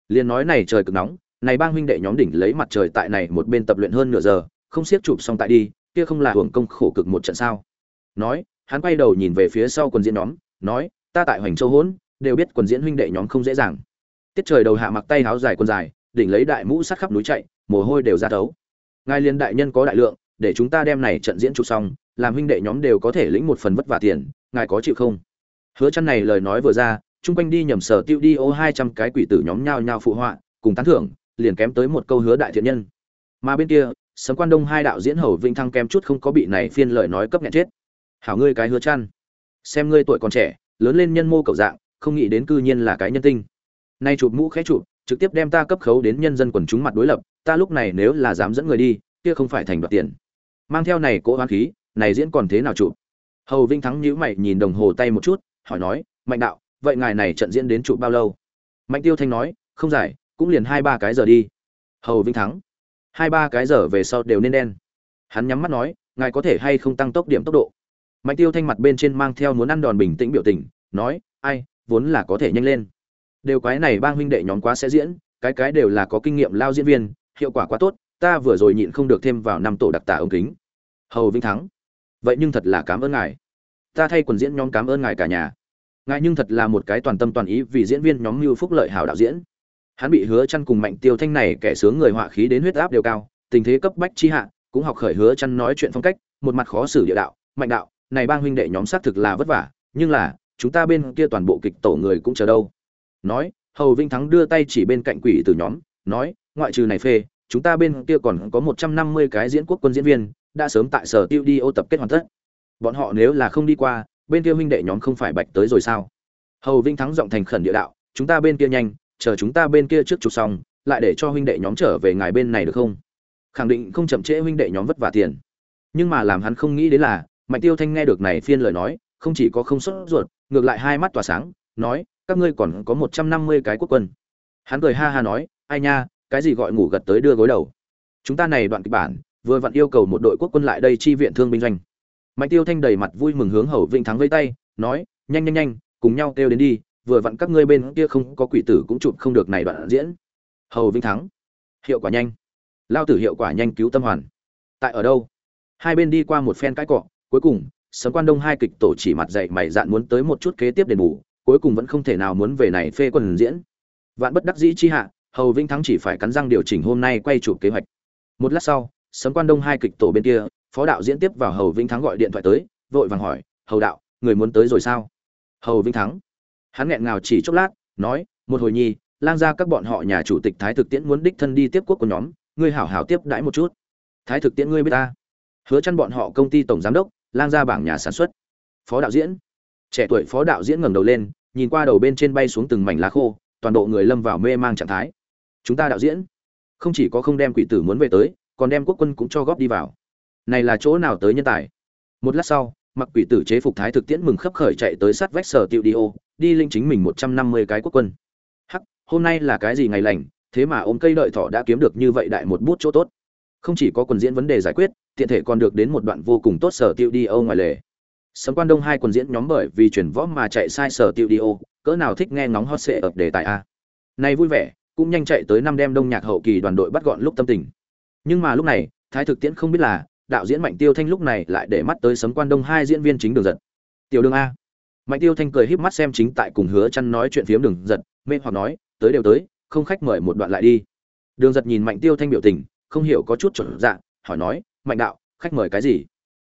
Liền nói này trời cực nóng, này bang huynh đệ nhóm đỉnh lấy mặt trời tại này một bên tập luyện hơn nửa giờ, không siết chụp xong tại đi kia không là hưởng công khổ cực một trận sao? Nói, hắn quay đầu nhìn về phía sau quần diễn nhóm, nói, ta tại hoành châu hỗn đều biết quần diễn huynh đệ nhóm không dễ dàng. Tiết trời đầu hạ mặc tay áo dài quần dài, đỉnh lấy đại mũ sát khắp núi chạy, mồ hôi đều ra thấu. Ngài liên đại nhân có đại lượng, để chúng ta đem này trận diễn chụp xong, làm huynh đệ nhóm đều có thể lĩnh một phần vất vả tiền, ngài có chịu không? Hứa chăn này lời nói vừa ra, chung quanh đi nhầm sở tiêu đi ô hai trăm cái quỷ tử nhóm nhao nhao phụ họa, cùng tán thưởng, liền kém tới một câu hứa đại thiện nhân. Mà bên kia sấm quan đông hai đạo diễn hầu vinh thăng kém chút không có bị này phiên lời nói cấp nghẹn chết. Hảo ngươi cái hứa chăn. Xem ngươi tuổi còn trẻ, lớn lên nhân mô cầu dạng, không nghĩ đến cư nhiên là cái nhân tinh. Nay chụp mũ khẽ chụp, trực tiếp đem ta cấp khấu đến nhân dân quần chúng mặt đối lập, ta lúc này nếu là dám dẫn người đi, kia không phải thành đoạt tiền. Mang theo này cỗ hoán khí, này diễn còn thế nào chụp? Hầu vinh thắng nhíu mày nhìn đồng hồ tay một chút, hỏi nói, mạnh đạo, vậy ngài này trận diễn đến chụp bao lâu? Mạnh tiêu thanh nói, không dài, cũng liền hai ba cái giờ đi. Hầu vinh thắng hai ba cái giờ về sau đều nên đen. Hắn nhắm mắt nói, ngài có thể hay không tăng tốc điểm tốc độ? Mạnh tiêu thanh mặt bên trên mang theo muốn ăn đòn bình tĩnh biểu tình, nói, ai, vốn là có thể nhanh lên. Đều cái này bang huynh đệ nhóm quá sẽ diễn, cái cái đều là có kinh nghiệm lao diễn viên, hiệu quả quá tốt, ta vừa rồi nhịn không được thêm vào năm tổ đặc tả ống kính. Hầu vinh thắng, vậy nhưng thật là cảm ơn ngài. Ta thay quần diễn nhóm cảm ơn ngài cả nhà. Ngài nhưng thật là một cái toàn tâm toàn ý vì diễn viên nhóm mưu phúc lợi hảo đạo diễn hắn bị hứa chăn cùng mạnh tiêu thanh này kẻ sướng người họa khí đến huyết áp đều cao, tình thế cấp bách chi hạ, cũng học khởi hứa chăn nói chuyện phong cách, một mặt khó xử địa đạo, mạnh đạo, này bang huynh đệ nhóm xác thực là vất vả, nhưng là, chúng ta bên kia toàn bộ kịch tổ người cũng chờ đâu. Nói, hầu vinh thắng đưa tay chỉ bên cạnh quỷ từ nhóm, nói, ngoại trừ này phê, chúng ta bên kia còn có 150 cái diễn quốc quân diễn viên, đã sớm tại sở tiêu đi ô tập kết hoàn tất. Bọn họ nếu là không đi qua, bên kia huynh đệ nhóm không phải bạch tới rồi sao? Hầu vinh thắng giọng thành khẩn địa đạo, chúng ta bên kia nhanh chờ chúng ta bên kia trước chụp xong, lại để cho huynh đệ nhóm trở về ngài bên này được không? Khẳng định không chậm trễ huynh đệ nhóm vất vả tiền. Nhưng mà làm hắn không nghĩ đến là, mạnh tiêu thanh nghe được này phiên lời nói, không chỉ có không sốt ruột, ngược lại hai mắt tỏa sáng, nói, các ngươi còn có một trăm năm mươi cái quốc quân. Hắn cười ha ha nói, ai nha, cái gì gọi ngủ gật tới đưa gối đầu. Chúng ta này đoạn kịch bản, vừa vặn yêu cầu một đội quốc quân lại đây chi viện thương binh doanh. Mạnh tiêu thanh đầy mặt vui mừng hướng hầu vinh thắng vây tay, nói, nhanh nhanh nhanh, cùng nhau kêu đến đi vừa vặn các ngươi bên kia không có quỷ tử cũng chụp không được này đoạn diễn. Hầu vinh thắng. Hiệu quả nhanh. Lao tử hiệu quả nhanh cứu tâm hoàn. Tại ở đâu? Hai bên đi qua một phen cãi cọ, cuối cùng, sấm quan đông hai kịch tổ chỉ mặt dạy mày dạn muốn tới một chút kế tiếp đền bù, cuối cùng vẫn không thể nào muốn về này phê quần diễn. Vạn bất đắc dĩ chi hạ, hầu vĩnh thắng chỉ phải cắn răng điều chỉnh hôm nay quay chụp kế hoạch. Một lát sau, sấm quan đông hai kịch tổ bên kia, phó đạo diễn tiếp vào hầu vĩnh thắng gọi điện thoại tới, vội vàng hỏi, hầu đạo, người muốn tới rồi sao? Hầu vĩnh thắng hắn nghẹn ngào chỉ chốc lát, nói, một hồi nhi lang ra các bọn họ nhà chủ tịch thái thực tiễn muốn đích thân đi tiếp quốc của nhóm, ngươi hảo hảo tiếp đãi một chút. Thái thực tiễn ngươi biết ta? Hứa chăn bọn họ công ty tổng giám đốc, lang ra bảng nhà sản xuất. Phó đạo diễn. Trẻ tuổi phó đạo diễn ngẩng đầu lên, nhìn qua đầu bên trên bay xuống từng mảnh lá khô, toàn bộ người lâm vào mê mang trạng thái. Chúng ta đạo diễn, không chỉ có không đem quỷ tử muốn về tới, còn đem quốc quân cũng cho góp đi vào. Này là chỗ nào tới nhân tài? Một lát sau, mặc quỷ tử chế phục thái thực tiễn mừng khấp khởi chạy tới sát vách sở tiệu đi ô đi linh chính mình một trăm năm mươi cái quốc quân. Hắc, hôm nay là cái gì ngày lành, thế mà ôm cây đợi thỏ đã kiếm được như vậy đại một bút chỗ tốt. Không chỉ có quần diễn vấn đề giải quyết, tiện thể còn được đến một đoạn vô cùng tốt sở tiêu đi ngoài lề. Sấm quan đông hai quần diễn nhóm bởi vì chuyển võ mà chạy sai sở tiêu đi cỡ nào thích nghe ngóng hot sệ ập đề tài a. Này vui vẻ, cũng nhanh chạy tới năm đêm đông nhạc hậu kỳ đoàn đội bắt gọn lúc tâm tình. Nhưng mà lúc này, thái thực tiễn không biết là, đạo diễn mạnh tiêu thanh lúc này lại để mắt tới sấm quan đông hai diễn viên chính đường giật. Tiểu đường a mạnh tiêu thanh cười híp mắt xem chính tại cùng hứa chăn nói chuyện phiếm đường giật, mê hoặc nói, tới đều tới, không khách mời một đoạn lại đi. Đường giật nhìn mạnh tiêu thanh biểu tình, không hiểu có chút chuẩn dạ hỏi nói, mạnh đạo, khách mời cái gì?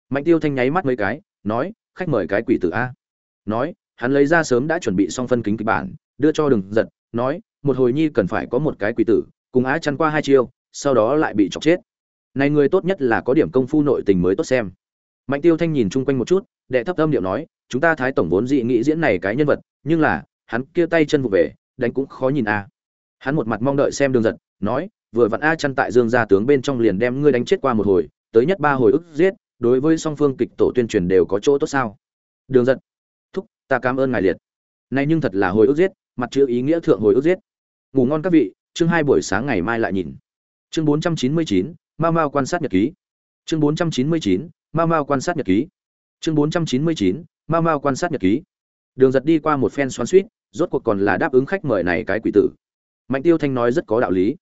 Mạnh tiêu thanh nháy mắt mấy cái, nói, khách mời cái quỷ tử a. Nói, hắn lấy ra sớm đã chuẩn bị xong phân kính kịch bản, đưa cho đường giật, nói, một hồi nhi cần phải có một cái quỷ tử, cùng á chăn qua hai chiêu, sau đó lại bị chọc chết. Này người tốt nhất là có điểm công phu nội tình mới tốt xem. Mạnh tiêu thanh nhìn chung quanh một chút, đệ thấp âm điệu nói chúng ta thái tổng vốn dị nghĩ diễn này cái nhân vật, nhưng là, hắn kia tay chân vụ về, đánh cũng khó nhìn a. Hắn một mặt mong đợi xem đường giật, nói, vừa vặn a chăn tại dương gia tướng bên trong liền đem ngươi đánh chết qua một hồi, tới nhất ba hồi ức giết, đối với song phương kịch tổ tuyên truyền đều có chỗ tốt sao? Đường giật, thúc, ta cảm ơn ngài liệt. Nay nhưng thật là hồi ức giết, mặt chữ ý nghĩa thượng hồi ức giết. Ngủ ngon các vị, chương hai buổi sáng ngày mai lại nhìn. Chương bốn trăm chín mươi chín, mau mau quan sát nhật ký. Chương bốn trăm chín mươi chín, mau mau quan sát nhật ký. Chương bốn trăm chín mươi chín mau mau quan sát nhật ký. Đường giật đi qua một phen xoắn suýt, rốt cuộc còn là đáp ứng khách mời này cái quỷ tử. Mạnh tiêu thanh nói rất có đạo lý.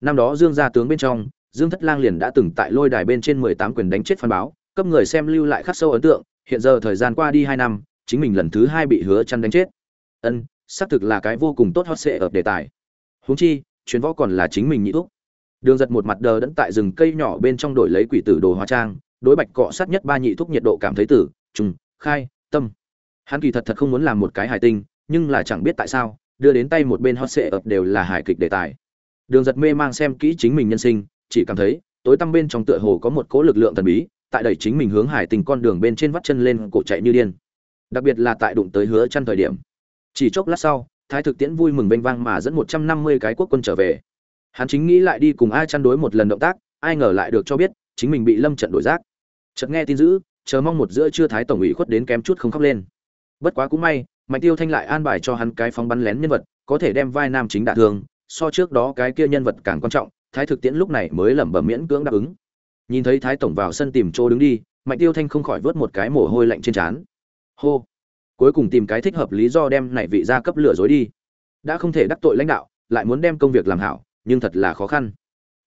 Năm đó dương gia tướng bên trong, dương thất lang liền đã từng tại lôi đài bên trên mười tám quyền đánh chết phan báo, cấp người xem lưu lại khắc sâu ấn tượng, hiện giờ thời gian qua đi hai năm, chính mình lần thứ hai bị hứa chăn đánh chết. Ân, xác thực là cái vô cùng tốt hot sệ ở đề tài. Huống chi chuyến võ còn là chính mình nhị thúc. Đường giật một mặt đờ đẫn tại rừng cây nhỏ bên trong đổi lấy quỷ tử đồ hóa trang, đối bạch cọ sát nhất ba nhị thúc nhiệt độ cảm thấy tử, trùng, khai tâm. Hắn kỳ thật thật không muốn làm một cái hài tinh, nhưng là chẳng biết tại sao, đưa đến tay một bên hot sệ ập đều là hài kịch đề tài. Đường giật mê mang xem kỹ chính mình nhân sinh, chỉ cảm thấy, tối tăm bên trong tựa hồ có một cỗ lực lượng thần bí, tại đẩy chính mình hướng hải tình con đường bên trên vắt chân lên cổ chạy như điên. Đặc biệt là tại đụng tới hứa chăn thời điểm. Chỉ chốc lát sau, thái thực tiễn vui mừng bênh vang mà dẫn 150 cái quốc quân trở về. Hắn chính nghĩ lại đi cùng ai chăn đối một lần động tác, ai ngờ lại được cho biết, chính mình bị lâm trận đổi giác. Chợt nghe tin dữ chờ mong một giữa chưa thái tổng ủy khuất đến kém chút không khóc lên. Bất quá cũng may, mạnh tiêu thanh lại an bài cho hắn cái phóng bắn lén nhân vật, có thể đem vai nam chính đả thương, so trước đó cái kia nhân vật càng quan trọng, thái thực tiễn lúc này mới lẩm bẩm miễn cưỡng đáp ứng. Nhìn thấy thái tổng vào sân tìm chỗ đứng đi, mạnh tiêu thanh không khỏi vớt một cái mồ hôi lạnh trên trán. Hô! Cuối cùng tìm cái thích hợp lý do đem này vị gia cấp lừa dối đi. Đã không thể đắc tội lãnh đạo, lại muốn đem công việc làm hảo, nhưng thật là khó khăn.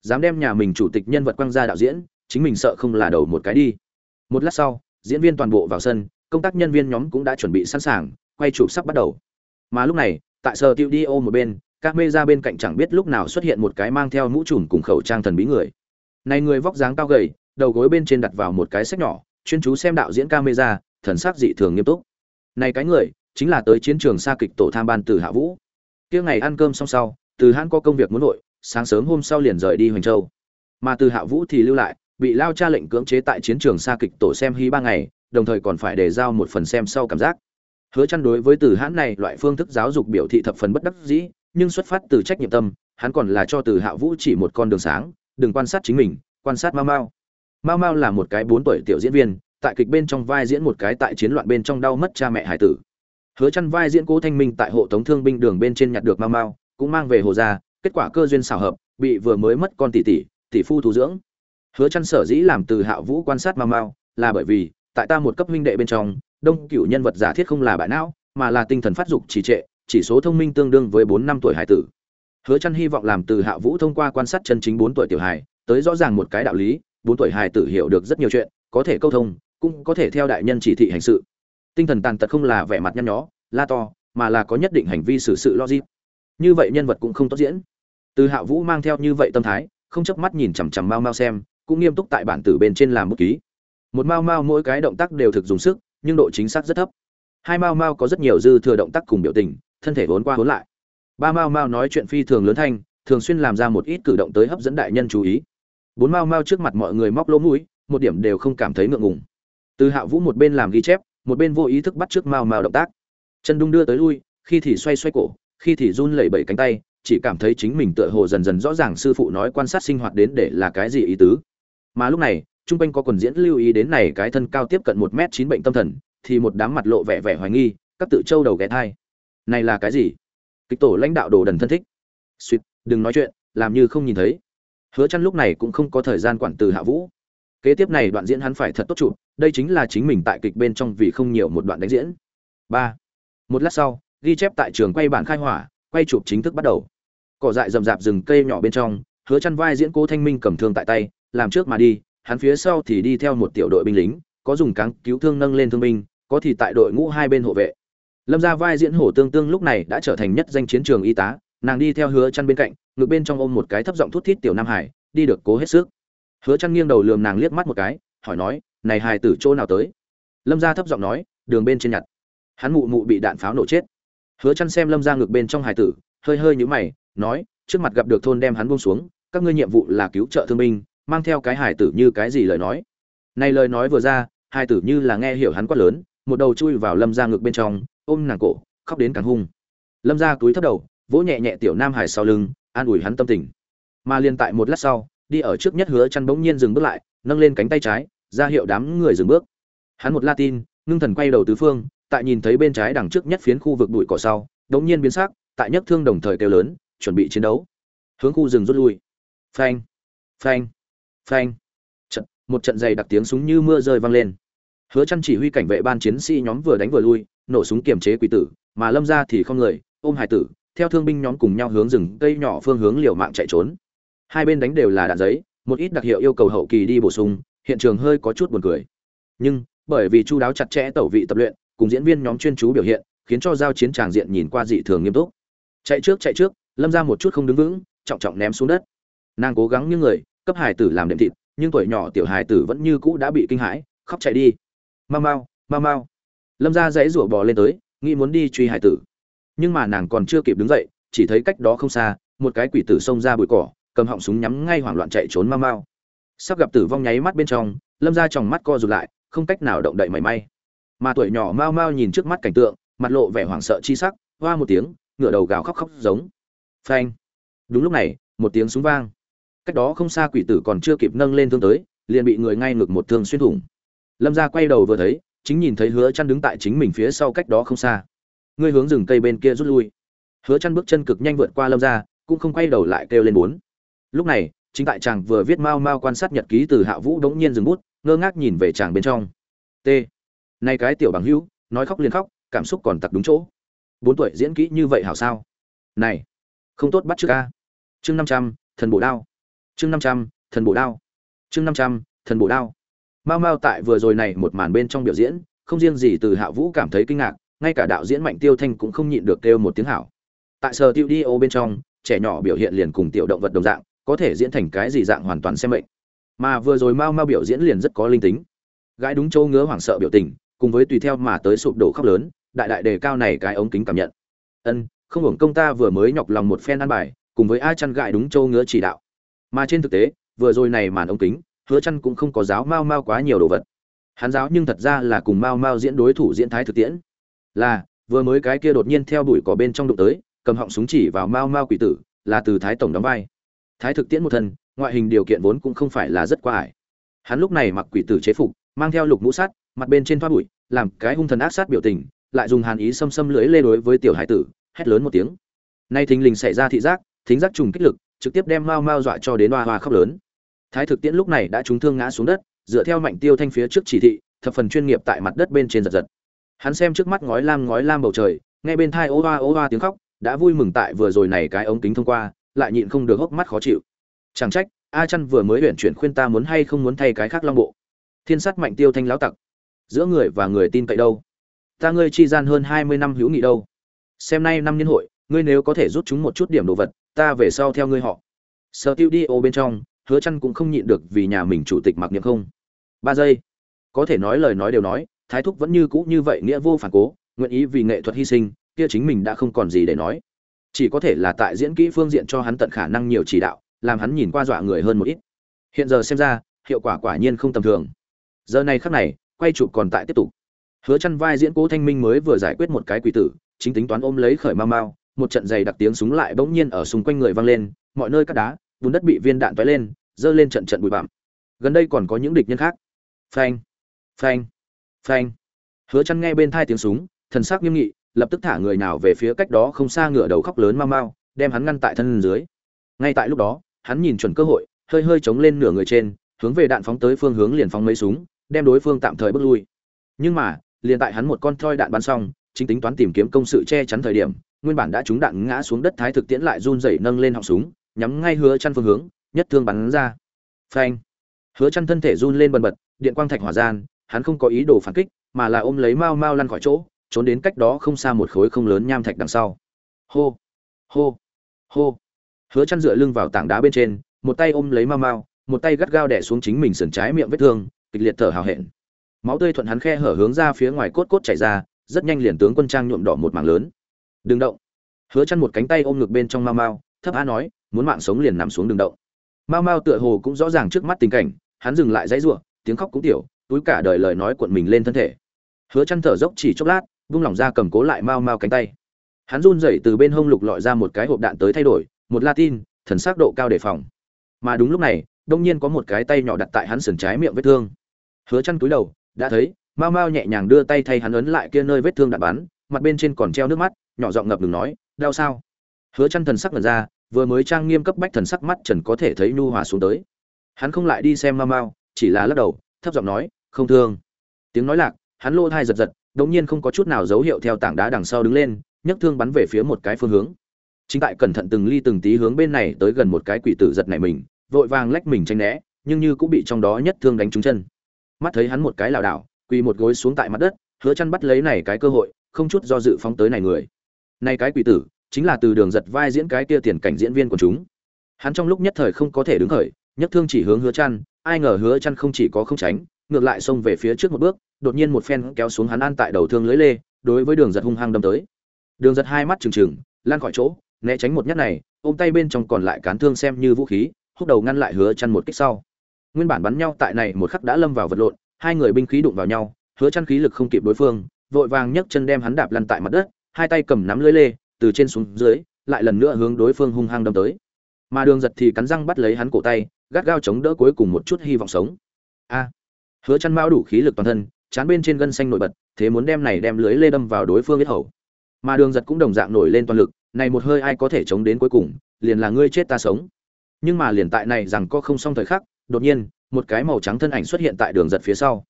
Dám đem nhà mình chủ tịch nhân vật quăng ra đạo diễn, chính mình sợ không là đầu một cái đi một lát sau, diễn viên toàn bộ vào sân, công tác nhân viên nhóm cũng đã chuẩn bị sẵn sàng, quay chụp sắp bắt đầu. Mà lúc này, tại sở tiêu đi ô một bên các mê ra bên cạnh chẳng biết lúc nào xuất hiện một cái mang theo mũ trùm cùng khẩu trang thần bí người. Này người vóc dáng cao gầy, đầu gối bên trên đặt vào một cái sách nhỏ, chuyên chú xem đạo diễn camera, thần sắc dị thường nghiêm túc. Này cái người, chính là tới chiến trường xa kịch tổ tham ban từ hạ vũ. Kia ngày ăn cơm xong sau, từ hãn có công việc muốn nội, sáng sớm hôm sau liền rời đi hoành châu. Mà từ hạ vũ thì lưu lại bị lao cha lệnh cưỡng chế tại chiến trường xa kịch tổ xem hy ba ngày, đồng thời còn phải để giao một phần xem sau cảm giác. Hứa chăn đối với từ hãn này loại phương thức giáo dục biểu thị thập phần bất đắc dĩ, nhưng xuất phát từ trách nhiệm tâm, hắn còn là cho từ hạ vũ chỉ một con đường sáng, đừng quan sát chính mình, quan sát mao mao mao mao là một cái bốn tuổi tiểu diễn viên, tại kịch bên trong vai diễn một cái tại chiến loạn bên trong đau mất cha mẹ hải tử. Hứa chăn vai diễn cố thanh minh tại hộ tống thương binh đường bên trên nhặt được mao mao cũng mang về hồ gia, kết quả cơ duyên xảo hợp, bị vừa mới mất con tỷ tỷ tỷ phu thu dưỡng hứa chăn sở dĩ làm từ hạ vũ quan sát mao mao là bởi vì, tại ta một cấp huynh đệ bên trong, đông cửu nhân vật giả thiết không là bại não, mà là tinh thần phát dục trì trệ, chỉ số thông minh tương đương với bốn năm tuổi hải tử. Hứa chăn hy vọng làm từ hạ vũ thông qua quan sát chân chính bốn tuổi tiểu hài, tới rõ ràng một cái đạo lý, bốn tuổi hài tử hiểu được rất nhiều chuyện, có thể câu thông, cũng có thể theo đại nhân chỉ thị hành sự. Tinh thần tàn tật không là vẻ mặt nhăn nhó, la to, mà là có nhất định hành vi xử sự logic. Như vậy nhân vật cũng không tốt diễn. Từ hạ vũ mang theo như vậy tâm thái, không chớp mắt nhìn chằm chằm mau mau xem cũng nghiêm túc tại bản tử bên trên làm bút ký. Một mao mao mỗi cái động tác đều thực dùng sức, nhưng độ chính xác rất thấp. Hai mao mao có rất nhiều dư thừa động tác cùng biểu tình, thân thể vốn qua vốn lại. Ba mao mao nói chuyện phi thường lớn thanh, thường xuyên làm ra một ít cử động tới hấp dẫn đại nhân chú ý. Bốn mao mao trước mặt mọi người móc lỗ mũi, một điểm đều không cảm thấy ngượng ngùng. Từ hạ vũ một bên làm ghi chép, một bên vô ý thức bắt trước mao mao động tác. Chân đung đưa tới lui, khi thì xoay xoay cổ, khi thì run lẩy bẩy cánh tay, chỉ cảm thấy chính mình tựa hồ dần dần rõ ràng sư phụ nói quan sát sinh hoạt đến để là cái gì ý tứ mà lúc này, trung quanh có quần diễn lưu ý đến này cái thân cao tiếp cận một m chín bệnh tâm thần, thì một đám mặt lộ vẻ vẻ hoài nghi, các tự châu đầu ghé thai. Này là cái gì? Kịch tổ lãnh đạo đồ đần thân thích. Suýt đừng nói chuyện, làm như không nhìn thấy. Hứa chăn lúc này cũng không có thời gian quản từ hạ vũ. Kế tiếp này đoạn diễn hắn phải thật tốt chụp, đây chính là chính mình tại kịch bên trong vì không nhiều một đoạn đánh diễn. Ba, một lát sau, ghi chép tại trường quay bản khai hỏa, quay chụp chính thức bắt đầu. Cỏ dại rậm rạp rừng cây nhỏ bên trong, hứa chăn vai diễn cố thanh minh cầm thương tại tay làm trước mà đi, hắn phía sau thì đi theo một tiểu đội binh lính, có dùng cáng cứu thương nâng lên thương binh, có thì tại đội ngũ hai bên hộ vệ. Lâm gia vai diễn hổ tương tương lúc này đã trở thành nhất danh chiến trường y tá, nàng đi theo hứa chăn bên cạnh, ngực bên trong ôm một cái thấp giọng thút thít tiểu nam hải, đi được cố hết sức. Hứa chăn nghiêng đầu lườm nàng liếc mắt một cái, hỏi nói, này hài tử chỗ nào tới? Lâm gia thấp giọng nói, đường bên trên nhặt. Hắn mụ mụ bị đạn pháo nổ chết. Hứa chăn xem lâm gia ngực bên trong hài tử, hơi hơi nhíu mày, nói, trước mặt gặp được thôn đem hắn buông xuống, các ngươi nhiệm vụ là cứu trợ thương binh mang theo cái hài tử như cái gì lời nói. Này lời nói vừa ra, hài tử như là nghe hiểu hắn quát lớn, một đầu chui vào lâm gia ngực bên trong, ôm nàng cổ, khóc đến càng hung. Lâm gia túi thấp đầu, vỗ nhẹ nhẹ tiểu nam hải sau lưng, an ủi hắn tâm tình. Mà liền tại một lát sau, đi ở trước nhất hứa chăn bỗng nhiên dừng bước lại, nâng lên cánh tay trái, ra hiệu đám người dừng bước. Hắn một latin, ngưng thần quay đầu tứ phương, tại nhìn thấy bên trái đằng trước nhất phiến khu vực bụi cỏ sau, đống nhiên biến sắc, tại nhất thương đồng thời kêu lớn, chuẩn bị chiến đấu. Hướng khu rừng rút lui. Phanh phanh phanh. Trận, một trận dày đặc tiếng súng như mưa rơi vang lên. Hứa chăn chỉ huy cảnh vệ ban chiến sĩ nhóm vừa đánh vừa lui, nổ súng kiềm chế quỷ tử, mà lâm gia thì không người, ôm hải tử, theo thương binh nhóm cùng nhau hướng rừng cây nhỏ phương hướng liều mạng chạy trốn. Hai bên đánh đều là đạn giấy, một ít đặc hiệu yêu cầu hậu kỳ đi bổ sung, hiện trường hơi có chút buồn cười. Nhưng, bởi vì chu đáo chặt chẽ tẩu vị tập luyện, cùng diễn viên nhóm chuyên chú biểu hiện, khiến cho giao chiến tràng diện nhìn qua dị thường nghiêm túc. Chạy trước chạy trước, lâm ra một chút không đứng vững, trọng trọng ném xuống đất. Nàng cố gắng như người cấp hải tử làm đệm thịt, nhưng tuổi nhỏ tiểu hải tử vẫn như cũ đã bị kinh hãi, khóc chạy đi. Mau mau mau mau. Lâm ra dãy rủa bò lên tới, nghĩ muốn đi truy hải tử. Nhưng mà nàng còn chưa kịp đứng dậy, chỉ thấy cách đó không xa, một cái quỷ tử xông ra bụi cỏ, cầm họng súng nhắm ngay hoảng loạn chạy trốn mau mau. Sắp gặp tử vong nháy mắt bên trong, lâm ra tròng mắt co rụt lại, không cách nào động đậy mảy may. Mà tuổi nhỏ mau mau nhìn trước mắt cảnh tượng, mặt lộ vẻ hoảng sợ chi sắc, hoa một tiếng, ngửa đầu gào khóc khóc giống. Phanh. Đúng lúc này, một tiếng súng vang cách đó không xa quỷ tử còn chưa kịp nâng lên thương tới, liền bị người ngay ngực một thương xuyên thủng. Lâm gia quay đầu vừa thấy, chính nhìn thấy hứa chăn đứng tại chính mình phía sau cách đó không xa. Ngươi hướng rừng cây bên kia rút lui. Hứa chăn bước chân cực nhanh vượt qua lâm gia, cũng không quay đầu lại kêu lên bốn. Lúc này, chính tại chàng vừa viết mau mau quan sát nhật ký từ hạ vũ đống nhiên dừng bút, ngơ ngác nhìn về chàng bên trong. T. Nay cái tiểu bằng hữu, nói khóc liền khóc, cảm xúc còn tặc đúng chỗ. Bốn tuổi diễn kỹ như vậy hảo sao? Này, không tốt bắt trước a. Chương năm trăm, thần bổ đao chương năm trăm thần bộ đao chương năm trăm thần bộ đao Mao Mao tại vừa rồi này một màn bên trong biểu diễn, không riêng gì từ Hạ Vũ cảm thấy kinh ngạc, ngay cả đạo diễn Mạnh Tiêu Thanh cũng không nhịn được kêu một tiếng hảo. Tại sở tiêu đi bên trong, trẻ nhỏ biểu hiện liền cùng tiểu động vật đồng dạng, có thể diễn thành cái gì dạng hoàn toàn xem mệnh. Mà vừa rồi Mao Mao biểu diễn liền rất có linh tính. Gái đúng châu ngứa hoảng sợ biểu tình, cùng với tùy theo mà tới sụp đổ khóc lớn, đại đại đề cao này cái ống kính cảm nhận. Ân, không hưởng công ta vừa mới nhọc lòng một phen ăn bài, cùng với ai chăn gại đúng châu ngứa chỉ đạo. Mà trên thực tế, vừa rồi này màn ống kính, hứa chăn cũng không có giáo mao mao quá nhiều đồ vật. Hắn giáo nhưng thật ra là cùng mao mao diễn đối thủ diễn thái thực tiễn. Là vừa mới cái kia đột nhiên theo đuổi cỏ bên trong đụng tới cầm họng súng chỉ vào mao mao quỷ tử là từ thái tổng đóng vai. Thái thực tiễn một thân ngoại hình điều kiện vốn cũng không phải là rất quá ải. Hắn lúc này mặc quỷ tử chế phục mang theo lục mũ sắt mặt bên trên thoa bụi làm cái hung thần ác sát biểu tình lại dùng hàn ý xâm xâm lưỡi lê đối với tiểu hải tử hét lớn một tiếng. Nay thình lình xảy ra thị giác thính giác trùng kích lực trực tiếp đem mao mao dọa cho đến hoa hoa khóc lớn. Thái thực tiễn lúc này đã trúng thương ngã xuống đất, dựa theo mạnh tiêu thanh phía trước chỉ thị, thập phần chuyên nghiệp tại mặt đất bên trên giật giật. Hắn xem trước mắt ngói lam ngói lam bầu trời, nghe bên thai ô hoa ô hoa tiếng khóc, đã vui mừng tại vừa rồi này cái ống kính thông qua, lại nhịn không được hốc mắt khó chịu. Chẳng trách, a chăn vừa mới huyện chuyển khuyên ta muốn hay không muốn thay cái khác long bộ. Thiên sát mạnh tiêu thanh láo tặc. Giữa người và người tin cậy đâu? Ta ngươi chi gian hơn hai mươi năm hữu nghị đâu? Xem nay năm niên hội ngươi nếu có thể rút chúng một chút điểm đồ vật, ta về sau theo ngươi họ. Sở tiêu đi ô bên trong, hứa chăn cũng không nhịn được vì nhà mình chủ tịch mặc niệm không. Ba giây. Có thể nói lời nói đều nói, thái thúc vẫn như cũ như vậy nghĩa vô phản cố, nguyện ý vì nghệ thuật hy sinh, kia chính mình đã không còn gì để nói. Chỉ có thể là tại diễn kỹ phương diện cho hắn tận khả năng nhiều chỉ đạo, làm hắn nhìn qua dọa người hơn một ít. Hiện giờ xem ra, hiệu quả quả nhiên không tầm thường. Giờ này khắc này, quay chụp còn tại tiếp tục. Hứa chăn vai diễn cố thanh minh mới vừa giải quyết một cái quỷ tử, chính tính toán ôm lấy khởi mau mau một trận giày đặc tiếng súng lại bỗng nhiên ở xung quanh người vang lên mọi nơi cát đá bùn đất bị viên đạn toé lên, dơ lên trận trận bụi bặm. Gần đây còn có những địch nhân khác. Phanh, phanh, phanh. Hứa Chân nghe bên tai tiếng súng, thần sắc nghiêm nghị, lập tức thả người nào về phía cách đó không xa ngựa đầu khóc lớn mau mau, đem hắn ngăn tại thân dưới. Ngay tại lúc đó, hắn nhìn chuẩn cơ hội, hơi hơi chống lên nửa người trên, hướng về đạn phóng tới phương hướng liền phóng mấy súng, đem đối phương tạm thời bước lui. Nhưng mà, liền tại hắn một con thoi đạn bắn xong, chính tính toán tìm kiếm công sự che chắn thời điểm, nguyên bản đã trúng đạn ngã xuống đất thái thực tiễn lại run rẩy nâng lên họng súng, nhắm ngay hứa chăn phương hướng nhất thương bắn ra. Phanh. Hứa chăn thân thể run lên bần bật điện quang thạch hỏa gian hắn không có ý đồ phản kích mà là ôm lấy mau mao lăn khỏi chỗ trốn đến cách đó không xa một khối không lớn nham thạch đằng sau. Hô. Hô. Hô. Hứa chăn dựa lưng vào tảng đá bên trên một tay ôm lấy mau mao một tay gắt gao đè xuống chính mình sườn trái miệng vết thương kịch liệt thở hào hẹn. Máu tươi thuận hắn khe hở hướng ra phía ngoài cốt cốt chảy ra rất nhanh liền tướng quân trang nhuộm đỏ một mảng lớn đừng động. Hứa chăn một cánh tay ôm ngực bên trong mao mao thấp á nói muốn mạng sống liền nằm xuống đừng động. Mao mao tựa hồ cũng rõ ràng trước mắt tình cảnh hắn dừng lại dãy rủa tiếng khóc cũng tiểu túi cả đời lời nói cuộn mình lên thân thể. Hứa chăn thở dốc chỉ chốc lát vung lòng ra cầm cố lại mao mao cánh tay. Hắn run rẩy từ bên hông lục lọi ra một cái hộp đạn tới thay đổi một latin thần sắc độ cao đề phòng. Mà đúng lúc này đông nhiên có một cái tay nhỏ đặt tại hắn sườn trái miệng vết thương. Hứa chăn túi đầu đã thấy Mao Mao nhẹ nhàng đưa tay thay hắn ấn lại kia nơi vết thương đạn bắn, mặt bên trên còn treo nước mắt, nhỏ giọng ngập ngừng nói, "Đau sao?" Hứa Chân thần sắc lần ra, vừa mới trang nghiêm cấp bách thần sắc mắt trần có thể thấy nhu hòa xuống tới. Hắn không lại đi xem Mao Mao, chỉ là lắc đầu, thấp giọng nói, "Không thương." Tiếng nói lạc, hắn lô thai giật giật, đột nhiên không có chút nào dấu hiệu theo tảng đá đằng sau đứng lên, nhấc thương bắn về phía một cái phương hướng. Chính tại cẩn thận từng ly từng tí hướng bên này tới gần một cái quỷ tử giật này mình, vội vàng lách mình tránh né, nhưng như cũng bị trong đó nhất thương đánh trúng chân. Mắt thấy hắn một cái lảo đảo, quỳ một gối xuống tại mặt đất, hứa chăn bắt lấy này cái cơ hội, không chút do dự phóng tới này người nay cái quỷ tử, chính là từ đường giật vai diễn cái kia tiền cảnh diễn viên của chúng. Hắn trong lúc nhất thời không có thể đứng khởi, nhất thương chỉ hướng hứa chăn, ai ngờ hứa chăn không chỉ có không tránh, ngược lại xông về phía trước một bước, đột nhiên một phen kéo xuống hắn an tại đầu thương lưới lê, đối với đường giật hung hăng đâm tới. Đường giật hai mắt trừng trừng, lan khỏi chỗ, né tránh một nhát này, ôm tay bên trong còn lại cán thương xem như vũ khí, húc đầu ngăn lại hứa chăn một kích sau. Nguyên bản bắn nhau tại này một khắc đã lâm vào vật lộn, hai người binh khí đụng vào nhau, hứa chăn khí lực không kịp đối phương, vội vàng nhấc chân đem hắn đạp lăn tại mặt đất, hai tay cầm nắm lưới lê, từ trên xuống dưới, lại lần nữa hướng đối phương hung hăng đâm tới. Mà Đường giật thì cắn răng bắt lấy hắn cổ tay, gắt gao chống đỡ cuối cùng một chút hy vọng sống. A. Hứa chăn mao đủ khí lực toàn thân, chán bên trên gân xanh nổi bật, thế muốn đem này đem lưới lê đâm vào đối phương huyết hầu. Mà Đường giật cũng đồng dạng nổi lên toàn lực, này một hơi ai có thể chống đến cuối cùng, liền là ngươi chết ta sống. Nhưng mà liền tại này rằng có không xong thời khắc, đột nhiên, một cái màu trắng thân ảnh xuất hiện tại Đường giật phía sau.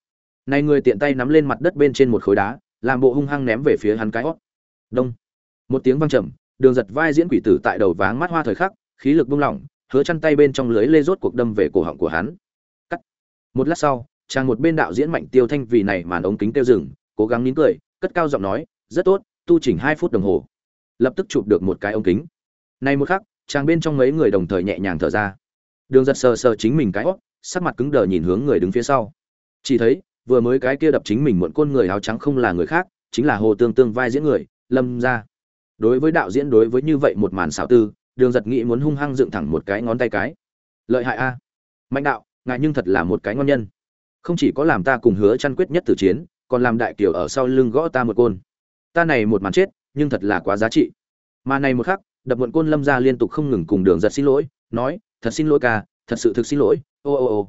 Này người tiện tay nắm lên mặt đất bên trên một khối đá, làm bộ hung hăng ném về phía hắn cái hót. Đông. Một tiếng vang trầm, Đường giật vai diễn quỷ tử tại đầu váng mắt hoa thời khắc, khí lực buông lỏng, hứa chăn tay bên trong lưới lê rốt cuộc đâm về cổ họng của hắn. Cắt. Một lát sau, chàng một bên đạo diễn mạnh tiêu thanh vì này màn ống kính tiêu dừng, cố gắng nín cười, cất cao giọng nói, rất tốt, tu chỉnh hai phút đồng hồ. Lập tức chụp được một cái ống kính. Này một khắc, chàng bên trong mấy người đồng thời nhẹ nhàng thở ra. Đường giật sờ sờ chính mình cái óc, sắc mặt cứng đờ nhìn hướng người đứng phía sau. Chỉ thấy, vừa mới cái kia đập chính mình muộn côn người áo trắng không là người khác, chính là Hồ Tương Tương vai diễn người, Lâm gia. Đối với đạo diễn đối với như vậy một màn xảo tư, Đường giật nghĩ muốn hung hăng dựng thẳng một cái ngón tay cái. Lợi hại a. Mạnh đạo, ngài nhưng thật là một cái ngon nhân không chỉ có làm ta cùng hứa chăn quyết nhất tử chiến còn làm đại kiều ở sau lưng gõ ta một côn ta này một màn chết nhưng thật là quá giá trị mà này một khắc đập muộn côn lâm ra liên tục không ngừng cùng đường giật xin lỗi nói thật xin lỗi ca thật sự thực xin lỗi ô ô ô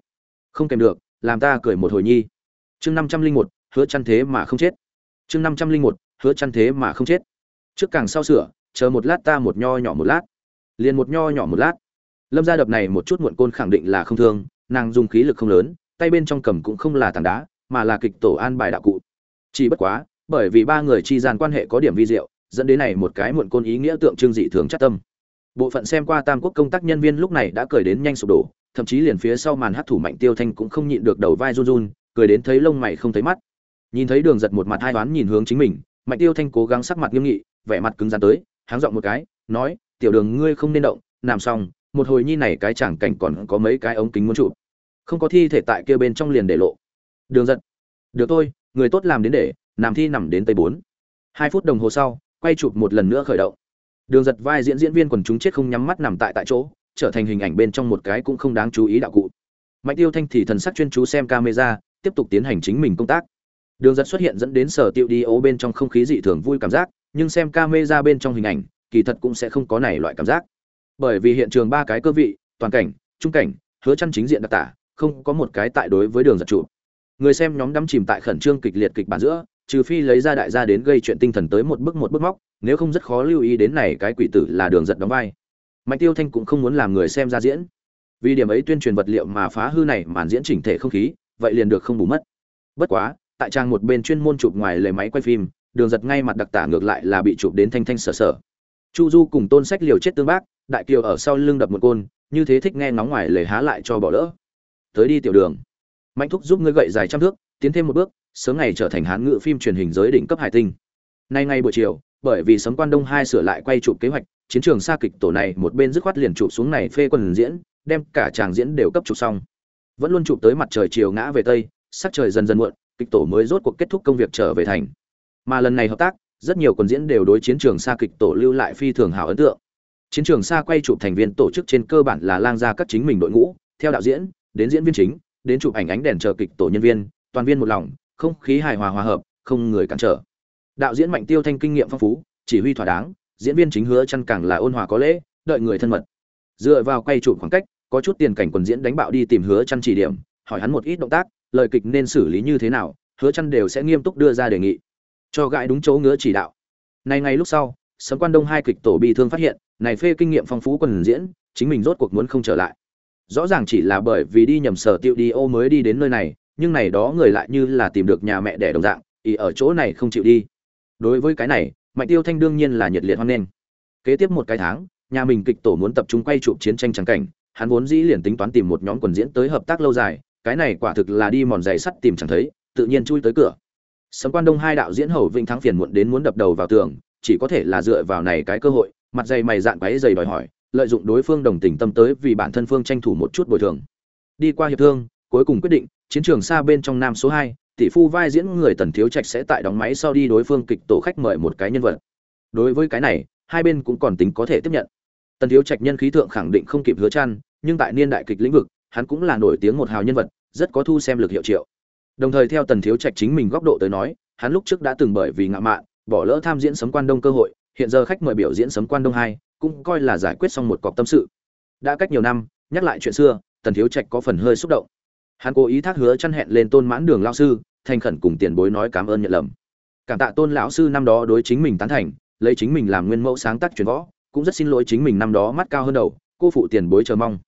không kèm được làm ta cười một hồi nhi chương năm trăm linh một hứa chăn thế mà không chết chương năm trăm linh một hứa chăn thế mà không chết. Trước càng sau sửa, chờ một lát ta một nho nhỏ một lát. Liền một nho nhỏ một lát. Lâm gia đập này một chút muộn côn khẳng định là không thương, nàng dùng khí lực không lớn, tay bên trong cầm cũng không là tảng đá, mà là kịch tổ an bài đạo cụ. Chỉ bất quá, bởi vì ba người chi gian quan hệ có điểm vi diệu, dẫn đến này một cái muộn côn ý nghĩa tượng trưng dị thường chắc tâm. Bộ phận xem qua tam quốc công tác nhân viên lúc này đã cười đến nhanh sụp đổ, thậm chí liền phía sau màn hát thủ mạnh tiêu thanh cũng không nhịn được đầu vai run run, cười đến thấy lông mày không thấy mắt. Nhìn thấy đường giật một mặt hai toán nhìn hướng chính mình mạnh tiêu thanh cố gắng sắc mặt nghiêm nghị, vẻ mặt cứng rắn tới, háng giọng một cái, nói, tiểu đường ngươi không nên động, làm xong, một hồi nhi này cái chẳng cảnh còn có mấy cái ống kính muốn chụp. Không có thi thể tại kia bên trong liền để lộ. Đường giật. Được thôi, người tốt làm đến để, làm thi nằm đến tây bốn. Hai phút đồng hồ sau, quay chụp một lần nữa khởi động. Đường giật vai diễn diễn viên quần chúng chết không nhắm mắt nằm tại tại chỗ, trở thành hình ảnh bên trong một cái cũng không đáng chú ý đạo cụ. Mạnh tiêu thanh thì thần sắc chuyên chú xem camera, tiếp tục tiến hành chính mình công tác đường giật xuất hiện dẫn đến sở tiêu đi ố bên trong không khí dị thường vui cảm giác, nhưng xem camera bên trong hình ảnh, kỳ thật cũng sẽ không có này loại cảm giác. Bởi vì hiện trường ba cái cơ vị, toàn cảnh, trung cảnh, hứa chăn chính diện đặc tả, không có một cái tại đối với đường giật trụ người xem nhóm đắm chìm tại khẩn trương kịch liệt kịch bản giữa, trừ phi lấy ra đại gia đến gây chuyện tinh thần tới một bước một bước móc, nếu không rất khó lưu ý đến này cái quỷ tử là đường giật đóng vai. Mạnh tiêu thanh cũng không muốn làm người xem ra diễn. Vì điểm ấy tuyên truyền vật liệu mà phá hư này màn diễn chỉnh thể không khí, vậy liền được không bù mất. Bất quá tại trang một bên chuyên môn chụp ngoài lề máy quay phim, đường giật ngay mặt đặc tả ngược lại là bị chụp đến thanh thanh sở sở. Chu du cùng tôn sách liều chết tương bác, đại kiều ở sau lưng đập một côn, như thế thích nghe ngóng ngoài lề há lại cho bỏ lỡ. Tới đi tiểu đường. Mạnh thúc giúp ngươi gậy dài trăm thước, tiến thêm một bước, sớm ngày trở thành hán ngự phim truyền hình giới đỉnh cấp hải tinh. Nay ngay buổi chiều, bởi vì sấm quan đông hai sửa lại quay chụp kế hoạch, chiến trường xa kịch tổ này một bên dứt khoát liền chụp xuống này phê quần diễn, đem cả tràng diễn đều cấp chụp xong. Vẫn luôn chụp tới mặt trời chiều ngã về tây, sắc trời dần dần muộn kịch tổ mới rốt cuộc kết thúc công việc trở về thành. Mà lần này hợp tác, rất nhiều quần diễn đều đối chiến trường xa kịch tổ lưu lại phi thường hảo ấn tượng. Chiến trường xa quay chụp thành viên tổ chức trên cơ bản là lang ra các chính mình đội ngũ, theo đạo diễn, đến diễn viên chính, đến chụp ảnh ánh đèn chờ kịch tổ nhân viên, toàn viên một lòng, không khí hài hòa hòa hợp, không người cản trở. Đạo diễn mạnh tiêu thanh kinh nghiệm phong phú, chỉ huy thỏa đáng, diễn viên chính hứa chăn càng là ôn hòa có lễ, đợi người thân mật. Dựa vào quay chụp khoảng cách, có chút tiền cảnh quần diễn đánh bạo đi tìm hứa chăn chỉ điểm, hỏi hắn một ít động tác lời kịch nên xử lý như thế nào, hứa chăn đều sẽ nghiêm túc đưa ra đề nghị. Cho gãi đúng chỗ ngứa chỉ đạo. Này ngày lúc sau, sấm quan đông hai kịch tổ bị thương phát hiện, này phê kinh nghiệm phong phú quần diễn, chính mình rốt cuộc muốn không trở lại. Rõ ràng chỉ là bởi vì đi nhầm sở tiêu đi ô mới đi đến nơi này, nhưng này đó người lại như là tìm được nhà mẹ đẻ đồng dạng ý ở chỗ này không chịu đi. Đối với cái này, mạnh tiêu thanh đương nhiên là nhiệt liệt hoan nghênh. Kế tiếp một cái tháng, nhà mình kịch tổ muốn tập trung quay chụp chiến tranh trắng cảnh, hắn vốn dĩ liền tính toán tìm một nhóm quần diễn tới hợp tác lâu dài cái này quả thực là đi mòn giày sắt tìm chẳng thấy, tự nhiên chui tới cửa. Sấm quan đông hai đạo diễn hầu vinh thắng phiền muộn đến muốn đập đầu vào tường, chỉ có thể là dựa vào này cái cơ hội, mặt dày mày dạn quáy dày đòi hỏi, lợi dụng đối phương đồng tình tâm tới vì bản thân phương tranh thủ một chút bồi thường. Đi qua hiệp thương, cuối cùng quyết định, chiến trường xa bên trong nam số hai, tỷ phu vai diễn người tần thiếu trạch sẽ tại đóng máy sau đi đối phương kịch tổ khách mời một cái nhân vật. Đối với cái này, hai bên cũng còn tính có thể tiếp nhận. Tần thiếu trạch nhân khí thượng khẳng định không kịp hứa chăn, nhưng tại niên đại kịch lĩnh vực hắn cũng là nổi tiếng một hào nhân vật, rất có thu xem lực hiệu triệu. Đồng thời theo tần thiếu trạch chính mình góc độ tới nói, hắn lúc trước đã từng bởi vì ngạ mạn, bỏ lỡ tham diễn sấm quan đông cơ hội, hiện giờ khách mời biểu diễn sấm quan đông hai, cũng coi là giải quyết xong một cọc tâm sự. Đã cách nhiều năm, nhắc lại chuyện xưa, tần thiếu trạch có phần hơi xúc động. Hắn cố ý thác hứa chăn hẹn lên tôn mãn đường lão sư, thành khẩn cùng tiền bối nói cảm ơn nhận lầm. Cảm tạ tôn lão sư năm đó đối chính mình tán thành, lấy chính mình làm nguyên mẫu sáng tác truyền võ, cũng rất xin lỗi chính mình năm đó mắt cao hơn đầu, cô phụ tiền bối chờ mong.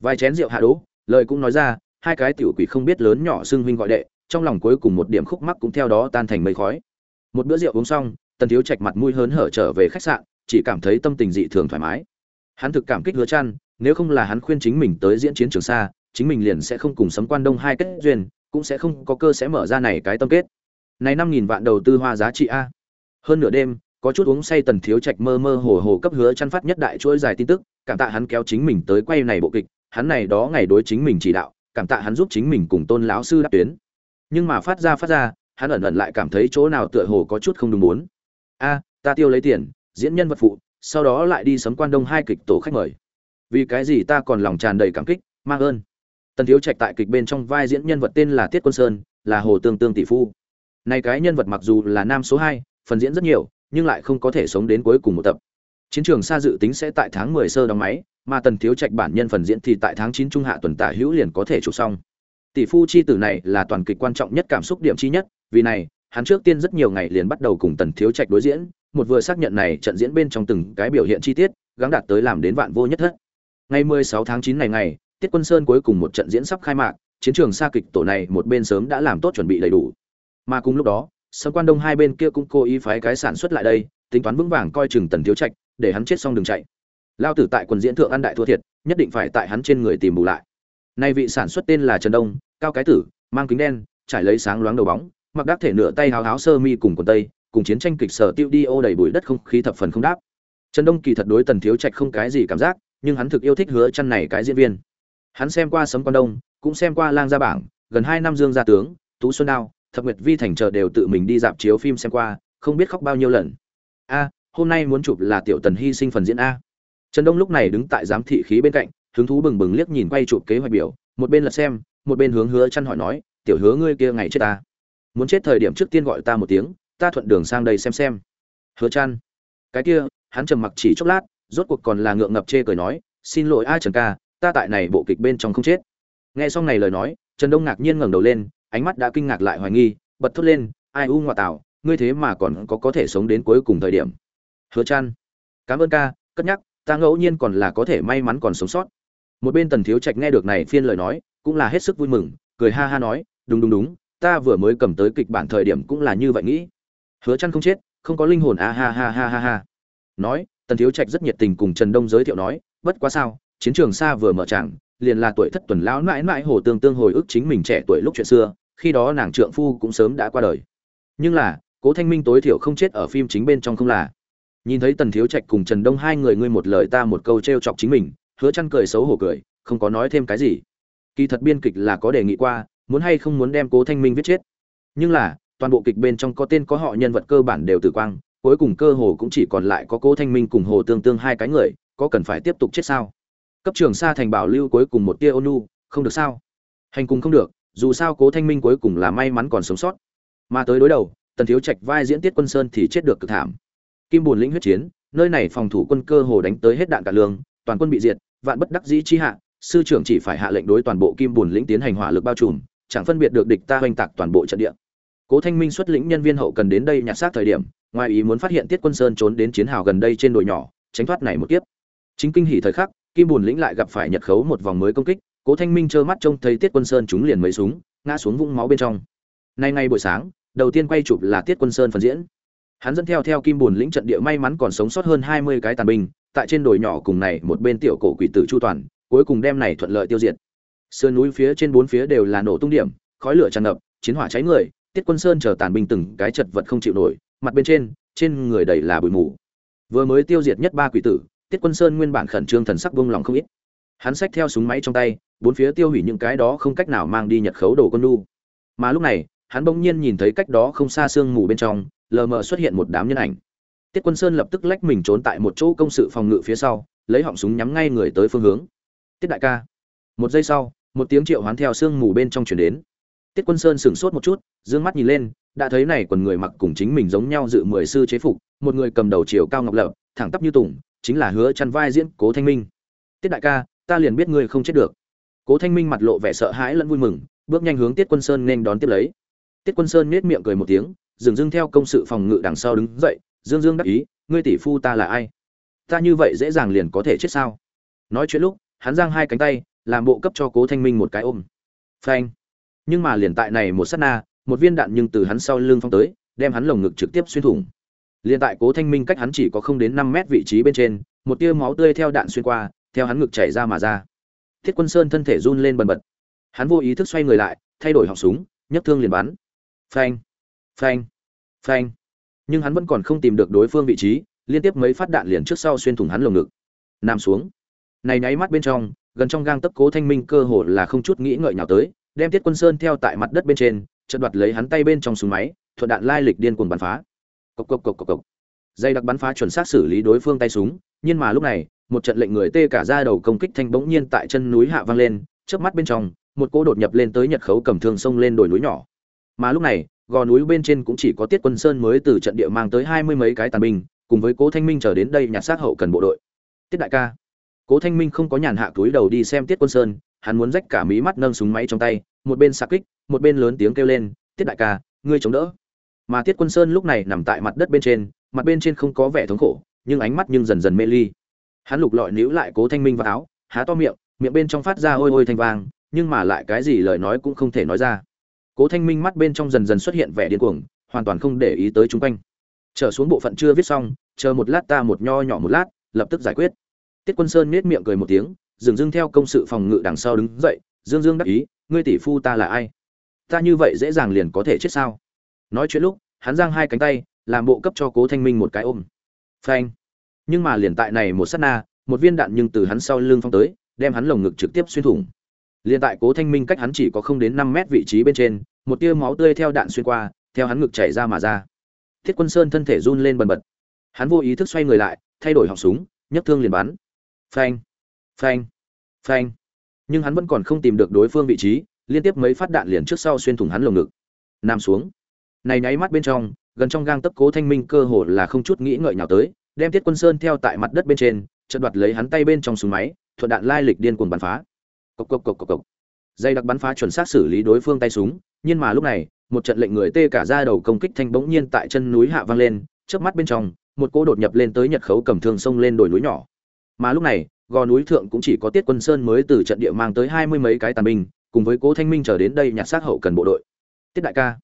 Vài chén rượu hạ đỗ lời cũng nói ra, hai cái tiểu quỷ không biết lớn nhỏ xưng huynh gọi đệ, trong lòng cuối cùng một điểm khúc mắc cũng theo đó tan thành mây khói. Một bữa rượu uống xong, tần thiếu trạch mặt mũi hớn hở trở về khách sạn, chỉ cảm thấy tâm tình dị thường thoải mái. Hắn thực cảm kích hứa chăn, nếu không là hắn khuyên chính mình tới diễn chiến trường xa, chính mình liền sẽ không cùng sấm quan đông hai kết duyên, cũng sẽ không có cơ sẽ mở ra này cái tâm kết. Này năm nghìn vạn đầu tư hoa giá trị a. Hơn nửa đêm, có chút uống say tần thiếu trạch mơ mơ hồ hồ cấp hứa chăn phát nhất đại chuỗi dài tin tức, cảm tạ hắn kéo chính mình tới quay này bộ kịch hắn này đó ngày đối chính mình chỉ đạo, cảm tạ hắn giúp chính mình cùng tôn lão sư đáp tuyến. Nhưng mà phát ra phát ra, hắn ẩn ẩn lại cảm thấy chỗ nào tựa hồ có chút không đúng muốn. A, ta tiêu lấy tiền, diễn nhân vật phụ, sau đó lại đi sấm quan đông hai kịch tổ khách mời. Vì cái gì ta còn lòng tràn đầy cảm kích mang ơn. Tần thiếu trạch tại kịch bên trong vai diễn nhân vật tên là tiết quân sơn, là hồ tương tương tỷ phu. Này cái nhân vật mặc dù là nam số hai, phần diễn rất nhiều, nhưng lại không có thể sống đến cuối cùng một tập. Chiến trường xa dự tính sẽ tại tháng 10 sơ đóng máy mà tần thiếu trạch bản nhân phần diễn thì tại tháng 9 trung hạ tuần tả hữu liền có thể chụp xong. Tỷ phu chi tử này là toàn kịch quan trọng nhất cảm xúc điểm chi nhất, vì này, hắn trước tiên rất nhiều ngày liền bắt đầu cùng tần thiếu trạch đối diễn, một vừa xác nhận này trận diễn bên trong từng cái biểu hiện chi tiết, gắng đạt tới làm đến vạn vô nhất thất. Ngày 16 tháng 9 này ngày, tiết quân sơn cuối cùng một trận diễn sắp khai mạc, chiến trường xa kịch tổ này một bên sớm đã làm tốt chuẩn bị đầy đủ. Mà cùng lúc đó sâm quan đông hai bên kia cũng cố ý phái cái sản xuất lại đây, tính toán vững vàng coi chừng tần thiếu trạch, để hắn chết xong đừng chạy lao tử tại quần diễn thượng ăn đại thua thiệt, nhất định phải tại hắn trên người tìm bù lại. Nay vị sản xuất tên là trần đông, cao cái tử, mang kính đen, trải lấy sáng loáng đầu bóng, mặc đắc thể nửa tay háo háo sơ mi cùng quần tây, cùng chiến tranh kịch sở tiêu đi ô đầy bụi đất không khí thập phần không đáp. Trần đông kỳ thật đối tần thiếu trạch không cái gì cảm giác, nhưng hắn thực yêu thích hứa chăn này cái diễn viên. Hắn xem qua sấm quan đông, cũng xem qua lang gia bảng, gần hai năm dương gia tướng, tú xuân đao, thập nguyệt vi thành chờ đều tự mình đi dạp chiếu phim xem qua, không biết khóc bao nhiêu lần. A, hôm nay muốn chụp là tiểu tần hy sinh phần diễn a trần đông lúc này đứng tại giám thị khí bên cạnh, hứng thú bừng bừng liếc nhìn quay chụp kế hoạch biểu, một bên lật xem, một bên hướng hứa chăn hỏi nói, tiểu hứa ngươi kia ngày chết ta? Muốn chết thời điểm trước tiên gọi ta một tiếng, ta thuận đường sang đây xem xem. Hứa chăn, cái kia. Hắn trầm mặc chỉ chốc lát, rốt cuộc còn là ngượng ngập chê cười nói, xin lỗi a trần ca, ta tại này bộ kịch bên trong không chết. Nghe xong này lời nói, trần đông ngạc nhiên ngẩng đầu lên, ánh mắt đã kinh ngạc lại hoài nghi, bật thốt lên, ai u ngoại tảo, ngươi thế mà còn có có thể sống đến cuối cùng thời điểm. Hứa chăn, cảm ơn ca, cất nhắc ta ngẫu nhiên còn là có thể may mắn còn sống sót. Một bên tần thiếu trạch nghe được này phiên lời nói, cũng là hết sức vui mừng, cười ha ha nói, đúng đúng đúng, ta vừa mới cầm tới kịch bản thời điểm cũng là như vậy nghĩ. Hứa chăn không chết, không có linh hồn, a ha ha ha ha ha. Nói, tần thiếu trạch rất nhiệt tình cùng trần đông giới thiệu nói, bất quá sao, chiến trường xa vừa mở tràng, liền là tuổi thất tuần lão mãi mãi hồ tương tương hồi ức chính mình trẻ tuổi lúc chuyện xưa, khi đó nàng trượng phu cũng sớm đã qua đời. Nhưng là, cố thanh minh tối thiểu không chết ở phim chính bên trong không là nhìn thấy tần thiếu trạch cùng trần đông hai người ngươi một lời ta một câu t r e o chọc chính mình, hứa chăn cười xấu hổ cười, không có nói thêm cái gì. Kỳ thật biên kịch là có đề nghị qua, muốn hay không muốn đem cố thanh minh viết chết. Nhưng là, toàn bộ kịch bên trong có tên có họ nhân vật cơ bản đều tử quang, cuối cùng cơ hồ cũng chỉ còn lại có cố thanh minh cùng hồ tương tương hai cái người, có cần phải tiếp tục chết sao? Cấp trường sa thành bảo lưu cuối cùng một tia ônu không được sao? Hành cùng không được, dù sao cố thanh minh cuối cùng là may mắn còn sống sót. Mà tới đối đầu, tần thiếu trạch vai diễn tiết quân sơn thì chết được cực thảm kim bùn lĩnh huyết chiến, nơi này phòng thủ quân cơ hồ đánh tới hết đạn cả lương, toàn quân bị diệt, vạn bất đắc dĩ chi hạ, sư trưởng chỉ phải hạ lệnh đối toàn bộ kim bùn lĩnh tiến hành hỏa lực bao trùm, chẳng phân biệt được địch ta hoành tạc toàn bộ trận địa. Cố thanh minh xuất lĩnh nhân viên hậu cần đến đây nhặt xác thời điểm, ngoài ý muốn phát hiện tiết quân sơn trốn đến chiến hào gần đây trên đồi nhỏ, tránh thoát này một kiếp. Chính kinh hỉ thời khắc, kim bùn lĩnh lại gặp phải nhật khấu một vòng mới công kích, cố thanh minh trơ mắt trông thấy tiết quân sơn trúng liền mấy súng, ngã xuống vũng máu bên trong. Nay ngay buổi sáng, đầu tiên quay chụp là tiết quân sơn phần diễn hắn dẫn theo theo kim bùn lĩnh trận địa may mắn còn sống sót hơn hai mươi cái tàn binh, tại trên đồi nhỏ cùng này một bên tiểu cổ quỷ tử chu toàn, cuối cùng đem này thuận lợi tiêu diệt. Sườn núi phía trên bốn phía đều là nổ tung điểm, khói lửa tràn ngập, chiến hỏa cháy người, tiết quân sơn chờ tàn binh từng cái chật vật không chịu nổi, mặt bên trên trên người đầy là bụi mù. Vừa mới tiêu diệt nhất ba quỷ tử, tiết quân sơn nguyên bản khẩn trương thần sắc vung lòng không ít. Hắn xách theo súng máy trong tay, bốn phía tiêu hủy những cái đó không cách nào mang đi nhật khấu đồ quân nu mà lúc này, hắn bỗng nhiên nhìn thấy cách đó không xa sương mù bên trong lờ mờ xuất hiện một đám nhân ảnh. Tiết quân sơn lập tức lách mình trốn tại một chỗ công sự phòng ngự phía sau, lấy họng súng nhắm ngay người tới phương hướng. Tiết đại ca. Một giây sau, một tiếng triệu hoán theo sương mù bên trong chuyển đến. Tiết quân sơn sửng sốt một chút d ư ơ n g mắt nhìn lên, đã thấy này quần người mặc cùng chính mình giống nhau dự mười sư chế phục, một người cầm đầu chiều cao ngọc lập thẳng tắp như tùng, chính là hứa chăn vai diễn cố thanh minh. Tiết đại ca, ta liền biết ngươi không chết được. Cố thanh minh mặt lộ vẻ sợ hãi lẫn vui mừng, bước nhanh hướng tiết quân sơn nên đón tiếp lấy. Tiết quân sơn nết miệng cười một tiếng dừng dưng theo công sự phòng ngự đằng sau đứng dậy, dương dương đắc ý, ngươi tỷ phu ta là ai? Ta như vậy dễ dàng liền có thể chết sao? Nói chuyện lúc, hắn giang hai cánh tay, làm bộ cấp cho cố thanh minh một cái ôm. Phanh. Nhưng mà liền tại này một sát na, một viên đạn nhưng từ hắn sau lưng phong tới, đem hắn lồng ngực trực tiếp xuyên thủng. Liền tại cố thanh minh cách hắn chỉ có không đến năm mét vị trí bên trên, một tia máu tươi theo đạn xuyên qua, theo hắn ngực chảy ra mà ra. Thiết quân sơn thân thể run lên bần bật. Hắn vô ý thức xoay người lại, thay đổi họng súng, nhấc thương liền bắn. Phanh phanh. Phanh. Nhưng hắn vẫn còn không tìm được đối phương vị trí, liên tiếp mấy phát đạn liền trước sau xuyên thủng hắn lồng ngực. Nằm xuống. Này nháy mắt bên trong, gần trong gang tấc cố thanh minh cơ hồ là không chút nghĩ ngợi nhào tới, đem tiết quân sơn theo tại mặt đất bên trên chật đoạt lấy hắn tay bên trong súng máy, thuận đạn lai lịch điên cuồng bắn phá. Cộc cộc cộc cộc cộc. Dây đặc bắn phá chuẩn xác xử lý đối phương tay súng, nhưng mà lúc này, một trận lệnh người tê cả ra đầu công kích thanh bỗng nhiên tại chân núi hạ vang lên trước mắt bên trong, một cô đột nhập lên tới nhật khấu cầm thương sông lên đồi núi nhỏ. Mà lúc này gò núi bên trên cũng chỉ có tiết quân sơn mới từ trận địa mang tới hai mươi mấy cái tàn binh, cùng với cố thanh minh trở đến đây nhặt xác hậu cần bộ đội. Tiết đại ca. Cố thanh minh không có nhàn hạ túi đầu đi xem tiết quân sơn, hắn muốn rách cả mí mắt nâng súng máy trong tay, một bên xạ kích, một bên lớn tiếng kêu lên, tiết đại ca, ngươi chống đỡ. Mà tiết quân sơn lúc này nằm tại mặt đất bên trên, mặt bên trên không có vẻ thống khổ, nhưng ánh mắt nhưng dần dần mê ly. Hắn lục lọi níu lại cố thanh minh vào áo, há to miệng miệng bên trong phát ra ôi ôi thanh vang, nhưng mà lại cái gì lời nói cũng không thể nói ra cố thanh minh mắt bên trong dần dần xuất hiện vẻ điên cuồng, hoàn toàn không để ý tới chung quanh. Trở xuống bộ phận chưa viết xong, chờ một lát ta một nho nhỏ một lát, lập tức giải quyết. Tiết quân sơn nết miệng cười một tiếng, dừng dưng theo công sự phòng ngự đằng sau đứng dậy, dương dương đắc ý, ngươi tỷ phu ta là ai? Ta như vậy dễ dàng liền có thể chết sao? Nói chuyện lúc, hắn giang hai cánh tay, làm bộ cấp cho cố thanh minh một cái ôm. Phanh. Nhưng mà liền tại này một sát na, một viên đạn nhưng từ hắn sau lưng phong tới, đem hắn lồng ngực trực tiếp xuyên thủng. Liền tại cố thanh minh cách hắn chỉ có không đến năm mét vị trí bên trên một tia máu tươi theo đạn xuyên qua, theo hắn ngực chảy ra mà ra. Thiết quân sơn thân thể run lên bần bật. Hắn vô ý thức xoay người lại, thay đổi họng súng, nhấc thương liền bắn. Phanh phanh phanh. Nhưng hắn vẫn còn không tìm được đối phương vị trí, liên tiếp mấy phát đạn liền trước sau xuyên thủng hắn lồng ngực. Nằm xuống. Này nháy mắt bên trong, gần trong gang tấc cố thanh minh cơ hồ là không chút nghĩ ngợi nhào tới, đem tiết quân sơn theo tại mặt đất bên trên, chợt đoạt lấy hắn tay bên trong súng máy, thuận đạn lai lịch điên cuồng bắn phá. Cộc cộc cộc cộc cộc. Dây đặc bắn phá chuẩn xác xử lý đối phương tay súng nhưng mà lúc này, một trận lệnh người tê cả ra đầu công kích thanh bỗng nhiên tại chân núi hạ vang lên trước mắt bên trong, một cỗ đột nhập lên tới nhật khấu cầm thương sông lên đồi núi nhỏ. Mà lúc này, gò núi thượng cũng chỉ có tiết quân sơn mới từ trận địa mang tới hai mươi mấy cái tàn binh, cùng với cố thanh minh trở đến đây nhặt xác hậu cần bộ đội. Tiết đại ca.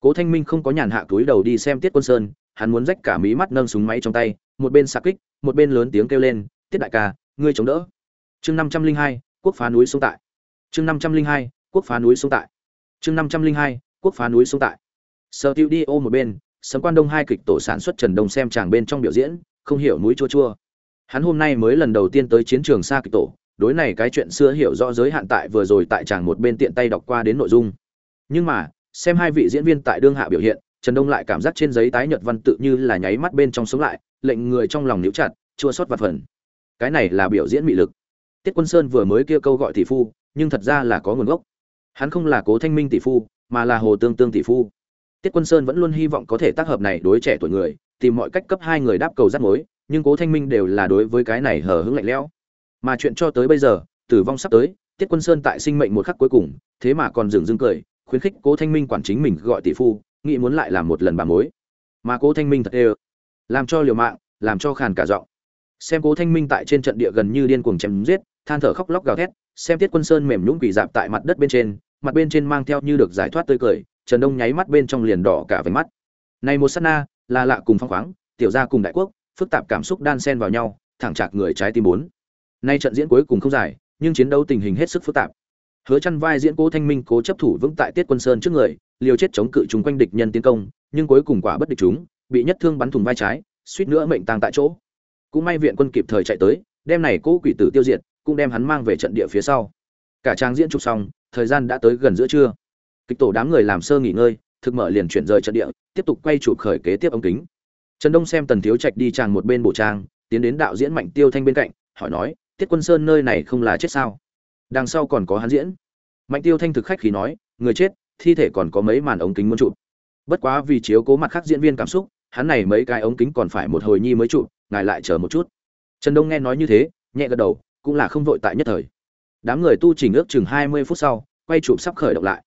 Cố thanh minh không có nhàn hạ túi đầu đi xem tiết quân sơn, hắn muốn rách cả mí mắt nâng súng máy trong tay, một bên xạ kích, một bên lớn tiếng kêu lên, tiết đại ca, ngươi chống đỡ. Chương năm trăm linh hai, quốc phá núi sông tại. Chương năm trăm linh hai, quốc phá núi sông tại chương năm trăm linh hai, quốc phá núi sông tại. Sở tiêu đi ô một bên, sấm quan đông hai kịch tổ sản xuất trần đông xem chàng bên trong biểu diễn, không hiểu núi chua chua. Hắn hôm nay mới lần đầu tiên tới chiến trường xa kịch tổ, đối này cái chuyện xưa hiểu rõ giới hạn tại vừa rồi tại chàng một bên tiện tay đọc qua đến nội dung. Nhưng mà, xem hai vị diễn viên tại đương hạ biểu hiện, trần đông lại cảm giác trên giấy tái nhật văn tự như là nháy mắt bên trong sống lại, lệnh người trong lòng níu chặt, chua xót và phần. Cái này là biểu diễn mị lực. Tiết quân sơn vừa mới kia câu gọi tỷ phu, nhưng thật ra là có nguồn gốc hắn không là cố thanh minh tỷ phu, mà là hồ tương tương tỷ phu. Tiết quân sơn vẫn luôn hy vọng có thể tác hợp này đối trẻ tuổi người, tìm mọi cách cấp hai người đáp cầu rắt mối, nhưng cố thanh minh đều là đối với cái này hờ hững lạnh lẽo. Mà chuyện cho tới bây giờ, tử vong sắp tới, tiết quân sơn tại sinh mệnh một khắc cuối cùng, thế mà còn dừng dưng cười, khuyến khích cố thanh minh quản chính mình gọi tỷ phu, nghĩ muốn lại làm một lần bà mối. Mà cố thanh minh thật ê làm cho liều mạng, làm cho khàn cả giọng. Xem cố thanh minh tại trên trận địa gần như điên cuồng chém giết, than thở khóc lóc gào thét xem tiết quân sơn mềm nhũng quỳ dạp tại mặt đất bên trên, mặt bên trên mang theo như được giải thoát tươi cười, trần đông nháy mắt bên trong liền đỏ cả váy mắt. Này một sát na, là lạ cùng phong khoáng, tiểu gia cùng đại quốc, phức tạp cảm xúc đan xen vào nhau, thẳng chạc người trái tim bốn. Nay trận diễn cuối cùng không dài, nhưng chiến đấu tình hình hết sức phức tạp. Hứa chăn vai diễn cố thanh minh cố chấp thủ vững tại tiết quân sơn trước người, liều chết chống cự chúng quanh địch nhân tiến công, nhưng cuối cùng quả bất địch chúng, bị nhất thương bắn thủng vai trái, suýt nữa mệnh tang tại chỗ. Cũng may viện quân kịp thời chạy tới đem này cố quỷ tử tiêu diệt cũng đem hắn mang về trận địa phía sau. Cả trang diễn chụp xong, thời gian đã tới gần giữa trưa. Kịch tổ đám người làm sơ nghỉ ngơi, thực mở liền chuyển rời trận địa, tiếp tục quay chụp khởi kế tiếp ống kính. Trần đông xem tần thiếu trạch đi tràng một bên bổ trang, tiến đến đạo diễn mạnh tiêu thanh bên cạnh, hỏi nói, tiết quân sơn nơi này không là chết sao? Đằng sau còn có hắn diễn. Mạnh tiêu thanh thực khách khí nói, người chết, thi thể còn có mấy màn ống kính muốn chụp. Bất quá vì chiếu cố mặt khác diễn viên cảm xúc, hắn này mấy cái ống kính còn phải một hồi nhi mới chụp, ngài lại chờ một chút. Trần đông nghe nói như thế, nhẹ gật đầu cũng là không vội tại nhất thời. Đám người tu trình ước chừng hai mươi phút sau, quay chụp sắp khởi động lại.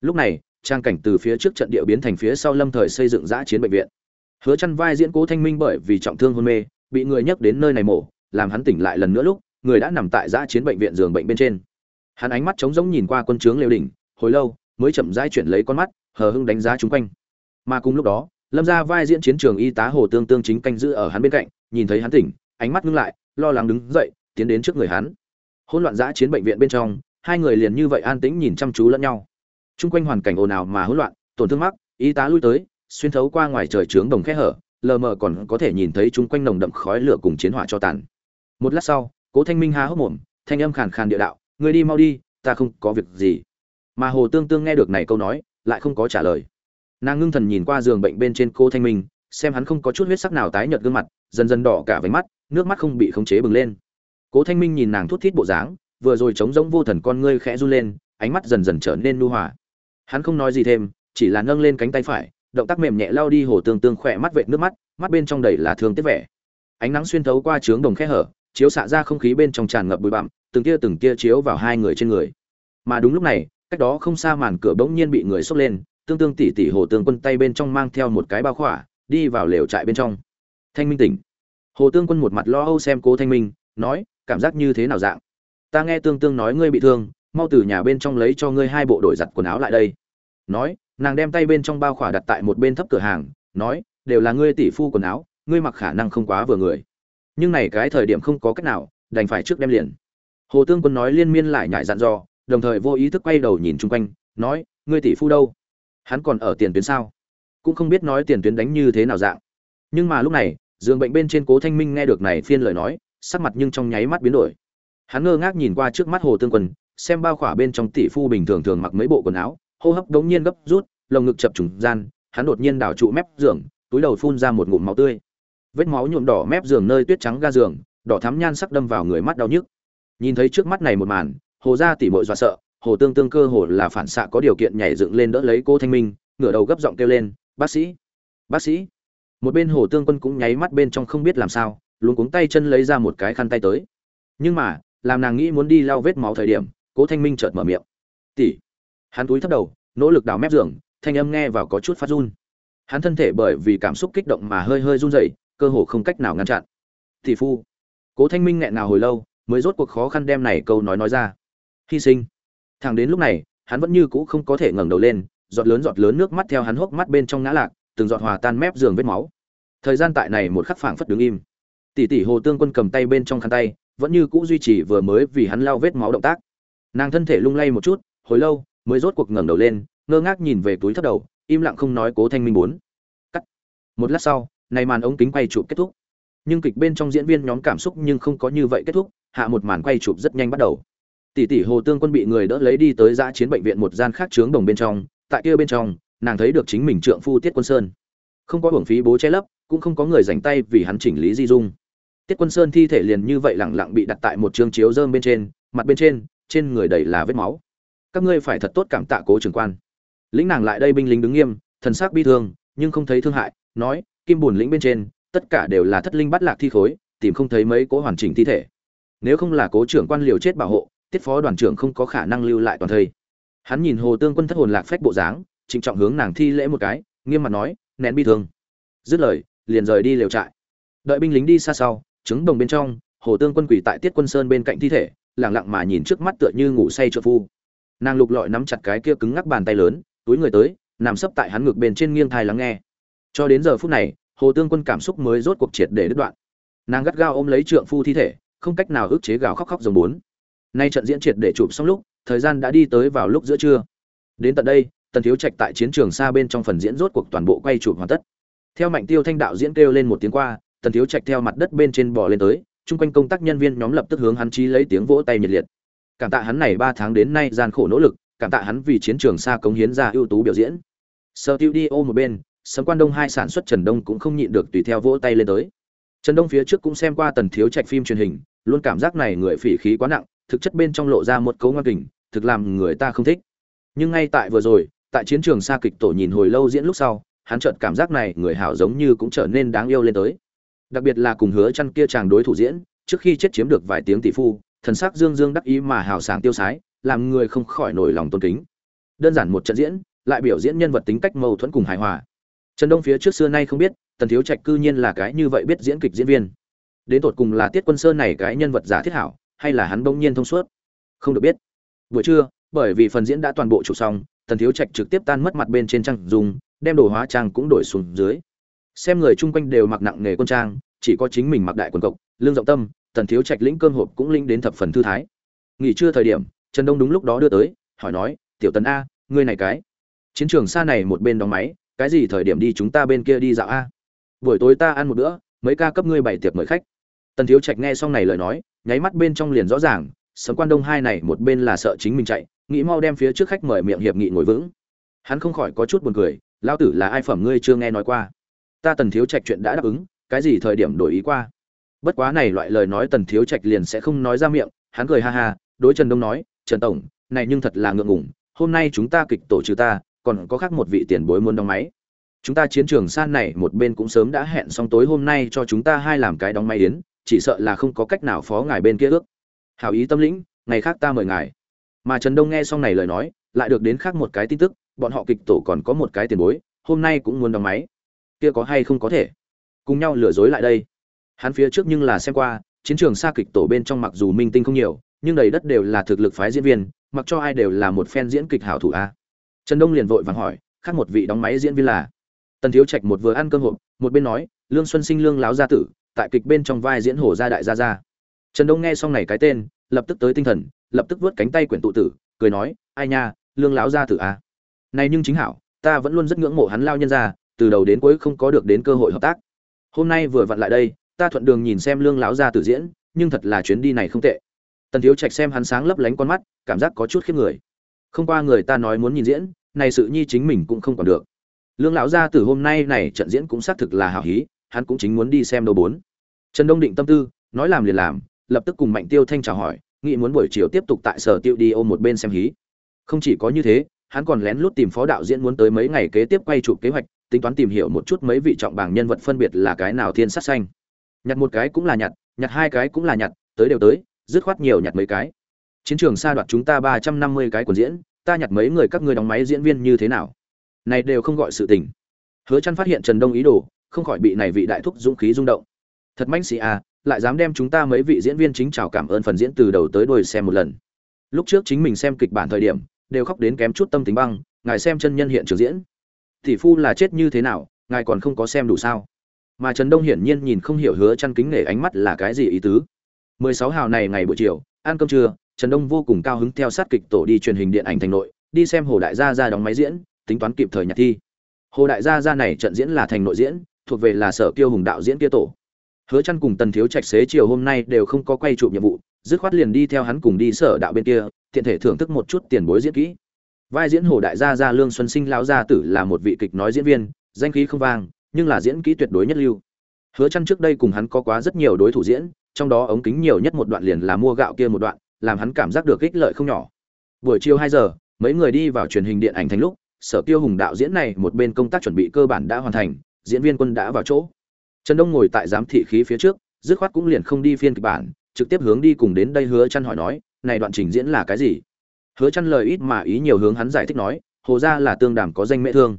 Lúc này, trang cảnh từ phía trước trận địa biến thành phía sau lâm thời xây dựng giã chiến bệnh viện. Hứa chăn vai diễn cố thanh minh bởi vì trọng thương hôn mê, bị người nhấc đến nơi này mổ, làm hắn tỉnh lại lần nữa lúc, người đã nằm tại giã chiến bệnh viện giường bệnh bên trên. Hắn ánh mắt trống rỗng nhìn qua quân trướng liều đỉnh, hồi lâu, mới chậm rãi chuyển lấy con mắt, hờ hững đánh giá chúng quanh. Mà cùng lúc đó, lâm ra vai diễn chiến trường y tá hồ tương tương chính canh giữ ở hắn bên cạnh, nhìn thấy hắn tỉnh, ánh mắt ngưng lại, lo lắng đứng dậy tiến đến trước người hắn. Hỗn loạn giã chiến bệnh viện bên trong, hai người liền như vậy an tĩnh nhìn chăm chú lẫn nhau. Chung quanh hoàn cảnh ồn ào mà hỗn loạn, tổn thương mắc, y tá lui tới, xuyên thấu qua ngoài trời trướng đồng khe hở, lờ mờ còn có thể nhìn thấy chung quanh nồng đậm khói lửa cùng chiến hỏa cho tàn. Một lát sau, cố thanh minh há hốc mồm, thanh âm khàn khàn địa đạo người đi mau đi, ta không có việc gì. Mà hồ tương tương nghe được này câu nói, lại không có trả lời. Nàng ngưng thần nhìn qua giường bệnh bên trên cô thanh minh, xem hắn không có chút huyết sắc nào tái nhợt gương mặt, dần dần đỏ cả váy mắt, nước mắt không bị khống chế bừng lên cố thanh minh nhìn nàng thút thít bộ dáng, vừa rồi trống rỗng vô thần con ngươi khẽ run lên, ánh mắt dần dần trở nên nu hòa. Hắn không nói gì thêm, chỉ là nâng lên cánh tay phải, động tác mềm nhẹ lao đi hồ tương tương khỏe mắt vệt nước mắt mắt bên trong đầy là thương tiếc vẻ. Ánh nắng xuyên thấu qua trướng đồng khe hở, chiếu xạ ra không khí bên trong tràn ngập bụi bặm, từng tia từng tia chiếu vào hai người trên người. Mà đúng lúc này, cách đó không xa màn cửa bỗng nhiên bị người xốc lên, tương tương tỉ tỉ hồ tương quân tay bên trong mang theo một cái bao khỏa, đi vào lều trại bên trong. Thanh minh tỉnh. Hồ tương quân một mặt lo âu xem cố thanh minh, nói cảm giác như thế nào dạng? Ta nghe tương tương nói ngươi bị thương, mau từ nhà bên trong lấy cho ngươi hai bộ đổi giặt quần áo lại đây. Nói, nàng đem tay bên trong bao khỏa đặt tại một bên thấp cửa hàng, nói, đều là ngươi tỷ phu quần áo, ngươi mặc khả năng không quá vừa người. Nhưng này cái thời điểm không có cách nào, đành phải trước đem liền. Hồ tương quân nói liên miên lại nhại dặn dò, đồng thời vô ý thức quay đầu nhìn chung quanh, nói, ngươi tỷ phu đâu? Hắn còn ở tiền tuyến sao? Cũng không biết nói tiền tuyến đánh như thế nào dạng. Nhưng mà lúc này, giường bệnh bên trên cố thanh minh nghe được này phiên lời nói sắc mặt nhưng trong nháy mắt biến đổi. Hắn ngơ ngác nhìn qua trước mắt hồ tương quân, xem bao khỏa bên trong tỷ phu bình thường thường mặc mấy bộ quần áo, hô hấp đống nhiên gấp rút, lồng ngực chập trùng gian, hắn đột nhiên đảo trụ mép giường, túi đầu phun ra một ngụm máu tươi. Vết máu nhuộm đỏ mép giường nơi tuyết trắng ga giường, đỏ thắm nhan sắc đâm vào người mắt đau nhức. Nhìn thấy trước mắt này một màn, hồ gia tỷ muội dọa sợ, hồ tương tương cơ hồ là phản xạ có điều kiện nhảy dựng lên đỡ lấy cô thanh minh, ngửa đầu gấp giọng kêu lên, bác sĩ bác sĩ. Một bên hồ tương quân cũng nháy mắt bên trong không biết làm sao luôn cuống tay chân lấy ra một cái khăn tay tới. Nhưng mà, làm nàng nghĩ muốn đi lau vết máu thời điểm, cố thanh minh chợt mở miệng. Tỷ. Hắn túi thấp đầu, nỗ lực đào mép giường, thanh âm nghe vào có chút phát run. Hắn thân thể bởi vì cảm xúc kích động mà hơi hơi run rẩy, cơ hồ không cách nào ngăn chặn. Tỷ phu. Cố thanh minh nghẹn nào hồi lâu, mới rốt cuộc khó khăn đem này câu nói nói ra. Hy sinh. Thẳng đến lúc này, hắn vẫn như cũ không có thể ngẩng đầu lên, giọt lớn giọt lớn nước mắt theo hắn hốc mắt bên trong ngã lạc, từng giọt hòa tan mép giường vết máu. Thời gian tại này một khắc phảng phất đứng im tỷ tỷ hồ tương quân cầm tay bên trong khăn tay, vẫn như cũ duy trì vừa mới vì hắn lao vết máu động tác. Nàng thân thể lung lay một chút, hồi lâu, mới rốt cuộc ngẩng đầu lên, ngơ ngác nhìn về túi thấp đầu, im lặng không nói cố thanh minh bốn. Cắt. Một lát sau này màn ống kính quay chụp kết thúc. Nhưng kịch bên trong diễn viên nhóm cảm xúc nhưng không có như vậy kết thúc, hạ một màn quay chụp rất nhanh bắt đầu. Tỷ tỷ hồ tương quân bị người đỡ lấy đi tới giã chiến bệnh viện một gian khác trướng đồng bên trong, tại kia bên trong, nàng thấy được chính mình trượng phu tiết quân sơn. Không có hưởng phí bố che lấp, cũng không có người dành tay vì hắn chỉnh lý di dung tiết quân sơn thi thể liền như vậy lẳng lặng bị đặt tại một trường chiếu dơm bên trên, mặt bên trên trên người đầy là vết máu. Các ngươi phải thật tốt cảm tạ cố trưởng quan. Lĩnh nàng lại đây binh lính đứng nghiêm, thần sắc bi thương, nhưng không thấy thương hại, nói, kim bùn lĩnh bên trên, tất cả đều là thất linh bắt lạc thi khối, tìm không thấy mấy cố hoàn chỉnh thi thể. Nếu không là cố trưởng quan liều chết bảo hộ, tiết phó đoàn trưởng không có khả năng lưu lại toàn thây. Hắn nhìn hồ tương quân thất hồn lạc phách bộ dáng, trịnh trọng hướng nàng thi lễ một cái, nghiêm mặt nói, nén bi thương. Dứt lời, liền rời đi liều trại. Đợi binh lính đi xa sau trứng đồng bên trong, hồ tương quân quỳ tại tiết quân sơn bên cạnh thi thể lẳng lặng mà nhìn trước mắt tựa như ngủ say trợ phu. Nàng lục lọi nắm chặt cái kia cứng ngắc bàn tay lớn, túi người tới, nằm sấp tại hắn ngực bên trên nghiêng thai lắng nghe. Cho đến giờ phút này, hồ tương quân cảm xúc mới rốt cuộc triệt để đứt đoạn. Nàng gắt gao ôm lấy trượng phu thi thể, không cách nào ức chế gào khóc khóc dòng bốn. Nay trận diễn triệt để chụp xong lúc, thời gian đã đi tới vào lúc giữa trưa. Đến tận đây, tần thiếu trạch tại chiến trường xa bên trong phần diễn rốt cuộc toàn bộ quay chụp hoàn tất. Theo mạnh tiêu thanh đạo diễn kêu lên một tiếng qua tần thiếu trạch theo mặt đất bên trên bò lên tới, chung quanh công tác nhân viên nhóm lập tức hướng hắn chí lấy tiếng vỗ tay nhiệt liệt. Cảm tạ hắn này ba tháng đến nay gian khổ nỗ lực, cảm tạ hắn vì chiến trường xa cống hiến ra ưu tú biểu diễn. Sơ tiêu đi ô một bên, sấm quan đông hai sản xuất trần đông cũng không nhịn được tùy theo vỗ tay lên tới. Trần đông phía trước cũng xem qua tần thiếu trạch phim truyền hình, luôn cảm giác này người phỉ khí quá nặng, thực chất bên trong lộ ra một cấu ngoan kình, thực làm người ta không thích. Nhưng ngay tại vừa rồi, tại chiến trường xa kịch tổ nhìn hồi lâu diễn lúc sau, hắn chợt cảm giác này người hảo giống như cũng trở nên đáng yêu lên tới đặc biệt là cùng hứa chăn kia chàng đối thủ diễn, trước khi chết chiếm được vài tiếng tỷ phu, thần sắc dương dương đắc ý mà hào sảng tiêu sái, làm người không khỏi nổi lòng tôn kính. Đơn giản một trận diễn, lại biểu diễn nhân vật tính cách mâu thuẫn cùng hài hòa. Trần đông phía trước xưa nay không biết, tần thiếu trạch cư nhiên là cái như vậy biết diễn kịch diễn viên. Đến tột cùng là tiết quân sơn này cái nhân vật giả thiết hảo, hay là hắn bỗng nhiên thông suốt? Không được biết. Buổi trưa, bởi vì phần diễn đã toàn bộ chụp xong, tần thiếu trạch trực tiếp tan mất mặt bên trên trang dùng, đem đồ hóa trang cũng đổi xuống dưới xem người chung quanh đều mặc nặng nghề quân trang, chỉ có chính mình mặc đại quần cộc, lương rộng tâm, tần thiếu trạch lĩnh cơm hộp cũng linh đến thập phần thư thái. Nghỉ trưa thời điểm, trần đông đúng lúc đó đưa tới, hỏi nói, tiểu tần a, ngươi này cái, chiến trường xa này một bên đóng máy, cái gì thời điểm đi chúng ta bên kia đi dạo a? Buổi tối ta ăn một bữa, mấy ca cấp ngươi bảy tiệc mời khách. Tần thiếu trạch nghe xong này lời nói, nháy mắt bên trong liền rõ ràng, sấm quan đông hai này một bên là sợ chính mình chạy, nghĩ mau đem phía trước khách mời miệng hiệp nghị ngồi vững. Hắn không khỏi có chút buồn cười lao tử là ai phẩm ngươi chưa nghe nói qua? Ta tần thiếu trạch chuyện đã đáp ứng, cái gì thời điểm đổi ý qua? Bất quá này loại lời nói tần thiếu trạch liền sẽ không nói ra miệng, hắn cười ha ha, đối trần đông nói, trần tổng, này nhưng thật là ngượng ngùng, hôm nay chúng ta kịch tổ trừ ta, còn có khác một vị tiền bối muốn đóng máy. Chúng ta chiến trường san này một bên cũng sớm đã hẹn xong tối hôm nay cho chúng ta hai làm cái đóng máy đến chỉ sợ là không có cách nào phó ngài bên kia ước. Hảo ý tâm lĩnh, ngày khác ta mời ngài. Mà trần đông nghe xong này lời nói, lại được đến khác một cái tin tức, bọn họ kịch tổ còn có một cái tiền bối, hôm nay cũng muốn đóng máy kia có hay không có thể? Cùng nhau lừa dối lại đây. Hắn phía trước nhưng là xem qua, chiến trường xa kịch tổ bên trong mặc dù minh tinh không nhiều, nhưng đầy đất đều là thực lực phái diễn viên, mặc cho ai đều là một fan diễn kịch hảo thủ a. Trần đông liền vội vàng hỏi, khác một vị đóng máy diễn viên là? Tần thiếu trạch một vừa ăn cơm hộp, một bên nói, lương xuân sinh lương láo gia tử, tại kịch bên trong vai diễn hổ gia đại gia gia. Trần đông nghe xong này cái tên, lập tức tới tinh thần, lập tức vớt cánh tay quyển tụ tử, cười nói, ai nha, lương láo gia tử a. Này nhưng chính hảo, ta vẫn luôn rất ngưỡng mộ hắn lao nhân ra từ đầu đến cuối không có được đến cơ hội hợp tác. Hôm nay vừa vặn lại đây, ta thuận đường nhìn xem lương lão gia tử diễn, nhưng thật là chuyến đi này không tệ. Tần thiếu trạch xem hắn sáng lấp lánh con mắt, cảm giác có chút khiếp người. Không qua người ta nói muốn nhìn diễn, này sự nhi chính mình cũng không còn được. Lương lão gia tử hôm nay này trận diễn cũng xác thực là hảo hí, hắn cũng chính muốn đi xem đâu bốn. Trần đông định tâm tư, nói làm liền làm, lập tức cùng mạnh tiêu thanh chào hỏi, nghĩ muốn buổi chiều tiếp tục tại sở tiêu đi ôm một bên xem hí. Không chỉ có như thế, hắn còn lén lút tìm phó đạo diễn muốn tới mấy ngày kế tiếp quay chụp kế hoạch tính toán tìm hiểu một chút mấy vị trọng bảng nhân vật phân biệt là cái nào thiên sát xanh. Nhặt một cái cũng là nhặt nhặt hai cái cũng là nhặt, tới đều tới, dứt khoát nhiều nhặt mấy cái. Chiến trường xa đoạt chúng ta ba trăm năm mươi cái quần diễn, ta nhặt mấy người các ngươi đóng máy diễn viên như thế nào? Này đều không gọi sự tình. Hứa chăn phát hiện trần đông ý đồ, không khỏi bị này vị đại thúc dũng khí rung động. Thật manh sĩ à lại dám đem chúng ta mấy vị diễn viên chính chào cảm ơn phần diễn từ đầu tới đuôi xem một lần. Lúc trước chính mình xem kịch bản thời điểm, đều khóc đến kém chút tâm tính băng, ngài xem chân nhân hiện trường diễn tỷ phu là chết như thế nào, ngài còn không có xem đủ sao? Mà trần đông hiển nhiên nhìn không hiểu hứa chăn kính nể ánh mắt là cái gì ý tứ. 16 hào này ngày buổi chiều, ăn cơm trưa, trần đông vô cùng cao hứng theo sát kịch tổ đi truyền hình điện ảnh thành nội, đi xem hồ đại gia ra đóng máy diễn, tính toán kịp thời nhạc thi. Hồ đại gia ra này trận diễn là thành nội diễn, thuộc về là sở kiêu hùng đạo diễn kia tổ. Hứa chăn cùng tần thiếu trạch xế chiều hôm nay đều không có quay chụp nhiệm vụ, dứt khoát liền đi theo hắn cùng đi sở đạo bên kia, tiện thể thưởng thức một chút tiền bối diễn kỹ vai diễn hồ đại gia gia lương xuân sinh lão gia tử là một vị kịch nói diễn viên, danh khí không vang, nhưng là diễn kỹ tuyệt đối nhất lưu. Hứa chăn trước đây cùng hắn có quá rất nhiều đối thủ diễn, trong đó ống kính nhiều nhất một đoạn liền là mua gạo kia một đoạn, làm hắn cảm giác được ích lợi không nhỏ. Buổi chiều 2 giờ, mấy người đi vào truyền hình điện ảnh thành lúc, sở tiêu hùng đạo diễn này một bên công tác chuẩn bị cơ bản đã hoàn thành, diễn viên quân đã vào chỗ. Trần đông ngồi tại giám thị khí phía trước, dứt khoát cũng liền không đi phiên kịch bản, trực tiếp hướng đi cùng đến đây hứa chăn hỏi nói, này đoạn trình diễn là cái gì? Hứa chăn lời ít mà ý nhiều hướng hắn giải thích nói, hồ gia là tương đàm có danh mẹ thương.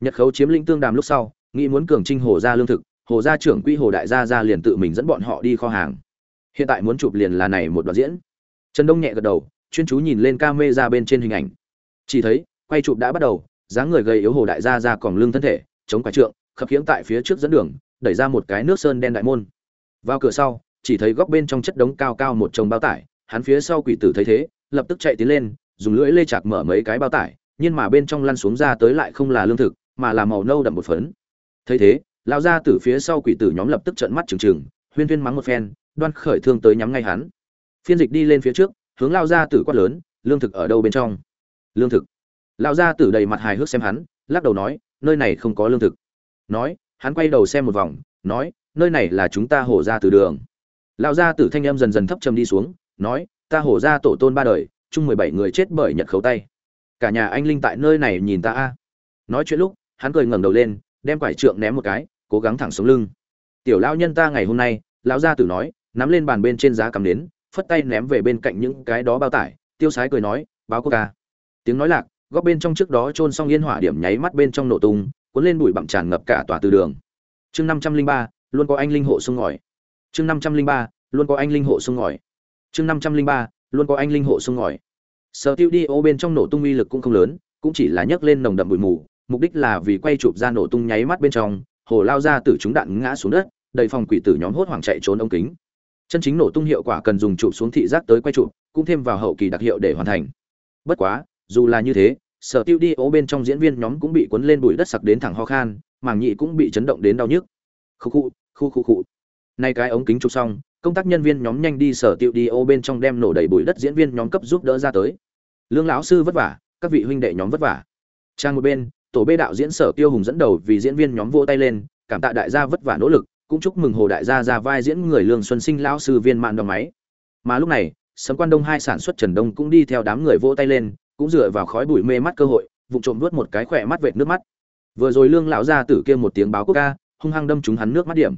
Nhật khấu chiếm lĩnh tương đàm lúc sau, nghĩ muốn cường trinh hồ gia lương thực, hồ gia trưởng quỹ hồ đại gia gia liền tự mình dẫn bọn họ đi kho hàng. Hiện tại muốn chụp liền là này một đoạn diễn. Trần đông nhẹ gật đầu, chuyên chú nhìn lên ca mê ra bên trên hình ảnh. Chỉ thấy, quay chụp đã bắt đầu, dáng người gầy yếu hồ đại gia gia còn lưng thân thể, chống quải trượng, khập khiễng tại phía trước dẫn đường, đẩy ra một cái nước sơn đen đại môn. Vào cửa sau, chỉ thấy góc bên trong chất đống cao cao một chồng bao tải, hắn phía sau quỷ tử thấy thế lập tức chạy tiến lên, dùng lưỡi lê chạc mở mấy cái bao tải, nhưng mà bên trong lăn xuống ra tới lại không là lương thực, mà là màu nâu đậm một phấn. Thấy thế lao ra từ phía sau quỷ tử nhóm lập tức trợn mắt trừng trừng, huyên huyên mắng một phen, đoan khởi thương tới nhắm ngay hắn. Phiên dịch đi lên phía trước, hướng lao ra tử quát lớn, lương thực ở đâu bên trong? Lương thực. Lao ra tử đầy mặt hài hước xem hắn, lắc đầu nói, nơi này không có lương thực. Nói, hắn quay đầu xem một vòng, nói, nơi này là chúng ta hổ ra từ đường. Lao ra tử thanh em dần dần thấp trầm đi xuống, nói ta hổ ra tổ tôn ba đời, chung mười bảy người chết bởi nhật khấu tay. Cả nhà anh linh tại nơi này nhìn ta a. Nói chuyện lúc, hắn cười ngẩng đầu lên, đem quải trượng ném một cái, cố gắng thẳng xuống lưng. Tiểu lão nhân ta ngày hôm nay, lão gia tử nói, nắm lên bàn bên trên giá cắm đến phất tay ném về bên cạnh những cái đó bao tải, tiêu sái cười nói, báo cô ca. Tiếng nói lạc, góc bên trong trước đó trôn xong yên hỏa điểm nháy mắt bên trong nổ tung, cuốn lên bụi bặm tràn ngập cả tòa từ đường. Chương năm trăm linh ba, luôn có anh linh hộ sung ngòi. Chương năm trăm linh ba, luôn có anh linh hộ sung ngòi chương năm trăm linh ba, luôn có anh linh hộ sung ngòi. Sở tiêu đi ô bên trong nổ tung uy lực cũng không lớn, cũng chỉ là nhấc lên nồng đậm bụi mù, mục đích là vì quay chụp ra nổ tung nháy mắt bên trong, hồ lao ra từ chúng đạn ngã xuống đất, đầy phòng quỷ tử nhóm hốt hoảng chạy trốn ống kính. Chân chính nổ tung hiệu quả cần dùng chụp xuống thị giác tới quay chụp, cũng thêm vào hậu kỳ đặc hiệu để hoàn thành. Bất quá, dù là như thế, sở tiêu đi ố bên trong diễn viên nhóm cũng bị cuốn lên bụi đất sặc đến thẳng ho khan, màng nhị cũng bị chấn động đến đau nhức. Khu khu khu khu khu. Nay cái ống kính chụp xong công tác nhân viên nhóm nhanh đi sở tiêu đi ô bên trong đem nổ đầy bụi đất diễn viên nhóm cấp giúp đỡ ra tới. Lương lão sư vất vả, các vị huynh đệ nhóm vất vả. Trang một bên, tổ bê đạo diễn sở tiêu hùng dẫn đầu vì diễn viên nhóm vô tay lên, cảm tạ đại gia vất vả nỗ lực, cũng chúc mừng hồ đại gia ra vai diễn người lương xuân sinh lão sư viên mạn đòn máy. Mà lúc này, sấm quan đông hai sản xuất trần đông cũng đi theo đám người vỗ tay lên, cũng dựa vào khói bụi mê mắt cơ hội, vụ trộm nuốt một cái khỏe mắt vệt nước mắt. Vừa rồi lương lão gia tử kia một tiếng báo quốc ca, hung hăng đâm trúng hắn nước mắt điểm.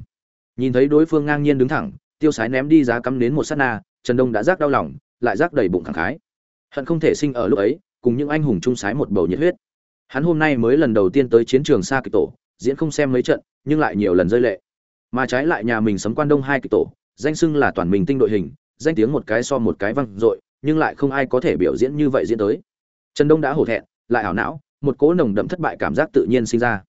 Nhìn thấy đối phương ngang nhiên đứng thẳng tiêu sái ném đi giá cắm đến một sát na, trần đông đã rác đau lòng, lại rác đầy bụng thẳng khái. Hận không thể sinh ở lúc ấy, cùng những anh hùng trung sái một bầu nhiệt huyết. Hắn hôm nay mới lần đầu tiên tới chiến trường xa kịch tổ, diễn không xem mấy trận, nhưng lại nhiều lần rơi lệ. Mà trái lại nhà mình sấm quan đông hai kịch tổ, danh xưng là toàn mình tinh đội hình, danh tiếng một cái so một cái văng dội, nhưng lại không ai có thể biểu diễn như vậy diễn tới. Trần đông đã hổ thẹn, lại ảo não, một cỗ nồng đậm thất bại cảm giác tự nhiên sinh ra.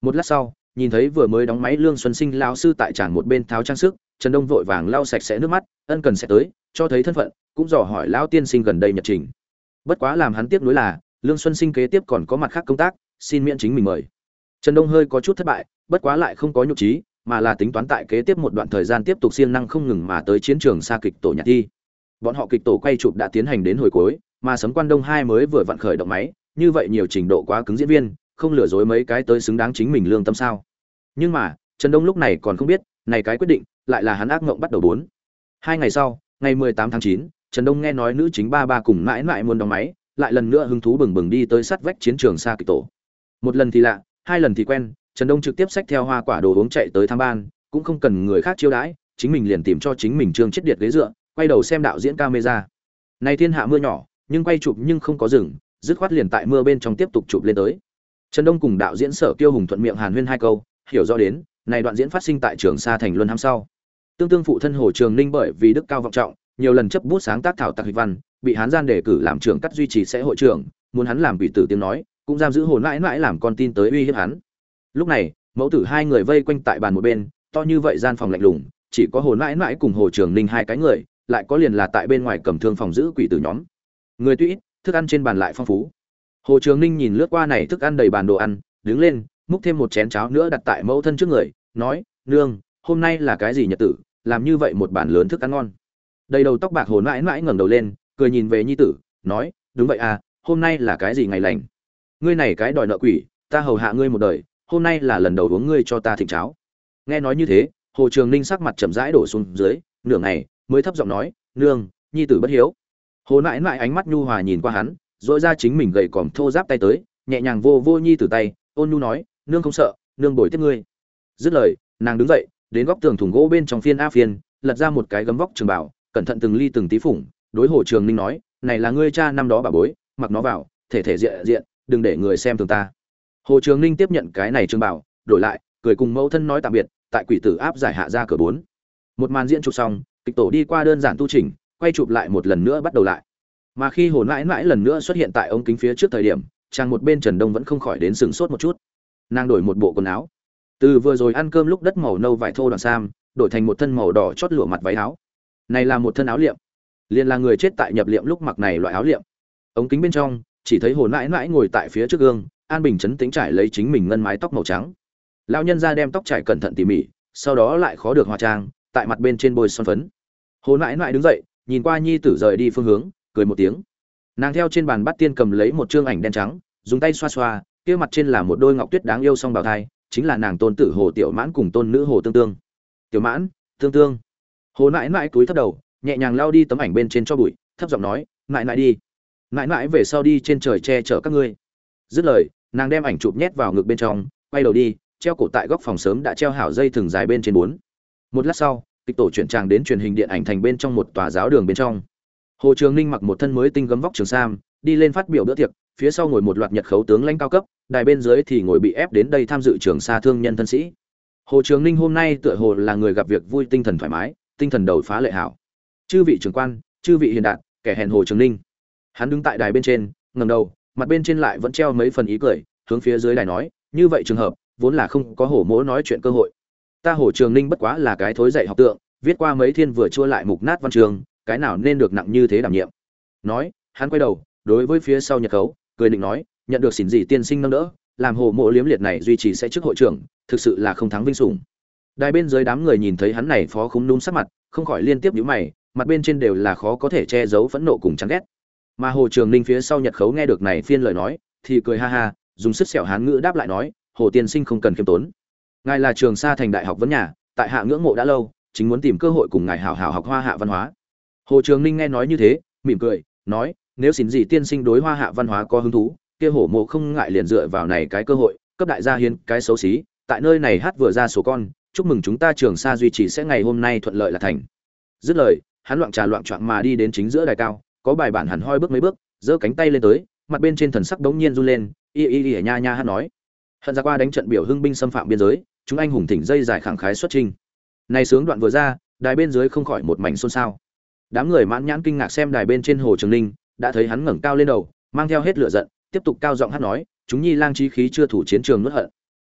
Một lát sau nhìn thấy vừa mới đóng máy lương xuân sinh lao sư tại tràn một bên tháo trang sức, trần đông vội vàng lau sạch sẽ nước mắt, ân cần sẽ tới, cho thấy thân phận, cũng dò hỏi lão tiên sinh gần đây nhật trình. Bất quá làm hắn tiếp nối là, lương xuân sinh kế tiếp còn có mặt khác công tác, xin miễn chính mình mời. Trần đông hơi có chút thất bại, bất quá lại không có nhục trí, mà là tính toán tại kế tiếp một đoạn thời gian tiếp tục siêng năng không ngừng mà tới chiến trường xa kịch tổ nhạc thi. Bọn họ kịch tổ quay chụp đã tiến hành đến hồi cuối, mà sấm quan đông hai mới vừa vặn khởi động máy, như vậy nhiều trình độ quá cứng diễn viên không lừa dối mấy cái tới xứng đáng chính mình lương tâm sao. Nhưng mà, trần đông lúc này còn không biết, này cái quyết định, lại là hắn ác mộng bắt đầu bốn. Hai ngày sau, ngày mười tám tháng chín, trần đông nghe nói nữ chính ba ba cùng mãi mãi muốn đóng máy, lại lần nữa hứng thú bừng bừng đi tới sát vách chiến trường xa kịch tổ. Một lần thì lạ, hai lần thì quen, trần đông trực tiếp xách theo hoa quả đồ uống chạy tới tham ban, cũng không cần người khác chiêu đãi, chính mình liền tìm cho chính mình trương chết điệt ghế dựa, quay đầu xem đạo diễn camera. Này thiên hạ mưa nhỏ, nhưng quay chụp nhưng không có rừng, dứt khoát liền tại mưa bên trong tiếp tục chụp lên tới trần đông cùng đạo diễn sở tiêu hùng thuận miệng hàn huyên hai câu, hiểu rõ đến, này đoạn diễn phát sinh tại trường sa thành luân ham sau. Tương tương phụ thân hồ trường ninh bởi vì đức cao vọng trọng, nhiều lần chấp bút sáng tác thảo tác hịch văn, bị hán gian đề cử làm trưởng cắt duy trì sẽ hội trưởng, muốn hắn làm quỷ tử tiếng nói, cũng giam giữ hồn mãi mãi làm con tin tới uy hiếp hắn. Lúc này, mẫu tử hai người vây quanh tại bàn một bên, to như vậy gian phòng lạnh lùng, chỉ có hồn mãi mãi cùng hồ trường ninh hai cái người, lại có liền là tại bên ngoài cầm thương phòng giữ quỷ tử nhóm. Người tuy ít, thức ăn trên bàn lại phong phú hồ trường ninh nhìn lướt qua này thức ăn đầy bàn đồ ăn, đứng lên, múc thêm một chén cháo nữa đặt tại mẫu thân trước người, nói, nương, hôm nay là cái gì nhật tử, làm như vậy một bàn lớn thức ăn ngon. Đầy đầu tóc bạc hồn mãi mãi ngẩng đầu lên, cười nhìn về nhi tử, nói, đúng vậy à hôm nay là cái gì ngày lành? Ngươi này cái đòi nợ quỷ, ta hầu hạ ngươi một đời, hôm nay là lần đầu uống ngươi cho ta thịnh cháo. Nghe nói như thế, hồ trường ninh sắc mặt chậm rãi đổ xuống dưới, nửa ngày, mới thấp giọng nói, nương, nhi tử bất hiếu. Hồ mãi mãi ánh mắt nhu hòa nhìn qua hắn dội ra chính mình gầy còm thô giáp tay tới, nhẹ nhàng vô vô nhi từ tay, ôn nhu nói, nương không sợ, nương bồi tiếp ngươi. Dứt lời, nàng đứng dậy, đến góc tường thùng gỗ bên trong phiên a phiên, lật ra một cái gấm vóc trường bảo, cẩn thận từng ly từng tí phủng, đối hồ trường ninh nói, này là ngươi cha năm đó bà bối, mặc nó vào, thể thể diện diện, đừng để người xem thường ta. Hồ trường ninh tiếp nhận cái này trường bảo, đổi lại, cười cùng mẫu thân nói tạm biệt, tại quỷ tử áp giải hạ ra cửa bốn. Một màn diễn chụp xong, kịch tổ đi qua đơn giản tu trình quay chụp lại một lần nữa bắt đầu lại mà khi hồn mãi mãi lần nữa xuất hiện tại ống kính phía trước thời điểm, chàng một bên trần đông vẫn không khỏi đến sừng sốt một chút. Nàng đổi một bộ quần áo. Từ vừa rồi ăn cơm lúc đất màu nâu vải thô đoàn sam, đổi thành một thân màu đỏ chót lụa mặt váy áo. Này là một thân áo liệm. Liền là người chết tại nhập liệm lúc mặc này loại áo liệm. Ống kính bên trong, chỉ thấy hồn mãi mãi ngồi tại phía trước gương, an bình chấn tính trải lấy chính mình ngân mái tóc màu trắng. Lão nhân ra đem tóc trải cẩn thận tỉ mỉ, sau đó lại khó được hóa trang, tại mặt bên trên bôi son phấn. Hồn mãi mãi đứng dậy, nhìn qua nhi tử rời đi phương hướng cười một tiếng. Nàng theo trên bàn bắt tiên cầm lấy một chương ảnh đen trắng, dùng tay xoa xoa, kia mặt trên là một đôi ngọc tuyết đáng yêu song bào thai, chính là nàng tôn tử hồ tiểu mãn cùng tôn nữ hồ tương tương. Tiểu mãn, tương tương. Hồ mãi mãi cúi thấp đầu, nhẹ nhàng lao đi tấm ảnh bên trên cho bụi, thấp giọng nói mãi mãi đi. Mãi mãi về sau đi trên trời che chở các ngươi. Dứt lời, nàng đem ảnh chụp nhét vào ngực bên trong, quay đầu đi, treo cổ tại góc phòng sớm đã treo hảo dây thừng dài bên trên bốn. Một lát sau, kịch tổ chuyển tràng đến truyền hình điện ảnh thành bên trong một tòa giáo đường bên trong hồ trường ninh mặc một thân mới tinh gấm vóc trường sam, đi lên phát biểu bữa tiệc, phía sau ngồi một loạt nhật khấu tướng lãnh cao cấp, đài bên dưới thì ngồi bị ép đến đây tham dự trường xa thương nhân thân sĩ. Hồ trường ninh hôm nay tựa hồ là người gặp việc vui tinh thần thoải mái, tinh thần đầu phá lệ hảo. Chư vị trưởng quan, chư vị hiền đạt kẻ hèn hồ trường ninh. Hắn đứng tại đài bên trên ngầm đầu, mặt bên trên lại vẫn treo mấy phần ý cười, hướng phía dưới đài nói, như vậy trường hợp, vốn là không có hổ mỗ nói chuyện cơ hội. Ta hồ trường ninh bất quá là cái thối dạy học tượng, viết qua mấy thiên vừa chua lại mục nát văn trường cái nào nên được nặng như thế đảm nhiệm. Nói, hắn quay đầu, đối với phía sau nhật khấu, cười định nói, nhận được xỉn gì tiên sinh nâng đỡ, làm hồ mộ liếm liệt này duy trì sẽ trước hội trưởng, thực sự là không thắng vinh sủng. Đài bên dưới đám người nhìn thấy hắn này phó khúng núm sắc mặt, không khỏi liên tiếp nhíu mày, mặt bên trên đều là khó có thể che giấu phẫn nộ cùng chán ghét. Mà hồ trường ninh phía sau nhật khấu nghe được này phiên lời nói, thì cười ha ha, dùng sức sẹo hán ngữ đáp lại nói, hồ tiên sinh không cần khiêm tốn. Ngài là trường sa thành đại học vấn nhà, tại hạ ngưỡng mộ đã lâu, chính muốn tìm cơ hội cùng ngài hảo hảo học hoa hạ văn hóa hồ trường ninh nghe nói như thế, mỉm cười, nói, nếu xin gì tiên sinh đối hoa hạ văn hóa có hứng thú, kia hổ mộ không ngại liền dựa vào này cái cơ hội, cấp đại gia hiến cái xấu xí, tại nơi này hát vừa ra số con, chúc mừng chúng ta trường sa duy trì sẽ ngày hôm nay thuận lợi là thành. Dứt lời, hắn loạn trà loạn trọn mà đi đến chính giữa đài cao, có bài bản hẳn hoi bước mấy bước, giơ cánh tay lên tới, mặt bên trên thần sắc đống nhiên run lên, y y y nha nha hát nói, hận ra qua đánh trận biểu hưng binh xâm phạm biên giới, chúng anh hùng thỉnh dây dài khẳng khái xuất trình này sướng đoạn vừa ra, đài bên dưới không khỏi một mảnh xôn xao đám người mãn nhãn kinh ngạc xem đài bên trên hồ trường ninh, đã thấy hắn ngẩng cao lên đầu, mang theo hết lửa giận, tiếp tục cao giọng hát nói, chúng nhi lang chi khí chưa thủ chiến trường nuốt hận.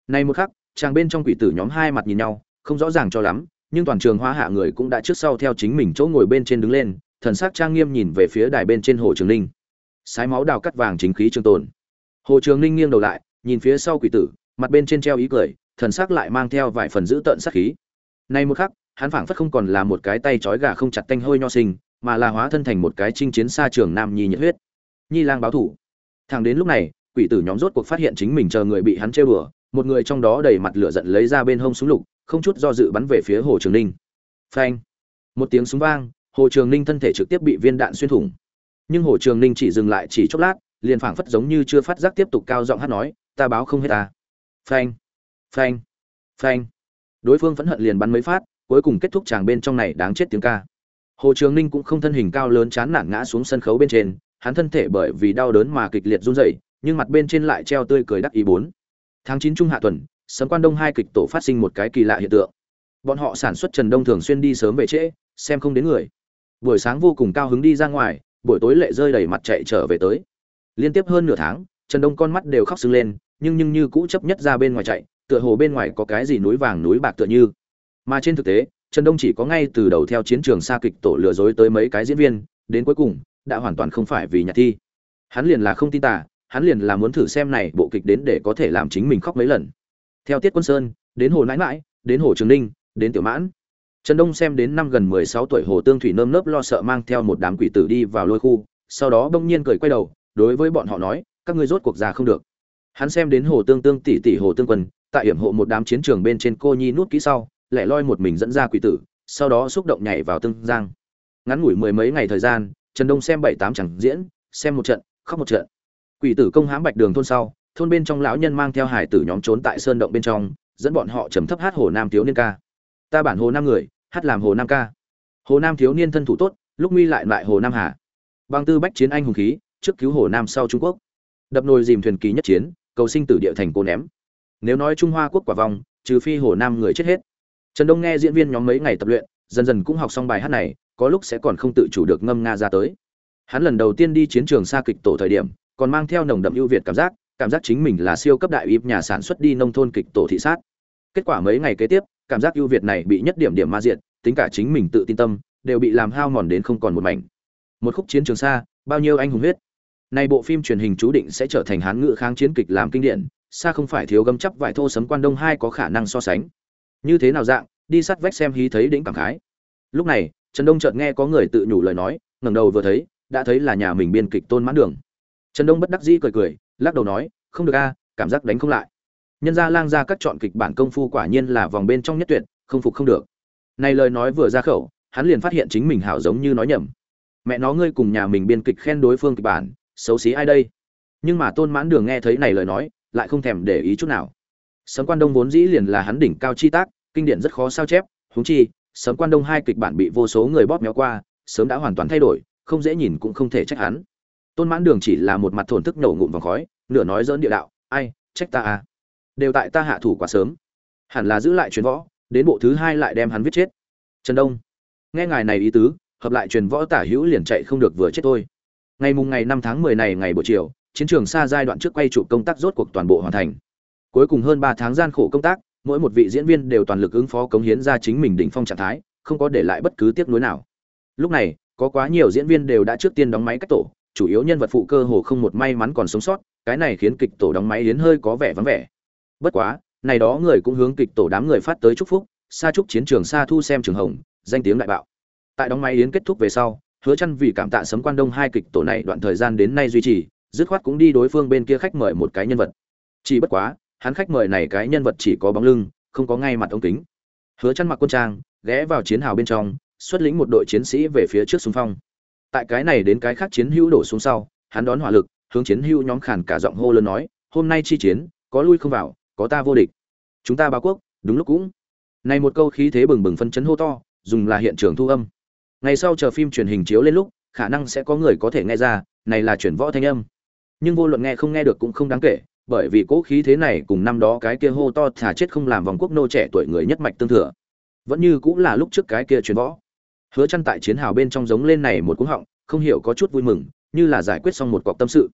Này một khắc, chàng bên trong quỷ tử nhóm hai mặt nhìn nhau, không rõ ràng cho lắm, nhưng toàn trường hoa hạ người cũng đã trước sau theo chính mình chỗ ngồi bên trên đứng lên, thần sắc trang nghiêm nhìn về phía đài bên trên hồ trường ninh. Sái máu đào cắt vàng chính khí trường tồn. Hồ trường ninh nghiêng đầu lại, nhìn phía sau quỷ tử, mặt bên trên treo ý cười, thần sắc lại mang theo vài phần giữ tợn sắc khí. Nay một khắc hắn phảng phất không còn là một cái tay trói gà không chặt tanh hôi nho sinh, mà là hóa thân thành một cái chinh chiến xa trường nam nhi nhiệt huyết. Nhi lang báo thủ. Thẳng đến lúc này, quỷ tử nhóm rốt cuộc phát hiện chính mình chờ người bị hắn trêu đùa, một người trong đó đầy mặt lửa giận lấy ra bên hông súng lục, không chút do dự bắn về phía hồ trường ninh. Phanh! Một tiếng súng vang, hồ trường ninh thân thể trực tiếp bị viên đạn xuyên thủng. Nhưng hồ trường ninh chỉ dừng lại chỉ chốc lát, liền phảng phất giống như chưa phát giác tiếp tục cao giọng hát nói, ta báo không hết ta. Phanh! Phanh! Phanh! Đối phương phẫn hận liền bắn mấy phát cuối cùng kết thúc chàng bên trong này đáng chết tiếng ca. Hồ trường ninh cũng không thân hình cao lớn chán nản ngã xuống sân khấu bên trên, hắn thân thể bởi vì đau đớn mà kịch liệt run rẩy, nhưng mặt bên trên lại treo tươi cười đắc ý bốn. Tháng chín trung hạ tuần, sấm quan đông hai kịch tổ phát sinh một cái kỳ lạ hiện tượng. Bọn họ sản xuất trần đông thường xuyên đi sớm về trễ, xem không đến người. Buổi sáng vô cùng cao hứng đi ra ngoài, buổi tối lệ rơi đầy mặt chạy trở về tới. Liên tiếp hơn nửa tháng, trần đông con mắt đều khóc sưng lên, nhưng nhưng như cũ chấp nhất ra bên ngoài chạy, tựa hồ bên ngoài có cái gì núi vàng núi bạc tựa như mà trên thực tế, trần đông chỉ có ngay từ đầu theo chiến trường xa kịch tổ lừa dối tới mấy cái diễn viên, đến cuối cùng, đã hoàn toàn không phải vì nhạc thi. Hắn liền là không tin tả hắn liền là muốn thử xem này bộ kịch đến để có thể làm chính mình khóc mấy lần. Theo tiết quân sơn, đến hồ nãi mãi, đến hồ trường ninh, đến tiểu mãn. Trần đông xem đến năm gần mười sáu tuổi hồ tương thủy nơm nớp lo sợ mang theo một đám quỷ tử đi vào lôi khu, sau đó bỗng nhiên cười quay đầu, đối với bọn họ nói, các ngươi rốt cuộc già không được. Hắn xem đến hồ tương tương tỷ tỷ hồ tương quân, tại hiểm hộ một đám chiến trường bên trên cô nhi nút kỹ sau lẻ loi một mình dẫn ra quỷ tử, sau đó xúc động nhảy vào tương giang. Ngắn ngủi mười mấy ngày thời gian, trần đông xem bảy tám chẳng diễn, xem một trận, khóc một trận. Quỷ tử công hãm bạch đường thôn sau, thôn bên trong lão nhân mang theo hải tử nhóm trốn tại sơn động bên trong, dẫn bọn họ trầm thấp hát hồ nam thiếu niên ca. Ta bản hồ nam người, hát làm hồ nam ca. Hồ nam thiếu niên thân thủ tốt, lúc nguy lại lại hồ nam hà. Bằng tư bách chiến anh hùng khí, trước cứu hồ nam sau trung quốc. Đập nồi dìm thuyền ký nhất chiến, cầu sinh tử địa thành cô ném. Nếu nói trung hoa quốc quả vong, trừ phi hồ nam người chết hết trần đông nghe diễn viên nhóm mấy ngày tập luyện, dần dần cũng học xong bài hát này, có lúc sẽ còn không tự chủ được ngâm nga ra tới. Hắn lần đầu tiên đi chiến trường xa kịch tổ thời điểm, còn mang theo nồng đậm ưu việt cảm giác cảm giác chính mình là siêu cấp đại ịp nhà sản xuất đi nông thôn kịch tổ thị sát. Kết quả mấy ngày kế tiếp, cảm giác ưu việt này bị nhất điểm điểm ma diện tính cả chính mình tự tin tâm, đều bị làm hao mòn đến không còn một mảnh. Một khúc chiến trường xa, bao nhiêu anh hùng huyết. Nay bộ phim truyền hình chú định sẽ trở thành hán ngữ kháng chiến kịch làm kinh điển, xa không phải thiếu gấm chắp vải thô sấm quan đông hai có khả năng so sánh như thế nào dạng, đi sát vách xem hí thấy đỉnh cảm khái. Lúc này, trần đông chợt nghe có người tự nhủ lời nói, ngẩng đầu vừa thấy, đã thấy là nhà mình biên kịch tôn mãn đường. Trần đông bất đắc dĩ cười cười, lắc đầu nói, không được a, cảm giác đánh không lại. Nhân gia lang ra các chọn kịch bản công phu quả nhiên là vòng bên trong nhất tuyệt, không phục không được. Này lời nói vừa ra khẩu, hắn liền phát hiện chính mình hảo giống như nói nhầm. Mẹ nó, ngươi cùng nhà mình biên kịch khen đối phương kịch bản, xấu xí ai đây? Nhưng mà tôn mãn đường nghe thấy này lời nói, lại không thèm để ý chút nào. Sấm quan đông vốn dĩ liền là hắn đỉnh cao chi tác kinh điển rất khó sao chép, huống chi, sớm quan đông hai kịch bản bị vô số người bóp méo qua, sớm đã hoàn toàn thay đổi, không dễ nhìn cũng không thể trách hắn. Tôn mãn đường chỉ là một mặt thổn thức nổ ngụm vòng khói, nửa nói dỡn địa đạo, ai, trách ta à? Đều tại ta hạ thủ quá sớm. Hẳn là giữ lại truyền võ, đến bộ thứ hai lại đem hắn viết chết. Trần đông, nghe ngài này ý tứ, hợp lại truyền võ tả hữu liền chạy không được vừa chết thôi. Ngày mùng ngày năm tháng mười này ngày buổi chiều, chiến trường xa giai đoạn trước quay trụ công tác rốt cuộc toàn bộ hoàn thành. Cuối cùng hơn ba tháng gian khổ công tác mỗi một vị diễn viên đều toàn lực ứng phó cống hiến ra chính mình đỉnh phong trạng thái, không có để lại bất cứ tiếc nuối nào. Lúc này, có quá nhiều diễn viên đều đã trước tiên đóng máy cách tổ, chủ yếu nhân vật phụ cơ hồ không một may mắn còn sống sót, cái này khiến kịch tổ đóng máy đến hơi có vẻ vắng vẻ. Bất quá, này đó người cũng hướng kịch tổ đám người phát tới chúc phúc xa chúc chiến trường xa thu xem trường hồng, danh tiếng đại bạo. Tại đóng máy yến kết thúc về sau, hứa chân vì cảm tạ sấm quan đông hai kịch tổ này đoạn thời gian đến nay duy trì, dứt khoát cũng đi đối phương bên kia khách mời một cái nhân vật. Chỉ bất quá hắn khách mời này cái nhân vật chỉ có bóng lưng, không có ngay mặt ống kính. Hứa chân mặc quân trang, ghé vào chiến hào bên trong, xuất lĩnh một đội chiến sĩ về phía trước xung phong. Tại cái này đến cái khác chiến hữu đổ xuống sau, hắn đón hỏa lực, hướng chiến hữu nhóm khàn cả giọng hô lớn nói, hôm nay chi chiến, có lui không vào, có ta vô địch. Chúng ta báo quốc, đúng lúc cũng. Này một câu khí thế bừng bừng phân chấn hô to, dùng là hiện trường thu âm. Ngày sau chờ phim truyền hình chiếu lên lúc, khả năng sẽ có người có thể nghe ra, này là chuyển võ thanh âm. Nhưng vô luận nghe không nghe được cũng không đáng kể bởi vì cỗ khí thế này cùng năm đó cái kia hô to thả chết không làm vòng quốc nô trẻ tuổi người nhất mạch tương thừa. Vẫn như cũng là lúc trước cái kia chuyển võ. Hứa chăn tại chiến hào bên trong giống lên này một cú họng, không hiểu có chút vui mừng, như là giải quyết xong một cọc tâm sự.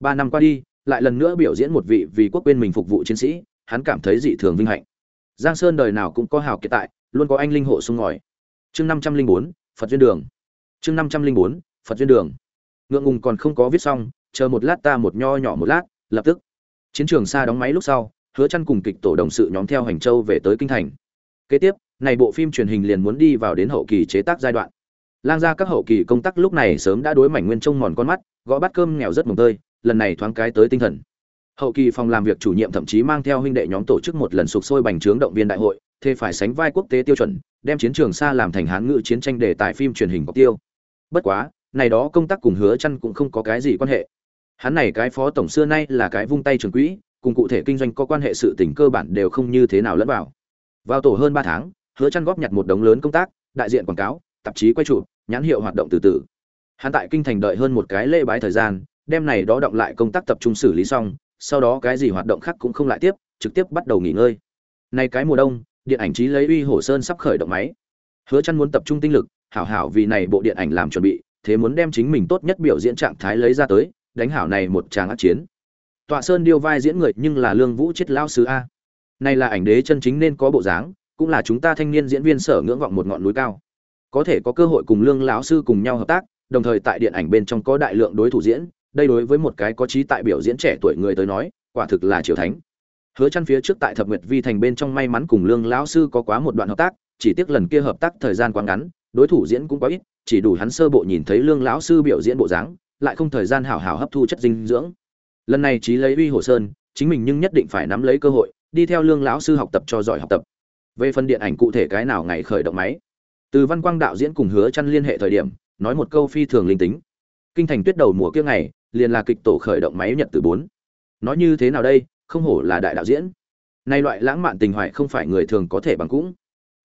Ba năm qua đi, lại lần nữa biểu diễn một vị vì quốc quên mình phục vụ chiến sĩ, hắn cảm thấy dị thường vinh hạnh. Giang sơn đời nào cũng có hào kiệt tại, luôn có anh linh hộ sung ngòi. Chương năm trăm linh bốn, phật duyên đường. Chương năm trăm linh bốn, phật duyên đường. Ngượng ngùng còn không có viết xong, chờ một lát ta một nho nhỏ một lát, lập tức chiến trường xa đóng máy lúc sau, hứa chăn cùng kịch tổ đồng sự nhóm theo hành châu về tới kinh thành. Kế tiếp, này bộ phim truyền hình liền muốn đi vào đến hậu kỳ chế tác giai đoạn. Lang ra các hậu kỳ công tác lúc này sớm đã đối mảnh nguyên trông mòn con mắt, gõ bát cơm nghèo rất mồng tơi, lần này thoáng cái tới tinh thần. Hậu kỳ phòng làm việc chủ nhiệm thậm chí mang theo huynh đệ nhóm tổ chức một lần sục sôi bành trướng động viên đại hội thế phải sánh vai quốc tế tiêu chuẩn, đem chiến trường xa làm thành hán ngữ chiến tranh đề tài phim truyền hình mục tiêu. Bất quá, này đó công tác cùng hứa chăn cũng không có cái gì quan hệ hắn này cái phó tổng xưa nay là cái vung tay trường quỹ, cùng cụ thể kinh doanh có quan hệ sự tình cơ bản đều không như thế nào lẫn vào. Vào tổ hơn ba tháng, hứa chăn góp nhặt một đống lớn công tác, đại diện quảng cáo, tạp chí quay trụ, nhãn hiệu hoạt động từ từ. Hắn tại kinh thành đợi hơn một cái lễ bái thời gian đem này đó động lại công tác tập trung xử lý xong, sau đó cái gì hoạt động khác cũng không lại tiếp, trực tiếp bắt đầu nghỉ ngơi. Này cái mùa đông, điện ảnh trí lấy uy hồ sơn sắp khởi động máy. Hứa chăn muốn tập trung tinh lực, hảo hảo vì này bộ điện ảnh làm chuẩn bị, thế muốn đem chính mình tốt nhất biểu diễn trạng thái lấy ra tới đánh hảo này một tràng ác chiến. Tọa sơn điêu vai diễn người nhưng là lương vũ chết lao sứ a. Này là ảnh đế chân chính nên có bộ dáng, cũng là chúng ta thanh niên diễn viên sở ngưỡng vọng một ngọn núi cao. Có thể có cơ hội cùng lương lão sư cùng nhau hợp tác, đồng thời tại điện ảnh bên trong có đại lượng đối thủ diễn, đây đối với một cái có trí tại biểu diễn trẻ tuổi người tới nói, quả thực là triều thánh. Hứa chăn phía trước tại thập nguyệt vi thành bên trong may mắn cùng lương lão sư có quá một đoạn hợp tác, chỉ tiếc lần kia hợp tác thời gian quá ngắn, đối thủ diễn cũng quá ít, chỉ đủ hắn sơ bộ nhìn thấy lương lão sư biểu diễn bộ dáng lại không thời gian hảo hảo hấp thu chất dinh dưỡng. Lần này trí lấy uy hồ sơn, chính mình nhưng nhất định phải nắm lấy cơ hội, đi theo lương lão sư học tập cho giỏi học tập. Về phần điện ảnh cụ thể cái nào ngày khởi động máy, từ văn quang đạo diễn cùng hứa chăn liên hệ thời điểm, nói một câu phi thường linh tính. Kinh thành tuyết đầu mùa kia ngày, liền là kịch tổ khởi động máy nhật từ bốn. Nói như thế nào đây, không hổ là đại đạo diễn. Nay loại lãng mạn tình hoài không phải người thường có thể bằng cũng.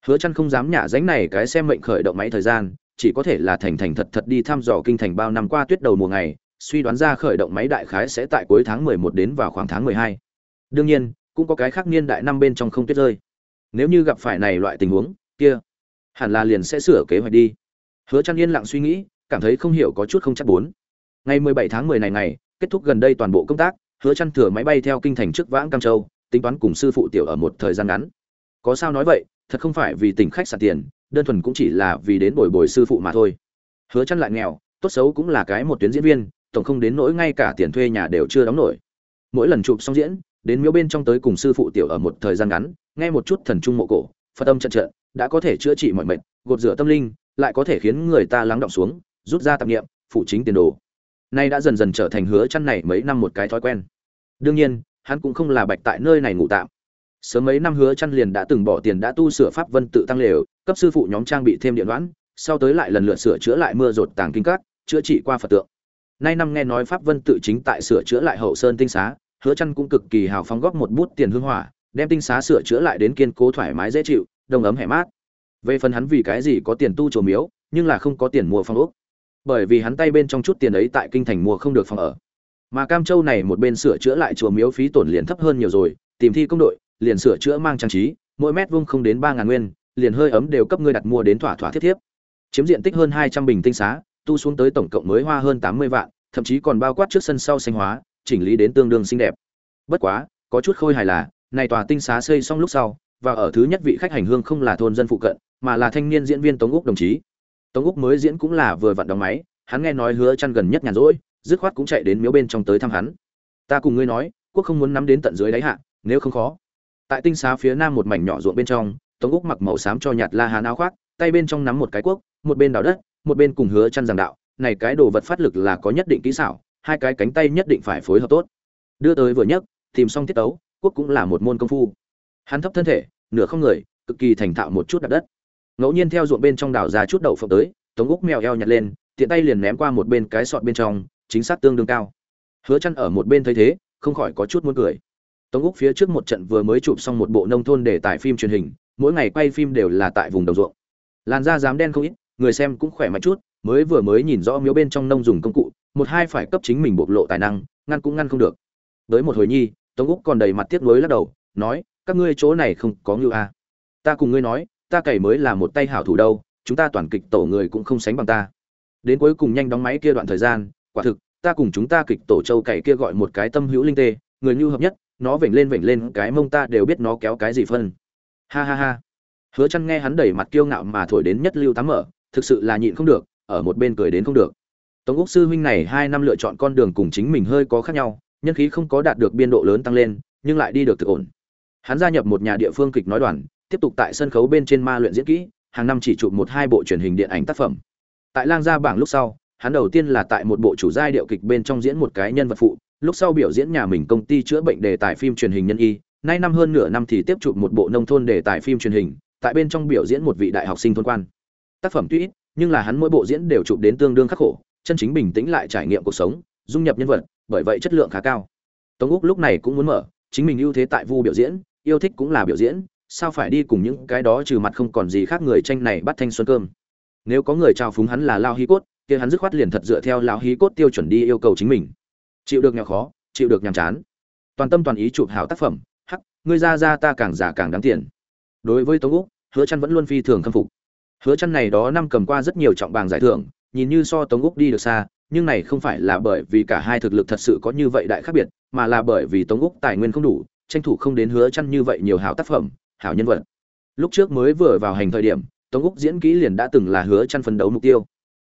Hứa chăn không dám nhả dánh này cái xem mệnh khởi động máy thời gian chỉ có thể là thành thành thật thật đi thăm dò kinh thành bao năm qua tuyết đầu mùa ngày suy đoán ra khởi động máy đại khái sẽ tại cuối tháng 11 đến vào khoảng tháng 12. Đương nhiên, cũng có cái khác niên đại năm bên trong không tuyết rơi. Nếu như gặp phải này loại tình huống, kia hẳn là liền sẽ sửa kế hoạch đi. Hứa Chân yên lặng suy nghĩ, cảm thấy không hiểu có chút không chắc bốn. Ngày 17 tháng 10 này ngày, kết thúc gần đây toàn bộ công tác, Hứa Chân thừa máy bay theo kinh thành trước vãng Cam Châu, tính toán cùng sư phụ tiểu ở một thời gian ngắn. Có sao nói vậy, thật không phải vì tỉnh khách sạn tiền, đơn thuần cũng chỉ là vì đến bồi bồi sư phụ mà thôi. Hứa chăn lại nghèo, tốt xấu cũng là cái một tuyến diễn viên, tổng không đến nỗi ngay cả tiền thuê nhà đều chưa đóng nổi. Mỗi lần chụp xong diễn, đến miếu bên trong tới cùng sư phụ tiểu ở một thời gian ngắn, nghe một chút thần trung mộ cổ, Phật âm trận trận, đã có thể chữa trị mọi mệnh, gột rửa tâm linh, lại có thể khiến người ta lắng động xuống, rút ra tạp niệm, phụ chính tiền đồ. Nay đã dần dần trở thành hứa chăn này mấy năm một cái thói quen. Đương nhiên, hắn cũng không là bạch tại nơi này ngủ tạm. Sớm mấy năm hứa chăn liền đã từng bỏ tiền đã tu sửa pháp vân tự tăng lều, cấp sư phụ nhóm trang bị thêm điện đoán, sau tới lại lần lượt sửa chữa lại mưa rột tàng kinh các, chữa trị qua Phật tượng. Nay năm nghe nói pháp vân tự chính tại sửa chữa lại hậu sơn tinh xá, hứa chăn cũng cực kỳ hào phóng góp một bút tiền hương hỏa, đem tinh xá sửa chữa lại đến kiên cố thoải mái dễ chịu, đông ấm hẻ mát. Về phần hắn vì cái gì có tiền tu chùa miếu, nhưng là không có tiền mua phòng ốc. Bởi vì hắn tay bên trong chút tiền ấy tại kinh thành mua không được phòng ở. Mà Cam Châu này một bên sửa chữa lại chùa miếu phí tổn liền thấp hơn nhiều rồi, tìm thi công đội, liền sửa chữa mang trang trí, mỗi mét vuông không đến 3000 nguyên, liền hơi ấm đều cấp ngươi đặt mua đến thỏa thỏa thiết thiếp. Chiếm diện tích hơn 200 bình tinh xá, tu xuống tới tổng cộng mới hoa hơn 80 vạn, thậm chí còn bao quát trước sân sau xanh hóa, chỉnh lý đến tương đương xinh đẹp. Bất quá, có chút khôi hài là, này tòa tinh xá xây xong lúc sau, và ở thứ nhất vị khách hành hương không là thôn dân phụ cận, mà là thanh niên diễn viên Tống Úc đồng chí. Tống Úc mới diễn cũng là vừa vặn đóng máy, hắn nghe nói hứa chăn gần nhất nhàn rỗi, dứt khoát cũng chạy đến miếu bên trong tới thăm hắn. Ta cùng ngươi nói, quốc không muốn nắm đến tận dưới đáy hạ, nếu không khó. Tại tinh xá phía nam một mảnh nhỏ ruộng bên trong, Tống Úc mặc màu xám cho nhạt la hán áo khoác, tay bên trong nắm một cái cuốc, một bên đào đất, một bên cùng hứa chăn giảng đạo, này cái đồ vật phát lực là có nhất định kỹ xảo, hai cái cánh tay nhất định phải phối hợp tốt. Đưa tới vừa nhấc, tìm xong tiết tấu, cuốc cũng là một môn công phu. Hắn thấp thân thể, nửa không người, cực kỳ thành thạo một chút đạp đất. Ngẫu nhiên theo ruộng bên trong đào ra chút đậu phộng tới, Tống Úc mèo eo nhặt lên, tiện tay liền ném qua một bên cái sọt bên trong, chính xác tương đương cao. Hứa Chân ở một bên thấy thế, không khỏi có chút muốn cười. Tống Úc phía trước một trận vừa mới chụp xong một bộ nông thôn để tải phim truyền hình, mỗi ngày quay phim đều là tại vùng đồng ruộng. Làn da dám đen không ít, người xem cũng khỏe mạnh chút, mới vừa mới nhìn rõ miếu bên trong nông dùng công cụ, một hai phải cấp chính mình bộc lộ tài năng, ngăn cũng ngăn không được. Tới một hồi nhi, Tống Úc còn đầy mặt tiếc nuối lắc đầu, nói, các ngươi chỗ này không có ngưu a. À. Ta cùng ngươi nói, ta cày mới là một tay hảo thủ đâu, chúng ta toàn kịch tổ người cũng không sánh bằng ta. Đến cuối cùng nhanh đóng máy kia đoạn thời gian, quả thực, ta cùng chúng ta kịch tổ châu cày kia gọi một cái tâm hữu linh tê, người nhu hợp nhất, nó vểnh lên vểnh lên cái mông ta đều biết nó kéo cái gì phân. Ha ha ha. Hứa chăn nghe hắn đẩy mặt kiêu ngạo mà thổi đến nhất lưu tám mở, thực sự là nhịn không được, ở một bên cười đến không được. Tống Úc sư huynh này hai năm lựa chọn con đường cùng chính mình hơi có khác nhau, nhân khí không có đạt được biên độ lớn tăng lên, nhưng lại đi được thực ổn. Hắn gia nhập một nhà địa phương kịch nói đoàn, tiếp tục tại sân khấu bên trên ma luyện diễn kỹ, hàng năm chỉ chụp một hai bộ truyền hình điện ảnh tác phẩm. Tại Lang gia bảng lúc sau, hắn đầu tiên là tại một bộ chủ giai điệu kịch bên trong diễn một cái nhân vật phụ, lúc sau biểu diễn nhà mình công ty chữa bệnh đề tài phim truyền hình nhân y, nay năm hơn nửa năm thì tiếp chụp một bộ nông thôn đề tài phim truyền hình, tại bên trong biểu diễn một vị đại học sinh thôn quan. Tác phẩm tuy ít, nhưng là hắn mỗi bộ diễn đều chụp đến tương đương khắc khổ, chân chính bình tĩnh lại trải nghiệm cuộc sống, dung nhập nhân vật, bởi vậy chất lượng khá cao. Tống Úc lúc này cũng muốn mở, chính mình ưu thế tại vu biểu diễn, yêu thích cũng là biểu diễn, sao phải đi cùng những cái đó trừ mặt không còn gì khác người tranh này bắt thanh xuân cơm. Nếu có người chào phúng hắn là lao hí cốt, kia hắn dứt khoát liền thật dựa theo lão hí cốt tiêu chuẩn đi yêu cầu chính mình. Chịu được nghèo khó, chịu được nhàm chán. Toàn tâm toàn ý chụp hảo tác phẩm, ngươi ra ra ta càng giả càng đáng tiền. Đối với Tống Úc, Hứa chăn vẫn luôn phi thường khâm phục. Hứa chăn này đó năm cầm qua rất nhiều trọng bảng giải thưởng, nhìn như so Tống Úc đi được xa, nhưng này không phải là bởi vì cả hai thực lực thật sự có như vậy đại khác biệt, mà là bởi vì Tống Úc tài nguyên không đủ, tranh thủ không đến hứa chăn như vậy nhiều hảo tác phẩm, hảo nhân vật. Lúc trước mới vừa vào hành thời điểm, Tống Úc diễn kỹ liền đã từng là hứa chăn phấn đấu mục tiêu.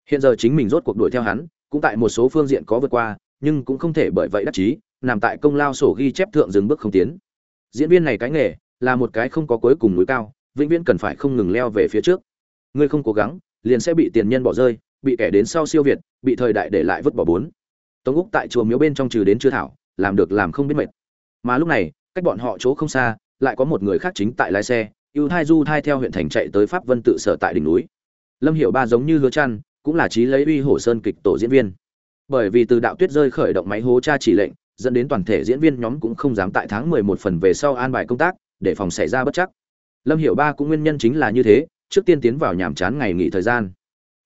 Hiện giờ chính mình rốt cuộc đuổi theo hắn, cũng tại một số phương diện có vượt qua, nhưng cũng không thể bởi vậy đắc chí, nằm tại công lao sổ ghi chép thượng dừng bước không tiến. Diễn viên này cái nghề, là một cái không có cuối cùng núi cao, vĩnh viễn cần phải không ngừng leo về phía trước. Ngươi không cố gắng, liền sẽ bị tiền nhân bỏ rơi, bị kẻ đến sau siêu việt, bị thời đại để lại vứt bỏ bốn. Tống Úc tại chùa miếu bên trong trừ đến chưa thảo, làm được làm không biết mệt. Mà lúc này, cách bọn họ chỗ không xa, lại có một người khác chính tại lái xe, ưu thai du thai theo huyện thành chạy tới pháp vân tự sở tại đỉnh núi. Lâm Hiểu Ba giống như hứa chăn, cũng là trí lấy uy hổ sơn kịch tổ diễn viên. Bởi vì từ đạo tuyết rơi khởi động máy hố cha chỉ lệnh, dẫn đến toàn thể diễn viên nhóm cũng không dám tại tháng 11 phần về sau an bài công tác, để phòng xảy ra bất chắc. Lâm Hiểu Ba cũng nguyên nhân chính là như thế, trước tiên tiến vào nhàm chán ngày nghỉ thời gian.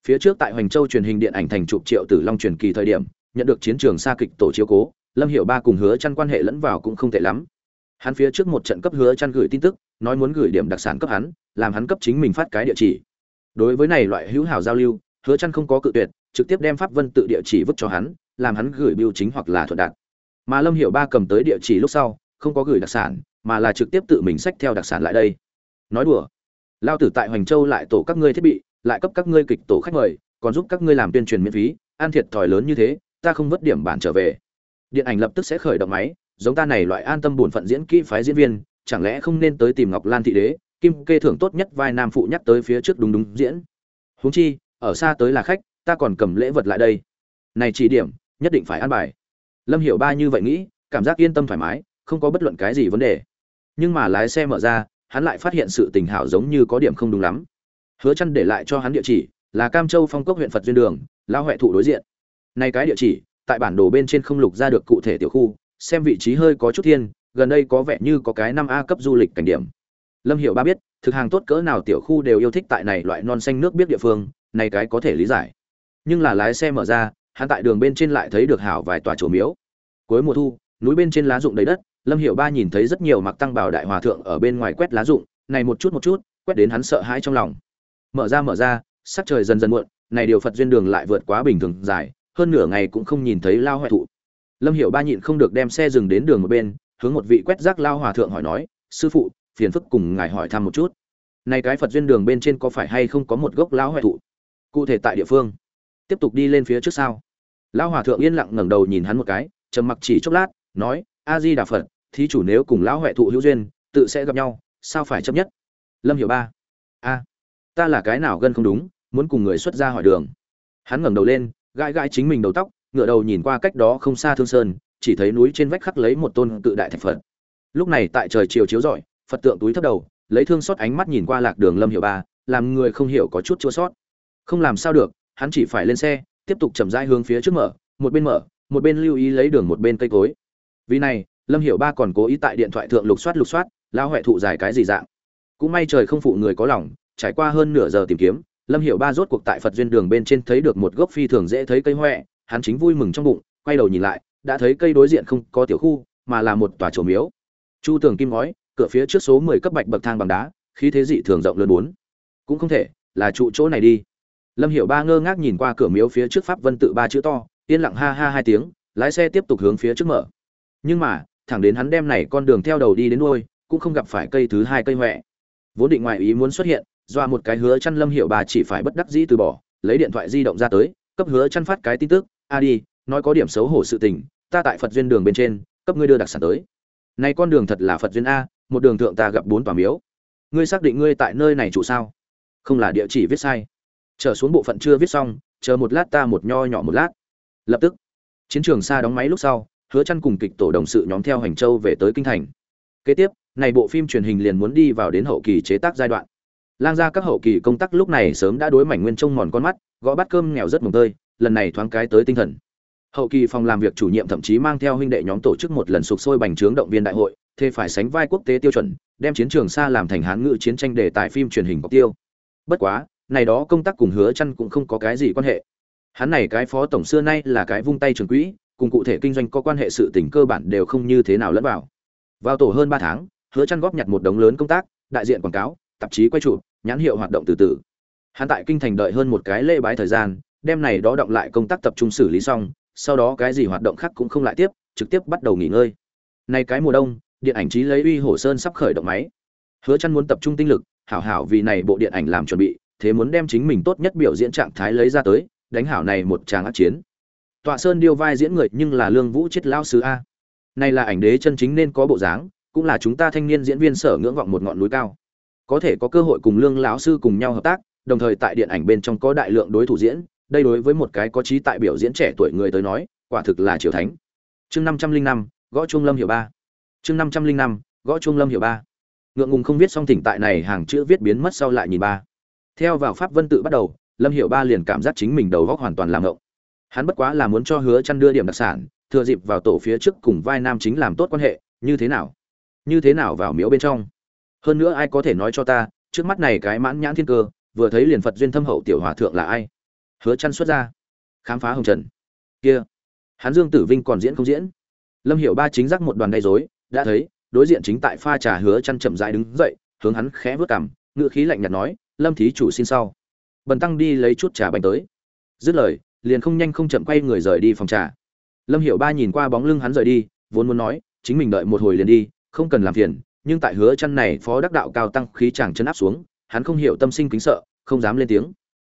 Phía trước tại Hoành Châu truyền hình điện ảnh thành chụp Triệu Tử Long truyền kỳ thời điểm, nhận được chiến trường xa kịch tổ chiếu cố lâm hiểu ba cùng hứa Chân quan hệ lẫn vào cũng không tệ lắm hắn phía trước một trận cấp hứa Chân gửi tin tức nói muốn gửi điểm đặc sản cấp hắn làm hắn cấp chính mình phát cái địa chỉ đối với này loại hữu hảo giao lưu hứa Chân không có cự tuyệt trực tiếp đem pháp vân tự địa chỉ vứt cho hắn làm hắn gửi bưu chính hoặc là thuận đạt mà lâm hiệu ba cầm tới địa chỉ lúc sau, không có gửi đặc sản, mà là trực tiếp tự mình xách theo đặc sản lại đây. Nói đùa, lao tử tại hoành châu lại tổ các ngươi thiết bị, lại cấp các ngươi kịch tổ khách mời, còn giúp các ngươi làm tuyên truyền miễn phí an thiệt thòi lớn như thế, ta không vứt điểm bản trở về. Điện ảnh lập tức sẽ khởi động máy, giống ta này loại an tâm buồn phận diễn kỹ phái diễn viên, chẳng lẽ không nên tới tìm ngọc lan thị đế, kim kê thưởng tốt nhất vai nam phụ nhắc tới phía trước đúng đúng diễn. Huống chi, ở xa tới là khách, ta còn cầm lễ vật lại đây. Này chỉ điểm, nhất định phải an bài lâm hiểu ba như vậy nghĩ, cảm giác yên tâm thoải mái, không có bất luận cái gì vấn đề. Nhưng mà lái xe mở ra, hắn lại phát hiện sự tình hảo giống như có điểm không đúng lắm. Hứa chăn để lại cho hắn địa chỉ, là cam châu phong cốc huyện phật duyên đường lao huệ thụ đối diện. Này cái địa chỉ, tại bản đồ bên trên không lục ra được cụ thể tiểu khu, xem vị trí hơi có chút thiên, gần đây có vẻ như có cái năm a cấp du lịch cảnh điểm. Lâm hiểu ba biết, thực hàng tốt cỡ nào tiểu khu đều yêu thích tại này loại non xanh nước biết địa phương, này cái có thể lý giải. Nhưng là lái xe mở ra, hắn tại đường bên trên lại thấy được hảo vài tòa chùa miếu cuối mùa thu, núi bên trên lá rụng đầy đất, lâm hiểu ba nhìn thấy rất nhiều mặc tăng bảo đại hòa thượng ở bên ngoài quét lá rụng, này một chút một chút, quét đến hắn sợ hãi trong lòng. Mở ra mở ra, sắc trời dần dần muộn, này điều phật duyên đường lại vượt quá bình thường dài, hơn nửa ngày cũng không nhìn thấy lao hoại thụ. Lâm hiểu ba nhịn không được đem xe dừng đến đường một bên, hướng một vị quét rác lao hòa thượng hỏi nói, sư phụ, phiền phức cùng ngài hỏi thăm một chút. Này cái phật duyên đường bên trên có phải hay không có một gốc lao hoại thụ? Cụ thể tại địa phương. Tiếp tục đi lên phía trước sau lão hòa thượng yên lặng ngẩng đầu nhìn hắn một cái trầm mặc chỉ chốc lát, nói, a di đà phật, thí chủ nếu cùng lão huệ thụ hữu duyên, tự sẽ gặp nhau, sao phải chấp nhất? Lâm hiểu ba, a, ta là cái nào gân không đúng, muốn cùng người xuất ra hỏi đường. Hắn ngẩng đầu lên, gãi gãi chính mình đầu tóc, ngửa đầu nhìn qua cách đó không xa thương sơn, chỉ thấy núi trên vách khắc lấy một tôn cự đại thạch phật. Lúc này tại trời chiều chiếu rọi, phật tượng túi thấp đầu, lấy thương xót ánh mắt nhìn qua lạc đường lâm hiểu ba, làm người không hiểu có chút chua sót. Không làm sao được, hắn chỉ phải lên xe, tiếp tục chậm rãi hướng phía trước mở, một bên mở một bên lưu ý lấy đường một bên cây cối. Vì này, lâm hiểu ba còn cố ý tại điện thoại thượng lục soát lục soát lao huệ thụ dài cái gì dạng. Cũng may trời không phụ người có lòng, trải qua hơn nửa giờ tìm kiếm, lâm hiểu ba rốt cuộc tại phật duyên đường bên trên thấy được một gốc phi thường dễ thấy cây huệ hắn chính vui mừng trong bụng, quay đầu nhìn lại, đã thấy cây đối diện không có tiểu khu, mà là một tòa trổ miếu. Chu tường kim ngói, cửa phía trước số mười cấp bạch bậc thang bằng đá, khí thế dị thường rộng lớn bốn. Cũng không thể, là trụ chỗ này đi. Lâm hiểu ba ngơ ngác nhìn qua cửa miếu phía trước pháp vân tự ba chữ to yên lặng ha ha hai tiếng, lái xe tiếp tục hướng phía trước mở. Nhưng mà, thẳng đến hắn đem này con đường theo đầu đi đến đuôi, cũng không gặp phải cây thứ hai cây huệ vốn định ngoại ý muốn xuất hiện, doa một cái hứa chăn lâm hiểu bà chỉ phải bất đắc dĩ từ bỏ, lấy điện thoại di động ra tới, cấp hứa chăn phát cái tin tức, a đi, nói có điểm xấu hổ sự tình, ta tại phật duyên đường bên trên, cấp ngươi đưa đặc sản tới. Này con đường thật là phật duyên a, một đường thượng ta gặp bốn tòa miếu. Ngươi xác định ngươi tại nơi này trụ sao? Không là địa chỉ viết sai. Trở xuống bộ phận chưa viết xong, chờ một lát ta một nho nhỏ một lát lập tức, chiến trường xa đóng máy lúc sau, hứa chăn cùng kịch tổ đồng sự nhóm theo hành châu về tới kinh thành. Kế tiếp, này bộ phim truyền hình liền muốn đi vào đến hậu kỳ chế tác giai đoạn. Lang ra các hậu kỳ công tác lúc này sớm đã đối mảnh nguyên trông mòn con mắt, gõ bát cơm nghèo rất mồng tơi, lần này thoáng cái tới tinh thần. Hậu kỳ phòng làm việc chủ nhiệm thậm chí mang theo huynh đệ nhóm tổ chức một lần sục sôi bành trướng động viên đại hội thế phải sánh vai quốc tế tiêu chuẩn, đem chiến trường xa làm thành hán ngữ chiến tranh đề tài phim truyền hình có tiêu. Bất quá, này đó công tác cùng hứa chăn cũng không có cái gì quan hệ hắn này cái phó tổng xưa nay là cái vung tay trường quỹ, cùng cụ thể kinh doanh có quan hệ sự tình cơ bản đều không như thế nào lẫn vào. Vào tổ hơn ba tháng, hứa chăn góp nhặt một đống lớn công tác, đại diện quảng cáo, tạp chí quay chụp nhãn hiệu hoạt động từ từ. Hắn tại kinh thành đợi hơn một cái lễ bái thời gian đem này đó động lại công tác tập trung xử lý xong, sau đó cái gì hoạt động khác cũng không lại tiếp, trực tiếp bắt đầu nghỉ ngơi. Nay cái mùa đông, điện ảnh trí lấy uy hồ sơn sắp khởi động máy. Hứa chăn muốn tập trung tinh lực, hảo hảo vì này bộ điện ảnh làm chuẩn bị, thế muốn đem chính mình tốt nhất biểu diễn trạng thái lấy ra tới đánh hảo này một tràng ác chiến. Tọa sơn điêu vai diễn người nhưng là lương vũ chết lao sứ a. Này là ảnh đế chân chính nên có bộ dáng, cũng là chúng ta thanh niên diễn viên sở ngưỡng vọng một ngọn núi cao. Có thể có cơ hội cùng lương lão sư cùng nhau hợp tác, đồng thời tại điện ảnh bên trong có đại lượng đối thủ diễn, đây đối với một cái có trí tại biểu diễn trẻ tuổi người tới nói, quả thực là triều thánh. Chương năm trăm linh năm, gõ trung lâm hiểu ba. Chương năm trăm linh năm, gõ trung lâm hiểu ba. Ngượng ngùng không viết xong thỉnh tại này hàng chữ viết biến mất sau lại nhìn ba. Theo vào pháp vân tự bắt đầu lâm hiểu ba liền cảm giác chính mình đầu góc hoàn toàn làm ngộng. Hắn bất quá là muốn cho hứa chăn đưa điểm đặc sản, thừa dịp vào tổ phía trước cùng vai nam chính làm tốt quan hệ, như thế nào? Như thế nào vào miếu bên trong? Hơn nữa ai có thể nói cho ta, trước mắt này cái mãn nhãn thiên cơ, vừa thấy liền phật duyên thâm hậu tiểu hòa thượng là ai? Hứa chăn xuất ra, khám phá hồng trần. Kia, hắn dương tử vinh còn diễn không diễn? Lâm hiểu ba chính giác một đoàn gây rối, đã thấy, đối diện chính tại pha trà hứa chăn chậm rãi đứng dậy, hướng hắn khẽ vớt cằm ngựa khí lạnh nhạt nói, lâm thí chủ xin sau bần tăng đi lấy chút trà bánh tới. Dứt lời, liền không nhanh không chậm quay người rời đi phòng trà. Lâm hiểu ba nhìn qua bóng lưng hắn rời đi, vốn muốn nói, chính mình đợi một hồi liền đi, không cần làm phiền, nhưng tại hứa chăn này phó đắc đạo cao tăng khí chàng chân áp xuống, hắn không hiểu tâm sinh kính sợ, không dám lên tiếng.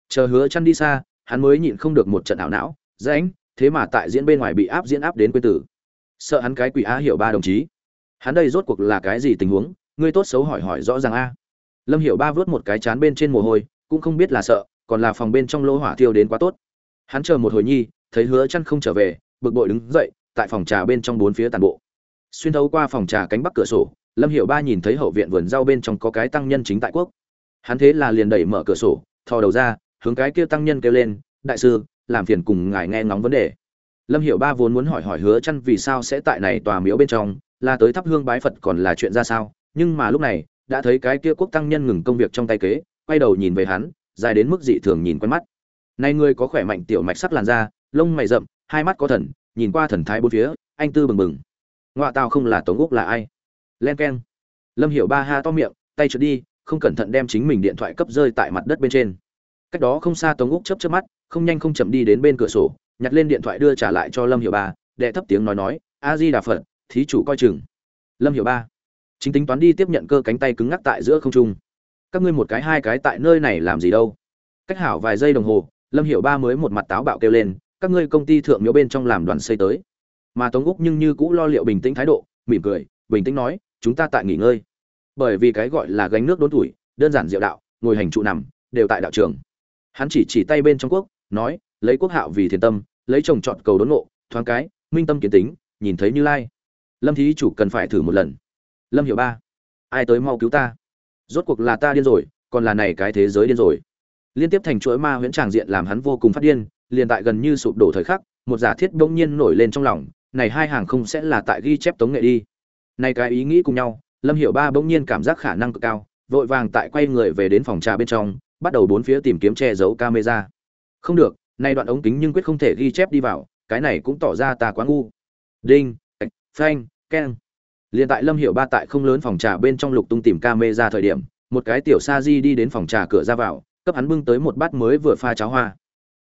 Chờ hứa chăn đi xa, hắn mới nhịn không được một trận ảo não dạ rãnh thế mà tại diễn bên ngoài bị áp diễn áp đến quê tử. Sợ hắn cái quỷ á hiểu ba đồng chí. Hắn đây rốt cuộc là cái gì tình huống? Ngươi tốt xấu hỏi hỏi rõ ràng a. Lâm hiểu ba vớt một cái chán bên trên mồ hôi cũng không biết là sợ, còn là phòng bên trong lỗ hỏa thiêu đến quá tốt. Hắn chờ một hồi nhi, thấy hứa chăn không trở về, bực bội đứng dậy, tại phòng trà bên trong bốn phía tàn bộ. Xuyên thấu qua phòng trà cánh bắc cửa sổ, lâm hiểu ba nhìn thấy hậu viện vườn rau bên trong có cái tăng nhân chính tại quốc. Hắn thế là liền đẩy mở cửa sổ, thò đầu ra, hướng cái kia tăng nhân kêu lên, đại sư, làm phiền cùng ngài nghe ngóng vấn đề. Lâm hiểu ba vốn muốn hỏi hỏi hứa chăn vì sao sẽ tại này tòa miếu bên trong, là tới thắp hương bái phật còn là chuyện ra sao, nhưng mà lúc này, đã thấy cái kia quốc tăng nhân ngừng công việc trong tay kế quay đầu nhìn về hắn, dài đến mức dị thường nhìn quen mắt. Này người có khỏe mạnh tiểu mạch sắc làn da, lông mày rậm, hai mắt có thần, nhìn qua thần thái bốn phía, anh tư bừng bừng. Ngoại tao không là tống úc là ai? Len keng. Lâm hiểu ba ha to miệng, tay trượt đi, không cẩn thận đem chính mình điện thoại cấp rơi tại mặt đất bên trên. Cách đó không xa tống úc chớp chớp mắt, không nhanh không chậm đi đến bên cửa sổ, nhặt lên điện thoại đưa trả lại cho lâm hiểu ba, đệ thấp tiếng nói nói, a di đà phật, thí chủ coi chừng. Lâm hiểu ba. Chính tính toán đi tiếp nhận cơ cánh tay cứng ngắc tại giữa không trung các ngươi một cái hai cái tại nơi này làm gì đâu. Cách hảo vài giây đồng hồ, lâm hiểu ba mới một mặt táo bạo kêu lên, các ngươi công ty thượng miếu bên trong làm đoàn xây tới. Mà tống úc nhưng như cũ lo liệu bình tĩnh thái độ, mỉm cười, bình tĩnh nói, chúng ta tại nghỉ ngơi. Bởi vì cái gọi là gánh nước đốn tuổi, đơn giản diệu đạo, ngồi hành trụ nằm, đều tại đạo trường. Hắn chỉ chỉ tay bên trong quốc, nói, lấy quốc hạo vì thiền tâm, lấy chồng chọn cầu đốn ngộ, thoáng cái, minh tâm kiến tính, nhìn thấy như lai. Lâm thí chủ cần phải thử một lần. Lâm hiểu ba, ai tới mau cứu ta? Rốt cuộc là ta điên rồi, còn là này cái thế giới điên rồi. Liên tiếp thành chuỗi ma huyễn tràng diện làm hắn vô cùng phát điên, liền tại gần như sụp đổ thời khắc, một giả thiết bỗng nhiên nổi lên trong lòng, này hai hàng không sẽ là tại ghi chép tống nghệ đi. Này cái ý nghĩ cùng nhau, lâm hiểu ba bỗng nhiên cảm giác khả năng cực cao, vội vàng tại quay người về đến phòng trà bên trong, bắt đầu bốn phía tìm kiếm che giấu camera. Không được nay đoạn ống kính nhưng quyết không thể ghi chép đi vào, cái này cũng tỏ ra ta quá ngu. Đinh phanh, keng liền tại lâm hiểu ba tại không lớn phòng trà bên trong lục tung tìm camera thời điểm, một cái tiểu sa di đi đến phòng trà cửa ra vào, cấp hắn bưng tới một bát mới vừa pha cháo hoa.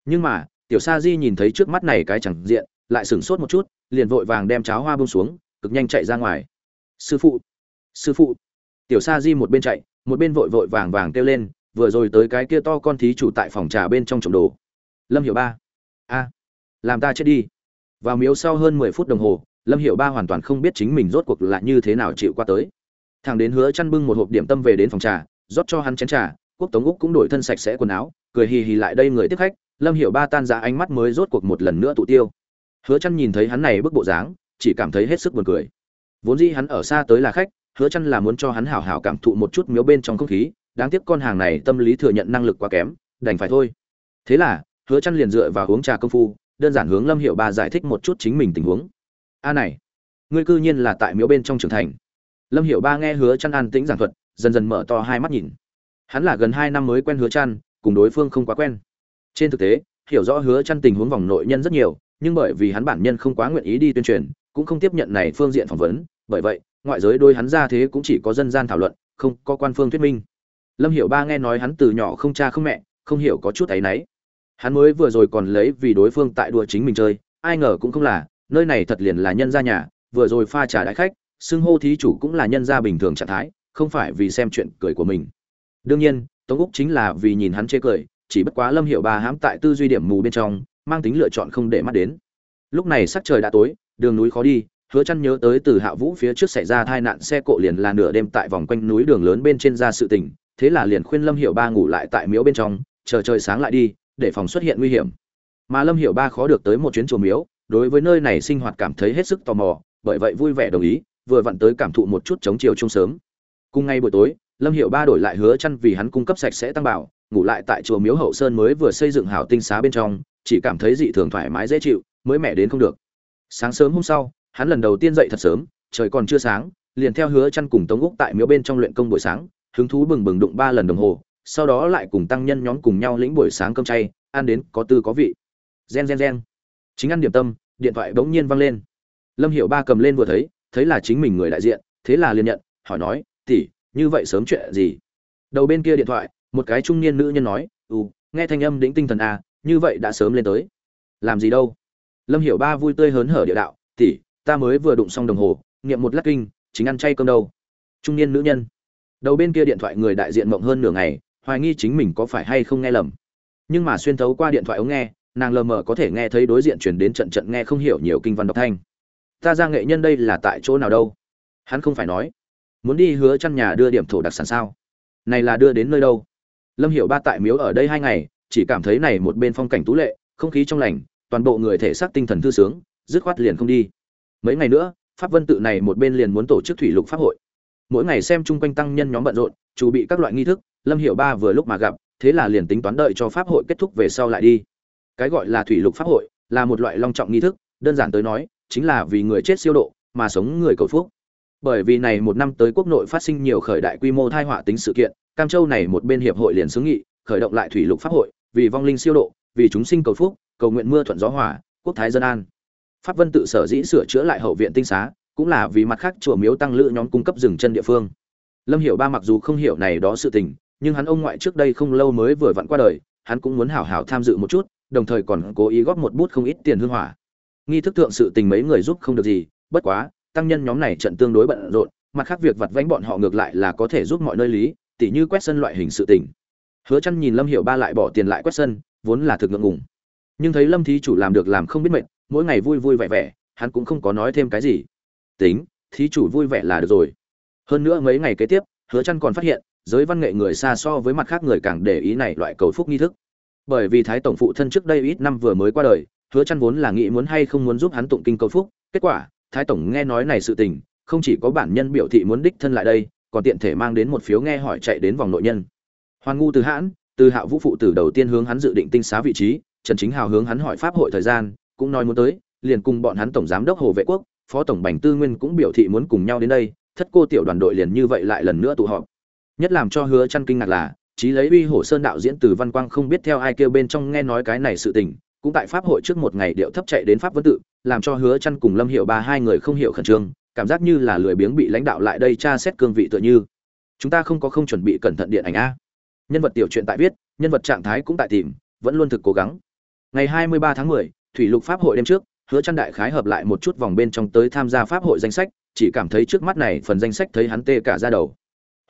Nhưng mà, tiểu sa di nhìn thấy trước mắt này cái chẳng diện, lại sửng sốt một chút, liền vội vàng đem cháo hoa bưng xuống, cực nhanh chạy ra ngoài. Sư phụ sư phụ. Tiểu sa di một bên chạy, một bên vội vội vàng vàng kêu lên, vừa rồi tới cái kia to con thí chủ tại phòng trà bên trong trộm đồ. Lâm hiểu ba. A, làm ta chết đi. Vào miếu sau hơn mười phút đồng hồ lâm Hiệu ba hoàn toàn không biết chính mình rốt cuộc là như thế nào chịu qua tới. Thằng đến hứa chăn bưng một hộp điểm tâm về đến phòng trà, rót cho hắn chén trà, quốc tống úc cũng đổi thân sạch sẽ quần áo, cười hì hì lại đây người tiếp khách, lâm Hiệu ba tan ra ánh mắt mới rốt cuộc một lần nữa tụ tiêu. Hứa chăn nhìn thấy hắn này bức bộ dáng, chỉ cảm thấy hết sức buồn cười. Vốn dĩ hắn ở xa tới là khách, hứa chăn là muốn cho hắn hảo hảo cảm thụ một chút miếu bên trong không khí, đáng tiếc con hàng này tâm lý thừa nhận năng lực quá kém, đành phải thôi. Thế là, hứa chăn liền dựa vào uống trà công phu, đơn giản hướng lâm Hiệu ba giải thích một chút chính mình tình huống a này, ngươi cư nhiên là tại miếu bên trong trưởng thành. Lâm hiểu ba nghe hứa chăn an tĩnh giảng thuật, dần dần mở to hai mắt nhìn. Hắn là gần hai năm mới quen hứa chăn, cùng đối phương không quá quen. Trên thực tế, hiểu rõ hứa chăn tình huống vòng nội nhân rất nhiều, nhưng bởi vì hắn bản nhân không quá nguyện ý đi tuyên truyền, cũng không tiếp nhận này phương diện phỏng vấn, bởi vậy, ngoại giới đôi hắn ra thế cũng chỉ có dân gian thảo luận, không có quan phương thuyết minh. Lâm hiểu ba nghe nói hắn từ nhỏ không cha không mẹ, không hiểu có chút ấy nấy hắn mới vừa rồi còn lấy vì đối phương tại đùa chính mình chơi, ai ngờ cũng không là nơi này thật liền là nhân gia nhà, vừa rồi pha trà đại khách, xưng hô thí chủ cũng là nhân gia bình thường trạng thái, không phải vì xem chuyện cười của mình. Đương nhiên, tống úc chính là vì nhìn hắn chê cười, chỉ bất quá lâm hiểu ba hãm tại tư duy điểm mù bên trong, mang tính lựa chọn không để mắt đến. Lúc này sắc trời đã tối, đường núi khó đi, hứa chăn nhớ tới từ hạ vũ phía trước xảy ra tai nạn xe cộ liền là nửa đêm tại vòng quanh núi đường lớn bên trên ra sự tình, thế là liền khuyên lâm hiểu ba ngủ lại tại miếu bên trong, chờ trời sáng lại đi, để phòng xuất hiện nguy hiểm. Mà lâm hiểu ba khó được tới một chuyến chùa miếu đối với nơi này sinh hoạt cảm thấy hết sức tò mò, bởi vậy vui vẻ đồng ý, vừa vặn tới cảm thụ một chút chống chiều chung sớm. Cùng ngay buổi tối, lâm hiệu ba đổi lại hứa chăn vì hắn cung cấp sạch sẽ tăng bảo, ngủ lại tại chùa miếu hậu sơn mới vừa xây dựng hảo tinh xá bên trong, chỉ cảm thấy dị thường thoải mái dễ chịu, mới mẹ đến không được. Sáng sớm hôm sau, hắn lần đầu tiên dậy thật sớm, trời còn chưa sáng, liền theo hứa chăn cùng tống úc tại miếu bên trong luyện công buổi sáng, hứng thú bừng bừng đụng ba lần đồng hồ, sau đó lại cùng tăng nhân nhóm cùng nhau lĩnh buổi sáng cơm chay, ăn đến có tư có vị. Gen gen gen chính ăn điểm tâm, điện thoại bỗng nhiên vang lên. Lâm hiểu ba cầm lên vừa thấy thấy là chính mình người đại diện, thế là liền nhận, hỏi nói, tỷ, như vậy sớm chuyện gì? Đầu bên kia điện thoại, một cái trung niên nữ nhân nói ừ nghe thanh âm đĩnh tinh thần à như vậy đã sớm lên tới. Làm gì đâu? Lâm hiểu ba vui tươi hớn hở địa đạo, tỷ, ta mới vừa đụng xong đồng hồ niệm một lát kinh, chính ăn chay cơm đâu. Trung niên nữ nhân. Đầu bên kia điện thoại người đại diện mộng hơn nửa ngày, hoài nghi chính mình có phải hay không nghe lầm. Nhưng mà xuyên thấu qua điện thoại ống nghe nàng lờ mờ có thể nghe thấy đối diện chuyển đến trận trận nghe không hiểu nhiều kinh văn đọc thanh. Ta ra nghệ nhân đây là tại chỗ nào đâu? Hắn không phải nói. Muốn đi hứa chăn nhà đưa điểm thổ đặc sản sao? Này là đưa đến nơi đâu? Lâm hiểu ba tại miếu ở đây hai ngày, chỉ cảm thấy này một bên phong cảnh tú lệ, không khí trong lành, toàn bộ người thể xác tinh thần thư sướng, dứt khoát liền không đi. Mấy ngày nữa, pháp vân tự này một bên liền muốn tổ chức thủy lục pháp hội. Mỗi ngày xem chung quanh tăng nhân nhóm bận rộn chuẩn bị các loại nghi thức, lâm hiểu ba vừa lúc mà gặp, thế là liền tính toán đợi cho pháp hội kết thúc về sau lại đi cái gọi là thủy lục pháp hội, là một loại long trọng nghi thức, đơn giản tới nói, chính là vì người chết siêu độ, mà sống người cầu phúc. Bởi vì này một năm tới quốc nội phát sinh nhiều khởi đại quy mô thai họa tính sự kiện, cam châu này một bên hiệp hội liền xướng nghị, khởi động lại thủy lục pháp hội, vì vong linh siêu độ, vì chúng sinh cầu phúc, cầu nguyện mưa thuận gió hòa, quốc thái dân an. Pháp vân tự sở dĩ sửa chữa lại hậu viện tinh xá, cũng là vì mặt khác chùa miếu tăng lữ nhóm cung cấp rừng chân địa phương. Lâm hiểu ba mặc dù không hiểu này đó sự tình, nhưng hắn ông ngoại trước đây không lâu mới vừa vặn qua đời, hắn cũng muốn hảo hảo tham dự một chút đồng thời còn cố ý góp một bút không ít tiền hương hỏa. Nghi thức thượng sự tình mấy người giúp không được gì, bất quá, tăng nhân nhóm này trận tương đối bận rộn, mặt khác việc vặt vãnh bọn họ ngược lại là có thể giúp mọi nơi lý, tỉ như quét sân loại hình sự tình. Hứa chăn nhìn lâm hiểu ba lại bỏ tiền lại quét sân, vốn là thực ngượng ngùng. Nhưng thấy lâm thí chủ làm được làm không biết mệt, mỗi ngày vui vui vẻ vẻ, hắn cũng không có nói thêm cái gì. Tính, thí chủ vui vẻ là được rồi. Hơn nữa mấy ngày kế tiếp, hứa chăn còn phát hiện, giới văn nghệ người xa so với mặt khác người càng để ý này loại cầu phúc nghi thức bởi vì thái tổng phụ thân trước đây ít năm vừa mới qua đời, hứa chăn vốn là nghĩ muốn hay không muốn giúp hắn tụng kinh cầu phúc. Kết quả, thái tổng nghe nói này sự tình, không chỉ có bản nhân biểu thị muốn đích thân lại đây, còn tiện thể mang đến một phiếu nghe hỏi chạy đến vòng nội nhân. Hoàn ngu từ hãn, từ hạ vũ phụ tử đầu tiên hướng hắn dự định tinh xá vị trí, trần chính hào hướng hắn hỏi pháp hội thời gian, cũng nói muốn tới, liền cùng bọn hắn tổng giám đốc hồ vệ quốc, phó tổng bành tư nguyên cũng biểu thị muốn cùng nhau đến đây, thất cô tiểu đoàn đội liền như vậy lại lần nữa tụ họp. Nhất làm cho hứa chăn kinh ngạc là chí lấy uy hổ sơn đạo diễn từ văn quang không biết theo ai kêu bên trong nghe nói cái này sự tình cũng tại pháp hội trước một ngày điệu thấp chạy đến pháp vân tự làm cho hứa chăn cùng lâm hiệu ba hai người không hiểu khẩn trương cảm giác như là lười biếng bị lãnh đạo lại đây tra xét cương vị tựa như. Chúng ta không có không chuẩn bị cẩn thận điện ảnh a. Nhân vật tiểu truyện tại viết nhân vật trạng thái cũng tại tìm vẫn luôn thực cố gắng. Ngày 23 tháng 10, thủy lục pháp hội đêm trước hứa chăn đại khái hợp lại một chút vòng bên trong tới tham gia pháp hội danh sách chỉ cảm thấy trước mắt này phần danh sách thấy hắn tê cả da đầu.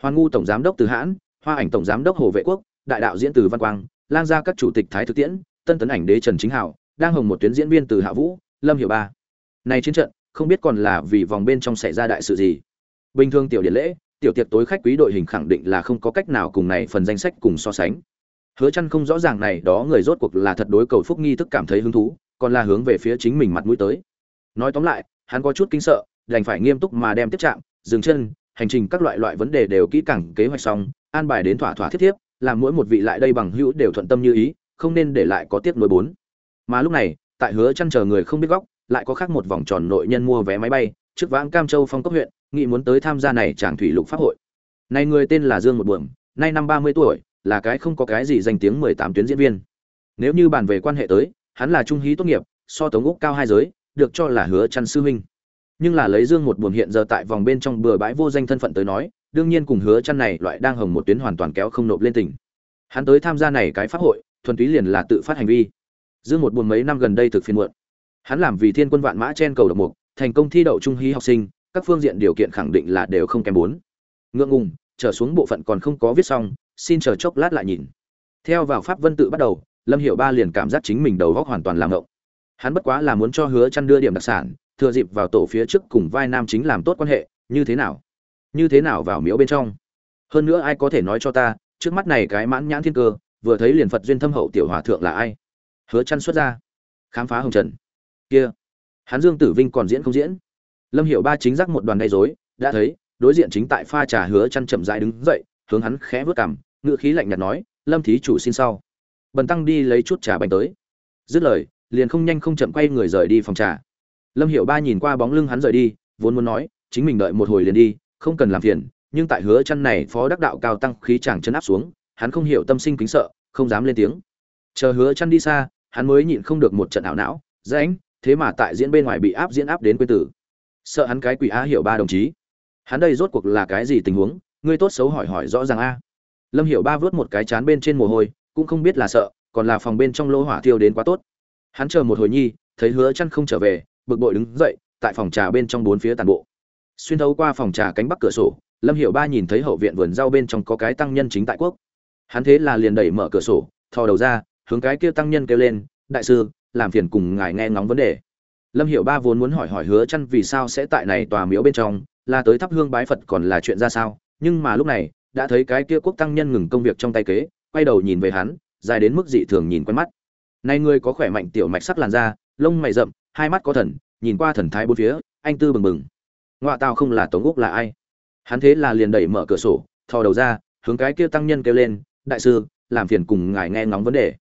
Hoàn ngu tổng giám đốc từ hãn hoa ảnh tổng giám đốc hồ vệ quốc, đại đạo diễn từ văn quang, lang gia các chủ tịch thái thực tiễn, tân tấn ảnh đế trần chính hảo, đang hồng một tuyến diễn viên từ hạ vũ, lâm hiểu ba. Này chiến trận, không biết còn là vì vòng bên trong xảy ra đại sự gì. Bình thường tiểu điện lễ, tiểu tiệc tối khách quý đội hình khẳng định là không có cách nào cùng này phần danh sách cùng so sánh. Hứa chăn không rõ ràng này, đó người rốt cuộc là thật đối cầu phúc nghi thức cảm thấy hứng thú, còn là hướng về phía chính mình mặt mũi tới. Nói tóm lại, hắn có chút kinh sợ, đành phải nghiêm túc mà đem tiếp trạng, dừng chân, hành trình các loại loại vấn đề đều kỹ càng kế hoạch xong an bài đến thỏa thỏa thiết thiếp làm mỗi một vị lại đây bằng hữu đều thuận tâm như ý không nên để lại có tiếc nuối bốn. Mà lúc này tại hứa chăn chờ người không biết góc lại có khác một vòng tròn nội nhân mua vé máy bay trước vãng cam châu phong cấp huyện nghị muốn tới tham gia này chàng thủy lục pháp hội. Này người tên là dương một Buồng, nay năm 30 tuổi là cái không có cái gì danh tiếng 18 tuyến diễn viên. Nếu như bàn về quan hệ tới hắn là trung hí tốt nghiệp so tống úc cao hai giới được cho là hứa chăn sư huynh. Nhưng là lấy dương một Buồng hiện giờ tại vòng bên trong bừa bãi vô danh thân phận tới nói đương nhiên cùng hứa chăn này loại đang hồng một tuyến hoàn toàn kéo không nộp lên tỉnh hắn tới tham gia này cái pháp hội, thuần túy liền là tự phát hành vi. Dương một buồn mấy năm gần đây thực phiền muộn. Hắn làm vì thiên quân vạn mã trên cầu độc mục, thành công thi đậu trung hí học sinh, các phương diện điều kiện khẳng định là đều không kém bốn. Ngượng ngùng, trở xuống bộ phận còn không có viết xong, xin chờ chốc lát lại nhìn. Theo vào pháp vân tự bắt đầu, lâm hiểu ba liền cảm giác chính mình đầu óc hoàn toàn làm ngộng. Hắn bất quá là muốn cho hứa chăn đưa điểm đặc sản, thừa dịp vào tổ phía trước cùng vai nam chính làm tốt quan hệ, như thế nào? Như thế nào vào miếu bên trong. Hơn nữa ai có thể nói cho ta, trước mắt này cái mãn nhãn thiên cơ, vừa thấy liền phật duyên thâm hậu tiểu hòa thượng là ai? Hứa chăn xuất ra, khám phá hồng trần. Kia hắn dương tử vinh còn diễn không diễn? Lâm hiểu ba chính giác một đoàn gây rối, đã thấy, đối diện chính tại pha trà hứa chăn chậm rãi đứng dậy, hướng hắn khẽ vớt cằm ngựa khí lạnh nhạt nói, lâm thí chủ xin sau. Bần tăng đi lấy chút trà bánh tới. Dứt lời, liền không nhanh không chậm quay người rời đi phòng trà. Lâm hiểu ba nhìn qua bóng lưng hắn rời đi, vốn muốn nói, chính mình đợi một hồi liền đi không cần làm phiền, nhưng tại hứa chăn này phó đắc đạo cao tăng khí chàng chân áp xuống, hắn không hiểu tâm sinh kính sợ, không dám lên tiếng. Chờ hứa chăn đi xa, hắn mới nhịn không được một trận ảo não, rãnh, thế mà tại diễn bên ngoài bị áp diễn áp đến quên tử. Sợ hắn cái quỷ á hiểu ba đồng chí. Hắn đây rốt cuộc là cái gì tình huống? Ngươi tốt xấu hỏi hỏi rõ ràng a. Lâm hiểu ba vớt một cái chán bên trên mồ hôi, cũng không biết là sợ, còn là phòng bên trong lỗ hỏa thiêu đến quá tốt. Hắn chờ một hồi nhi, thấy hứa chăn không trở về, bực bội đứng dậy, tại phòng trà bên trong bốn phía tàn bộ xuyên thấu qua phòng trà cánh bắc cửa sổ, lâm hiệu ba nhìn thấy hậu viện vườn rau bên trong có cái tăng nhân chính tại quốc. Hắn thế là liền đẩy mở cửa sổ, thò đầu ra, hướng cái kia tăng nhân kêu lên, đại sư, làm phiền cùng ngài nghe ngóng vấn đề. Lâm hiệu ba vốn muốn hỏi hỏi hứa chăn vì sao sẽ tại này tòa miếu bên trong, là tới thắp hương bái phật còn là chuyện ra sao, nhưng mà lúc này, đã thấy cái kia quốc tăng nhân ngừng công việc trong tay kế, quay đầu nhìn về hắn, dài đến mức dị thường nhìn quen mắt. Này người có khỏe mạnh tiểu mạch sắc làn da, lông mày rậm, hai mắt có thần, nhìn qua thần thái bốn phía, anh tư bừng bừng ngoạ tao không là tống úc là ai? Hắn thế là liền đẩy mở cửa sổ, thò đầu ra, hướng cái kia tăng nhân kêu lên, đại sư, làm phiền cùng ngài nghe ngóng vấn đề.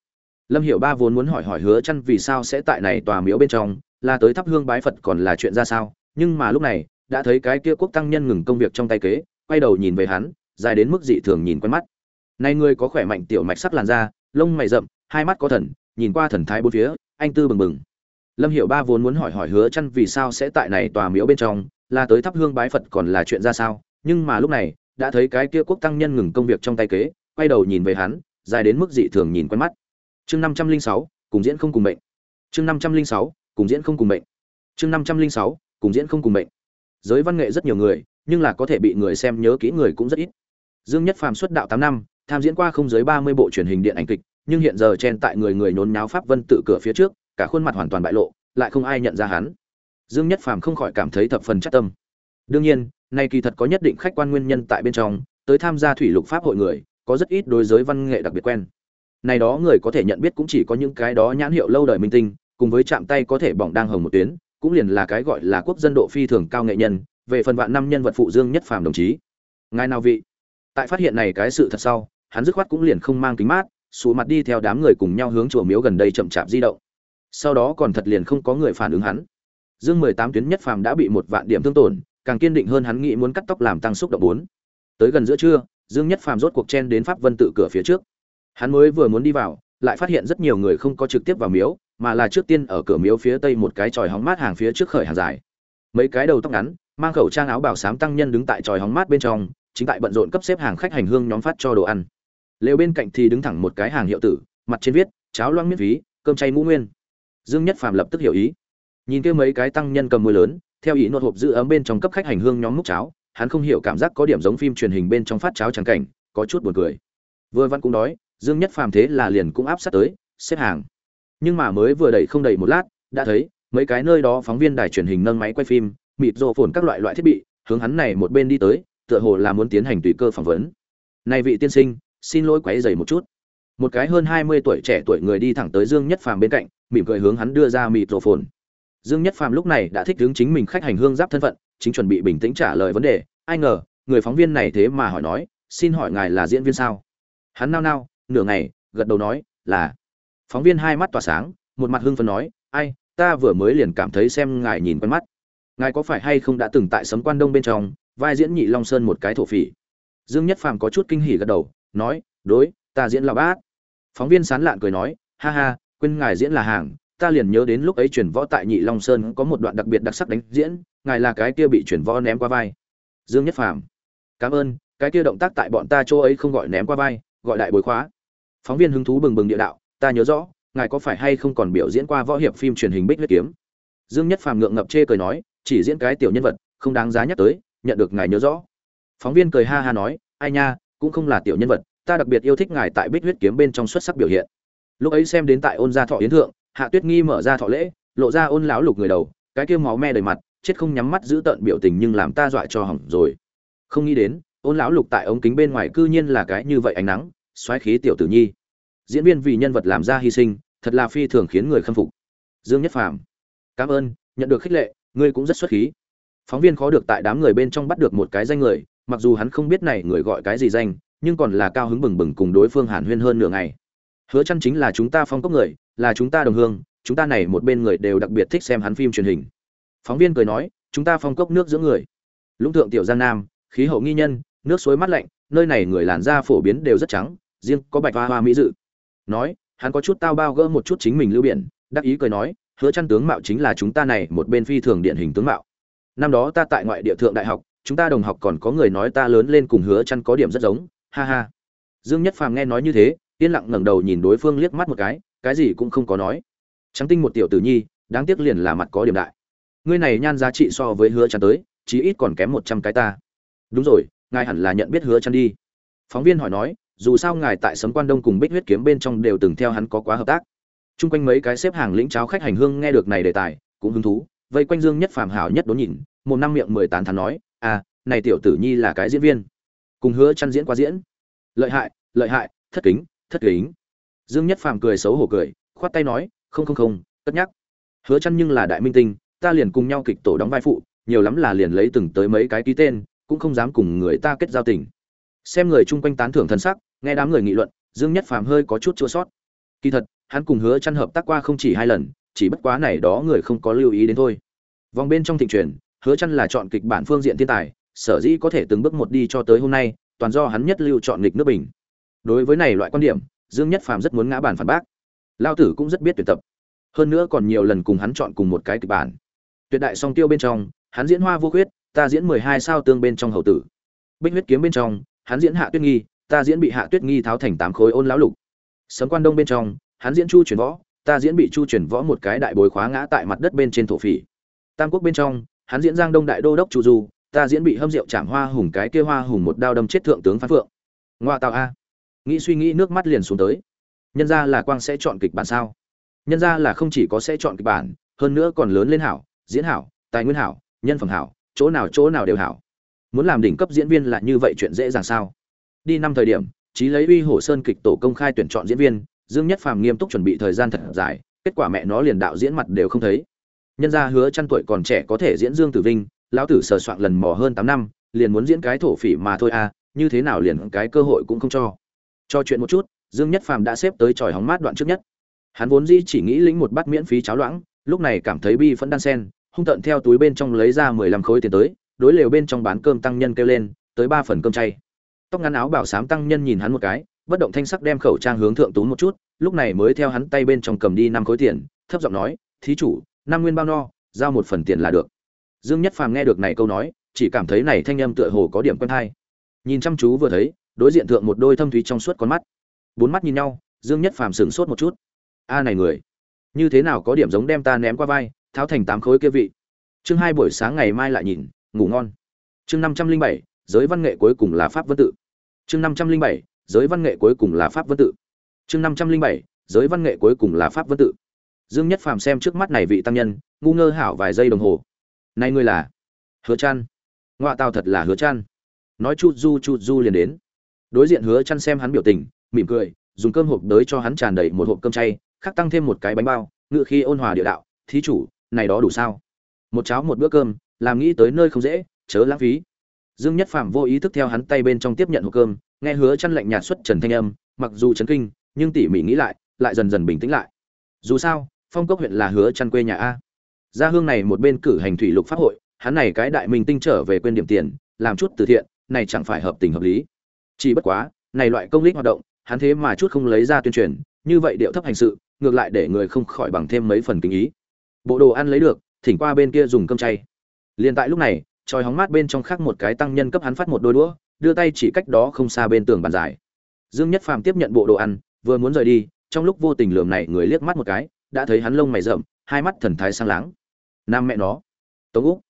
Lâm hiểu ba vốn muốn hỏi hỏi hứa chăn vì sao sẽ tại này tòa miếu bên trong, là tới thắp hương bái phật còn là chuyện ra sao, nhưng mà lúc này, đã thấy cái kia quốc tăng nhân ngừng công việc trong tay kế, quay đầu nhìn về hắn, dài đến mức dị thường nhìn quen mắt. Này người có khỏe mạnh tiểu mạch sắc làn da, lông mày rậm, hai mắt có thần, nhìn qua thần thái bốn phía, anh tư bừng bừng. Lâm hiểu ba vốn muốn hỏi hỏi hứa chăn vì sao sẽ tại này tòa miếu bên trong là tới thắp hương bái phật còn là chuyện ra sao? Nhưng mà lúc này, đã thấy cái kia quốc tăng nhân ngừng công việc trong tay kế, quay đầu nhìn về hắn, dài đến mức dị thường nhìn quen mắt. Chương năm trăm linh sáu, cùng diễn không cùng mệnh. Chương năm trăm linh sáu, cùng diễn không cùng mệnh. Chương năm trăm linh sáu, cùng diễn không cùng mệnh. Giới văn nghệ rất nhiều người, nhưng là có thể bị người xem nhớ kỹ người cũng rất ít. Dương nhất phàm xuất đạo tám năm, tham diễn qua không dưới ba mươi bộ truyền hình điện ảnh kịch, nhưng hiện giờ chen tại người người nhốn nháo pháp vân tự cửa phía trước, cả khuôn mặt hoàn toàn bại lộ, lại không ai nhận ra hắn dương nhất phàm không khỏi cảm thấy thập phần chắc tâm. Đương nhiên, nay kỳ thật có nhất định khách quan nguyên nhân tại bên trong, tới tham gia thủy lục pháp hội người, có rất ít đối giới văn nghệ đặc biệt quen. Này đó người có thể nhận biết cũng chỉ có những cái đó nhãn hiệu lâu đời minh tinh, cùng với chạm tay có thể bỏng đang hồng một tuyến, cũng liền là cái gọi là quốc dân độ phi thường cao nghệ nhân, về phần vạn năm nhân vật phụ dương nhất phàm đồng chí. Ngài nào vị? Tại phát hiện này cái sự thật sau, hắn dứt khoát cũng liền không mang kính mát xù mặt đi theo đám người cùng nhau hướng chùa miếu gần đây chậm chạp di động. Sau đó còn thật liền không có người phản ứng hắn dương mười tám tuyến nhất phàm đã bị một vạn điểm thương tổn, càng kiên định hơn hắn nghĩ muốn cắt tóc làm tăng xúc động bốn. Tới gần giữa trưa, dương nhất phàm rốt cuộc chen đến pháp vân tự cửa phía trước. Hắn mới vừa muốn đi vào, lại phát hiện rất nhiều người không có trực tiếp vào miếu, mà là trước tiên ở cửa miếu phía tây một cái tròi hóng mát hàng phía trước khởi hàng dài. Mấy cái đầu tóc ngắn, mang khẩu trang áo bảo sám tăng nhân đứng tại tròi hóng mát bên trong, chính tại bận rộn cấp xếp hàng khách hành hương nhóm phát cho đồ ăn. Lều bên cạnh thì đứng thẳng một cái hàng hiệu tử, mặt trên viết, cháo loang miết phí, cơm chay ngũ nguyên. Dương nhất phàm lập tức hiểu ý nhìn kia mấy cái tăng nhân cầm môi lớn, theo ý nốt hộp giữ ấm bên trong cấp khách hành hương nhóm múc cháo, hắn không hiểu cảm giác có điểm giống phim truyền hình bên trong phát cháo trắng cảnh, có chút buồn cười. Vừa văn cũng đói, dương nhất phàm thế là liền cũng áp sát tới, xếp hàng. Nhưng mà mới vừa đẩy không đầy một lát, đã thấy, mấy cái nơi đó phóng viên đài truyền hình nâng máy quay phim, mịt rộ phồn các loại loại thiết bị, hướng hắn này một bên đi tới, tựa hồ là muốn tiến hành tùy cơ phỏng vấn. Này vị tiên sinh, xin lỗi quấy dày một chút. Một cái hơn hai mươi tuổi trẻ tuổi người đi thẳng tới dương nhất phàm bên cạnh, mỉm cười hướng hắn đưa ra mịt rộ phồn dương nhất phàm lúc này đã thích hướng chính mình khách hành hương giáp thân phận, chính chuẩn bị bình tĩnh trả lời vấn đề. Ai ngờ, người phóng viên này thế mà hỏi nói, xin hỏi ngài là diễn viên sao? Hắn nao nao, nửa ngày, gật đầu nói, là. Phóng viên hai mắt tỏa sáng, một mặt hưng phấn nói, ai, ta vừa mới liền cảm thấy xem ngài nhìn quen mắt. Ngài có phải hay không đã từng tại sấm quan đông bên trong, vai diễn nhị long sơn một cái thổ phỉ? Dương nhất phàm có chút kinh hỉ gật đầu, nói, đối, ta diễn là bác." phóng viên sán lạn cười nói, ha ha, quên ngài diễn là hàng ta liền nhớ đến lúc ấy chuyển võ tại nhị long sơn có một đoạn đặc biệt đặc sắc đánh diễn, ngài là cái kia bị chuyển võ ném qua vai. Dương nhất phàm. Cảm ơn, cái kia động tác tại bọn ta chỗ ấy không gọi ném qua vai, gọi đại bồi khóa. Phóng viên hứng thú bừng bừng địa đạo, ta nhớ rõ, ngài có phải hay không còn biểu diễn qua võ hiệp phim truyền hình bích huyết kiếm? Dương nhất phàm ngượng ngập chê cười nói, chỉ diễn cái tiểu nhân vật, không đáng giá nhắc tới, nhận được ngài nhớ rõ. Phóng viên cười ha ha nói, ai nha, cũng không là tiểu nhân vật, ta đặc biệt yêu thích ngài tại bích huyết kiếm bên trong xuất sắc biểu hiện. Lúc ấy xem đến tại ôn gia thọ yến thượng hạ tuyết nghi mở ra thọ lễ, lộ ra ôn lão lục người đầu, cái kia máu me đầy mặt, chết không nhắm mắt giữ tợn biểu tình nhưng làm ta dọa cho hỏng rồi. Không nghĩ đến, ôn lão lục tại ống kính bên ngoài cư nhiên là cái như vậy ánh nắng, xoáy khí tiểu tử nhi. Diễn viên vì nhân vật làm ra hy sinh, thật là phi thường khiến người khâm phục. Dương nhất phàm, cảm ơn, nhận được khích lệ, ngươi cũng rất xuất khí. Phóng viên khó được tại đám người bên trong bắt được một cái danh người, mặc dù hắn không biết này người gọi cái gì danh, nhưng còn là cao hứng bừng bừng cùng đối phương hàn huyên hơn nửa ngày. Hứa chăn chính là chúng ta phong cốc người là chúng ta đồng hương, chúng ta này một bên người đều đặc biệt thích xem hắn phim truyền hình. Phóng viên cười nói, chúng ta phong cốc nước giữa người. Lũng thượng tiểu giang nam, khí hậu nghi nhân, nước suối mát lạnh, nơi này người làn da phổ biến đều rất trắng, riêng có bạch hoa hoa mỹ dự. Nói, hắn có chút tao bao gỡ một chút chính mình lưu biển, đắc ý cười nói, hứa chăn tướng mạo chính là chúng ta này một bên phi thường điển hình tướng mạo. Năm đó ta tại ngoại địa thượng đại học, chúng ta đồng học còn có người nói ta lớn lên cùng hứa chăn có điểm rất giống, ha ha. Dương nhất phàm nghe nói như thế, yên lặng ngẩng đầu nhìn đối phương liếc mắt một cái cái gì cũng không có nói. Trắng tinh một tiểu tử nhi, đáng tiếc liền là mặt có điểm đại. Ngươi này nhan giá trị so với hứa chăn tới, chí ít còn kém một trăm cái ta. Đúng rồi, ngài hẳn là nhận biết hứa chăn đi. Phóng viên hỏi nói, dù sao ngài tại sấm quan đông cùng bích huyết kiếm bên trong đều từng theo hắn có quá hợp tác. Chung quanh mấy cái xếp hàng lĩnh cháo khách hành hương nghe được này đề tài, cũng hứng thú, vây quanh dương nhất phàm hảo nhất đốn nhìn, một năm miệng mười tán thán nói à này tiểu tử nhi là cái diễn viên. Cùng hứa chăn diễn qua diễn. Lợi hại lợi hại, thất kính thất kính dương nhất phàm cười xấu hổ cười, khoát tay nói, không không không tất nhắc. Hứa chăn nhưng là đại minh tinh, ta liền cùng nhau kịch tổ đóng vai phụ, nhiều lắm là liền lấy từng tới mấy cái ký tên, cũng không dám cùng người ta kết giao tình. Xem người chung quanh tán thưởng thân sắc, nghe đám người nghị luận, dương nhất phàm hơi có chút chua sót. Kỳ thật, hắn cùng hứa chăn hợp tác qua không chỉ hai lần, chỉ bất quá này đó người không có lưu ý đến thôi. Vòng bên trong thịnh truyền, hứa chăn là chọn kịch bản phương diện thiên tài, sở dĩ có thể từng bước một đi cho tới hôm nay, toàn do hắn nhất lưu chọn nghịch nước bình. Đối với này loại quan điểm dương nhất phàm rất muốn ngã bản phản bác. Lao tử cũng rất biết tuyển tập. Hơn nữa còn nhiều lần cùng hắn chọn cùng một cái kịch bản. Tuyệt đại song tiêu bên trong, hắn diễn hoa vô khuyết, ta diễn mười hai sao tương bên trong hậu tử. Bích huyết kiếm bên trong, hắn diễn hạ tuyết nghi, ta diễn bị hạ tuyết nghi tháo thành tám khối ôn lão lục. Sấm quan đông bên trong, hắn diễn chu chuyển võ, ta diễn bị chu chuyển võ một cái đại bối khóa ngã tại mặt đất bên trên thổ phỉ. Tam quốc bên trong, hắn diễn giang đông đại đô đốc chu du, ta diễn bị hâm rượu chạm hoa hùng cái kia hoa hùng một đao đâm chết thượng tướng phán phượng. Ngoa tạo a nghĩ suy nghĩ, nước mắt liền xuống tới. Nhân ra là quang sẽ chọn kịch bản sao? Nhân ra là không chỉ có sẽ chọn kịch bản, hơn nữa còn lớn lên hảo, diễn hảo, tài nguyên hảo, nhân phẩm hảo, chỗ nào chỗ nào đều hảo. Muốn làm đỉnh cấp diễn viên là như vậy chuyện dễ dàng sao? Đi năm thời điểm trí lấy uy hổ sơn kịch tổ công khai tuyển chọn diễn viên, dương nhất phàm nghiêm túc chuẩn bị thời gian thật dài, kết quả mẹ nó liền đạo diễn mặt đều không thấy. Nhân ra hứa chăn tuổi còn trẻ có thể diễn dương tử vinh, lão tử sờ soạn lần mò hơn tám năm, liền muốn diễn cái thổ phỉ mà thôi à như thế nào liền cái cơ hội cũng không cho cho chuyện một chút, dương nhất phàm đã xếp tới tròi hóng mát đoạn trước nhất. Hắn vốn dĩ chỉ nghĩ lĩnh một bát miễn phí cháo loãng, lúc này cảm thấy bi phẫn đan sen, hung tận theo túi bên trong lấy ra 15 khối tiền tới, đối lều bên trong bán cơm tăng nhân kêu lên, tới ba phần cơm chay. Tóc ngắn áo bảo sám tăng nhân nhìn hắn một cái, bất động thanh sắc đem khẩu trang hướng thượng túm một chút, lúc này mới theo hắn tay bên trong cầm đi năm khối tiền, thấp giọng nói, thí chủ, năm nguyên bao no, giao một phần tiền là được. Dương nhất phàm nghe được này câu nói, chỉ cảm thấy này thanh âm tựa hồ có điểm quen hay nhìn chăm chú vừa thấy đối diện thượng một đôi thâm thúy trong suốt con mắt. Bốn mắt nhìn nhau, dương nhất phàm sửng sốt một chút. A này người, như thế nào có điểm giống đem ta ném qua vai, tháo thành tám khối kia vị. Chương hai buổi sáng ngày mai lại nhìn, ngủ ngon. Chương năm trăm linh bảy, giới văn nghệ cuối cùng là pháp vân tự. Chương năm trăm linh bảy, giới văn nghệ cuối cùng là pháp vân tự. Chương năm trăm linh bảy, giới văn nghệ cuối cùng là pháp vân tự. Dương nhất phàm xem trước mắt này vị tăng nhân, ngu ngơ hảo vài giây đồng hồ. Này ngươi là hứa trăn. Ngoại tao thật là hứa trăn. Nói chu du chu du liền đến đối diện hứa chăn xem hắn biểu tình, mỉm cười, dùng cơm hộp đới cho hắn tràn đầy một hộp cơm chay khắc tăng thêm một cái bánh bao, ngựa khi ôn hòa địa đạo, thí chủ, này đó đủ sao? Một cháo một bữa cơm, làm nghĩ tới nơi không dễ, chớ lãng phí. Dương nhất phàm vô ý thức theo hắn tay bên trong tiếp nhận hộp cơm, nghe hứa chăn lạnh nhạt xuất trần thanh âm, mặc dù chấn kinh, nhưng tỉ mỉ nghĩ lại lại dần dần bình tĩnh lại. Dù sao, phong cốc huyện là hứa chăn quê nhà a. Gia hương này một bên cử hành thủy lục pháp hội, hắn này cái đại minh tinh trở về quên điểm tiền, làm chút từ thiện, này chẳng phải hợp tình hợp lý chỉ bất quá, này loại công lý hoạt động, hắn thế mà chút không lấy ra tuyên truyền, như vậy điệu thấp hành sự, ngược lại để người không khỏi bằng thêm mấy phần kinh ý. Bộ đồ ăn lấy được, thỉnh qua bên kia dùng cơm chay. Liền tại lúc này tròi hóng mát bên trong khác một cái tăng nhân cấp hắn phát một đôi đũa, đưa tay chỉ cách đó không xa bên tường bàn dài. Dương nhất phàm tiếp nhận bộ đồ ăn, vừa muốn rời đi, trong lúc vô tình lườm này người liếc mắt một cái, đã thấy hắn lông mày rậm, hai mắt thần thái sang láng. Nam mẹ nó. Tống úc.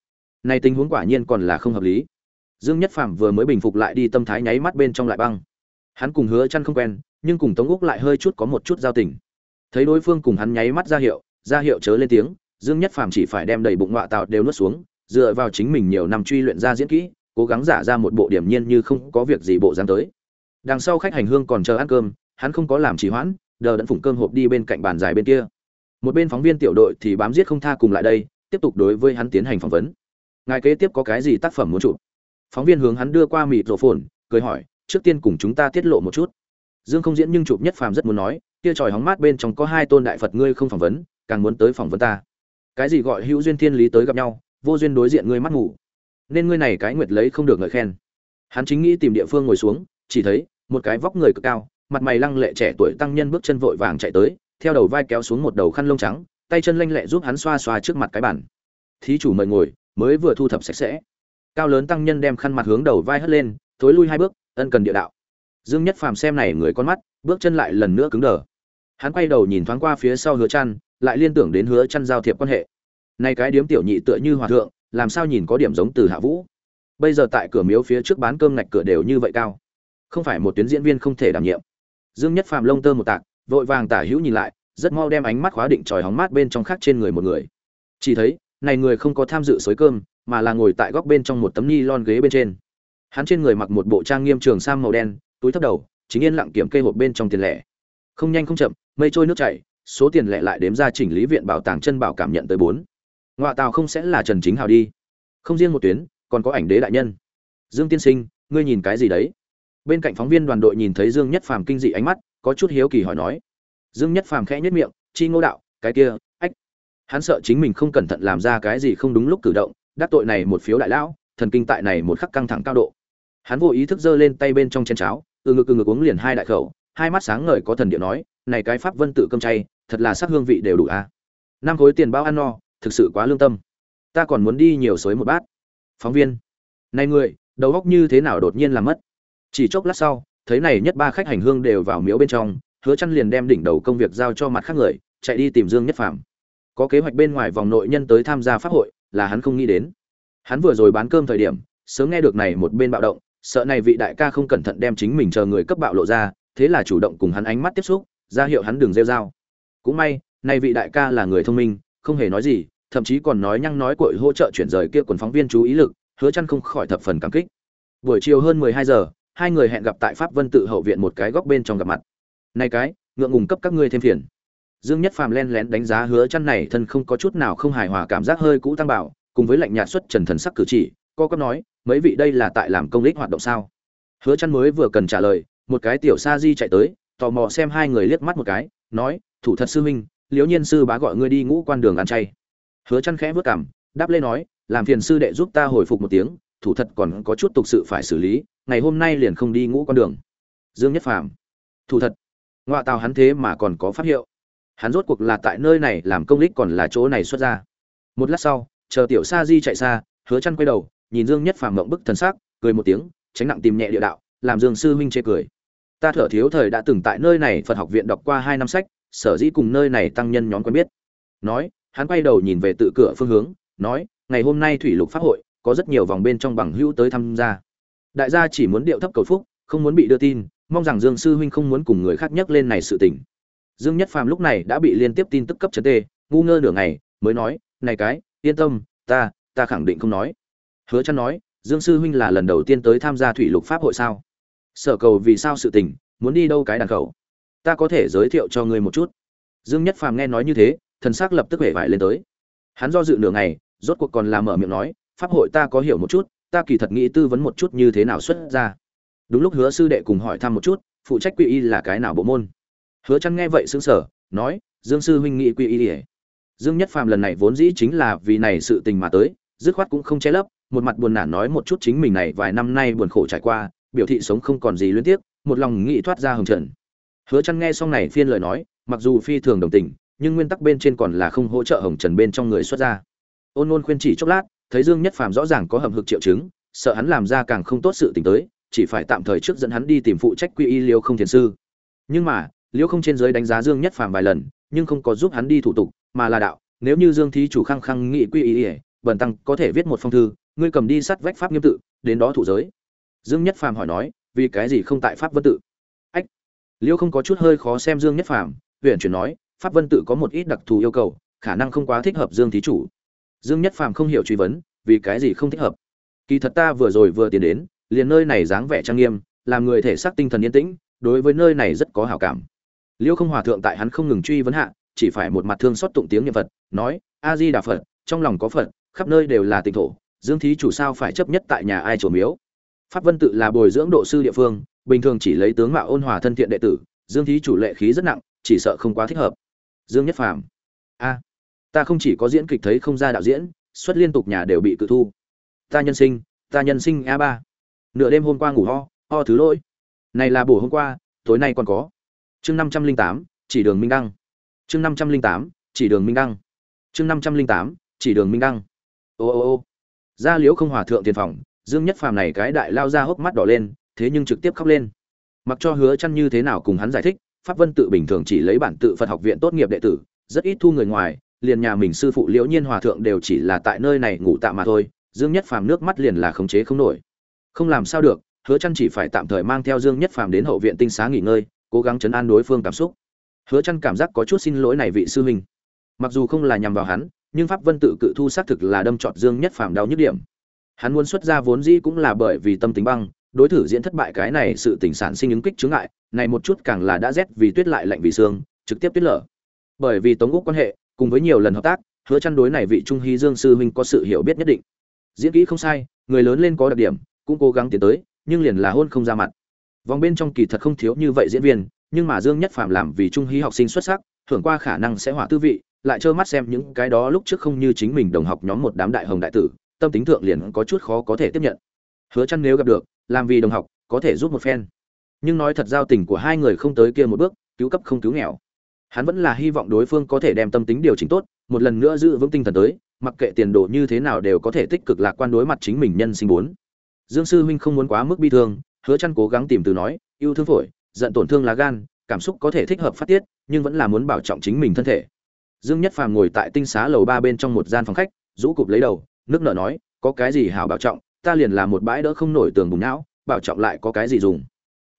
Này tình huống quả nhiên còn là không hợp lý dương nhất phàm vừa mới bình phục lại đi tâm thái nháy mắt bên trong lại băng. Hắn cùng hứa chăn không quen, nhưng cùng tống úc lại hơi chút có một chút giao tình. Thấy đối phương cùng hắn nháy mắt ra hiệu ra hiệu chớ lên tiếng, dương nhất phàm chỉ phải đem đầy bụng ngọa tạo đều nuốt xuống, dựa vào chính mình nhiều năm truy luyện ra diễn kỹ, cố gắng giả ra một bộ điểm nhiên như không có việc gì bộ dáng tới. Đằng sau khách hành hương còn chờ ăn cơm, hắn không có làm trì hoãn, đờ đẫn phủng cơm hộp đi bên cạnh bàn dài bên kia. Một bên phóng viên tiểu đội thì bám giết không tha cùng lại đây, tiếp tục đối với hắn tiến hành phỏng vấn. Ngài kế tiếp có cái gì tác phẩm muốn chụp? Phóng viên hướng hắn đưa qua mịt rổ phồn, cười hỏi, trước tiên cùng chúng ta tiết lộ một chút. Dương không diễn nhưng chụp nhất phàm rất muốn nói, kia tròi hóng mát bên trong có hai tôn đại phật ngươi không phỏng vấn, càng muốn tới phỏng vấn ta. Cái gì gọi hữu duyên thiên lý tới gặp nhau, vô duyên đối diện ngươi mắt ngủ. Nên ngươi này cái nguyệt lấy không được ngợi khen. Hắn chính nghĩ tìm địa phương ngồi xuống, chỉ thấy, một cái vóc người cực cao, mặt mày lăng lệ trẻ tuổi tăng nhân bước chân vội vàng chạy tới, theo đầu vai kéo xuống một đầu khăn lông trắng, tay chân lanh lẹ giúp hắn xoa xoa trước mặt cái bàn. Thí chủ mời ngồi, mới vừa thu thập sạch sẽ cao lớn tăng nhân đem khăn mặt hướng đầu vai hất lên, thối lui hai bước, ân cần địa đạo. Dương nhất phàm xem này người con mắt, bước chân lại lần nữa cứng đờ. Hắn quay đầu nhìn thoáng qua phía sau hứa chăn, lại liên tưởng đến hứa chăn giao thiệp quan hệ. Nay cái điếm tiểu nhị tựa như hòa thượng, làm sao nhìn có điểm giống từ hạ vũ? Bây giờ tại cửa miếu phía trước bán cơm ngạch cửa đều như vậy cao. Không phải một tuyến diễn viên không thể đảm nhiệm. Dương nhất phàm lông tơ một tạc, vội vàng tả hữu nhìn lại, rất mau đem ánh mắt khóa định tròi hóng mát bên trong khác trên người một người. Chỉ thấy, này người không có tham dự xới cơm mà là ngồi tại góc bên trong một tấm ni lon ghế bên trên. Hắn trên người mặc một bộ trang nghiêm trường sam màu đen, túi thấp đầu, chính yên lặng kiểm kê hộp bên trong tiền lẻ. Không nhanh không chậm, mây trôi nước chảy, số tiền lẻ lại đếm ra chỉnh lý viện bảo tàng chân bảo cảm nhận tới bốn. Ngoại tàu không sẽ là trần chính hào đi. Không riêng một tuyến, còn có ảnh đế đại nhân. Dương tiên sinh, ngươi nhìn cái gì đấy? Bên cạnh phóng viên đoàn đội nhìn thấy dương nhất phàm kinh dị ánh mắt, có chút hiếu kỳ hỏi nói. Dương nhất phàm khẽ nhất miệng, chi ngô đạo, cái kia, ách. Hắn sợ chính mình không cẩn thận làm ra cái gì không đúng lúc cử động đắc tội này một phiếu đại lão, thần kinh tại này một khắc căng thẳng cao độ. Hắn vô ý thức giơ lên tay bên trong chén cháo, từ ngực từ ngực uống liền hai đại khẩu, hai mắt sáng ngời có thần điệu nói, này cái pháp vân tự cơm chay, thật là sắc hương vị đều đủ a. À. năm khối tiền bao ăn no, thực sự quá lương tâm. Ta còn muốn đi nhiều xối một bát. Phóng viên. Này người, đầu óc như thế nào đột nhiên làm mất? Chỉ chốc lát sau, thấy này nhất ba khách hành hương đều vào miếu bên trong, hứa chăn liền đem đỉnh đầu công việc giao cho mặt khác người, chạy đi tìm dương nhất phàm. Có kế hoạch bên ngoài vòng nội nhân tới tham gia pháp hội là hắn không nghĩ đến. Hắn vừa rồi bán cơm thời điểm, sớm nghe được này một bên bạo động, sợ này vị đại ca không cẩn thận đem chính mình chờ người cấp bạo lộ ra, thế là chủ động cùng hắn ánh mắt tiếp xúc, ra hiệu hắn đừng rêu dao cũng may, này vị đại ca là người thông minh, không hề nói gì, thậm chí còn nói nhăng nói cội hỗ trợ chuyển rời kia quần phóng viên chú ý lực, hứa chăn không khỏi thập phần cảm kích. Buổi chiều hơn 12 giờ, hai người hẹn gặp tại pháp vân tự hậu viện một cái góc bên trong gặp mặt. Này cái, ngượng ngùng cấp các ngươi thêm phiền dương nhất phàm len lén đánh giá hứa chăn này thân không có chút nào không hài hòa cảm giác hơi cũ tăng bảo, cùng với lạnh nhạt xuất trần thần sắc cử chỉ, co cấp nói, mấy vị đây là tại làm công lý hoạt động sao? Hứa chăn mới vừa cần trả lời, một cái tiểu sa di chạy tới, tò mò xem hai người liếc mắt một cái, nói, thủ thật sư huynh, liễu nhiên sư bá gọi ngươi đi ngũ quan đường ăn chay. Hứa chăn khẽ vớt cằm đáp lên nói, làm phiền sư đệ giúp ta hồi phục một tiếng, thủ thật còn có chút tục sự phải xử lý, ngày hôm nay liền không đi ngũ con đường. Dương nhất phàm, thủ thật. Ngoại tào hắn thế mà còn có pháp hiệu hắn rốt cuộc là tại nơi này làm công lích còn là chỗ này xuất ra. Một lát sau, chờ tiểu sa di chạy xa, hứa chăn quay đầu, nhìn dương nhất phàm ngậm bức thần sắc, cười một tiếng, tránh nặng tìm nhẹ địa đạo, làm dương sư huynh chê cười. Ta thở thiếu thời đã từng tại nơi này phật học viện đọc qua hai năm sách, sở dĩ cùng nơi này tăng nhân nhóm quen biết. Nói, hắn quay đầu nhìn về tự cửa phương hướng, nói, ngày hôm nay thủy lục pháp hội, có rất nhiều vòng bên trong bằng hữu tới tham gia. Đại gia chỉ muốn điệu thấp cầu phúc, không muốn bị đưa tin, mong rằng dương sư huynh không muốn cùng người khác nhắc lên này sự tình dương nhất phàm lúc này đã bị liên tiếp tin tức cấp chấn tê, ngu ngơ nửa ngày, mới nói, này cái, yên tâm, ta ta khẳng định không nói. Hứa Chân nói, dương sư huynh là lần đầu tiên tới tham gia thủy lục pháp hội sao? Sở cầu vì sao sự tình, muốn đi đâu cái đàn khẩu? Ta có thể giới thiệu cho ngươi một chút. Dương nhất phàm nghe nói như thế, thần sắc lập tức hề vải lên tới. Hắn do dự nửa ngày, rốt cuộc còn làm mở miệng nói, pháp hội ta có hiểu một chút, ta kỳ thật nghĩ tư vấn một chút như thế nào xuất ra. Đúng lúc hứa sư đệ cùng hỏi thăm một chút, phụ trách quy y là cái nào bộ môn? Hứa chăn nghe vậy sững sờ, nói, dương sư huynh nghị quy y ỉa dương nhất phàm lần này vốn dĩ chính là vì này sự tình mà tới, dứt khoát cũng không che lấp, một mặt buồn nản nói một chút chính mình này vài năm nay buồn khổ trải qua, biểu thị sống không còn gì luyến tiếc, một lòng nghĩ thoát ra hồng trần. Hứa chăn nghe xong này phiên lời nói, mặc dù phi thường đồng tình, nhưng nguyên tắc bên trên còn là không hỗ trợ hồng trần bên trong người xuất ra ôn ôn khuyên chỉ chốc lát, thấy dương nhất phàm rõ ràng có hầm hực triệu chứng, sợ hắn làm ra càng không tốt sự tình tới, chỉ phải tạm thời trước dẫn hắn đi tìm phụ trách quy y liêu không thiền sư. Nhưng mà Liễu không trên giới đánh giá dương nhất phàm vài lần nhưng không có giúp hắn đi thủ tục mà là đạo nếu như dương thí chủ khăng khăng nghị quy ý, ỉa bần tăng có thể viết một phong thư ngươi cầm đi sát vách pháp nghiêm tự đến đó thủ giới. Dương nhất phàm hỏi nói vì cái gì không tại pháp vân tự? Ách! Liễu không có chút hơi khó xem dương nhất phàm huyện chuyển nói pháp vân tự có một ít đặc thù yêu cầu khả năng không quá thích hợp dương thí chủ. Dương nhất phàm không hiểu truy vấn vì cái gì không thích hợp? Kỳ thật ta vừa rồi vừa tiến đến liền nơi này dáng vẻ trang nghiêm làm người thể xác tinh thần yên tĩnh đối với nơi này rất có hảo cảm liêu không hòa thượng tại hắn không ngừng truy vấn hạ, chỉ phải một mặt thương xót tụng tiếng niệm phật, nói, a di đà phật, trong lòng có phật, khắp nơi đều là tịnh thổ, dương thí chủ sao phải chấp nhất tại nhà ai chủ miếu? Pháp vân tự là bồi dưỡng độ sư địa phương, bình thường chỉ lấy tướng mạo ôn hòa thân thiện đệ tử, dương thí chủ lệ khí rất nặng, chỉ sợ không quá thích hợp. Dương nhất phàm, a, ta không chỉ có diễn kịch thấy không ra đạo diễn, xuất liên tục nhà đều bị cự thu. Ta nhân sinh, ta nhân sinh a ba. Nửa đêm hôm qua ngủ ho ho thứ lỗi. Này là bổ hôm qua, tối nay còn có chương năm trăm linh tám, chỉ đường minh đăng. Chương năm trăm linh tám, chỉ đường minh đăng. Chương năm trăm linh tám, chỉ đường minh đăng. Ô ô ô. Gia liễu không hòa thượng tiền phòng, dương nhất phàm này cái đại lao ra hốc mắt đỏ lên, thế nhưng trực tiếp khóc lên. Mặc cho hứa chăn như thế nào cùng hắn giải thích, pháp vân tự bình thường chỉ lấy bản tự phật học viện tốt nghiệp đệ tử, rất ít thu người ngoài, liền nhà mình sư phụ liễu nhiên hòa thượng đều chỉ là tại nơi này ngủ tạm mà thôi, dương nhất phàm nước mắt liền là khống chế không nổi. Không làm sao được, hứa chăn chỉ phải tạm thời mang theo dương nhất phàm đến hậu viện tinh xá nghỉ ngơi cố gắng chấn an đối phương cảm xúc. Hứa chăn cảm giác có chút xin lỗi này vị sư huynh. Mặc dù không là nhằm vào hắn, nhưng pháp vân tự cự thu xác thực là đâm trọt dương nhất phàm đau nhức điểm. Hắn muốn xuất ra vốn dĩ cũng là bởi vì tâm tính băng, đối thủ diễn thất bại cái này sự tình sản sinh ứng kích chứng ngại, này một chút càng là đã rét vì tuyết lại lạnh vì xương trực tiếp tuyết lở. Bởi vì tống úc quan hệ, cùng với nhiều lần hợp tác, hứa chăn đối này vị trung hy dương sư huynh có sự hiểu biết nhất định. Diễn kỹ không sai, người lớn lên có đặc điểm, cũng cố gắng tiến tới, nhưng liền là hôn không ra mặt vòng bên trong kỳ thật không thiếu như vậy diễn viên, nhưng mà dương nhất phàm làm vì trung hí học sinh xuất sắc, thưởng qua khả năng sẽ hỏa tư vị, lại trơ mắt xem những cái đó lúc trước không như chính mình đồng học nhóm một đám đại hồng đại tử, tâm tính thượng liền có chút khó có thể tiếp nhận. Hứa chăn nếu gặp được, làm vì đồng học, có thể giúp một phen. Nhưng nói thật giao tình của hai người không tới kia một bước, cứu cấp không cứu nghèo. Hắn vẫn là hy vọng đối phương có thể đem tâm tính điều chỉnh tốt, một lần nữa giữ vững tinh thần tới, mặc kệ tiền đồ như thế nào đều có thể tích cực lạc quan đối mặt chính mình nhân sinh bốn. Dương sư huynh không muốn quá mức bi thương hứa chăn cố gắng tìm từ nói, yêu thương phổi, giận tổn thương lá gan, cảm xúc có thể thích hợp phát tiết, nhưng vẫn là muốn bảo trọng chính mình thân thể. Dương nhất phàm ngồi tại tinh xá lầu ba bên trong một gian phòng khách, rũ cụp lấy đầu, nước nợ nói, có cái gì hảo bảo trọng, ta liền là một bãi đỡ không nổi tường bùng não, bảo trọng lại có cái gì dùng?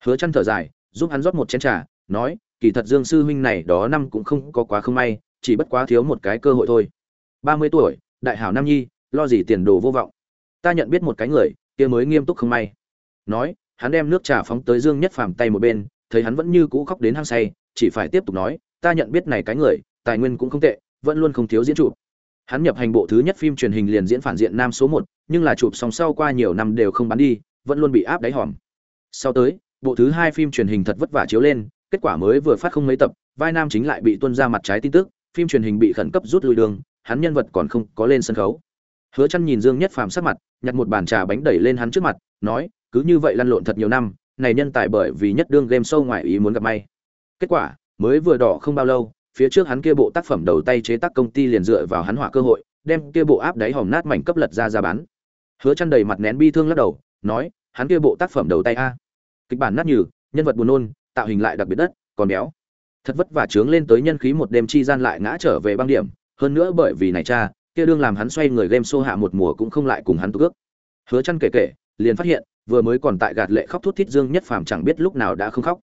Hứa chăn thở dài, giúp hắn rót một chén trà, nói, kỳ thật dương sư huynh này đó năm cũng không có quá không may, chỉ bất quá thiếu một cái cơ hội thôi. Ba mươi tuổi, đại hảo nam nhi, lo gì tiền đồ vô vọng. Ta nhận biết một cái người, kia mới nghiêm túc không may. Nói hắn đem nước trà phóng tới dương nhất phàm tay một bên, thấy hắn vẫn như cũ khóc đến hăng say, chỉ phải tiếp tục nói, ta nhận biết này cái người, tài nguyên cũng không tệ, vẫn luôn không thiếu diễn chụp. Hắn nhập hành bộ thứ nhất phim truyền hình liền diễn phản diện nam số một, nhưng là chụp xong sau qua nhiều năm đều không bán đi, vẫn luôn bị áp đáy hòm. Sau tới, bộ thứ hai phim truyền hình thật vất vả chiếu lên, kết quả mới vừa phát không mấy tập, vai nam chính lại bị tuân ra mặt trái tin tức, phim truyền hình bị khẩn cấp rút lui đường, hắn nhân vật còn không có lên sân khấu. Hứa Chân nhìn dương nhất phàm sắc mặt, nhặt một bàn trà bánh đẩy lên hắn trước mặt, nói cứ như vậy lăn lộn thật nhiều năm, này nhân tài bởi vì nhất đương game show ngoài ý muốn gặp may. Kết quả, mới vừa đỏ không bao lâu, phía trước hắn kia bộ tác phẩm đầu tay chế tác công ty liền dựa vào hắn hỏa cơ hội, đem kia bộ áp đáy hòm nát mảnh cấp lật ra ra bán. Hứa chăn đầy mặt nén bi thương lắc đầu, nói, hắn kia bộ tác phẩm đầu tay a. Kịch bản nát nhừ, nhân vật buồn nôn, tạo hình lại đặc biệt đất, còn béo. Thật vất vả trướng lên tới nhân khí một đêm chi gian lại ngã trở về băng điểm, hơn nữa bởi vì này cha, kia đương làm hắn xoay người game show hạ một mùa cũng không lại cùng hắn tước hứa chăn kể kể, liền phát hiện vừa mới còn tại gạt lệ khóc thút thít dương nhất phàm chẳng biết lúc nào đã không khóc.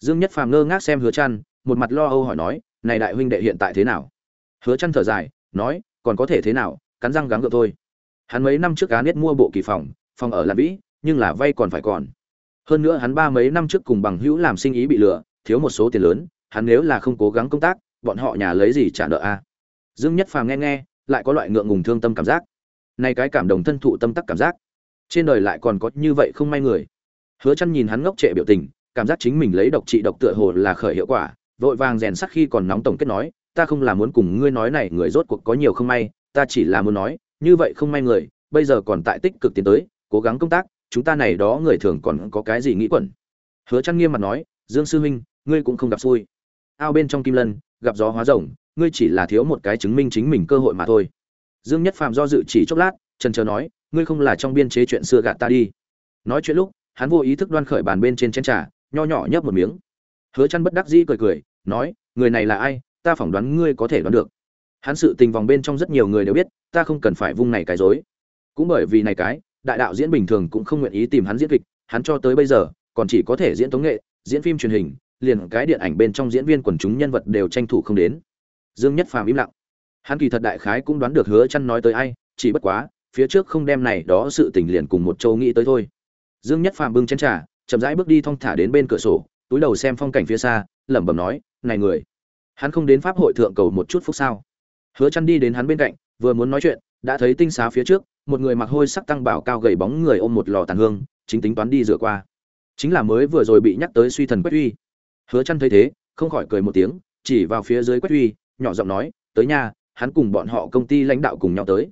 Dương nhất phàm ngơ ngác xem hứa chăn một mặt lo âu hỏi nói, này đại huynh đệ hiện tại thế nào? Hứa chăn thở dài, nói, còn có thể thế nào, cắn răng gắng gượng thôi. Hắn mấy năm trước cá nết mua bộ kỳ phòng phòng ở là vĩ, nhưng là vay còn phải còn. Hơn nữa hắn ba mấy năm trước cùng bằng hữu làm sinh ý bị lừa, thiếu một số tiền lớn, hắn nếu là không cố gắng công tác, bọn họ nhà lấy gì trả nợ a dương nhất phàm nghe nghe, lại có loại ngượng ngùng thương tâm cảm giác. Nay cái cảm động thân thụ tâm tắc cảm giác trên đời lại còn có như vậy không may người. Hứa chăn nhìn hắn ngốc trệ biểu tình, cảm giác chính mình lấy độc trị độc tựa hồ là khởi hiệu quả, vội vàng rèn sắc khi còn nóng tổng kết nói, ta không là muốn cùng ngươi nói này, người rốt cuộc có nhiều không may, ta chỉ là muốn nói, như vậy không may người, bây giờ còn tại tích cực tiến tới, cố gắng công tác, chúng ta này đó người thường còn có cái gì nghĩ quẩn? Hứa chăn nghiêm mặt nói, dương sư huynh, ngươi cũng không gặp xui. Ao bên trong kim lân, gặp gió hóa rồng, ngươi chỉ là thiếu một cái chứng minh chính mình cơ hội mà thôi. Dương nhất phàm do dự chỉ chốc lát trần chờ nói, ngươi không là trong biên chế chuyện xưa gạt ta đi. Nói chuyện lúc, hắn vô ý thức đoan khởi bàn bên trên chén trà, nho nhỏ nhấp một miếng. Hứa chăn bất đắc dĩ cười cười, nói, người này là ai? Ta phỏng đoán ngươi có thể đoán được. Hắn sự tình vòng bên trong rất nhiều người đều biết, ta không cần phải vung này cái dối cũng bởi vì này cái, đại đạo diễn bình thường cũng không nguyện ý tìm hắn diễn kịch, hắn cho tới bây giờ, còn chỉ có thể diễn tống nghệ, diễn phim truyền hình, liền cái điện ảnh bên trong diễn viên quần chúng nhân vật đều tranh thủ không đến. Dương nhất phàm im lặng. Hắn kỳ thật đại khái cũng đoán được hứa chăn nói tới ai, chỉ bất quá phía trước không đem này đó sự tình liền cùng một châu nghĩ tới thôi. Dương nhất phàm bưng chén trà, chậm rãi bước đi thong thả đến bên cửa sổ, túi đầu xem phong cảnh phía xa, lẩm bẩm nói, này người, hắn không đến pháp hội thượng cầu một chút phúc sao? Hứa chăn đi đến hắn bên cạnh, vừa muốn nói chuyện, đã thấy tinh xá phía trước, một người mặc hôi sắc tăng bảo cao gầy bóng người ôm một lò tàn hương, chính tính toán đi rửa qua. Chính là mới vừa rồi bị nhắc tới suy thần quách uy. Hứa chăn thấy thế, không khỏi cười một tiếng, chỉ vào phía dưới quách uy, nhỏ giọng nói, tới nhà, hắn cùng bọn họ công ty lãnh đạo cùng nhau tới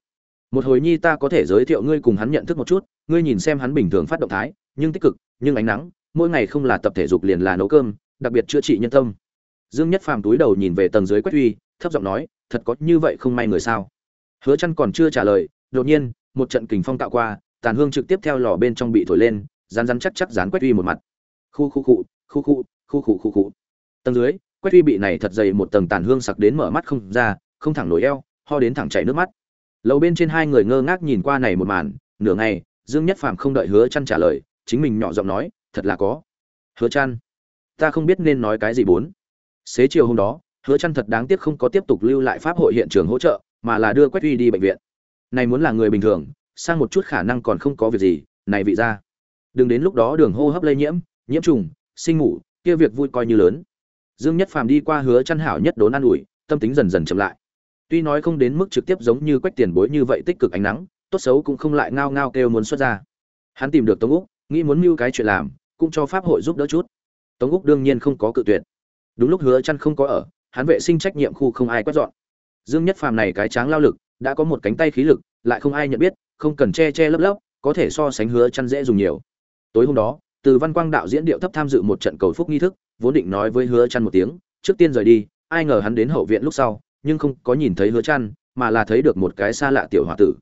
một hồi nhi ta có thể giới thiệu ngươi cùng hắn nhận thức một chút, ngươi nhìn xem hắn bình thường phát động thái, nhưng tích cực, nhưng ánh nắng, mỗi ngày không là tập thể dục liền là nấu cơm, đặc biệt chữa trị nhân tâm. Dương nhất phàm túi đầu nhìn về tầng dưới quách uy, thấp giọng nói, thật có như vậy không may người sao? Hứa chăn còn chưa trả lời, đột nhiên, một trận kình phong tạo qua, tàn hương trực tiếp theo lò bên trong bị thổi lên rán rán chắc chắc dán quách uy một mặt. Khu khu cụ khu khu khu khu khu khu. Tầng dưới, quách uy bị này thật dày một tầng tàn hương sặc đến mở mắt không ra, không thẳng nổi eo, ho đến thẳng chảy nước mắt lầu bên trên hai người ngơ ngác nhìn qua này một màn, nửa ngày, dương nhất phàm không đợi hứa chăn trả lời, chính mình nhỏ giọng nói, thật là có. Hứa chăn, ta không biết nên nói cái gì bốn. Xế chiều hôm đó, hứa chăn thật đáng tiếc không có tiếp tục lưu lại pháp hội hiện trường hỗ trợ, mà là đưa quách uy đi bệnh viện. Này muốn là người bình thường, sang một chút khả năng còn không có việc gì, này vị ra. Đừng đến lúc đó đường hô hấp lây nhiễm nhiễm trùng, sinh ngủ kia việc vui coi như lớn. Dương nhất phàm đi qua hứa chăn hảo nhất đốn an ủi, tâm tính dần dần chậm lại tuy nói không đến mức trực tiếp giống như quách tiền bối như vậy tích cực ánh nắng, tốt xấu cũng không lại ngao ngao kêu muốn xuất ra. Hắn tìm được tống úc, nghĩ muốn mưu cái chuyện làm, cũng cho pháp hội giúp đỡ chút. Tống úc đương nhiên không có cự tuyệt. Đúng lúc hứa chăn không có ở, hắn vệ sinh trách nhiệm khu không ai quét dọn. Dương nhất phàm này cái tráng lao lực, đã có một cánh tay khí lực, lại không ai nhận biết, không cần che che lấp lấp, có thể so sánh hứa chăn dễ dùng nhiều. Tối hôm đó, từ văn quang đạo diễn điệu thấp tham dự một trận cầu phúc nghi thức, vốn định nói với hứa chăn một tiếng, trước tiên rời đi, ai ngờ hắn đến hậu viện lúc sau nhưng không có nhìn thấy hứa chăn, mà là thấy được một cái xa lạ tiểu hòa tử.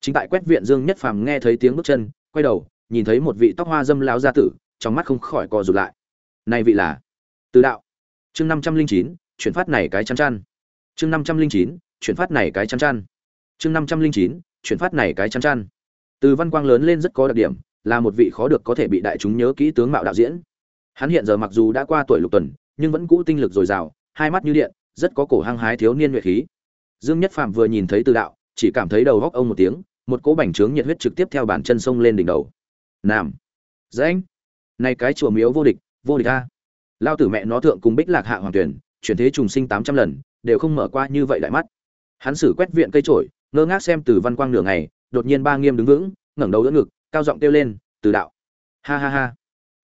Chính tại quét viện dương nhất phàm nghe thấy tiếng bước chân, quay đầu, nhìn thấy một vị tóc hoa dâm lão gia tử, trong mắt không khỏi co rụt lại. Này vị là từ đạo. Chương năm trăm linh chín, chuyển phát này cái chăn chăn. Chương năm trăm linh chín, chuyển phát này cái chăn chăn. Chương năm trăm linh chín, chuyển phát này cái chăn chăn. Từ văn quang lớn lên rất có đặc điểm, là một vị khó được có thể bị đại chúng nhớ kỹ tướng mạo đạo diễn. Hắn hiện giờ mặc dù đã qua tuổi lục tuần, nhưng vẫn cũ tinh lực dồi dào, hai mắt như điện rất có cổ hăng hái thiếu niên nhuệ khí. Dương nhất phạm vừa nhìn thấy từ đạo, chỉ cảm thấy đầu góc ông một tiếng, một cỗ bành trướng nhiệt huyết trực tiếp theo bàn chân sông lên đỉnh đầu. Nam. Anh này cái chùa miếu vô địch vô địch a. Lao tử mẹ nó thượng cùng bích lạc hạ hoàng tuyển, chuyển thế trùng sinh tám trăm lần, đều không mở qua như vậy đại mắt. Hắn xử quét viện cây trổi, ngơ ngác xem từ văn quang nửa ngày, đột nhiên ba nghiêm đứng vững, ngẩng đầu đỡ ngực, cao giọng kêu lên, từ đạo. Ha ha ha.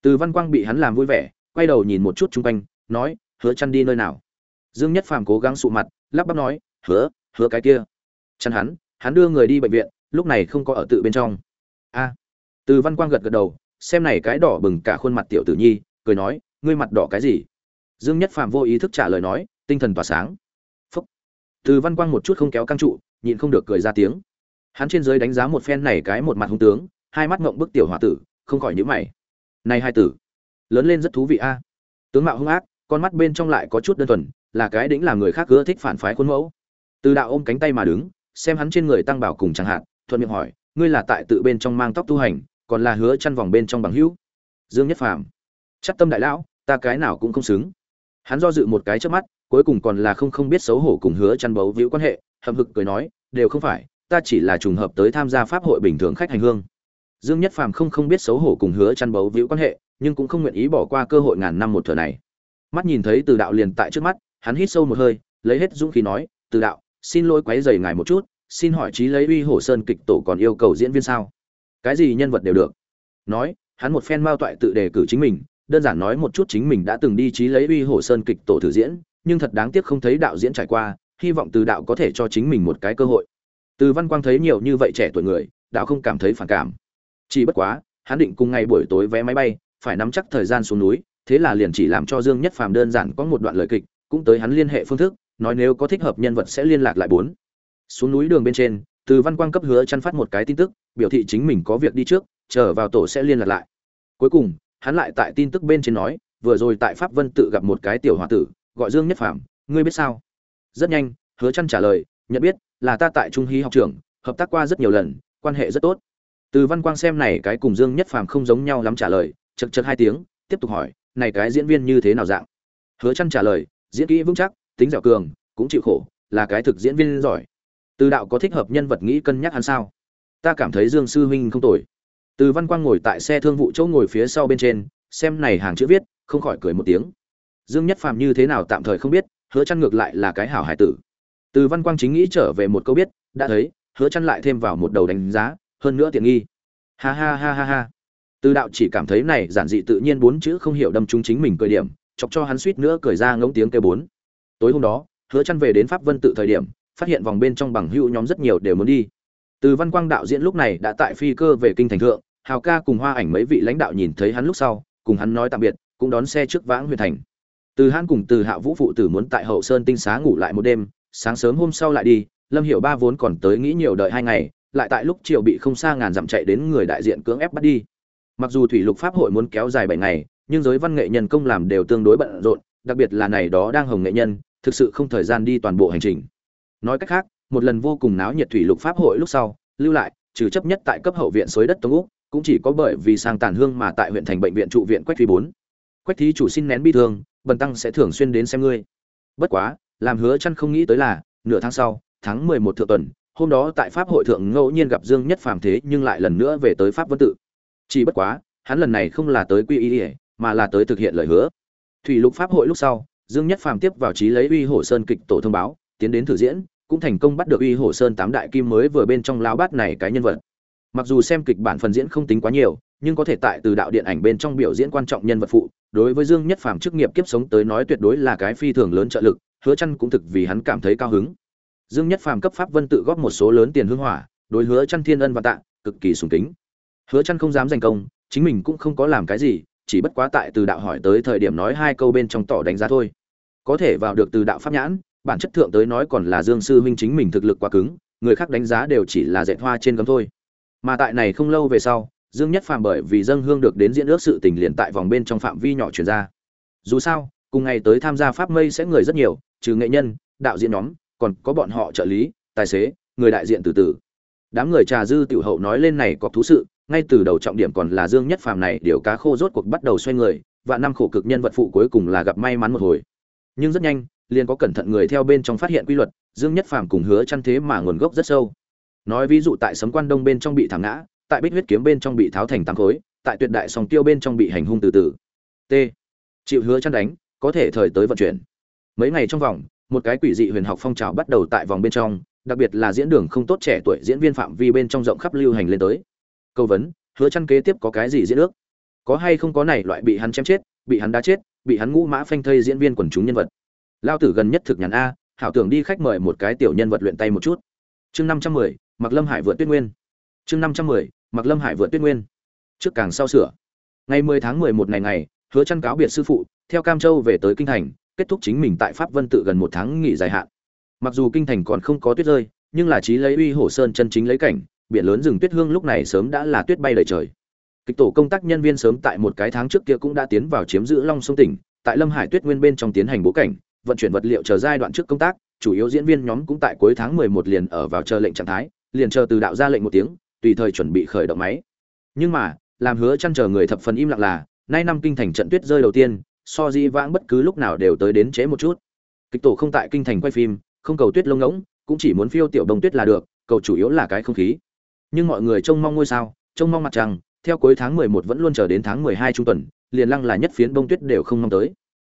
Từ văn quang bị hắn làm vui vẻ, quay đầu nhìn một chút chung quanh, nói, hứa chăn đi nơi nào? Dương nhất phàm cố gắng sụ mặt, lắp bắp nói, hứa hứa cái kia. Chăn hắn hắn đưa người đi bệnh viện, lúc này không có ở tự bên trong. A. Từ văn quang gật gật đầu, xem này cái đỏ bừng cả khuôn mặt tiểu tử nhi, cười nói, ngươi mặt đỏ cái gì? Dương nhất phàm vô ý thức trả lời nói, tinh thần tỏa sáng. Phúc. Từ văn quang một chút không kéo căng trụ, nhịn không được cười ra tiếng. Hắn trên dưới đánh giá một phen này cái một mặt hung tướng, hai mắt ngộng bức tiểu hòa tử, không khỏi nhíu mày. Này hai tử, lớn lên rất thú vị a. Tướng mạo hung ác, con mắt bên trong lại có chút đơn thuần là cái đĩnh làm người khác ưa thích phản phái khuôn mẫu. Từ đạo ôm cánh tay mà đứng, xem hắn trên người tăng bảo cùng chẳng hạn, thuận miệng hỏi, ngươi là tại tự bên trong mang tóc tu hành, còn là hứa chăn vòng bên trong bằng hữu? Dương nhất phàm, chắc tâm đại lão, ta cái nào cũng không xứng. Hắn do dự một cái trước mắt, cuối cùng còn là không không biết xấu hổ cùng hứa chăn bấu víu quan hệ, hậm hực cười nói, đều không phải, ta chỉ là trùng hợp tới tham gia pháp hội bình thường khách hành hương. Dương nhất phàm không không biết xấu hổ cùng hứa chăn bấu víu quan hệ, nhưng cũng không nguyện ý bỏ qua cơ hội ngàn năm một thừa này. Mắt nhìn thấy từ đạo liền tại trước mắt hắn hít sâu một hơi, lấy hết dũng khí nói, từ đạo, xin lỗi quấy rầy ngài một chút, xin hỏi trí lấy uy hổ sơn kịch tổ còn yêu cầu diễn viên sao? Cái gì nhân vật đều được. Nói, hắn một phen mao toại tự đề cử chính mình, đơn giản nói một chút chính mình đã từng đi trí lấy uy hổ sơn kịch tổ thử diễn, nhưng thật đáng tiếc không thấy đạo diễn trải qua, hy vọng từ đạo có thể cho chính mình một cái cơ hội. Từ văn quang thấy nhiều như vậy trẻ tuổi người, đạo không cảm thấy phản cảm. Chỉ bất quá, hắn định cùng ngày buổi tối vé máy bay, phải nắm chắc thời gian xuống núi, thế là liền chỉ làm cho dương nhất phàm đơn giản có một đoạn lời kịch cũng tới hắn liên hệ phương thức, nói nếu có thích hợp nhân vật sẽ liên lạc lại bốn. Xuống núi đường bên trên, từ văn quang cấp hứa chăn phát một cái tin tức, biểu thị chính mình có việc đi trước, chờ vào tổ sẽ liên lạc lại. Cuối cùng, hắn lại tại tin tức bên trên nói, vừa rồi tại pháp vân tự gặp một cái tiểu hòa tử, gọi dương nhất phàm, ngươi biết sao? Rất nhanh, hứa chăn trả lời, nhận biết, là ta tại trung Hí học trường hợp tác qua rất nhiều lần, quan hệ rất tốt. Từ văn quang xem này cái cùng dương nhất phàm không giống nhau lắm trả lời chật chật hai tiếng, tiếp tục hỏi, này cái diễn viên như thế nào dạng? Hứa chân trả lời diễn kỹ vững chắc, tính dẻo cường, cũng chịu khổ, là cái thực diễn viên giỏi. Từ đạo có thích hợp nhân vật nghĩ cân nhắc hắn sao? Ta cảm thấy dương sư huynh không tồi. Từ văn quang ngồi tại xe thương vụ chỗ ngồi phía sau bên trên, xem này hàng chữ viết, không khỏi cười một tiếng. Dương nhất phàm như thế nào tạm thời không biết, hứa chăn ngược lại là cái hảo hải tử. Từ văn quang chính nghĩ trở về một câu biết, đã thấy, hứa chăn lại thêm vào một đầu đánh giá, hơn nữa tiện nghi. Ha ha ha ha ha. Từ đạo chỉ cảm thấy này giản dị tự nhiên bốn chữ không hiểu đâm trúng chính mình cười điểm chọc cho hắn suýt nữa cười ra ngống tiếng kêu bốn. Tối hôm đó, hứa chăn về đến pháp vân tự thời điểm, phát hiện vòng bên trong bằng hữu nhóm rất nhiều đều muốn đi. Từ văn quang đạo diễn lúc này đã tại phi cơ về kinh thành thượng, hào ca cùng hoa ảnh mấy vị lãnh đạo nhìn thấy hắn lúc sau, cùng hắn nói tạm biệt, cũng đón xe trước vãng huyện thành. Từ hắn cùng từ hạ vũ phụ tử muốn tại hậu sơn tinh xá ngủ lại một đêm, sáng sớm hôm sau lại đi, lâm hiểu ba vốn còn tới nghĩ nhiều đợi hai ngày, lại tại lúc chiều bị không xa ngàn dặm chạy đến người đại diện cưỡng ép bắt đi. Mặc dù thủy lục pháp hội muốn kéo dài bảy ngày nhưng giới văn nghệ nhân công làm đều tương đối bận rộn, đặc biệt là này đó đang hồng nghệ nhân, thực sự không thời gian đi toàn bộ hành trình. Nói cách khác, một lần vô cùng náo nhiệt thủy lục pháp hội lúc sau, lưu lại, trừ chấp nhất tại cấp hậu viện xối đất tống úc, cũng chỉ có bởi vì sang tàn hương mà tại huyện thành bệnh viện trụ viện quách thủy bốn. Quách thí chủ xin nén bi thương, bần tăng sẽ thường xuyên đến xem ngươi. Bất quá, làm hứa chăn không nghĩ tới là, nửa tháng sau, tháng 11 thượng tuần, hôm đó tại pháp hội thượng ngẫu nhiên gặp dương nhất phàm thế nhưng lại lần nữa về tới pháp vân tự. Chỉ bất quá, hắn lần này không là tới quy y mà là tới thực hiện lời hứa. Thủy lục pháp hội lúc sau, dương nhất phàm tiếp vào trí lấy uy hổ sơn kịch tổ thông báo, tiến đến thử diễn, cũng thành công bắt được uy hổ sơn tám đại kim mới vừa bên trong lao bát này cái nhân vật. Mặc dù xem kịch bản phần diễn không tính quá nhiều, nhưng có thể tại từ đạo điện ảnh bên trong biểu diễn quan trọng nhân vật phụ, đối với dương nhất phàm chức nghiệp kiếp sống tới nói tuyệt đối là cái phi thường lớn trợ lực, hứa chăn cũng thực vì hắn cảm thấy cao hứng. Dương nhất phàm cấp pháp vân tự góp một số lớn tiền hương hỏa, đối hứa chăn thiên ân và tạ, cực kỳ sùng kính. Hứa chăn không dám giành công, chính mình cũng không có làm cái gì chỉ bất quá tại từ đạo hỏi tới thời điểm nói hai câu bên trong tỏ đánh giá thôi. Có thể vào được từ đạo pháp nhãn, bản chất thượng tới nói còn là dương sư huynh chính mình thực lực quá cứng, người khác đánh giá đều chỉ là dạy hoa trên gấm thôi. Mà tại này không lâu về sau, dương nhất phàm bởi vì dân hương được đến diễn ước sự tình liền tại vòng bên trong phạm vi nhỏ chuyển ra. Dù sao, cùng ngày tới tham gia pháp mây sẽ người rất nhiều, trừ nghệ nhân, đạo diễn nhóm, còn có bọn họ trợ lý, tài xế, người đại diện từ từ. Đám người trà dư tiểu hậu nói lên này có thú sự ngay từ đầu trọng điểm còn là dương nhất phàm này, điều cá khô rốt cuộc bắt đầu xoay người, và năm khổ cực nhân vật phụ cuối cùng là gặp may mắn một hồi. Nhưng rất nhanh, liền có cẩn thận người theo bên trong phát hiện quy luật, dương nhất phàm cùng hứa chăn thế mà nguồn gốc rất sâu. Nói ví dụ tại sấm quan đông bên trong bị thẳng ngã, tại bích huyết kiếm bên trong bị tháo thành tám khối, tại tuyệt đại sòng tiêu bên trong bị hành hung từ từ. T. Chịu hứa chăn đánh, có thể thời tới vận chuyển. Mấy ngày trong vòng, một cái quỷ dị huyền học phong trào bắt đầu tại vòng bên trong, đặc biệt là diễn đường không tốt trẻ tuổi diễn viên phạm vi bên trong rộng khắp lưu hành lên tới câu vấn, hứa chăn kế tiếp có cái gì diễn ước? Có hay không có này loại bị hắn chém chết, bị hắn đá chết, bị hắn ngũ mã phanh thây diễn viên quần chúng nhân vật? Lao tử gần nhất thực nhàn a, hảo tưởng đi khách mời một cái tiểu nhân vật luyện tay một chút. Chương năm trăm mười mặc lâm hải vượt tuyết nguyên. Chương năm trăm mười mặc lâm hải vượt tuyết nguyên. Trước càng sau sửa. Ngày mười tháng mười một ngày ngày, hứa chăn cáo biệt sư phụ, theo cam châu về tới kinh thành, kết thúc chính mình tại pháp vân tự gần một tháng nghỉ dài hạn. Mặc dù kinh thành còn không có tuyết rơi, nhưng là trí lấy uy hổ sơn chân chính lấy cảnh biển lớn rừng tuyết hương lúc này sớm đã là tuyết bay đầy trời. Kịch tổ công tác nhân viên sớm tại một cái tháng trước kia cũng đã tiến vào chiếm giữ long sông tỉnh, tại lâm hải tuyết nguyên bên trong tiến hành bố cảnh, vận chuyển vật liệu chờ giai đoạn trước công tác, chủ yếu diễn viên nhóm cũng tại cuối tháng 11 liền ở vào chờ lệnh trạng thái, liền chờ từ đạo ra lệnh một tiếng, tùy thời chuẩn bị khởi động máy. Nhưng mà, làm hứa chăn chờ người thập phần im lặng là, nay năm kinh thành trận tuyết rơi đầu tiên, so di vãng bất cứ lúc nào đều tới đến chế một chút. Kịch tổ không tại kinh thành quay phim, không cầu tuyết lông ngỗng, cũng chỉ muốn phiêu tiểu bông tuyết là được, cầu chủ yếu là cái không khí nhưng mọi người trông mong ngôi sao trông mong mặt trăng theo cuối tháng 11 vẫn luôn chờ đến tháng 12 trung tuần liền lăng là nhất phiến bông tuyết đều không mong tới.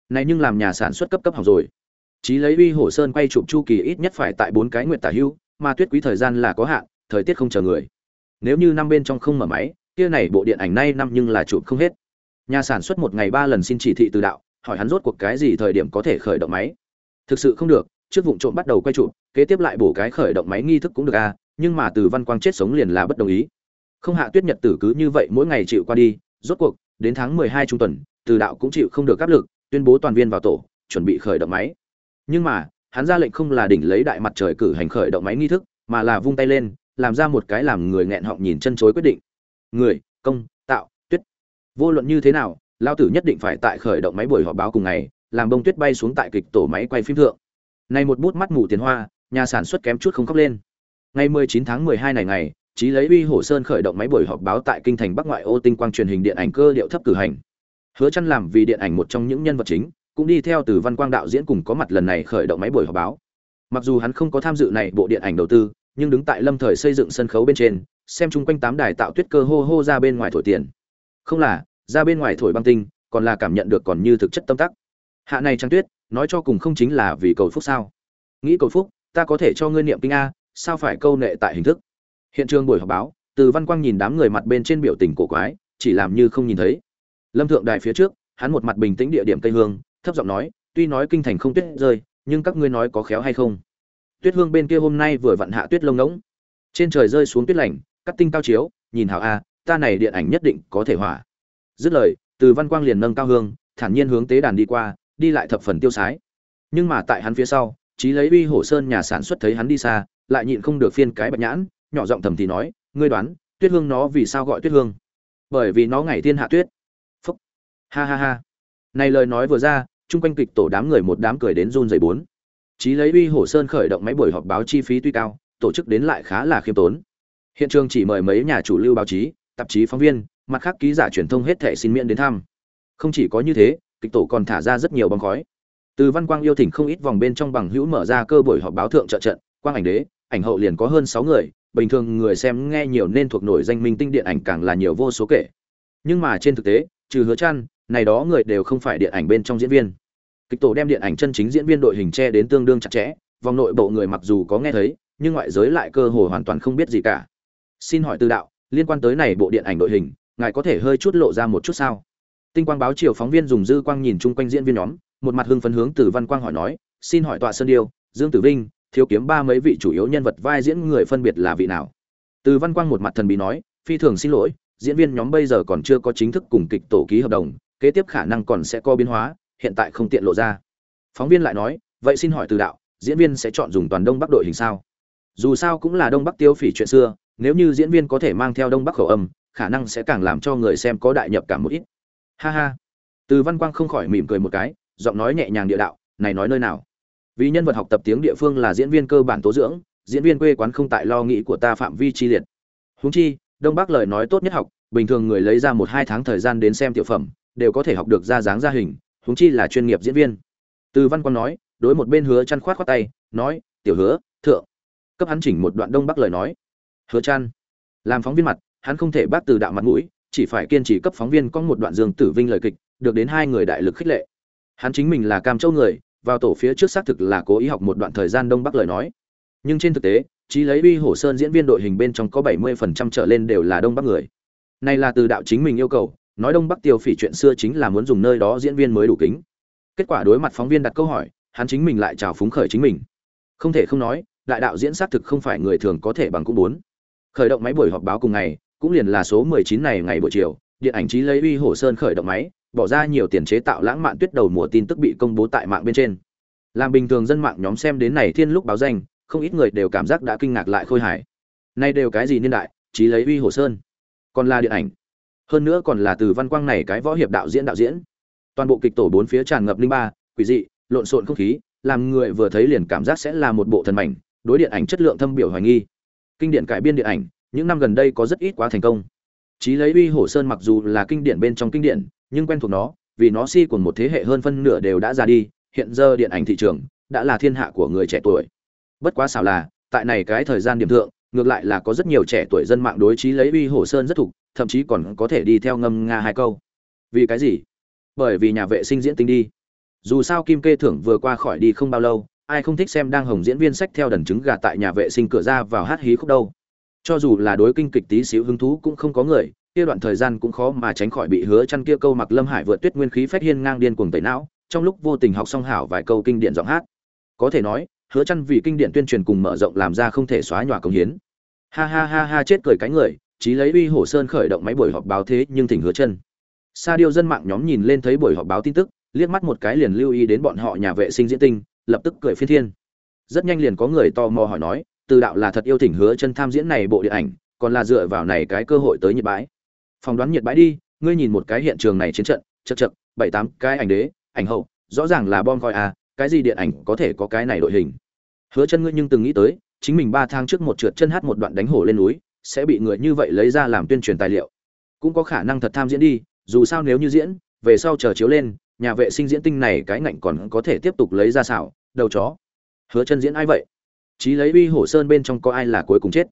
Này nhưng làm nhà sản xuất cấp cấp học rồi. Chí lấy uy hổ sơn quay chụp chu kỳ ít nhất phải tại bốn cái nguyện tả hưu mà tuyết quý thời gian là có hạn thời tiết không chờ người. Nếu như năm bên trong không mở máy kia này bộ điện ảnh nay năm nhưng là chụp không hết. Nhà sản xuất một ngày ba lần xin chỉ thị từ đạo hỏi hắn rốt cuộc cái gì thời điểm có thể khởi động máy. Thực sự không được trước vụ trộm bắt đầu quay chụp kế tiếp lại bổ cái khởi động máy nghi thức cũng được a à, nhưng mà từ văn quang chết sống liền là bất đồng ý. Không hạ tuyết nhật tử cứ như vậy mỗi ngày chịu qua đi, rốt cuộc, đến tháng mười hai trung tuần, từ đạo cũng chịu không được áp lực, tuyên bố toàn viên vào tổ, chuẩn bị khởi động máy. Nhưng mà, hắn ra lệnh không là đỉnh lấy đại mặt trời cử hành khởi động máy nghi thức, mà là vung tay lên, làm ra một cái làm người nghẹn họng nhìn chân chối quyết định. Người, công, tạo, tuyết. Vô luận như thế nào lao tử nhất định phải tại khởi động máy buổi họp báo cùng ngày, làm bông tuyết bay xuống tại kịch tổ máy quay phim thượng. Này một bút mắt mù tiền hoa, nhà sản xuất kém chút không khóc lên ngày 19 tháng 12 này ngày, chí lấy uy Hồ sơn khởi động máy buổi họp báo tại kinh thành bắc ngoại ô tinh quang truyền hình điện ảnh cơ điệu thấp cử hành. Hứa Chân làm vì điện ảnh một trong những nhân vật chính, cũng đi theo từ văn quang đạo diễn cùng có mặt lần này khởi động máy buổi họp báo. Mặc dù hắn không có tham dự này bộ điện ảnh đầu tư, nhưng đứng tại lâm thời xây dựng sân khấu bên trên, xem chung quanh tám đài tạo tuyết cơ hô hô ra bên ngoài thổi tiền. Không là, ra bên ngoài thổi băng tinh, còn là cảm nhận được còn như thực chất tâm tắc. Hạ này trăng tuyết, nói cho cùng không chính là vì cầu phúc sao? Nghĩ cầu phúc, ta có thể cho ngươi niệm kinh a sao phải câu nệ tại hình thức? Hiện trường buổi họp báo, từ văn quang nhìn đám người mặt bên trên biểu tình cổ quái, chỉ làm như không nhìn thấy. Lâm thượng đài phía trước, hắn một mặt bình tĩnh địa điểm tây hương, thấp giọng nói, tuy nói kinh thành không tuyết rơi, nhưng các ngươi nói có khéo hay không? Tuyết hương bên kia hôm nay vừa vặn hạ tuyết lông ngỗng. Trên trời rơi xuống tuyết lạnh cắt tinh cao chiếu, nhìn hảo a, ta này điện ảnh nhất định có thể hỏa. Dứt lời, từ văn quang liền nâng cao hương, thản nhiên hướng tế đàn đi qua, đi lại thập phần tiêu sái. Nhưng mà tại hắn phía sau, trí lấy uy hổ sơn nhà sản xuất thấy hắn đi xa lại nhịn không được phiên cái bạch nhãn, nhỏ giọng thầm thì nói, ngươi đoán, tuyết hương nó vì sao gọi tuyết hương? Bởi vì nó ngày thiên hạ tuyết. Phúc. Ha ha ha. Này lời nói vừa ra, chung quanh kịch tổ đám người một đám cười đến run rẩy bốn. Chí lấy uy hổ sơn khởi động máy buổi họp báo chi phí tuy cao, tổ chức đến lại khá là khiêm tốn. Hiện trường chỉ mời mấy nhà chủ lưu báo chí, tạp chí phóng viên, mặt khác ký giả truyền thông hết thẻ xin miễn đến thăm. Không chỉ có như thế, kịch tổ còn thả ra rất nhiều bóng khói. Từ văn quang yêu thỉnh không ít vòng bên trong bằng hữu mở ra cơ buổi họp báo thượng trợ trận, quang ảnh đế ảnh hậu liền có hơn sáu người, bình thường người xem nghe nhiều nên thuộc nổi danh minh tinh điện ảnh càng là nhiều vô số kể. Nhưng mà trên thực tế, trừ hứa chăn, này đó người đều không phải điện ảnh bên trong diễn viên. Kịch tổ đem điện ảnh chân chính diễn viên đội hình che đến tương đương chặt chẽ, vòng nội bộ người mặc dù có nghe thấy, nhưng ngoại giới lại cơ hồ hoàn toàn không biết gì cả. Xin hỏi từ đạo, liên quan tới này bộ điện ảnh đội hình, ngài có thể hơi chút lộ ra một chút sao? Tinh quang báo chiều phóng viên dùng dư quang nhìn chung quanh diễn viên nhóm, một mặt hưng phấn hướng từ văn quang hỏi nói, xin hỏi tọa sơn điêu, dương tử vinh thiếu kiếm ba mấy vị chủ yếu nhân vật vai diễn người phân biệt là vị nào? Từ văn quang một mặt thần bí nói, phi thường xin lỗi, diễn viên nhóm bây giờ còn chưa có chính thức cùng kịch tổ ký hợp đồng, kế tiếp khả năng còn sẽ có biến hóa, hiện tại không tiện lộ ra. Phóng viên lại nói, vậy xin hỏi từ đạo, diễn viên sẽ chọn dùng toàn đông bắc đội hình sao? Dù sao cũng là đông bắc tiêu phỉ chuyện xưa, nếu như diễn viên có thể mang theo đông bắc khẩu âm, khả năng sẽ càng làm cho người xem có đại nhập cảm một ít. Ha ha. Từ văn quang không khỏi mỉm cười một cái, giọng nói nhẹ nhàng địa đạo, này nói nơi nào? Vì nhân vật học tập tiếng địa phương là diễn viên cơ bản tố dưỡng, diễn viên quê quán không tại lo nghĩ của ta phạm vi chi liệt. Húng chi, đông bắc lời nói tốt nhất học, bình thường người lấy ra một hai tháng thời gian đến xem tiểu phẩm, đều có thể học được ra dáng ra hình húng chi là chuyên nghiệp diễn viên. Từ văn quang nói, đối một bên hứa chăn khoát khoát tay, nói, tiểu hứa, thượng. Cấp hắn chỉnh một đoạn đông bắc lời nói. Hứa chăn. Làm phóng viên mặt, hắn không thể bác từ đạo mặt mũi, chỉ phải kiên trì cấp phóng viên có một đoạn dương tử vinh lời kịch, được đến hai người đại lực khích lệ. Hắn chính mình là cam châu người vào tổ phía trước xác thực là cố ý học một đoạn thời gian đông bắc lời nói. Nhưng trên thực tế, trí lấy uy hổ sơn diễn viên đội hình bên trong có 70% trở lên đều là đông bắc người. Này là từ đạo chính mình yêu cầu, nói đông bắc tiêu phỉ chuyện xưa chính là muốn dùng nơi đó diễn viên mới đủ kính. Kết quả đối mặt phóng viên đặt câu hỏi, hắn chính mình lại chào phúng khởi chính mình. Không thể không nói, đại đạo diễn xác thực không phải người thường có thể bằng cũng bốn. Khởi động máy buổi họp báo cùng ngày, cũng liền là số 19 này ngày buổi chiều, điện ảnh trí lấy uy hổ sơn khởi động máy bỏ ra nhiều tiền chế tạo lãng mạn tuyết đầu mùa tin tức bị công bố tại mạng bên trên. Làm bình thường dân mạng nhóm xem đến này thiên lúc báo danh, không ít người đều cảm giác đã kinh ngạc lại khôi hài. Nay đều cái gì niên đại trí lấy uy hổ sơn. Còn là điện ảnh. Hơn nữa còn là từ văn quang này cái võ hiệp đạo diễn đạo diễn. Toàn bộ kịch tổ bốn phía tràn ngập linh ba, quỷ dị, lộn xộn không khí, làm người vừa thấy liền cảm giác sẽ là một bộ thần mảnh, đối điện ảnh chất lượng thâm biểu hoài nghi. Kinh điển cải biên điện ảnh, những năm gần đây có rất ít quá thành công. Chí lấy uy hổ sơn mặc dù là kinh điển bên trong kinh điển nhưng quen thuộc nó, vì nó si còn một thế hệ hơn phân nửa đều đã ra đi, hiện giờ điện ảnh thị trường đã là thiên hạ của người trẻ tuổi. Bất quá xảo là, tại này cái thời gian điểm thượng, ngược lại là có rất nhiều trẻ tuổi dân mạng đối trí lấy uy hồ sơn rất thục, thậm chí còn có thể đi theo ngâm nga hai câu. Vì cái gì? Bởi vì nhà vệ sinh diễn tính đi. Dù sao kim kê thưởng vừa qua khỏi đi không bao lâu, ai không thích xem đang hồng diễn viên sách theo đần trứng gà tại nhà vệ sinh cửa ra vào hát hí khúc đâu. Cho dù là đối kinh kịch tí xíu hứng thú cũng không có người kia đoạn thời gian cũng khó mà tránh khỏi bị hứa chăn kia câu mặc lâm hải vượt tuyết nguyên khí phách hiên ngang điên cuồng tẩy não, trong lúc vô tình học xong hảo vài câu kinh điển giọng hát. Có thể nói, hứa chăn vì kinh điển tuyên truyền cùng mở rộng làm ra không thể xóa nhòa công hiến. Ha ha ha ha chết cười cái người, chí lấy uy hổ sơn khởi động máy buổi họp báo thế nhưng thỉnh hứa chân sa điêu dân mạng nhóm nhìn lên thấy buổi họp báo tin tức, liếc mắt một cái liền lưu ý đến bọn họ nhà vệ sinh diễn tinh, lập tức cười phiên thiên. Rất nhanh liền có người tò mò hỏi nói, từ đạo là thật yêu thỉnh hứa chân tham diễn này bộ điện ảnh, còn là dựa vào này cái cơ hội tới nhiệt bãi phỏng đoán nhiệt bãi đi, ngươi nhìn một cái hiện trường này chiến trận chật chật bảy tám cái ảnh đế, ảnh hậu, rõ ràng là bom coi à cái gì điện ảnh có thể có cái này đội hình? Hứa chân ngươi nhưng từng nghĩ tới, chính mình ba tháng trước một trượt chân hát một đoạn đánh hổ lên núi, sẽ bị người như vậy lấy ra làm tuyên truyền tài liệu. Cũng có khả năng thật tham diễn đi, dù sao nếu như diễn, về sau chờ chiếu lên, nhà vệ sinh diễn tinh này cái ngạnh còn có thể tiếp tục lấy ra xảo, đầu chó. Hứa chân diễn ai vậy? Chí lấy uy hổ sơn bên trong có ai là cuối cùng chết?